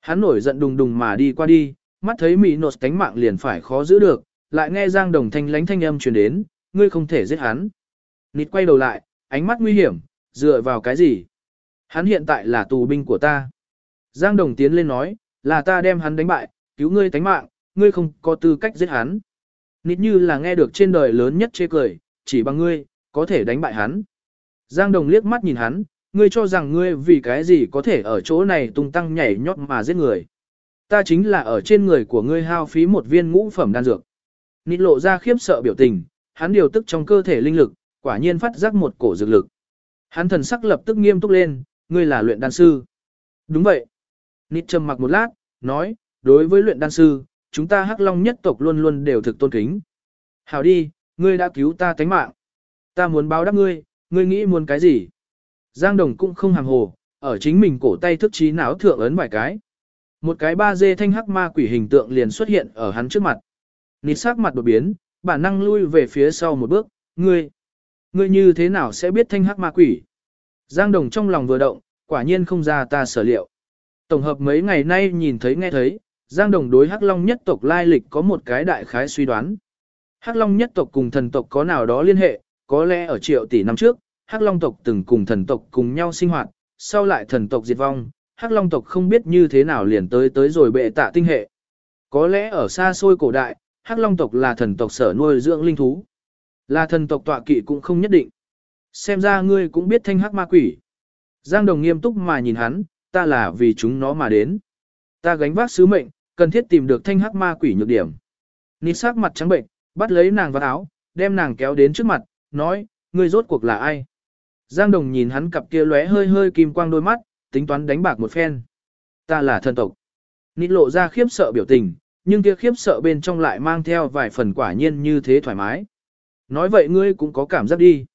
S1: Hắn nổi giận đùng đùng mà đi qua đi, mắt thấy Mị Nột cánh mạng liền phải khó giữ được, lại nghe Giang Đồng thanh lánh thanh âm truyền đến, ngươi không thể giết hắn. Nịt quay đầu lại, ánh mắt nguy hiểm, dựa vào cái gì? Hắn hiện tại là tù binh của ta. Giang Đồng tiến lên nói, là ta đem hắn đánh bại, cứu ngươi tánh mạng, ngươi không có tư cách giết hắn. Nịt như là nghe được trên đời lớn nhất chê cười, chỉ bằng ngươi, có thể đánh bại hắn. Giang Đồng liếc mắt nhìn hắn, ngươi cho rằng ngươi vì cái gì có thể ở chỗ này tung tăng nhảy nhót mà giết người. Ta chính là ở trên người của ngươi hao phí một viên ngũ phẩm đan dược. Nịt lộ ra khiếp sợ biểu tình, hắn điều tức trong cơ thể linh lực, quả nhiên phát giác một cổ dược lực. Hắn thần sắc lập tức nghiêm túc lên, ngươi là luyện đan sư. Đúng vậy. Nít trầm mặc một lát, nói, đối với luyện đan sư, chúng ta hắc long nhất tộc luôn luôn đều thực tôn kính. Hảo đi, ngươi đã cứu ta tánh mạng. Ta muốn báo đáp ngươi, ngươi nghĩ muốn cái gì? Giang Đồng cũng không hàng hồ, ở chính mình cổ tay thức trí não thượng ấn vài cái. Một cái ba dê thanh hắc ma quỷ hình tượng liền xuất hiện ở hắn trước mặt. Nít sắc mặt đột biến, bản năng lui về phía sau một bước, ngươi, ngươi như thế nào sẽ biết thanh hắc ma quỷ? Giang Đồng trong lòng vừa động, quả nhiên không ra ta sở liệu. Tổng hợp mấy ngày nay nhìn thấy nghe thấy, Giang Đồng đối Hắc Long nhất tộc lai lịch có một cái đại khái suy đoán. Hắc Long nhất tộc cùng thần tộc có nào đó liên hệ, có lẽ ở triệu tỷ năm trước, Hắc Long tộc từng cùng thần tộc cùng nhau sinh hoạt, sau lại thần tộc diệt vong, Hắc Long tộc không biết như thế nào liền tới tới rồi bệ tạ tinh hệ. Có lẽ ở xa xôi cổ đại, Hắc Long tộc là thần tộc sở nuôi dưỡng linh thú. Là thần tộc tọa kỵ cũng không nhất định. Xem ra ngươi cũng biết thanh hắc ma quỷ. Giang Đồng nghiêm túc mà nhìn hắn, ta là vì chúng nó mà đến. Ta gánh vác sứ mệnh, cần thiết tìm được thanh hắc ma quỷ nhược điểm. Nít sắc mặt trắng bệnh, bắt lấy nàng vào áo, đem nàng kéo đến trước mặt, nói, ngươi rốt cuộc là ai? Giang Đồng nhìn hắn cặp kia lóe hơi hơi kim quang đôi mắt, tính toán đánh bạc một phen. Ta là thần tộc. Nít lộ ra khiếp sợ biểu tình, nhưng kia khiếp sợ bên trong lại mang theo vài phần quả nhiên như thế thoải mái. Nói vậy ngươi cũng có cảm giác đi.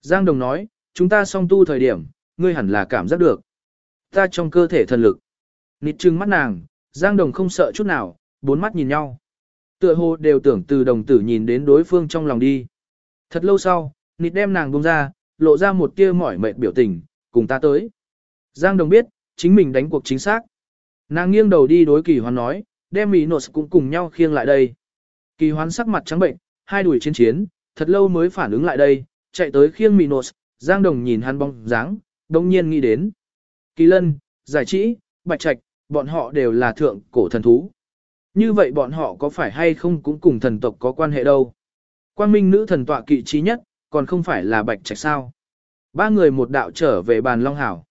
S1: Giang Đồng nói, chúng ta song tu thời điểm, ngươi hẳn là cảm giác được. Ta trong cơ thể thần lực. Nịt trừng mắt nàng, Giang Đồng không sợ chút nào, bốn mắt nhìn nhau. Tựa hồ đều tưởng từ đồng tử nhìn đến đối phương trong lòng đi. Thật lâu sau, Nịt đem nàng buông ra, lộ ra một tia mỏi mệt biểu tình, cùng ta tới. Giang Đồng biết, chính mình đánh cuộc chính xác. Nàng nghiêng đầu đi đối kỳ hoan nói, đem Minos cũng cùng nhau khiêng lại đây. Kỳ hoán sắc mặt trắng bệnh, hai đuổi chiến chiến, thật lâu mới phản ứng lại đây, chạy tới khiêng Minos, Giang Đồng nhìn hắn bóng dáng, đồng nhiên nghĩ đến. Kỳ lân, giải trí, bạch trạch, bọn họ đều là thượng cổ thần thú. Như vậy bọn họ có phải hay không cũng cùng thần tộc có quan hệ đâu. Quang minh nữ thần tọa kỵ trí nhất, còn không phải là bạch trạch sao. Ba người một đạo trở về bàn Long Hảo.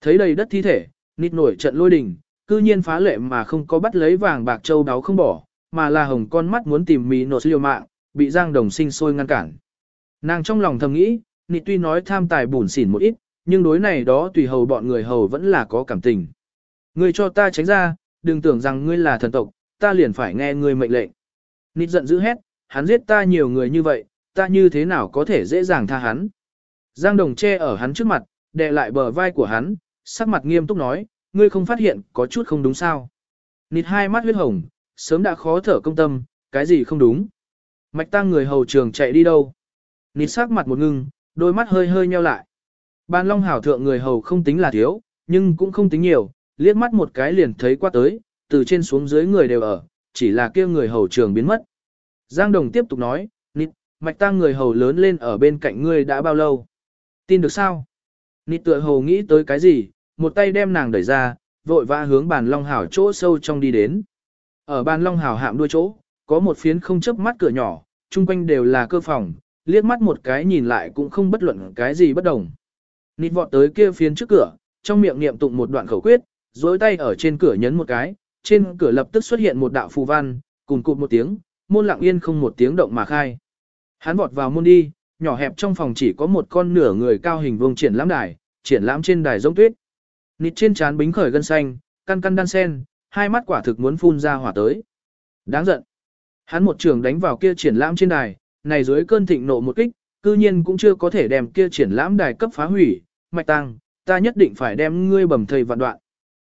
S1: Thấy đầy đất thi thể, nít nổi trận lôi đình, cư nhiên phá lệ mà không có bắt lấy vàng bạc châu đáo không bỏ, mà là hồng con mắt muốn tìm mì nổ liều mạng, bị Giang Đồng sinh sôi ngăn cản. Nàng trong lòng thầm nghĩ, nị tuy nói tham tài bùn xỉn một ít, nhưng đối này đó tùy hầu bọn người hầu vẫn là có cảm tình. Ngươi cho ta tránh ra, đừng tưởng rằng ngươi là thần tộc, ta liền phải nghe ngươi mệnh lệnh. Nịt giận dữ hét, hắn giết ta nhiều người như vậy, ta như thế nào có thể dễ dàng tha hắn. Giang Đồng che ở hắn trước mặt, đè lại bờ vai của hắn, sắc mặt nghiêm túc nói, ngươi không phát hiện có chút không đúng sao. Nịt hai mắt huyết hồng, sớm đã khó thở công tâm, cái gì không đúng. Mạch tăng người hầu trường chạy đi đâu. Nịt sắc mặt một ngưng, đôi mắt hơi hơi nheo lại. Ban Long Hảo thượng người hầu không tính là thiếu, nhưng cũng không tính nhiều, liếc mắt một cái liền thấy qua tới, từ trên xuống dưới người đều ở, chỉ là kia người hầu trường biến mất. Giang Đồng tiếp tục nói, Nịt, mạch tăng người hầu lớn lên ở bên cạnh ngươi đã bao lâu? Tin được sao? Nịt tựa hầu nghĩ tới cái gì, một tay đem nàng đẩy ra, vội vã hướng bàn Long Hảo chỗ sâu trong đi đến. Ở bàn Long Hảo hạm đuôi chỗ, có một phiến không chớp mắt cửa nhỏ, chung quanh đều là cơ phòng, liếc mắt một cái nhìn lại cũng không bất luận cái gì bất đồng. Nịt vọt tới kia phiến trước cửa, trong miệng niệm tụng một đoạn khẩu quyết, dối tay ở trên cửa nhấn một cái, trên cửa lập tức xuất hiện một đạo phù văn, cùng cụt một tiếng, môn lặng yên không một tiếng động mà khai. Hắn vọt vào môn đi, nhỏ hẹp trong phòng chỉ có một con nửa người cao hình vuông triển lãm đài, triển lãm trên đài giống tuyết. Nịt trên trán bính khởi gân xanh, căn căn đan sen, hai mắt quả thực muốn phun ra hỏa tới. Đáng giận. Hắn một trường đánh vào kia triển lãm trên đài, này dưới cơn thịnh nộ một kích, cư nhiên cũng chưa có thể đem kia triển lãm đài cấp phá hủy, mạch tăng, ta nhất định phải đem ngươi bầm thầy vạn đoạn.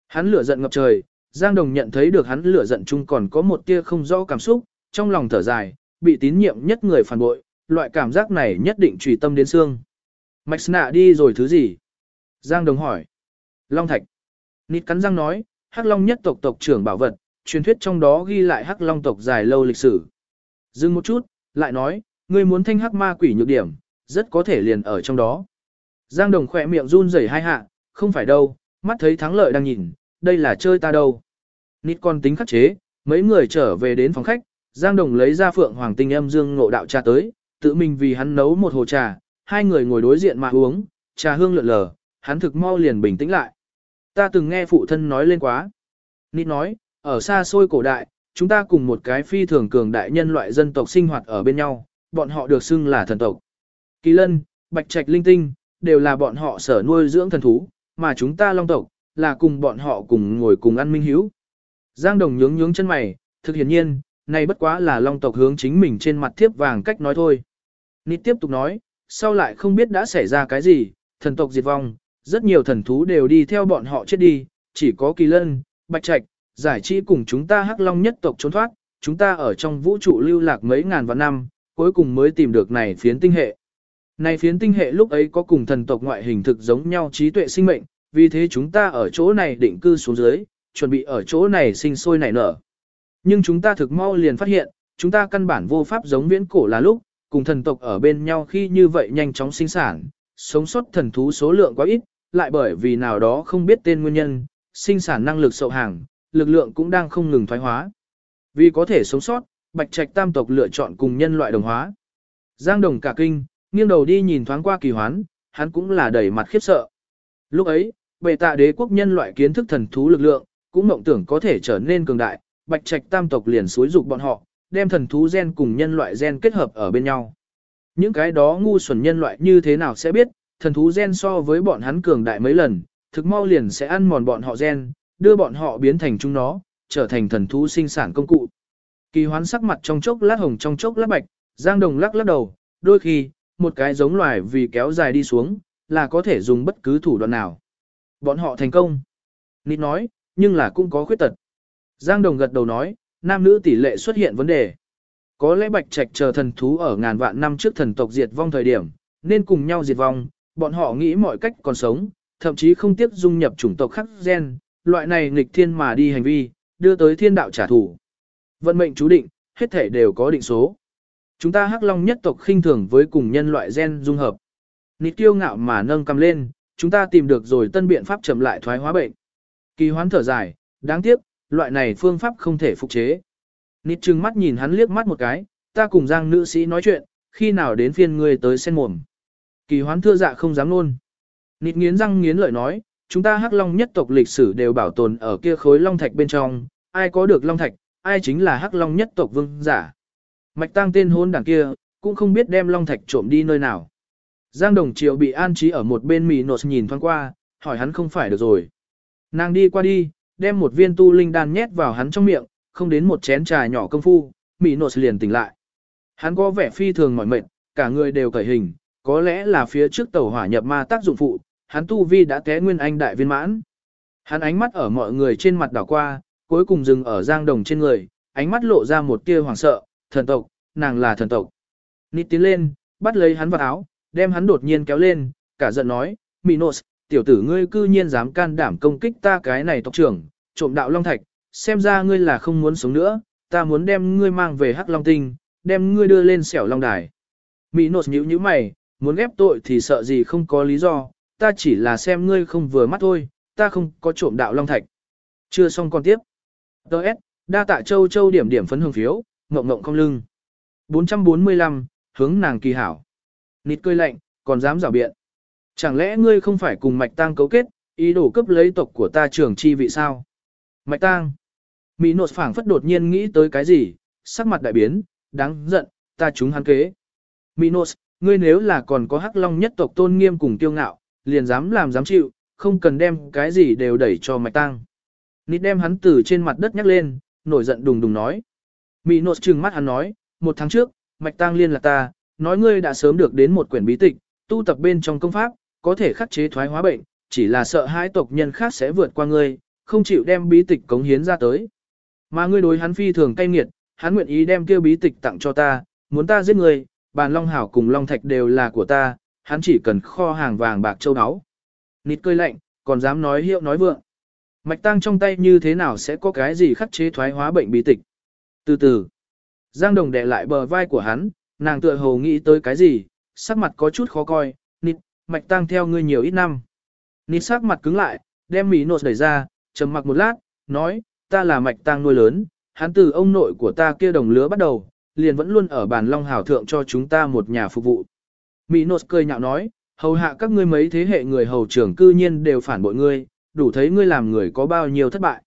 S1: Hắn lửa giận ngập trời, Giang Đồng nhận thấy được hắn lửa giận chung còn có một tia không rõ cảm xúc, trong lòng thở dài, bị tín nhiệm nhất người phản bội, loại cảm giác này nhất định trùy tâm đến xương. Mạch nạ đi rồi thứ gì? Giang Đồng hỏi. Long Thạch. Nít cắn răng nói, Hắc Long nhất tộc tộc trưởng bảo vật, truyền thuyết trong đó ghi lại Hắc Long tộc dài lâu lịch sử. Dừng một chút, lại nói, ngươi muốn thanh hắc ma quỷ nhược điểm, rất có thể liền ở trong đó. Giang Đồng khỏe miệng run rẩy hai hạ, không phải đâu, mắt thấy thắng lợi đang nhìn, đây là chơi ta đâu. Nít con tính khắc chế, mấy người trở về đến phòng khách, Giang Đồng lấy ra phượng hoàng tinh âm dương ngộ đạo trà tới, tự mình vì hắn nấu một hồ trà, hai người ngồi đối diện mà uống, trà hương lượn lờ, hắn thực mau liền bình tĩnh lại. Ta từng nghe phụ thân nói lên quá. Nít nói, ở xa xôi cổ đại, chúng ta cùng một cái phi thường cường đại nhân loại dân tộc sinh hoạt ở bên nhau, bọn họ được xưng là thần tộc. Kỳ lân, bạch trạch linh tinh, đều là bọn họ sở nuôi dưỡng thần thú, mà chúng ta long tộc, là cùng bọn họ cùng ngồi cùng ăn minh hiếu. Giang Đồng nhướng nhướng chân mày, thực hiển nhiên, này bất quá là long tộc hướng chính mình trên mặt thiếp vàng cách nói thôi. Nít tiếp tục nói, sau lại không biết đã xảy ra cái gì, thần tộc diệt vong, rất nhiều thần thú đều đi theo bọn họ chết đi, chỉ có kỳ lân, bạch trạch, giải trí cùng chúng ta hắc long nhất tộc trốn thoát, chúng ta ở trong vũ trụ lưu lạc mấy ngàn vạn năm, cuối cùng mới tìm được này phiến tinh hệ. Này phiến tinh hệ lúc ấy có cùng thần tộc ngoại hình thực giống nhau trí tuệ sinh mệnh, vì thế chúng ta ở chỗ này định cư xuống dưới, chuẩn bị ở chỗ này sinh sôi nảy nở. Nhưng chúng ta thực mau liền phát hiện, chúng ta căn bản vô pháp giống viễn cổ là lúc, cùng thần tộc ở bên nhau khi như vậy nhanh chóng sinh sản, sống sót thần thú số lượng quá ít, lại bởi vì nào đó không biết tên nguyên nhân, sinh sản năng lực sậu hàng, lực lượng cũng đang không ngừng thoái hóa. Vì có thể sống sót, Bạch Trạch tam tộc lựa chọn cùng nhân loại đồng hóa. Giang Đồng cả kinh, nghiêng đầu đi nhìn thoáng qua kỳ hoán, hắn cũng là đầy mặt khiếp sợ. Lúc ấy, bệ tạ đế quốc nhân loại kiến thức thần thú lực lượng, cũng mộng tưởng có thể trở nên cường đại, Bạch Trạch tam tộc liền suối dục bọn họ, đem thần thú gen cùng nhân loại gen kết hợp ở bên nhau. Những cái đó ngu xuẩn nhân loại như thế nào sẽ biết, thần thú gen so với bọn hắn cường đại mấy lần, thực mau liền sẽ ăn mòn bọn họ gen, đưa bọn họ biến thành chúng nó, trở thành thần thú sinh sản công cụ. Kỳ hoán sắc mặt trong chốc lát hồng trong chốc lát bạch, Giang Đồng lắc lắc đầu, đôi khi, một cái giống loài vì kéo dài đi xuống, là có thể dùng bất cứ thủ đoạn nào. Bọn họ thành công. Nít nói, nhưng là cũng có khuyết tật. Giang Đồng gật đầu nói, nam nữ tỷ lệ xuất hiện vấn đề. Có lẽ bạch trạch chờ thần thú ở ngàn vạn năm trước thần tộc diệt vong thời điểm, nên cùng nhau diệt vong, bọn họ nghĩ mọi cách còn sống, thậm chí không tiếc dung nhập chủng tộc khác gen, loại này nghịch thiên mà đi hành vi, đưa tới thiên đạo trả thù. Vận mệnh chú định, hết thể đều có định số. Chúng ta hắc long nhất tộc khinh thường với cùng nhân loại gen dung hợp. Nịt tiêu ngạo mà nâng cầm lên, chúng ta tìm được rồi tân biện pháp chậm lại thoái hóa bệnh. Kỳ hoán thở dài, đáng tiếc, loại này phương pháp không thể phục chế. Nịt trừng mắt nhìn hắn liếc mắt một cái, ta cùng giang nữ sĩ nói chuyện, khi nào đến phiên ngươi tới sen mồm. Kỳ hoán thưa dạ không dám luôn. Nịt nghiến răng nghiến lợi nói, chúng ta hắc long nhất tộc lịch sử đều bảo tồn ở kia khối long thạch bên trong, ai có được long thạch, ai chính là hắc long nhất tộc vương giả. Mạch tăng tên hôn đảng kia, cũng không biết đem long thạch trộm đi nơi nào. Giang Đồng Triệu bị an trí ở một bên mì nột nhìn thoáng qua, hỏi hắn không phải được rồi. Nàng đi qua đi, đem một viên tu linh đan nhét vào hắn trong miệng, không đến một chén trà nhỏ công phu, mì nột liền tỉnh lại. Hắn có vẻ phi thường mỏi mệt, cả người đều cởi hình, có lẽ là phía trước tàu hỏa nhập ma tác dụng phụ, hắn tu vi đã té nguyên anh đại viên mãn. Hắn ánh mắt ở mọi người trên mặt đảo qua, cuối cùng dừng ở Giang Đồng trên người, ánh mắt lộ ra một tia hoảng sợ, thần tộc, nàng là thần tộc. Nít tiến lên, bắt lấy hắn vào áo, đem hắn đột nhiên kéo lên, cả giận nói, Minos, tiểu tử ngươi cư nhiên dám can đảm công kích ta cái này tộc trưởng, trộm đạo Long Thạch, xem ra ngươi là không muốn sống nữa, ta muốn đem ngươi mang về Hắc Long Tinh, đem ngươi đưa lên xẻo Long Đài. Minos nhíu nhíu mày, muốn ghép tội thì sợ gì không có lý do, ta chỉ là xem ngươi không vừa mắt thôi, ta không có trộm đạo Long Thạch. Chưa xong còn tiếp. Đợt, đa tạ châu châu điểm điểm phấn hương phiếu, ngộng ngộng không lưng. 445, hướng nàng kỳ hảo. Nịt cười lạnh, còn dám rảo biện. Chẳng lẽ ngươi không phải cùng mạch tang cấu kết, ý đồ cấp lấy tộc của ta trưởng chi vị sao? Mạch tang. Mỹ nột phảng phất đột nhiên nghĩ tới cái gì, sắc mặt đại biến, đáng giận, ta chúng hắn kế. Minos, ngươi nếu là còn có hắc long nhất tộc tôn nghiêm cùng tiêu ngạo, liền dám làm dám chịu, không cần đem cái gì đều đẩy cho mạch Tăng. Nịt đem hắn từ trên mặt đất nhắc lên, nổi giận đùng đùng nói. Mỹ nột trừng mắt hắn nói, một tháng trước, mạch Tăng liên là ta, nói ngươi đã sớm được đến một quyển bí tịch, tu tập bên trong công pháp, có thể khắc chế thoái hóa bệnh, chỉ là sợ hai tộc nhân khác sẽ vượt qua ngươi, không chịu đem bí tịch cống hiến ra tới. Mà ngươi đối hắn phi thường cay nghiệt, hắn nguyện ý đem kêu bí tịch tặng cho ta, muốn ta giết ngươi, bàn long hảo cùng long thạch đều là của ta, hắn chỉ cần kho hàng vàng bạc châu áo. Nịt cơi lạnh, còn dám nói hiệu nói vượng. Mạch tăng trong tay như thế nào sẽ có cái gì khắc chế thoái hóa bệnh bí tịch. Từ từ, Giang Đồng đè lại bờ vai của hắn, nàng tựa hồ nghĩ tới cái gì, sắc mặt có chút khó coi, nịt, mạch tăng theo ngươi nhiều ít năm. Nịt sắc mặt cứng lại, đem mì nột đẩy ra, trầm mặc một lát, nói, ta là mạch tăng nuôi lớn, hắn từ ông nội của ta kia đồng lứa bắt đầu, liền vẫn luôn ở bàn long Hào thượng cho chúng ta một nhà phục vụ. Minos cười nhạo nói, hầu hạ các ngươi mấy thế hệ người hầu trưởng cư nhiên đều phản bội ngươi, đủ thấy ngươi làm người có bao nhiêu thất bại.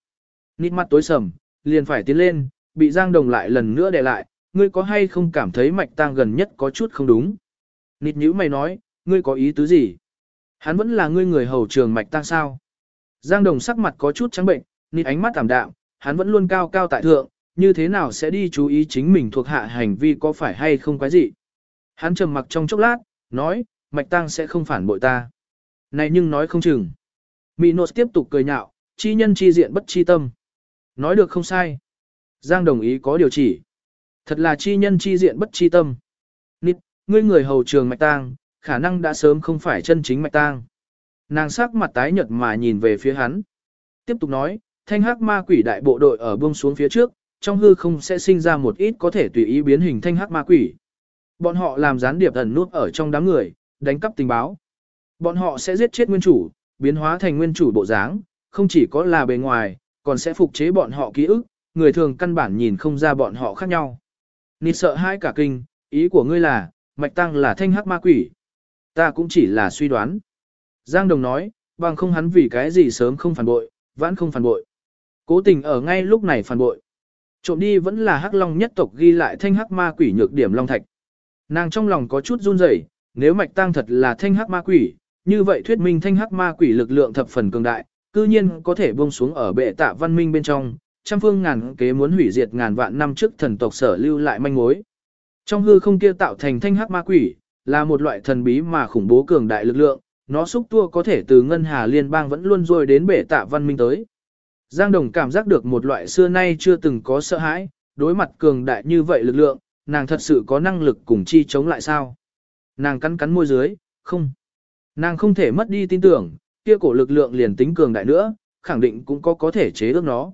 S1: Nít mắt tối sầm, liền phải tiến lên, bị Giang Đồng lại lần nữa đè lại, ngươi có hay không cảm thấy mạch tang gần nhất có chút không đúng? Nịt nhữ mày nói, ngươi có ý tứ gì? Hắn vẫn là ngươi người hầu trường mạch tang sao? Giang Đồng sắc mặt có chút trắng bệnh, nịt ánh mắt tạm đạm, hắn vẫn luôn cao cao tại thượng, như thế nào sẽ đi chú ý chính mình thuộc hạ hành vi có phải hay không quái gì? Hắn trầm mặc trong chốc lát, nói, mạch Tăng sẽ không phản bội ta. Này nhưng nói không chừng. Minos tiếp tục cười nhạo, chi nhân chi diện bất chi tâm. Nói được không sai. Giang đồng ý có điều chỉ. Thật là chi nhân chi diện bất chi tâm. Nít, ngươi người hầu trường mạch tang, khả năng đã sớm không phải chân chính mạch tang. Nàng sắc mặt tái nhợt mà nhìn về phía hắn. Tiếp tục nói, thanh hắc ma quỷ đại bộ đội ở buông xuống phía trước, trong hư không sẽ sinh ra một ít có thể tùy ý biến hình thanh hắc ma quỷ. Bọn họ làm gián điệp ẩn nút ở trong đám người, đánh cắp tình báo. Bọn họ sẽ giết chết nguyên chủ, biến hóa thành nguyên chủ bộ dáng, không chỉ có là bề ngoài, còn sẽ phục chế bọn họ ký ức, người thường căn bản nhìn không ra bọn họ khác nhau. Nịt sợ hai cả kinh, ý của ngươi là, mạch tăng là thanh hắc ma quỷ. Ta cũng chỉ là suy đoán. Giang Đồng nói, bằng không hắn vì cái gì sớm không phản bội, vãn không phản bội. Cố tình ở ngay lúc này phản bội. Trộm đi vẫn là hắc long nhất tộc ghi lại thanh hắc ma quỷ nhược điểm long thạch. Nàng trong lòng có chút run rẩy, nếu mạch tăng thật là thanh hắc ma quỷ, như vậy thuyết minh thanh hắc ma quỷ lực lượng thập phần cường đại, cư nhiên có thể buông xuống ở bệ tạ văn minh bên trong, trăm phương ngàn kế muốn hủy diệt ngàn vạn năm trước thần tộc sở lưu lại manh mối. Trong hư không kia tạo thành thanh hắc ma quỷ, là một loại thần bí mà khủng bố cường đại lực lượng, nó xúc tua có thể từ ngân hà liên bang vẫn luôn rồi đến bể tạ văn minh tới. Giang Đồng cảm giác được một loại xưa nay chưa từng có sợ hãi, đối mặt cường đại như vậy lực lượng, nàng thật sự có năng lực cùng chi chống lại sao? Nàng cắn cắn môi dưới, không. Nàng không thể mất đi tin tưởng, kia cổ lực lượng liền tính cường đại nữa, khẳng định cũng có có thể chế ước nó.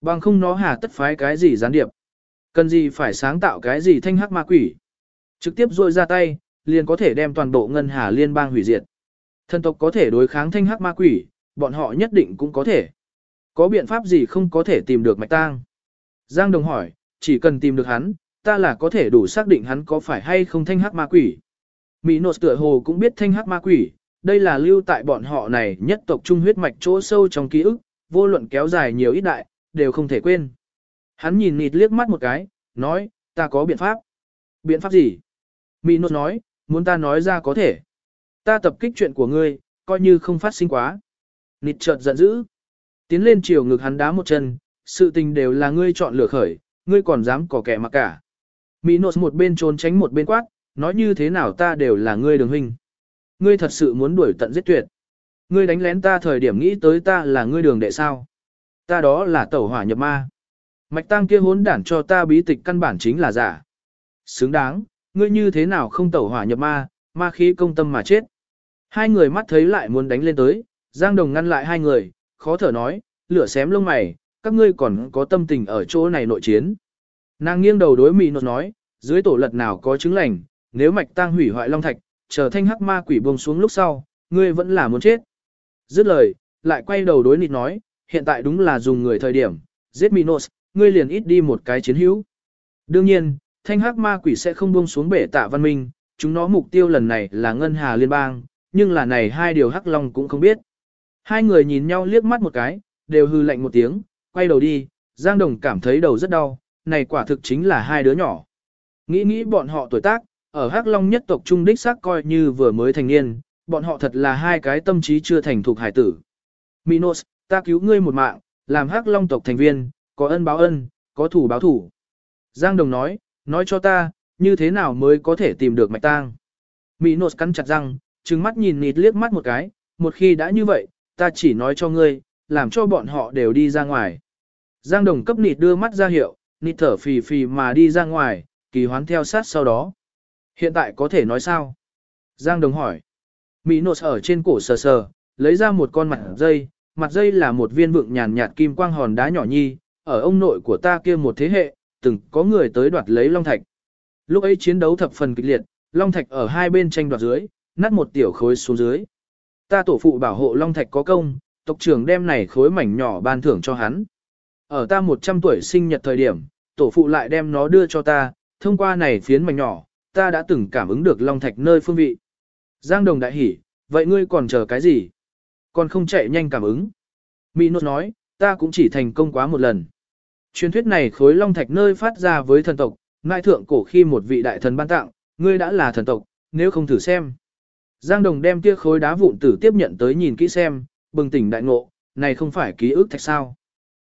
S1: Bằng không nó hà tất phái cái gì gián điệp. Cần gì phải sáng tạo cái gì thanh hắc ma quỷ. Trực tiếp rôi ra tay, liền có thể đem toàn bộ ngân hà liên bang hủy diệt. Thần tộc có thể đối kháng thanh hắc ma quỷ, bọn họ nhất định cũng có thể. Có biện pháp gì không có thể tìm được mạch tang? Giang Đồng hỏi, chỉ cần tìm được hắn, ta là có thể đủ xác định hắn có phải hay không thanh hắc ma quỷ. Mỹ nột tựa hồ cũng biết thanh hắc ma quỷ, đây là lưu tại bọn họ này nhất tộc trung huyết mạch chỗ sâu trong ký ức, vô luận kéo dài nhiều ít đại, đều không thể quên. Hắn nhìn nịt liếc mắt một cái, nói, ta có biện pháp. Biện pháp gì? Mỹ nột nói, muốn ta nói ra có thể. Ta tập kích chuyện của ngươi, coi như không phát sinh quá. Nịt chợt giận dữ. Tiến lên chiều ngực hắn đá một chân, sự tình đều là ngươi chọn lựa khởi, ngươi còn dám có kẻ mặc cả. Mỹ nột một bên trốn tránh một bên quát, nói như thế nào ta đều là ngươi đường huynh. Ngươi thật sự muốn đuổi tận giết tuyệt. Ngươi đánh lén ta thời điểm nghĩ tới ta là ngươi đường đệ sao. Ta đó là tẩu hỏa nhập ma. Mạch tăng kia hốn đản cho ta bí tịch căn bản chính là giả. Xứng đáng, ngươi như thế nào không tẩu hỏa nhập ma, ma khí công tâm mà chết. Hai người mắt thấy lại muốn đánh lên tới, Giang Đồng ngăn lại hai người, khó thở nói, lửa xém lông mày, các ngươi còn có tâm tình ở chỗ này nội chiến. Nàng nghiêng đầu đối mị nột nói, dưới tổ lật nào có chứng lành, nếu mạch tang hủy hoại long thạch, chờ thanh hắc ma quỷ buông xuống lúc sau, ngươi vẫn là muốn chết. Dứt lời, lại quay đầu đối nịt nói, hiện tại đúng là dùng người thời điểm, giết Minos, ngươi liền ít đi một cái chiến hữu. Đương nhiên, thanh hắc ma quỷ sẽ không buông xuống bể tạ văn minh, chúng nó mục tiêu lần này là ngân hà liên bang, nhưng là này hai điều hắc long cũng không biết. Hai người nhìn nhau liếc mắt một cái, đều hư lạnh một tiếng, quay đầu đi, Giang Đồng cảm thấy đầu rất đau, này quả thực chính là hai đứa nhỏ. Nghĩ nghĩ bọn họ tuổi tác, ở Hắc Long nhất tộc trung đích xác coi như vừa mới thành niên, bọn họ thật là hai cái tâm trí chưa thành thuộc hải tử. Minos, ta cứu ngươi một mạng, làm Hắc Long tộc thành viên, có ân báo ân, có thủ báo thủ. Giang Đồng nói, nói cho ta, như thế nào mới có thể tìm được mạch tang. Minos cắn chặt răng, trừng mắt nhìn nịt liếc mắt một cái, một khi đã như vậy, ta chỉ nói cho ngươi, làm cho bọn họ đều đi ra ngoài. Giang Đồng cấp nịt đưa mắt ra hiệu, nịt thở phì phì mà đi ra ngoài, kỳ hoán theo sát sau đó. Hiện tại có thể nói sao? Giang Đồng hỏi. Mỹ nột ở trên cổ sờ sờ, lấy ra một con mặt dây, mặt dây là một viên vượng nhàn nhạt kim quang hòn đá nhỏ nhi, ở ông nội của ta kia một thế hệ, từng có người tới đoạt lấy Long Thạch. Lúc ấy chiến đấu thập phần kịch liệt, Long Thạch ở hai bên tranh đoạt dưới, nát một tiểu khối xuống dưới. Ta tổ phụ bảo hộ Long Thạch có công, tộc trưởng đem này khối mảnh nhỏ ban thưởng cho hắn. Ở ta 100 tuổi sinh nhật thời điểm, tổ phụ lại đem nó đưa cho ta, thông qua này phiến mảnh nhỏ, ta đã từng cảm ứng được Long Thạch nơi phương vị. Giang Đồng đại hỉ, vậy ngươi còn chờ cái gì? Còn không chạy nhanh cảm ứng. Mỹ Nốt nói, ta cũng chỉ thành công quá một lần. Truyền thuyết này khối Long Thạch nơi phát ra với thần tộc, ngại thượng cổ khi một vị đại thần ban tặng, ngươi đã là thần tộc, nếu không thử xem. Giang Đồng đem kia khối đá vụn tử tiếp nhận tới nhìn kỹ xem, bừng tỉnh đại ngộ, này không phải ký ức thạch sao.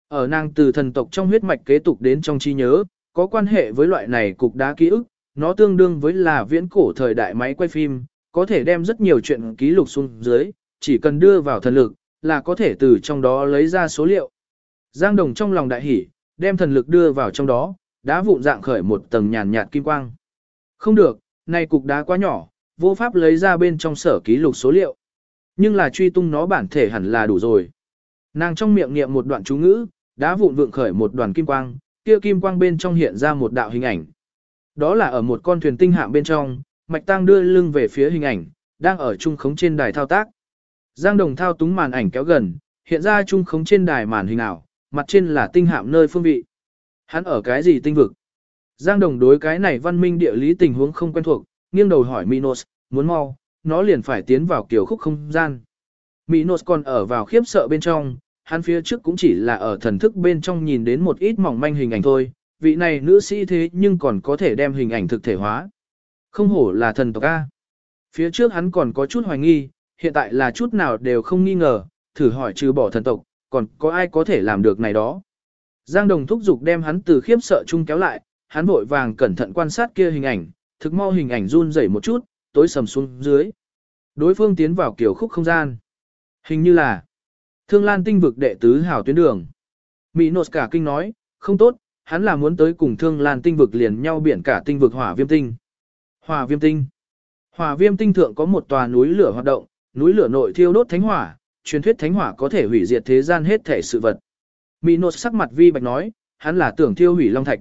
S1: Ở nàng từ thần tộc trong huyết mạch kế tục đến trong trí nhớ, có quan hệ với loại này cục đá ký ức, nó tương đương với là viễn cổ thời đại máy quay phim, có thể đem rất nhiều chuyện ký lục xuống dưới, chỉ cần đưa vào thần lực, là có thể từ trong đó lấy ra số liệu. Giang Đồng trong lòng đại hỉ, đem thần lực đưa vào trong đó, đá vụn dạng khởi một tầng nhàn nhạt kim quang. Không được, này cục đá quá nhỏ, vô pháp lấy ra bên trong sở ký lục số liệu. Nhưng là truy tung nó bản thể hẳn là đủ rồi. Nàng trong miệng niệm một đoạn chú ngữ, đá vụn vượng khởi một đoàn kim quang, kia kim quang bên trong hiện ra một đạo hình ảnh. Đó là ở một con thuyền tinh hạm bên trong, Mạch Tăng đưa lưng về phía hình ảnh, đang ở trung khống trên đài thao tác. Giang Đồng thao túng màn ảnh kéo gần, hiện ra trung khống trên đài màn hình ảo, mặt trên là tinh hạm nơi phương vị. Hắn ở cái gì tinh vực? Giang Đồng đối cái này văn minh địa lý tình huống không quen thuộc, nghiêng đầu hỏi Minos, muốn mau, nó liền phải tiến vào kiểu khúc không gian. Minos còn ở vào khiếp sợ bên trong, hắn phía trước cũng chỉ là ở thần thức bên trong nhìn đến một ít mỏng manh hình ảnh thôi, vị này nữ sĩ thế nhưng còn có thể đem hình ảnh thực thể hóa. Không hổ là thần tộc A. Phía trước hắn còn có chút hoài nghi, hiện tại là chút nào đều không nghi ngờ, thử hỏi trừ bỏ thần tộc, còn có ai có thể làm được này đó. Giang Đồng thúc giục đem hắn từ khiếp sợ chung kéo lại, hắn vội vàng cẩn thận quan sát kia hình ảnh, thực mau hình ảnh run rẩy một chút, tối sầm xuống dưới. Đối phương tiến vào kiểu khúc không gian. Hình như là Thương Lan tinh vực đệ tứ hảo tuyến đường. Mỹ Nột cả kinh nói, không tốt, hắn là muốn tới cùng Thương Lan tinh vực liền nhau biển cả tinh vực hỏa viêm tinh. Hỏa viêm tinh. Hỏa viêm tinh thượng có một tòa núi lửa hoạt động, núi lửa nội thiêu đốt thánh hỏa, truyền thuyết thánh hỏa có thể hủy diệt thế gian hết thể sự vật. Mỹ Nột sắc mặt vi bạch nói, hắn là tưởng thiêu hủy long thạch.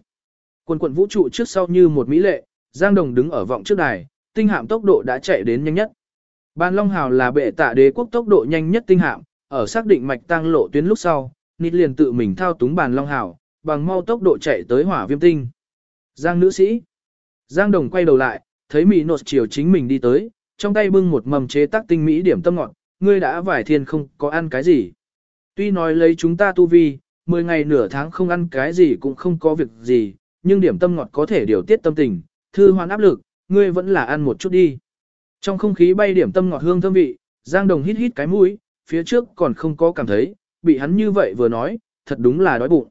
S1: Quân quận vũ trụ trước sau như một mỹ lệ, Giang Đồng đứng ở vọng trước đài, tinh hạm tốc độ đã chạy đến nhanh nhất. Ban Long Hào là bệ tạ đế quốc tốc độ nhanh nhất tinh hạm, ở xác định mạch tăng lộ tuyến lúc sau, Nít liền tự mình thao túng bàn Long Hào, bằng mau tốc độ chạy tới hỏa viêm tinh. Giang nữ sĩ. Giang Đồng quay đầu lại, thấy Mỹ nột chiều chính mình đi tới, trong tay bưng một mầm chế tác tinh mỹ điểm tâm ngọt, ngươi đã vải thiên không có ăn cái gì. Tuy nói lấy chúng ta tu vi, 10 ngày nửa tháng không ăn cái gì cũng không có việc gì, nhưng điểm tâm ngọt có thể điều tiết tâm tình, thư hoan áp lực, ngươi vẫn là ăn một chút đi. Trong không khí bay điểm tâm ngọt hương thơm vị, Giang Đồng hít hít cái mũi, phía trước còn không có cảm thấy, bị hắn như vậy vừa nói, thật đúng là đói bụng.